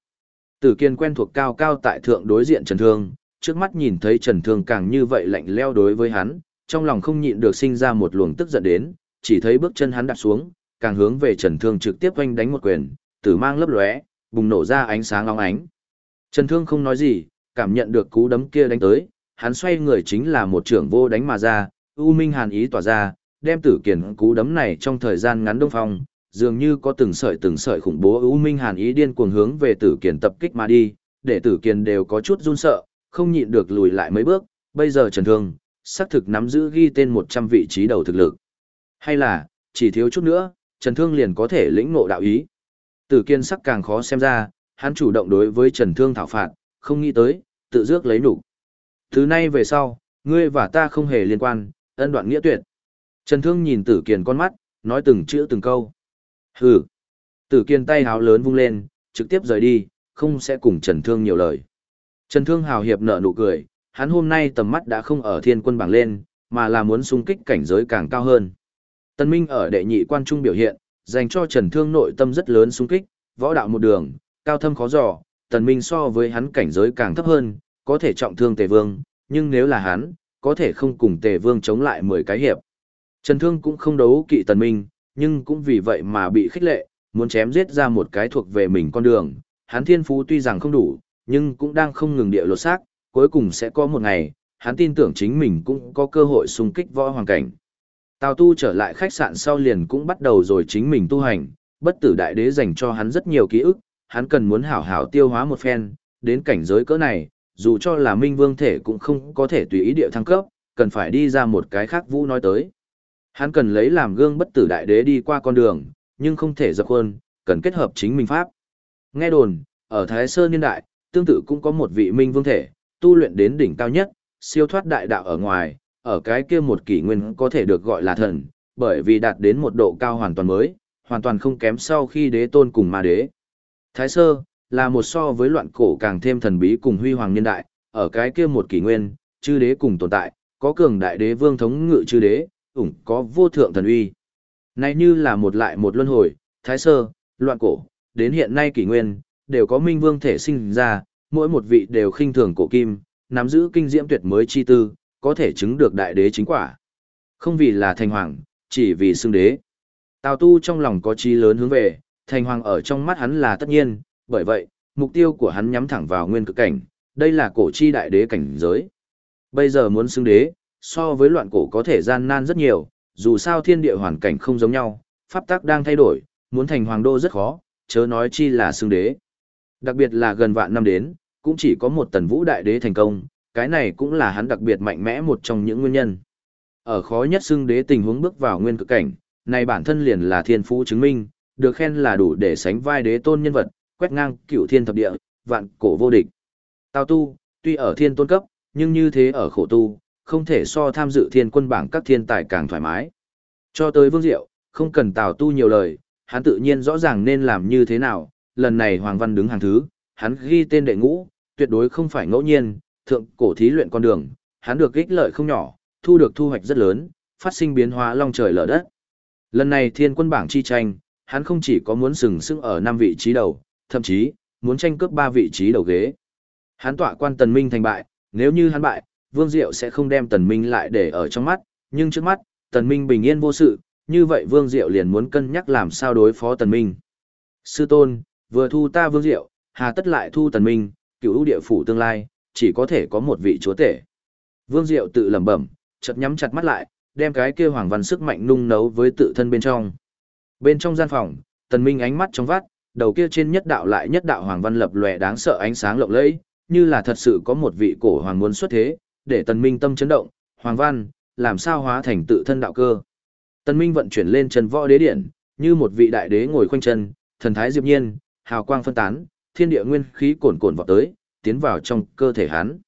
A: Tử Kiên quen thuộc cao cao tại thượng đối diện Trần Thương, trước mắt nhìn thấy Trần Thương càng như vậy lạnh leo đối với hắn, trong lòng không nhịn được sinh ra một luồng tức giận đến, chỉ thấy bước chân hắn đạp xuống, càng hướng về Trần Thương trực tiếp oanh đánh một quyền, tử mang lấp lóe, bùng nổ ra ánh sáng long ánh. Trần Thương không nói gì, cảm nhận được cú đấm kia đánh tới, hắn xoay người chính là một trưởng vô đánh mà ra, U Minh Hàn ý tỏa ra, đem tử kiền cú đấm này trong thời gian ngắn đông phong, dường như có từng sợi từng sợi khủng bố ưu Minh Hàn ý điên cuồng hướng về tử kiền tập kích mà đi, để tử kiền đều có chút run sợ, không nhịn được lùi lại mấy bước, bây giờ Trần Thương, xác thực nắm giữ ghi tên 100 vị trí đầu thực lực. Hay là, chỉ thiếu chút nữa, Trần Thương liền có thể lĩnh ngộ đạo ý. Tử kiên sắc càng khó xem ra, hắn chủ động đối với Trần Thương thảo phạt, không nghĩ tới, tự dước lấy đủ. Thứ nay về sau, ngươi và ta không hề liên quan, ân đoạn nghĩa tuyệt. Trần Thương nhìn Tử Kiền con mắt, nói từng chữ từng câu. Hừ. Tử kiên tay háo lớn vung lên, trực tiếp rời đi, không sẽ cùng Trần Thương nhiều lời. Trần Thương hào hiệp nở nụ cười, hắn hôm nay tầm mắt đã không ở thiên quân bảng lên, mà là muốn xung kích cảnh giới càng cao hơn. Tân Minh ở đệ nhị quan trung biểu hiện, dành cho Trần Thương nội tâm rất lớn xung kích, võ đạo một đường, cao thâm khó dò, Tần Minh so với hắn cảnh giới càng thấp hơn, có thể trọng thương Tề Vương, nhưng nếu là hắn, có thể không cùng Tề Vương chống lại 10 cái hiệp. Trần Thương cũng không đấu kỵ Tần Minh, nhưng cũng vì vậy mà bị khích lệ, muốn chém giết ra một cái thuộc về mình con đường. Hắn thiên phú tuy rằng không đủ, nhưng cũng đang không ngừng địa lột xác, cuối cùng sẽ có một ngày, hắn tin tưởng chính mình cũng có cơ hội xung kích võ hoàng cảnh. Tào tu trở lại khách sạn sau liền cũng bắt đầu rồi chính mình tu hành, bất tử đại đế dành cho hắn rất nhiều ký ức, hắn cần muốn hảo hảo tiêu hóa một phen, đến cảnh giới cỡ này, dù cho là minh vương thể cũng không có thể tùy ý địa thăng cấp, cần phải đi ra một cái khác vũ nói tới. Hắn cần lấy làm gương bất tử đại đế đi qua con đường, nhưng không thể dập khuôn, cần kết hợp chính mình pháp. Nghe đồn, ở Thái Sơn niên đại, tương tự cũng có một vị minh vương thể, tu luyện đến đỉnh cao nhất, siêu thoát đại đạo ở ngoài, ở cái kia một kỷ nguyên có thể được gọi là thần, bởi vì đạt đến một độ cao hoàn toàn mới, hoàn toàn không kém sau khi đế tôn cùng ma đế. Thái sơ, là một so với loạn cổ càng thêm thần bí cùng huy hoàng niên đại, ở cái kia một kỷ nguyên, chư đế cùng tồn tại, có cường đại đế vương thống ngự chư đế, ủng có vô thượng thần uy. Này như là một lại một luân hồi, thái sơ, loạn cổ, đến hiện nay kỷ nguyên, đều có minh vương thể sinh ra, mỗi một vị đều khinh thường cổ kim, nắm giữ kinh diễm tuyệt mới chi tư, có thể chứng được đại đế chính quả. Không vì là thành hoàng, chỉ vì xưng đế. Tào tu trong lòng có chí lớn hướng về, thành hoàng ở trong mắt hắn là tất nhiên, bởi vậy, mục tiêu của hắn nhắm thẳng vào nguyên cực cảnh, đây là cổ chi đại đế cảnh giới. Bây giờ muốn xưng đế, so với loạn cổ có thể gian nan rất nhiều, dù sao thiên địa hoàn cảnh không giống nhau, pháp tắc đang thay đổi, muốn thành hoàng đô rất khó, chớ nói chi là xương đế. Đặc biệt là gần vạn năm đến, cũng chỉ có một tần vũ đại đế thành công, cái này cũng là hắn đặc biệt mạnh mẽ một trong những nguyên nhân. Ở khó nhất xương đế tình huống bước vào nguyên cực cảnh, này bản thân liền là thiên phú chứng minh, được khen là đủ để sánh vai đế tôn nhân vật, quét ngang cửu thiên thập địa, vạn cổ vô địch. Tào tu, tuy ở thiên tôn cấp, nhưng như thế ở khổ tu, không thể so tham dự thiên quân bảng các thiên tài càng thoải mái. Cho tới Vương Diệu, không cần Tào tu nhiều lời, hắn tự nhiên rõ ràng nên làm như thế nào, lần này Hoàng Văn đứng hàng thứ, hắn ghi tên đệ ngũ, tuyệt đối không phải ngẫu nhiên, thượng cổ thí luyện con đường, hắn được ích lợi không nhỏ, thu được thu hoạch rất lớn, phát sinh biến hóa long trời lở đất. Lần này thiên quân bảng chi tranh, hắn không chỉ có muốn sừng sững ở năm vị trí đầu, thậm chí, muốn tranh cướp ba vị trí đầu ghế. Hắn tọa quan tần minh thành bại, nếu như hắn bại, Vương Diệu sẽ không đem tần minh lại để ở trong mắt, nhưng trước mắt, tần minh bình yên vô sự, như vậy Vương Diệu liền muốn cân nhắc làm sao đối phó tần minh. Sư tôn, vừa thu ta Vương Diệu, hà tất lại thu tần minh, cựu ưu địa phủ tương lai, chỉ có thể có một vị chúa tể. Vương Diệu tự lẩm bẩm, chợt nhắm chặt mắt lại, đem cái kia hoàng văn sức mạnh nung nấu với tự thân bên trong. Bên trong gian phòng, tần minh ánh mắt trong vắt, đầu kia trên nhất đạo lại nhất đạo hoàng văn lập lòe đáng sợ ánh sáng lộng lẫy, như là thật sự có một vị cổ hoàng muốn xuất thế, để tần minh tâm chấn động, hoàng văn, làm sao hóa thành tự thân đạo cơ. Tần minh vận chuyển lên chân võ đế điện, như một vị đại đế ngồi khoanh chân, thần thái diệp nhiên, hào quang phân tán, thiên địa nguyên khí cuồn cuộn vọt tới, tiến vào trong cơ thể hắn.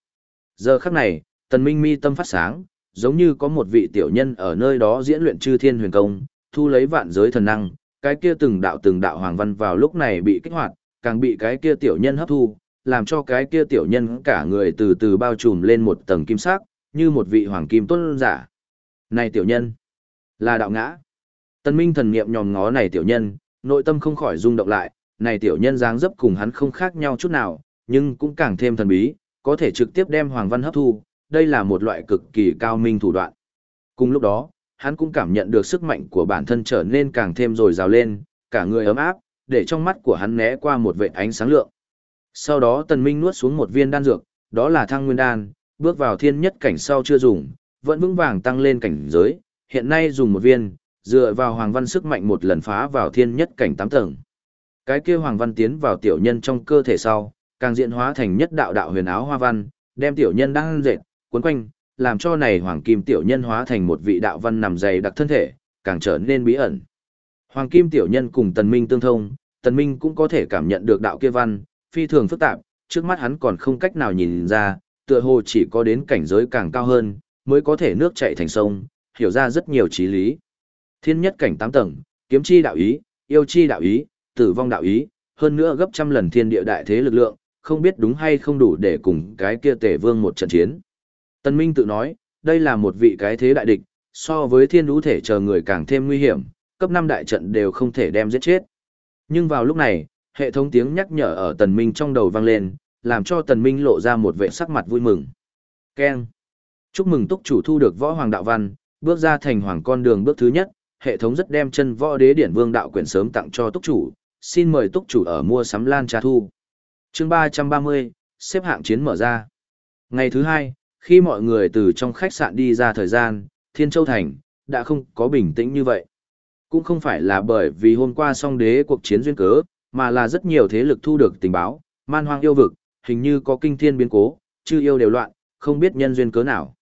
A: Giờ khắc này, tần minh mi tâm phát sáng, giống như có một vị tiểu nhân ở nơi đó diễn luyện chư thiên huyền công, thu lấy vạn giới thần năng, cái kia từng đạo từng đạo hoàng văn vào lúc này bị kích hoạt, càng bị cái kia tiểu nhân hấp thu, làm cho cái kia tiểu nhân cả người từ từ bao trùm lên một tầng kim sắc, như một vị hoàng kim tuân giả. Này tiểu nhân, là đạo ngã. Tân minh thần niệm nhòm ngó này tiểu nhân, nội tâm không khỏi rung động lại, này tiểu nhân dáng dấp cùng hắn không khác nhau chút nào, nhưng cũng càng thêm thần bí, có thể trực tiếp đem Hoàng Văn hấp thu, đây là một loại cực kỳ cao minh thủ đoạn. Cùng lúc đó, hắn cũng cảm nhận được sức mạnh của bản thân trở nên càng thêm dồi dào lên, cả người ấm áp, để trong mắt của hắn né qua một vệt ánh sáng lượng. Sau đó Tần Minh nuốt xuống một viên đan dược, đó là thăng nguyên đan, bước vào thiên nhất cảnh sau chưa dùng, vẫn vững vàng tăng lên cảnh giới, hiện nay dùng một viên, dựa vào hoàng văn sức mạnh một lần phá vào thiên nhất cảnh tám tầng. Cái kia hoàng văn tiến vào tiểu nhân trong cơ thể sau, càng diễn hóa thành nhất đạo đạo huyền áo hoa văn, đem tiểu nhân đang dệt, cuốn quanh, làm cho này hoàng kim tiểu nhân hóa thành một vị đạo văn nằm dày đặc thân thể, càng trở nên bí ẩn. Hoàng kim tiểu nhân cùng tần minh tương thông, tần minh cũng có thể cảm nhận được đạo kia văn, phi thường phức tạp, trước mắt hắn còn không cách nào nhìn ra, tựa hồ chỉ có đến cảnh giới càng cao hơn, mới có thể nước chảy thành sông, hiểu ra rất nhiều trí lý. Thiên nhất cảnh tám tầng, kiếm chi đạo ý, yêu chi đạo ý, tử vong đạo ý, hơn nữa gấp trăm lần thiên địa đại thế lực lượng, không biết đúng hay không đủ để cùng cái kia tể vương một trận chiến. Tân Minh tự nói, đây là một vị cái thế đại địch, so với thiên đũ thể chờ người càng thêm nguy hiểm, cấp 5 đại trận đều không thể đem giết chết. Nhưng vào lúc này, hệ thống tiếng nhắc nhở ở Tần Minh trong đầu vang lên, làm cho Tần Minh lộ ra một vẻ sắc mặt vui mừng. Ken. Chúc mừng túc chủ thu được võ hoàng đạo văn, bước ra thành hoàng con đường bước thứ nhất, hệ thống rất đem chân võ đế điển vương đạo quyển sớm tặng cho túc chủ, xin mời túc chủ ở mua sắm lan trà thu. Chương 330, xếp hạng chiến mở ra. Ngày thứ hai, khi mọi người từ trong khách sạn đi ra thời gian, Thiên Châu Thành, đã không có bình tĩnh như vậy. Cũng không phải là bởi vì hôm qua song đế cuộc chiến duyên cớ, mà là rất nhiều thế lực thu được tình báo, man hoang yêu vực, hình như có kinh thiên biến cố, chư yêu đều loạn, không biết nhân duyên cớ nào.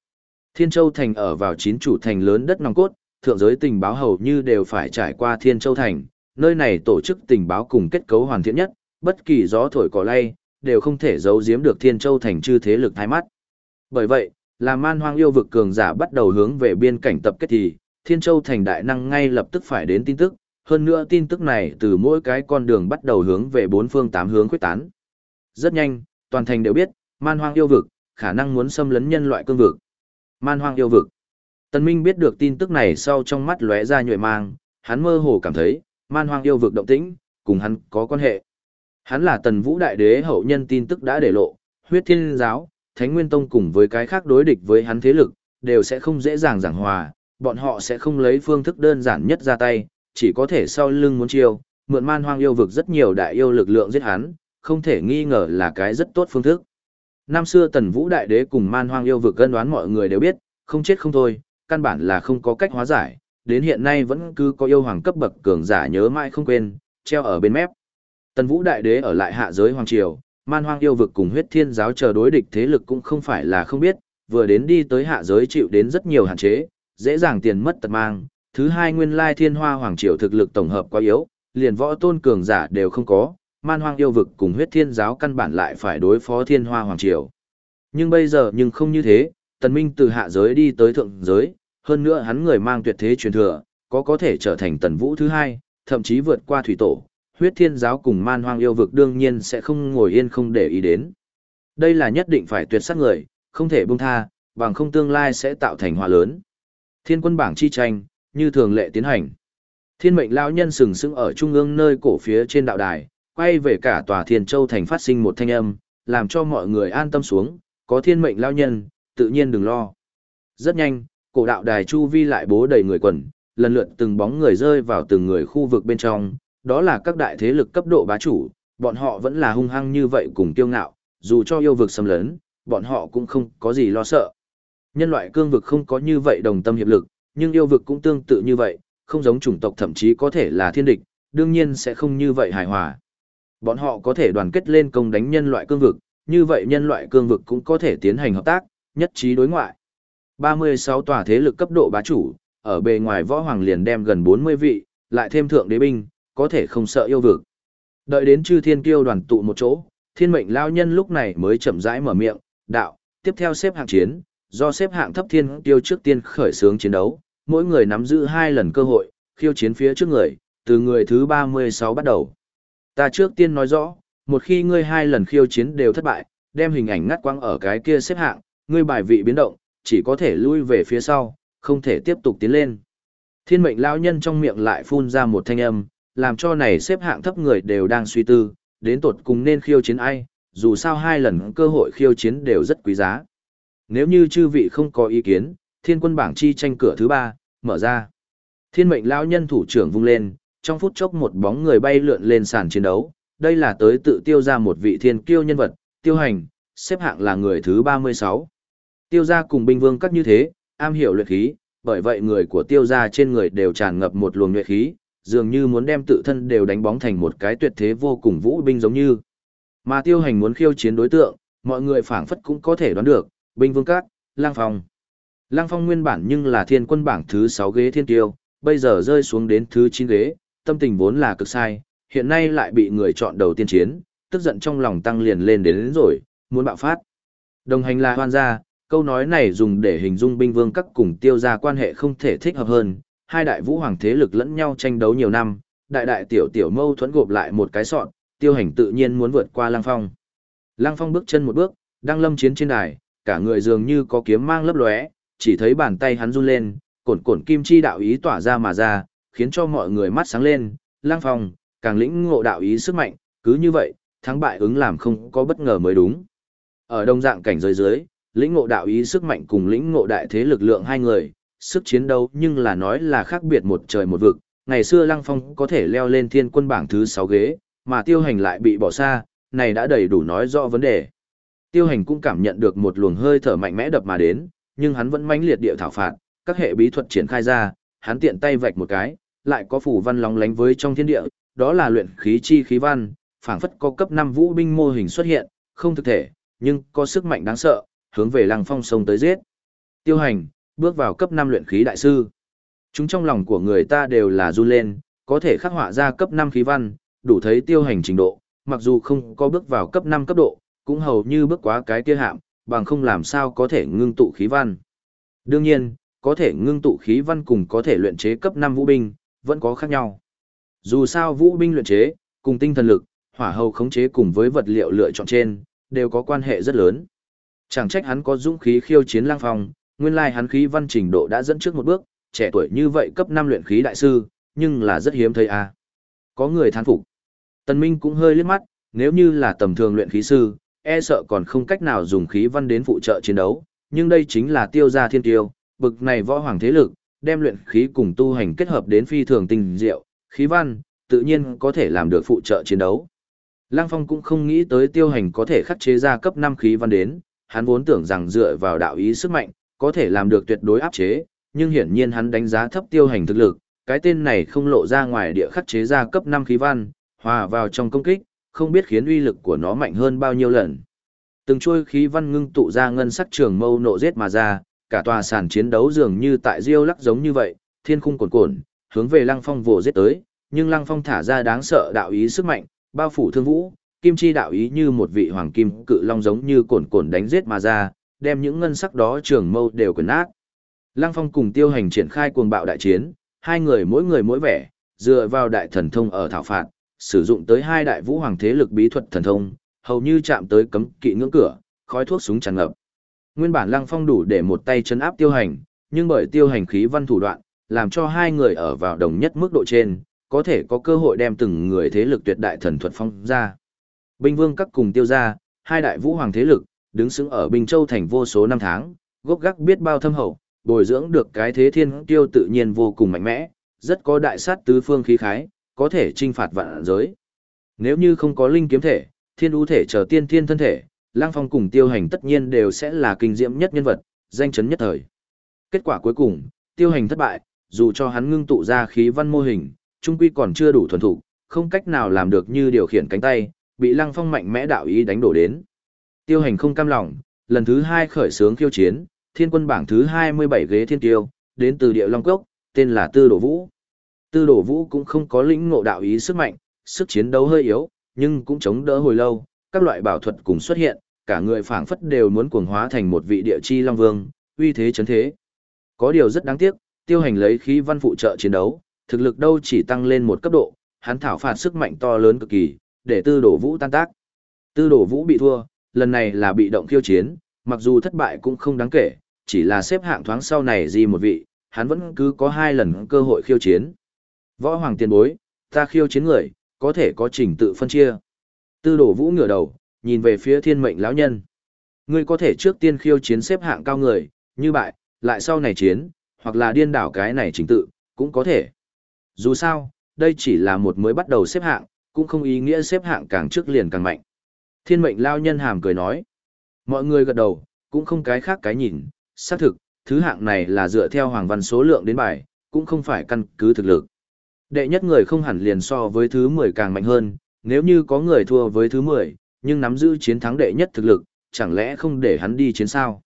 A: Thiên Châu Thành ở vào chín chủ thành lớn đất nòng cốt, thượng giới tình báo hầu như đều phải trải qua Thiên Châu Thành, nơi này tổ chức tình báo cùng kết cấu hoàn thiện nhất, bất kỳ gió thổi cỏ lay, đều không thể giấu giếm được Thiên Châu Thành chư thế lực thái mắt. Bởi vậy, là man hoang yêu vực cường giả bắt đầu hướng về biên cảnh tập kết thì, Thiên Châu Thành đại năng ngay lập tức phải đến tin tức, hơn nữa tin tức này từ mỗi cái con đường bắt đầu hướng về bốn phương tám hướng quyết tán. Rất nhanh, toàn thành đều biết, man hoang yêu vực, khả năng muốn xâm lấn nhân loại cương vực. Man hoang yêu vực. Tần Minh biết được tin tức này sau trong mắt lóe ra nhuệ mang, hắn mơ hồ cảm thấy, man hoang yêu vực động tĩnh, cùng hắn có quan hệ. Hắn là tần vũ đại đế hậu nhân tin tức đã để lộ, huyết thiên giáo, thánh nguyên tông cùng với cái khác đối địch với hắn thế lực, đều sẽ không dễ dàng giảng hòa, bọn họ sẽ không lấy phương thức đơn giản nhất ra tay, chỉ có thể sau lưng muốn chiêu, mượn man hoang yêu vực rất nhiều đại yêu lực lượng giết hắn, không thể nghi ngờ là cái rất tốt phương thức. Năm xưa tần vũ đại đế cùng man hoang yêu vực gân đoán mọi người đều biết, không chết không thôi, căn bản là không có cách hóa giải, đến hiện nay vẫn cứ có yêu hoàng cấp bậc cường giả nhớ mãi không quên, treo ở bên mép. Tần Vũ Đại Đế ở lại hạ giới hoàng triều, man hoang yêu vực cùng huyết thiên giáo chờ đối địch thế lực cũng không phải là không biết, vừa đến đi tới hạ giới chịu đến rất nhiều hạn chế, dễ dàng tiền mất tật mang. Thứ hai nguyên lai thiên hoa hoàng triều thực lực tổng hợp quá yếu, liền võ tôn cường giả đều không có, man hoang yêu vực cùng huyết thiên giáo căn bản lại phải đối phó thiên hoa hoàng triều. Nhưng bây giờ nhưng không như thế, tần minh từ hạ giới đi tới thượng giới, hơn nữa hắn người mang tuyệt thế truyền thừa, có có thể trở thành tần vũ thứ hai, thậm chí vượt qua thủy tổ, huyết thiên giáo cùng man hoang yêu vực đương nhiên sẽ không ngồi yên không để ý đến. Đây là nhất định phải tuyệt sát người, không thể buông tha, bằng không tương lai sẽ tạo thành hòa lớn. Thiên quân bảng chi tranh, như thường lệ tiến hành. Thiên mệnh lão nhân sừng sững ở trung ương nơi cổ phía trên đạo đài, quay về cả tòa thiên châu thành phát sinh một thanh âm, làm cho mọi người an tâm xuống, có thiên mệnh lão nhân, tự nhiên đừng lo. Rất nhanh, cổ đạo đài chu vi lại bố đầy người quần, lần lượt từng bóng người rơi vào từng người khu vực bên trong, đó là các đại thế lực cấp độ bá chủ, bọn họ vẫn là hung hăng như vậy cùng kiêu ngạo, dù cho yêu vực xâm lấn, bọn họ cũng không có gì lo sợ. Nhân loại cương vực không có như vậy đồng tâm hiệp lực, nhưng yêu vực cũng tương tự như vậy, không giống chủng tộc thậm chí có thể là thiên địch, đương nhiên sẽ không như vậy hài hòa. Bọn họ có thể đoàn kết lên công đánh nhân loại cương vực, như vậy nhân loại cương vực cũng có thể tiến hành hợp tác, nhất trí đối ngoại. 36 tòa thế lực cấp độ bá chủ, ở bề ngoài võ hoàng liền đem gần 40 vị, lại thêm thượng đế binh, có thể không sợ yêu vực. Đợi đến chư thiên kiêu đoàn tụ một chỗ, thiên mệnh lao nhân lúc này mới chậm rãi mở miệng, đạo, tiếp theo xếp hạng chiến, do xếp hạng thấp thiên kiêu trước tiên khởi xướng chiến đấu, mỗi người nắm giữ hai lần cơ hội, khiêu chiến phía trước người, từ người thứ 36 bắt đầu. Ta trước tiên nói rõ, một khi ngươi hai lần khiêu chiến đều thất bại, đem hình ảnh ngắt quăng ở cái kia xếp hạng, ngươi bài vị biến động, chỉ có thể lui về phía sau, không thể tiếp tục tiến lên. Thiên mệnh lão nhân trong miệng lại phun ra một thanh âm, làm cho này xếp hạng thấp người đều đang suy tư, đến tột cùng nên khiêu chiến ai, dù sao hai lần cơ hội khiêu chiến đều rất quý giá. Nếu như chư vị không có ý kiến, thiên quân bảng chi tranh cửa thứ ba, mở ra. Thiên mệnh lão nhân thủ trưởng vung lên, trong phút chốc một bóng người bay lượn lên sàn chiến đấu, đây là tới tự tiêu ra một vị thiên kiêu nhân vật, tiêu hành, xếp hạng là người thứ 36. Tiêu gia cùng binh vương các như thế, am hiểu luyện khí, bởi vậy người của tiêu gia trên người đều tràn ngập một luồng luyện khí, dường như muốn đem tự thân đều đánh bóng thành một cái tuyệt thế vô cùng vũ binh giống như. Mà tiêu hành muốn khiêu chiến đối tượng, mọi người phảng phất cũng có thể đoán được, binh vương các, lang phong. Lang phong nguyên bản nhưng là thiên quân bảng thứ 6 ghế thiên tiêu, bây giờ rơi xuống đến thứ 9 ghế, tâm tình vốn là cực sai, hiện nay lại bị người chọn đầu tiên chiến, tức giận trong lòng tăng liền lên đến, đến rồi, muốn bạo phát. Đồng hành là hoan gia, câu nói này dùng để hình dung binh vương các cùng tiêu gia quan hệ không thể thích hợp hơn, hai đại vũ hoàng thế lực lẫn nhau tranh đấu nhiều năm, đại đại tiểu tiểu mâu thuẫn gộp lại một cái sọn, tiêu hành tự nhiên muốn vượt qua Lăng Phong. Lăng Phong bước chân một bước, đang lâm chiến trên đài, cả người dường như có kiếm mang lấp lóe, chỉ thấy bàn tay hắn run lên, cổn cổn kim chi đạo ý tỏa ra mà ra, khiến cho mọi người mắt sáng lên, Lang Phong, càng lĩnh ngộ đạo ý sức mạnh, cứ như vậy, thắng bại ứng làm không có bất ngờ mới đúng. Ở đông dạng cảnh giới dưới, lĩnh ngộ đạo ý sức mạnh cùng lĩnh ngộ đại thế lực lượng hai người, sức chiến đấu nhưng là nói là khác biệt một trời một vực. Ngày xưa Lăng Phong có thể leo lên thiên quân bảng thứ 6 ghế, mà tiêu hành lại bị bỏ xa, này đã đầy đủ nói rõ vấn đề. Tiêu hành cũng cảm nhận được một luồng hơi thở mạnh mẽ đập mà đến, nhưng hắn vẫn mãnh liệt địa thảo phạt, các hệ bí thuật triển khai ra, hắn tiện tay vạch một cái, lại có phủ văn lóng lánh với trong thiên địa, đó là luyện khí chi khí văn, phảng phất có cấp 5 vũ binh mô hình xuất hiện, không thực thể, nhưng có sức mạnh đáng sợ, hướng về Lăng Phong sông tới giết. Tiêu hành, bước vào cấp 5 luyện khí đại sư. Chúng trong lòng của người ta đều là run lên, có thể khắc họa ra cấp 5 khí văn, đủ thấy tiêu hành trình độ, mặc dù không có bước vào cấp 5 cấp độ, cũng hầu như bước quá cái kia hạm, bằng không làm sao có thể ngưng tụ khí văn. Đương nhiên, có thể ngưng tụ khí văn cùng có thể luyện chế cấp 5 vũ binh, vẫn có khác nhau. Dù sao vũ binh luyện chế, cùng tinh thần lực, hỏa hầu khống chế cùng với vật liệu lựa chọn trên, đều có quan hệ rất lớn. Chẳng trách hắn có dũng khí khiêu chiến lang phong, nguyên lai hắn khí văn trình độ đã dẫn trước một bước, trẻ tuổi như vậy cấp 5 luyện khí đại sư, nhưng là rất hiếm thấy à. Có người thán phục. Tần Minh cũng hơi liếc mắt, nếu như là tầm thường luyện khí sư, e sợ còn không cách nào dùng khí văn đến phụ trợ chiến đấu, nhưng đây chính là tiêu gia thiên tiêu, bực này võ hoàng thế lực, đem luyện khí cùng tu hành kết hợp đến phi thường tinh diệu, khí văn, tự nhiên có thể làm được phụ trợ chiến đấu. Lăng Phong cũng không nghĩ tới tiêu hành có thể khắc chế ra cấp 5 khí văn đến, hắn vốn tưởng rằng dựa vào đạo ý sức mạnh, có thể làm được tuyệt đối áp chế, nhưng hiển nhiên hắn đánh giá thấp tiêu hành thực lực, cái tên này không lộ ra ngoài địa khắc chế ra cấp 5 khí văn, hòa vào trong công kích, không biết khiến uy lực của nó mạnh hơn bao nhiêu lần. Từng chuôi khí văn ngưng tụ ra ngân sắc trường mâu nộ giết mà ra, cả tòa sàn chiến đấu dường như tại diêu lắc giống như vậy, thiên khung cuồn cuộn, hướng về Lăng Phong vồ giết tới, nhưng Lăng Phong thả ra đáng sợ đạo ý sức mạnh, bao phủ thương vũ, kim chi đạo ý như một vị hoàng kim cự long giống như cuồn cuộn đánh giết mà ra, đem những ngân sắc đó trường mâu đều quyền nát. Lăng Phong cùng Tiêu Hành triển khai cuồng bạo đại chiến, hai người mỗi người mỗi vẻ, dựa vào đại thần thông ở thảo phạt, sử dụng tới hai đại vũ hoàng thế lực bí thuật thần thông, hầu như chạm tới cấm kỵ ngưỡng cửa, khói thuốc súng tràn ngập. Nguyên bản Lăng Phong đủ để một tay chấn áp Tiêu Hành, nhưng bởi Tiêu Hành khí văn thủ đoạn, làm cho hai người ở vào đồng nhất mức độ trên, có thể có cơ hội đem từng người thế lực tuyệt đại thần thuật phong ra. Binh vương các cùng tiêu gia, hai đại vũ hoàng thế lực, đứng xứng ở Bình Châu thành vô số năm tháng, gốc gác biết bao thâm hậu, bồi dưỡng được cái thế thiên tiêu tự nhiên vô cùng mạnh mẽ, rất có đại sát tứ phương khí khái, có thể trinh phạt vạn giới. Nếu như không có linh kiếm thể, thiên ưu thể trở tiên thiên thân thể, lang phong cùng tiêu hành tất nhiên đều sẽ là kinh diễm nhất nhân vật, danh chấn nhất thời. Kết quả cuối cùng, tiêu hành thất bại, dù cho hắn ngưng tụ ra khí văn mô hình, trung quy còn chưa đủ thuần thục, không cách nào làm được như điều khiển cánh tay, bị Lăng Phong mạnh mẽ đạo ý đánh đổ đến. Tiêu hành không cam lòng, lần thứ hai khởi xướng khiêu chiến, thiên quân bảng thứ 27 ghế thiên tiêu, đến từ địa Long Cốc, tên là Tư Đổ Vũ. Tư Đổ Vũ cũng không có lĩnh ngộ đạo ý sức mạnh, sức chiến đấu hơi yếu, nhưng cũng chống đỡ hồi lâu, các loại bảo thuật cùng xuất hiện, cả người phảng phất đều muốn cuồng hóa thành một vị địa chi long vương, uy thế chấn thế. Có điều rất đáng tiếc, tiêu hành lấy khí văn phụ trợ chiến đấu, thực lực đâu chỉ tăng lên một cấp độ, hắn thảo phạt sức mạnh to lớn cực kỳ, để tư đổ vũ tan tác. Tư đổ vũ bị thua, lần này là bị động khiêu chiến, mặc dù thất bại cũng không đáng kể, chỉ là xếp hạng thoáng sau này gì một vị, hắn vẫn cứ có hai lần cơ hội khiêu chiến. Võ hoàng tiền bối, ta khiêu chiến người, có thể có trình tự phân chia. Tư đổ vũ ngửa đầu, nhìn về phía thiên mệnh lão nhân. Ngươi có thể trước tiên khiêu chiến xếp hạng cao người, như bại, lại sau này chiến, hoặc là điên đảo cái này trình tự, cũng có thể. Dù sao, đây chỉ là một mới bắt đầu xếp hạng, cũng không ý nghĩa xếp hạng càng trước liền càng mạnh. Thiên mệnh lao nhân hàm cười nói. Mọi người gật đầu, cũng không cái khác cái nhìn, xác thực, thứ hạng này là dựa theo hoàng văn số lượng đến bài, cũng không phải căn cứ thực lực. Đệ nhất người không hẳn liền so với thứ 10 càng mạnh hơn, nếu như có người thua với thứ 10, nhưng nắm giữ chiến thắng đệ nhất thực lực, chẳng lẽ không để hắn đi chiến sao?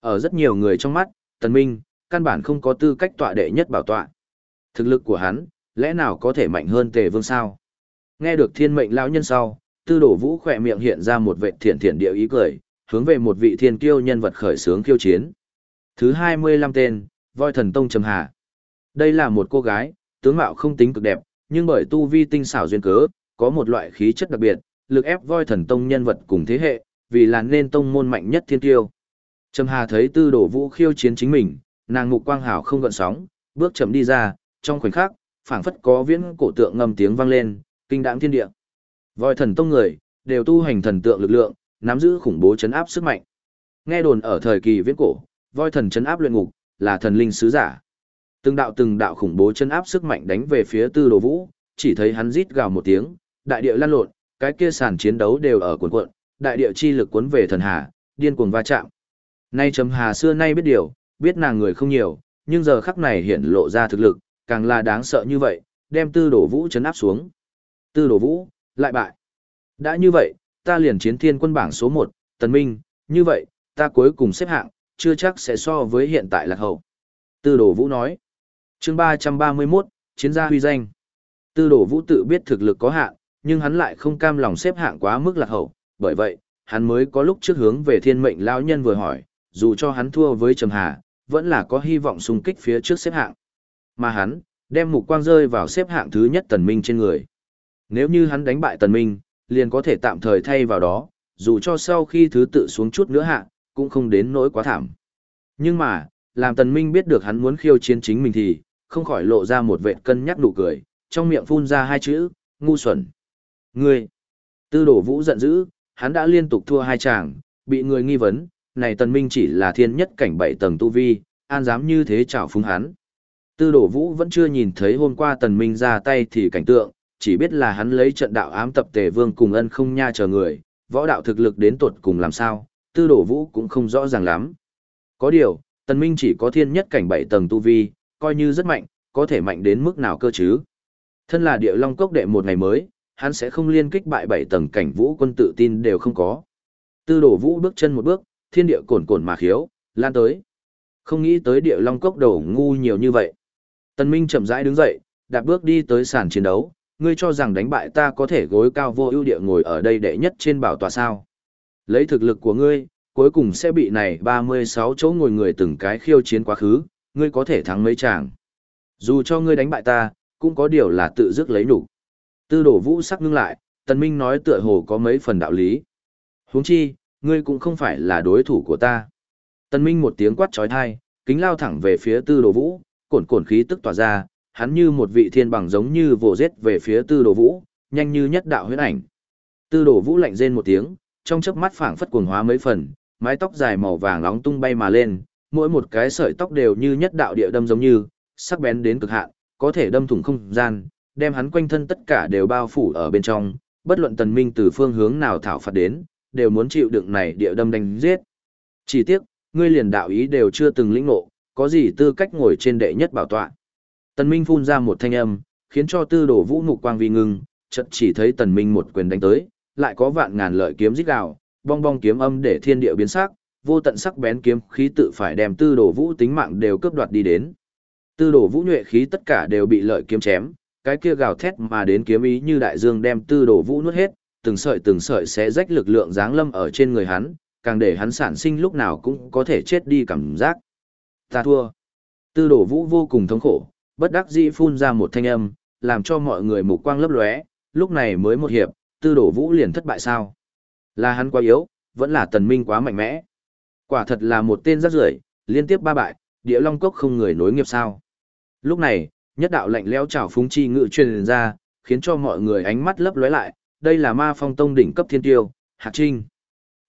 A: Ở rất nhiều người trong mắt, Tần Minh, căn bản không có tư cách tọa đệ nhất bảo tọa. Thực lực của hắn, lẽ nào có thể mạnh hơn Tề Vương sao? Nghe được thiên mệnh lão nhân sau, tư đổ vũ khỏe miệng hiện ra một vệ thiện thiện địa ý cười, hướng về một vị thiên kiêu nhân vật khởi sướng kiêu chiến. Thứ 25 tên, Voi Thần Tông Trầm Hà. Đây là một cô gái, tướng mạo không tính cực đẹp, nhưng bởi tu vi tinh xảo duyên cớ, có một loại khí chất đặc biệt, lực ép Voi Thần Tông nhân vật cùng thế hệ, vì là nên tông môn mạnh nhất thiên tiêu. Trầm Hà thấy tư đổ vũ khiêu chiến chính mình, nàng mục quang hảo không gợn sóng, bước chậm đi ra, trong khoảnh khắc, phảng phất có viễn cổ tượng ngầm tiếng vang lên, kinh đãng thiên địa. Voi thần tông người, đều tu hành thần tượng lực lượng, nắm giữ khủng bố chấn áp sức mạnh. Nghe đồn ở thời kỳ viễn cổ, voi thần chấn áp luyện ngục, là thần linh sứ giả. Từng đạo từng đạo khủng bố chân áp sức mạnh đánh về phía Tư Đồ Vũ, chỉ thấy hắn rít gào một tiếng, đại địa lan lộn, cái kia sàn chiến đấu đều ở cuộn cuộn, đại địa chi lực cuốn về thần hà, điên cuồng va chạm. Nay Trầm Hà xưa nay biết điều, biết nàng người không nhiều, nhưng giờ khắc này hiện lộ ra thực lực, càng là đáng sợ như vậy, đem Tư Đồ Vũ chấn áp xuống. Tư Đồ Vũ, lại bại. Đã như vậy, ta liền chiến thiên quân bảng số một Tần Minh, như vậy, ta cuối cùng xếp hạng, chưa chắc sẽ so với hiện tại lạc hậu. Tư Đồ Vũ nói. Chương 331, chiến gia huy danh. Tư Đồ Vũ tự biết thực lực có hạn, nhưng hắn lại không cam lòng xếp hạng quá mức lạc hậu, bởi vậy, hắn mới có lúc trước hướng về thiên mệnh lão nhân vừa hỏi, dù cho hắn thua với Trầm Hà, vẫn là có hy vọng xung kích phía trước xếp hạng. Mà hắn, đem mục quang rơi vào xếp hạng thứ nhất Tần Minh trên người. Nếu như hắn đánh bại Tần Minh, liền có thể tạm thời thay vào đó, dù cho sau khi thứ tự xuống chút nữa hạ, cũng không đến nỗi quá thảm. Nhưng mà, làm Tần Minh biết được hắn muốn khiêu chiến chính mình thì, không khỏi lộ ra một vệt cân nhắc nụ cười, trong miệng phun ra hai chữ, ngu xuẩn. Ngươi! Tư đổ vũ giận dữ, hắn đã liên tục thua hai chàng, bị người nghi vấn, này Tần Minh chỉ là thiên nhất cảnh bảy tầng tu vi, an dám như thế chảo phúng hắn. Tư đổ vũ vẫn chưa nhìn thấy hôm qua Tần Minh ra tay thì cảnh tượng, chỉ biết là hắn lấy trận đạo ám tập tề vương cùng ân không nha chờ người, võ đạo thực lực đến tuột cùng làm sao, tư đổ vũ cũng không rõ ràng lắm. Có điều, tần minh chỉ có thiên nhất cảnh bảy tầng tu vi, coi như rất mạnh, có thể mạnh đến mức nào cơ chứ. Thân là địa long cốc đệ một ngày mới, hắn sẽ không liên kích bại bảy tầng cảnh vũ quân tự tin đều không có. Tư đổ vũ bước chân một bước, thiên địa cồn cồn mà khiếu, lan tới. Không nghĩ tới địa long cốc đổ ngu nhiều như vậy. Tần Minh chậm rãi đứng dậy, đạp bước đi tới sàn chiến đấu, ngươi cho rằng đánh bại ta có thể gối cao vô ưu địa ngồi ở đây đệ nhất trên bảo tòa sao. Lấy thực lực của ngươi, cuối cùng sẽ bị này 36 chỗ ngồi người từng cái khiêu chiến quá khứ, ngươi có thể thắng mấy chàng. Dù cho ngươi đánh bại ta, cũng có điều là tự dứt lấy đủ. Tư đổ vũ sắc ngưng lại, tần minh nói tựa hồ có mấy phần đạo lý. huống chi, ngươi cũng không phải là đối thủ của ta. Tần minh một tiếng quát chói tai kính lao thẳng về phía tư đồ vũ, cổn cổn khí tức tỏa ra, hắn như một vị thiên bằng giống như vồ giết về phía tư đồ vũ, nhanh như nhất đạo huyễn ảnh. Tư đồ vũ lạnh rên một tiếng, trong chớp mắt phảng phất cuồng hóa mấy phần, mái tóc dài màu vàng nóng tung bay mà lên, mỗi một cái sợi tóc đều như nhất đạo địa đâm giống như, sắc bén đến cực hạn, có thể đâm thủng không gian, đem hắn quanh thân tất cả đều bao phủ ở bên trong, bất luận tần minh từ phương hướng nào thảo phạt đến, đều muốn chịu đựng này địa đâm đánh giết. Chỉ tiếc, ngươi liền đạo ý đều chưa từng lĩnh ngộ, có gì tư cách ngồi trên đệ nhất bảo tọa. Tần Minh phun ra một thanh âm, khiến cho tư đổ vũ mục quang vi ngưng, chợt chỉ thấy tần minh một quyền đánh tới, lại có vạn ngàn lợi kiếm rít gào, bong bong kiếm âm để thiên địa biến sắc, vô tận sắc bén kiếm khí tự phải đem tư đổ vũ tính mạng đều cướp đoạt đi đến. Tư đổ vũ nhuệ khí tất cả đều bị lợi kiếm chém, cái kia gào thét mà đến kiếm ý như đại dương đem tư đổ vũ nuốt hết, từng sợi từng sợi sẽ rách lực lượng giáng lâm ở trên người hắn, càng để hắn sản sinh lúc nào cũng có thể chết đi cảm giác. Ta thua. Tư đổ vũ vô cùng thống khổ, bất đắc dĩ phun ra một thanh âm, làm cho mọi người mục quang lấp lóe, lúc này mới một hiệp, tư đổ vũ liền thất bại sao? Là hắn quá yếu, vẫn là tần minh quá mạnh mẽ. Quả thật là một tên rác rưởi, liên tiếp ba bại, địa long cốc không người nối nghiệp sao. Lúc này, nhất đạo lạnh lẽo chảo phúng chi ngự truyền ra, khiến cho mọi người ánh mắt lấp lóe lại, đây là Ma Phong Tông đỉnh cấp thiên tiêu, Hạc Trinh.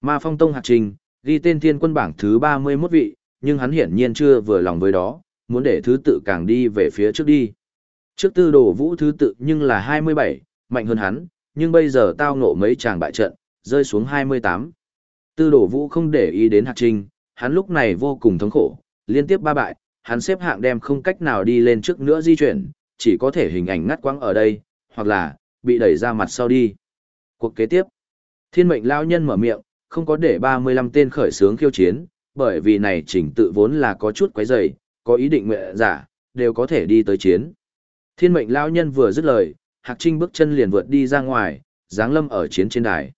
A: Ma Phong Tông Hạc Trinh, ghi tên thiên quân bảng thứ 31 vị, nhưng hắn hiển nhiên chưa vừa lòng với đó, muốn để thứ tự càng đi về phía trước đi. Trước tư đồ vũ thứ tự nhưng là 27, mạnh hơn hắn, nhưng bây giờ tao ngộ mấy chàng bại trận, rơi xuống 28. Tư đổ vũ không để ý đến Hạc Trinh, hắn lúc này vô cùng thống khổ, liên tiếp ba bại, hắn xếp hạng đem không cách nào đi lên trước nữa di chuyển, chỉ có thể hình ảnh ngắt quãng ở đây, hoặc là, bị đẩy ra mặt sau đi. Cuộc kế tiếp, thiên mệnh lao nhân mở miệng, không có để 35 tên khởi sướng khiêu chiến, bởi vì này chỉnh tự vốn là có chút quấy rầy, có ý định nguyện giả, đều có thể đi tới chiến. Thiên mệnh lao nhân vừa dứt lời, Hạc Trinh bước chân liền vượt đi ra ngoài, dáng lâm ở chiến trên đài.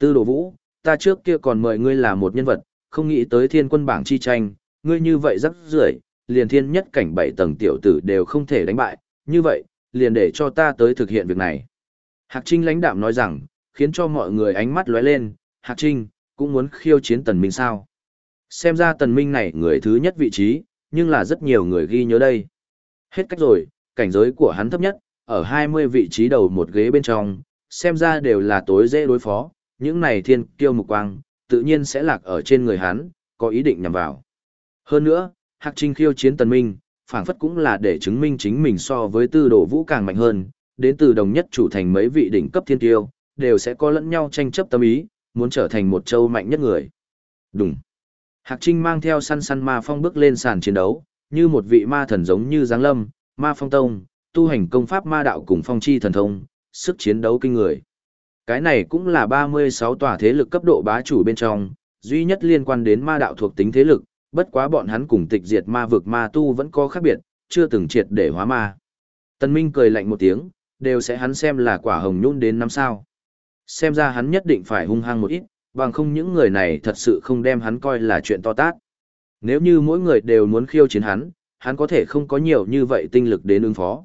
A: Tư đồ vũ, ta trước kia còn mời ngươi là một nhân vật, không nghĩ tới thiên quân bảng chi tranh, ngươi như vậy rất rưởi, liền thiên nhất cảnh bảy tầng tiểu tử đều không thể đánh bại, như vậy, liền để cho ta tới thực hiện việc này. Hạc Trinh lãnh đạm nói rằng, khiến cho mọi người ánh mắt lóe lên, Hạc Trinh, cũng muốn khiêu chiến tần minh sao. Xem ra tần minh này người thứ nhất vị trí, nhưng là rất nhiều người ghi nhớ đây. Hết cách rồi, cảnh giới của hắn thấp nhất, ở 20 vị trí đầu một ghế bên trong, xem ra đều là tối dễ đối phó, những này thiên kiêu mục quang, tự nhiên sẽ lạc ở trên người hắn, có ý định nhằm vào. Hơn nữa, Hạc Trinh khiêu chiến tần minh, phảng phất cũng là để chứng minh chính mình so với tư đồ vũ càng mạnh hơn, đến từ đồng nhất chủ thành mấy vị đỉnh cấp thiên kiêu đều sẽ có lẫn nhau tranh chấp tâm ý, muốn trở thành một châu mạnh nhất người. Đúng. Hạc Trinh mang theo săn săn ma phong bước lên sàn chiến đấu, như một vị ma thần giống như Giáng Lâm, ma phong tông, tu hành công pháp ma đạo cùng phong chi thần thông, sức chiến đấu kinh người. Cái này cũng là 36 tòa thế lực cấp độ bá chủ bên trong, duy nhất liên quan đến ma đạo thuộc tính thế lực, bất quá bọn hắn cùng tịch diệt ma vực ma tu vẫn có khác biệt, chưa từng triệt để hóa ma. Tân Minh cười lạnh một tiếng, đều sẽ hắn xem là quả hồng nhún đến năm sao. Xem ra hắn nhất định phải hung hăng một ít, bằng không những người này thật sự không đem hắn coi là chuyện to tát. Nếu như mỗi người đều muốn khiêu chiến hắn, hắn có thể không có nhiều như vậy tinh lực đến ứng phó.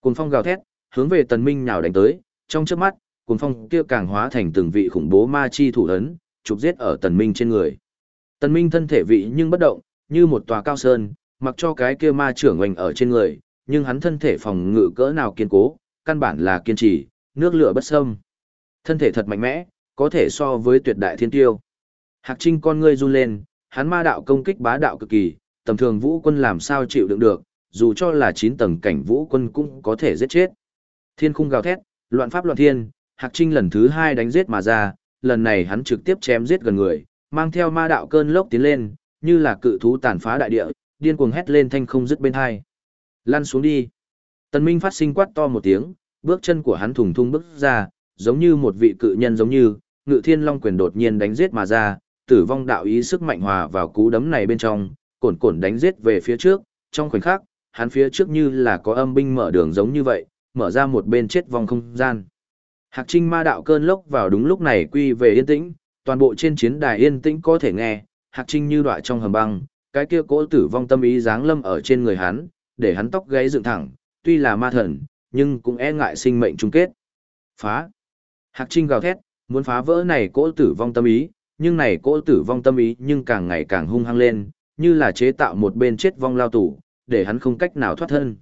A: Cùng phong gào thét, hướng về tần minh nhào đánh tới, trong chớp mắt, cuồng phong kia càng hóa thành từng vị khủng bố ma chi thủ ấn, chụp giết ở tần minh trên người. Tần minh thân thể vị nhưng bất động, như một tòa cao sơn, mặc cho cái kia ma trưởng oanh ở trên người, nhưng hắn thân thể phòng ngự cỡ nào kiên cố, căn bản là kiên trì, nước lửa bất xâm. Thân thể thật mạnh mẽ, có thể so với tuyệt đại thiên tiêu. Hạc Trinh con ngươi run lên, hắn ma đạo công kích bá đạo cực kỳ, tầm thường vũ quân làm sao chịu đựng được, dù cho là 9 tầng cảnh vũ quân cũng có thể giết chết. Thiên khung gào thét, loạn pháp loạn thiên, Hạc Trinh lần thứ hai đánh giết mà ra, lần này hắn trực tiếp chém giết gần người, mang theo ma đạo cơn lốc tiến lên, như là cự thú tàn phá đại địa, điên cuồng hét lên thanh không dứt bên hai. Lăn xuống đi. Tần Minh phát sinh quát to một tiếng, bước chân của hắn thùng thung bước ra, giống như một vị cự nhân giống như, ngự thiên long quyền đột nhiên đánh giết mà ra, tử vong đạo ý sức mạnh hòa vào cú đấm này bên trong, cồn cồn đánh giết về phía trước, trong khoảnh khắc, hắn phía trước như là có âm binh mở đường giống như vậy, mở ra một bên chết vòng không gian. Hạc Trinh ma đạo cơn lốc vào đúng lúc này quy về yên tĩnh, toàn bộ trên chiến đài yên tĩnh có thể nghe, Hạc Trinh như đọa trong hầm băng, cái kia cỗ tử vong tâm ý dáng lâm ở trên người hắn, để hắn tóc gáy dựng thẳng, tuy là ma thần, nhưng cũng e ngại sinh mệnh chung kết. Phá! Hạc Trinh gào thét, muốn phá vỡ này cỗ tử vong tâm ý, nhưng này cỗ tử vong tâm ý nhưng càng ngày càng hung hăng lên, như là chế tạo một bên chết vong lao tủ, để hắn không cách nào thoát thân.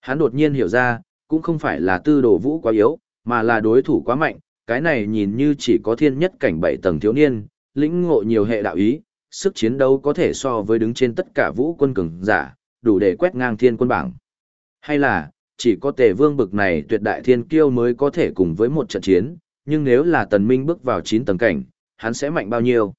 A: Hắn đột nhiên hiểu ra, cũng không phải là tư đồ vũ quá yếu, mà là đối thủ quá mạnh, cái này nhìn như chỉ có thiên nhất cảnh bảy tầng thiếu niên, lĩnh ngộ nhiều hệ đạo ý, sức chiến đấu có thể so với đứng trên tất cả vũ quân cường giả, đủ để quét ngang thiên quân bảng. Hay là, chỉ có tề vương bực này tuyệt đại thiên kiêu mới có thể cùng với một trận chiến, nhưng nếu là tần minh bước vào 9 tầng cảnh, hắn sẽ mạnh bao nhiêu?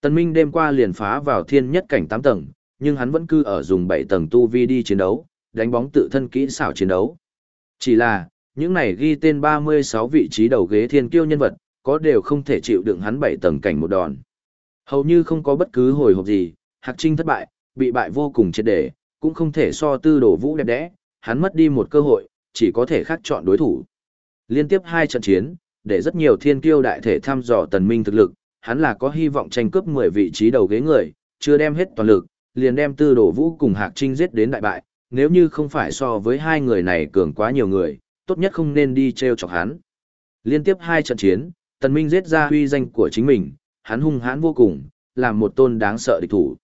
A: Tần minh đêm qua liền phá vào thiên nhất cảnh 8 tầng, nhưng hắn vẫn cứ ở dùng 7 tầng tu vi đi chiến đấu, đánh bóng tự thân kỹ xảo chiến đấu. Chỉ là, những này ghi tên 36 vị trí đầu ghế thiên kiêu nhân vật, có đều không thể chịu đựng hắn 7 tầng cảnh một đòn. Hầu như không có bất cứ hồi hộp gì, Hạc Trinh thất bại, bị bại vô cùng triệt để, cũng không thể so tư đổ vũ đẹp đẽ, hắn mất đi một cơ hội, chỉ có thể khác chọn đối thủ. Liên tiếp hai trận chiến, để rất nhiều thiên kiêu đại thể thăm dò tần minh thực lực, hắn là có hy vọng tranh cướp 10 vị trí đầu ghế người, chưa đem hết toàn lực, liền đem tư đổ vũ cùng Hạc Trinh giết đến đại bại, nếu như không phải so với hai người này cường quá nhiều người, tốt nhất không nên đi treo chọc hắn. Liên tiếp hai trận chiến, tần minh giết ra huy danh của chính mình, hắn hung hãn vô cùng, làm một tôn đáng sợ địch thủ.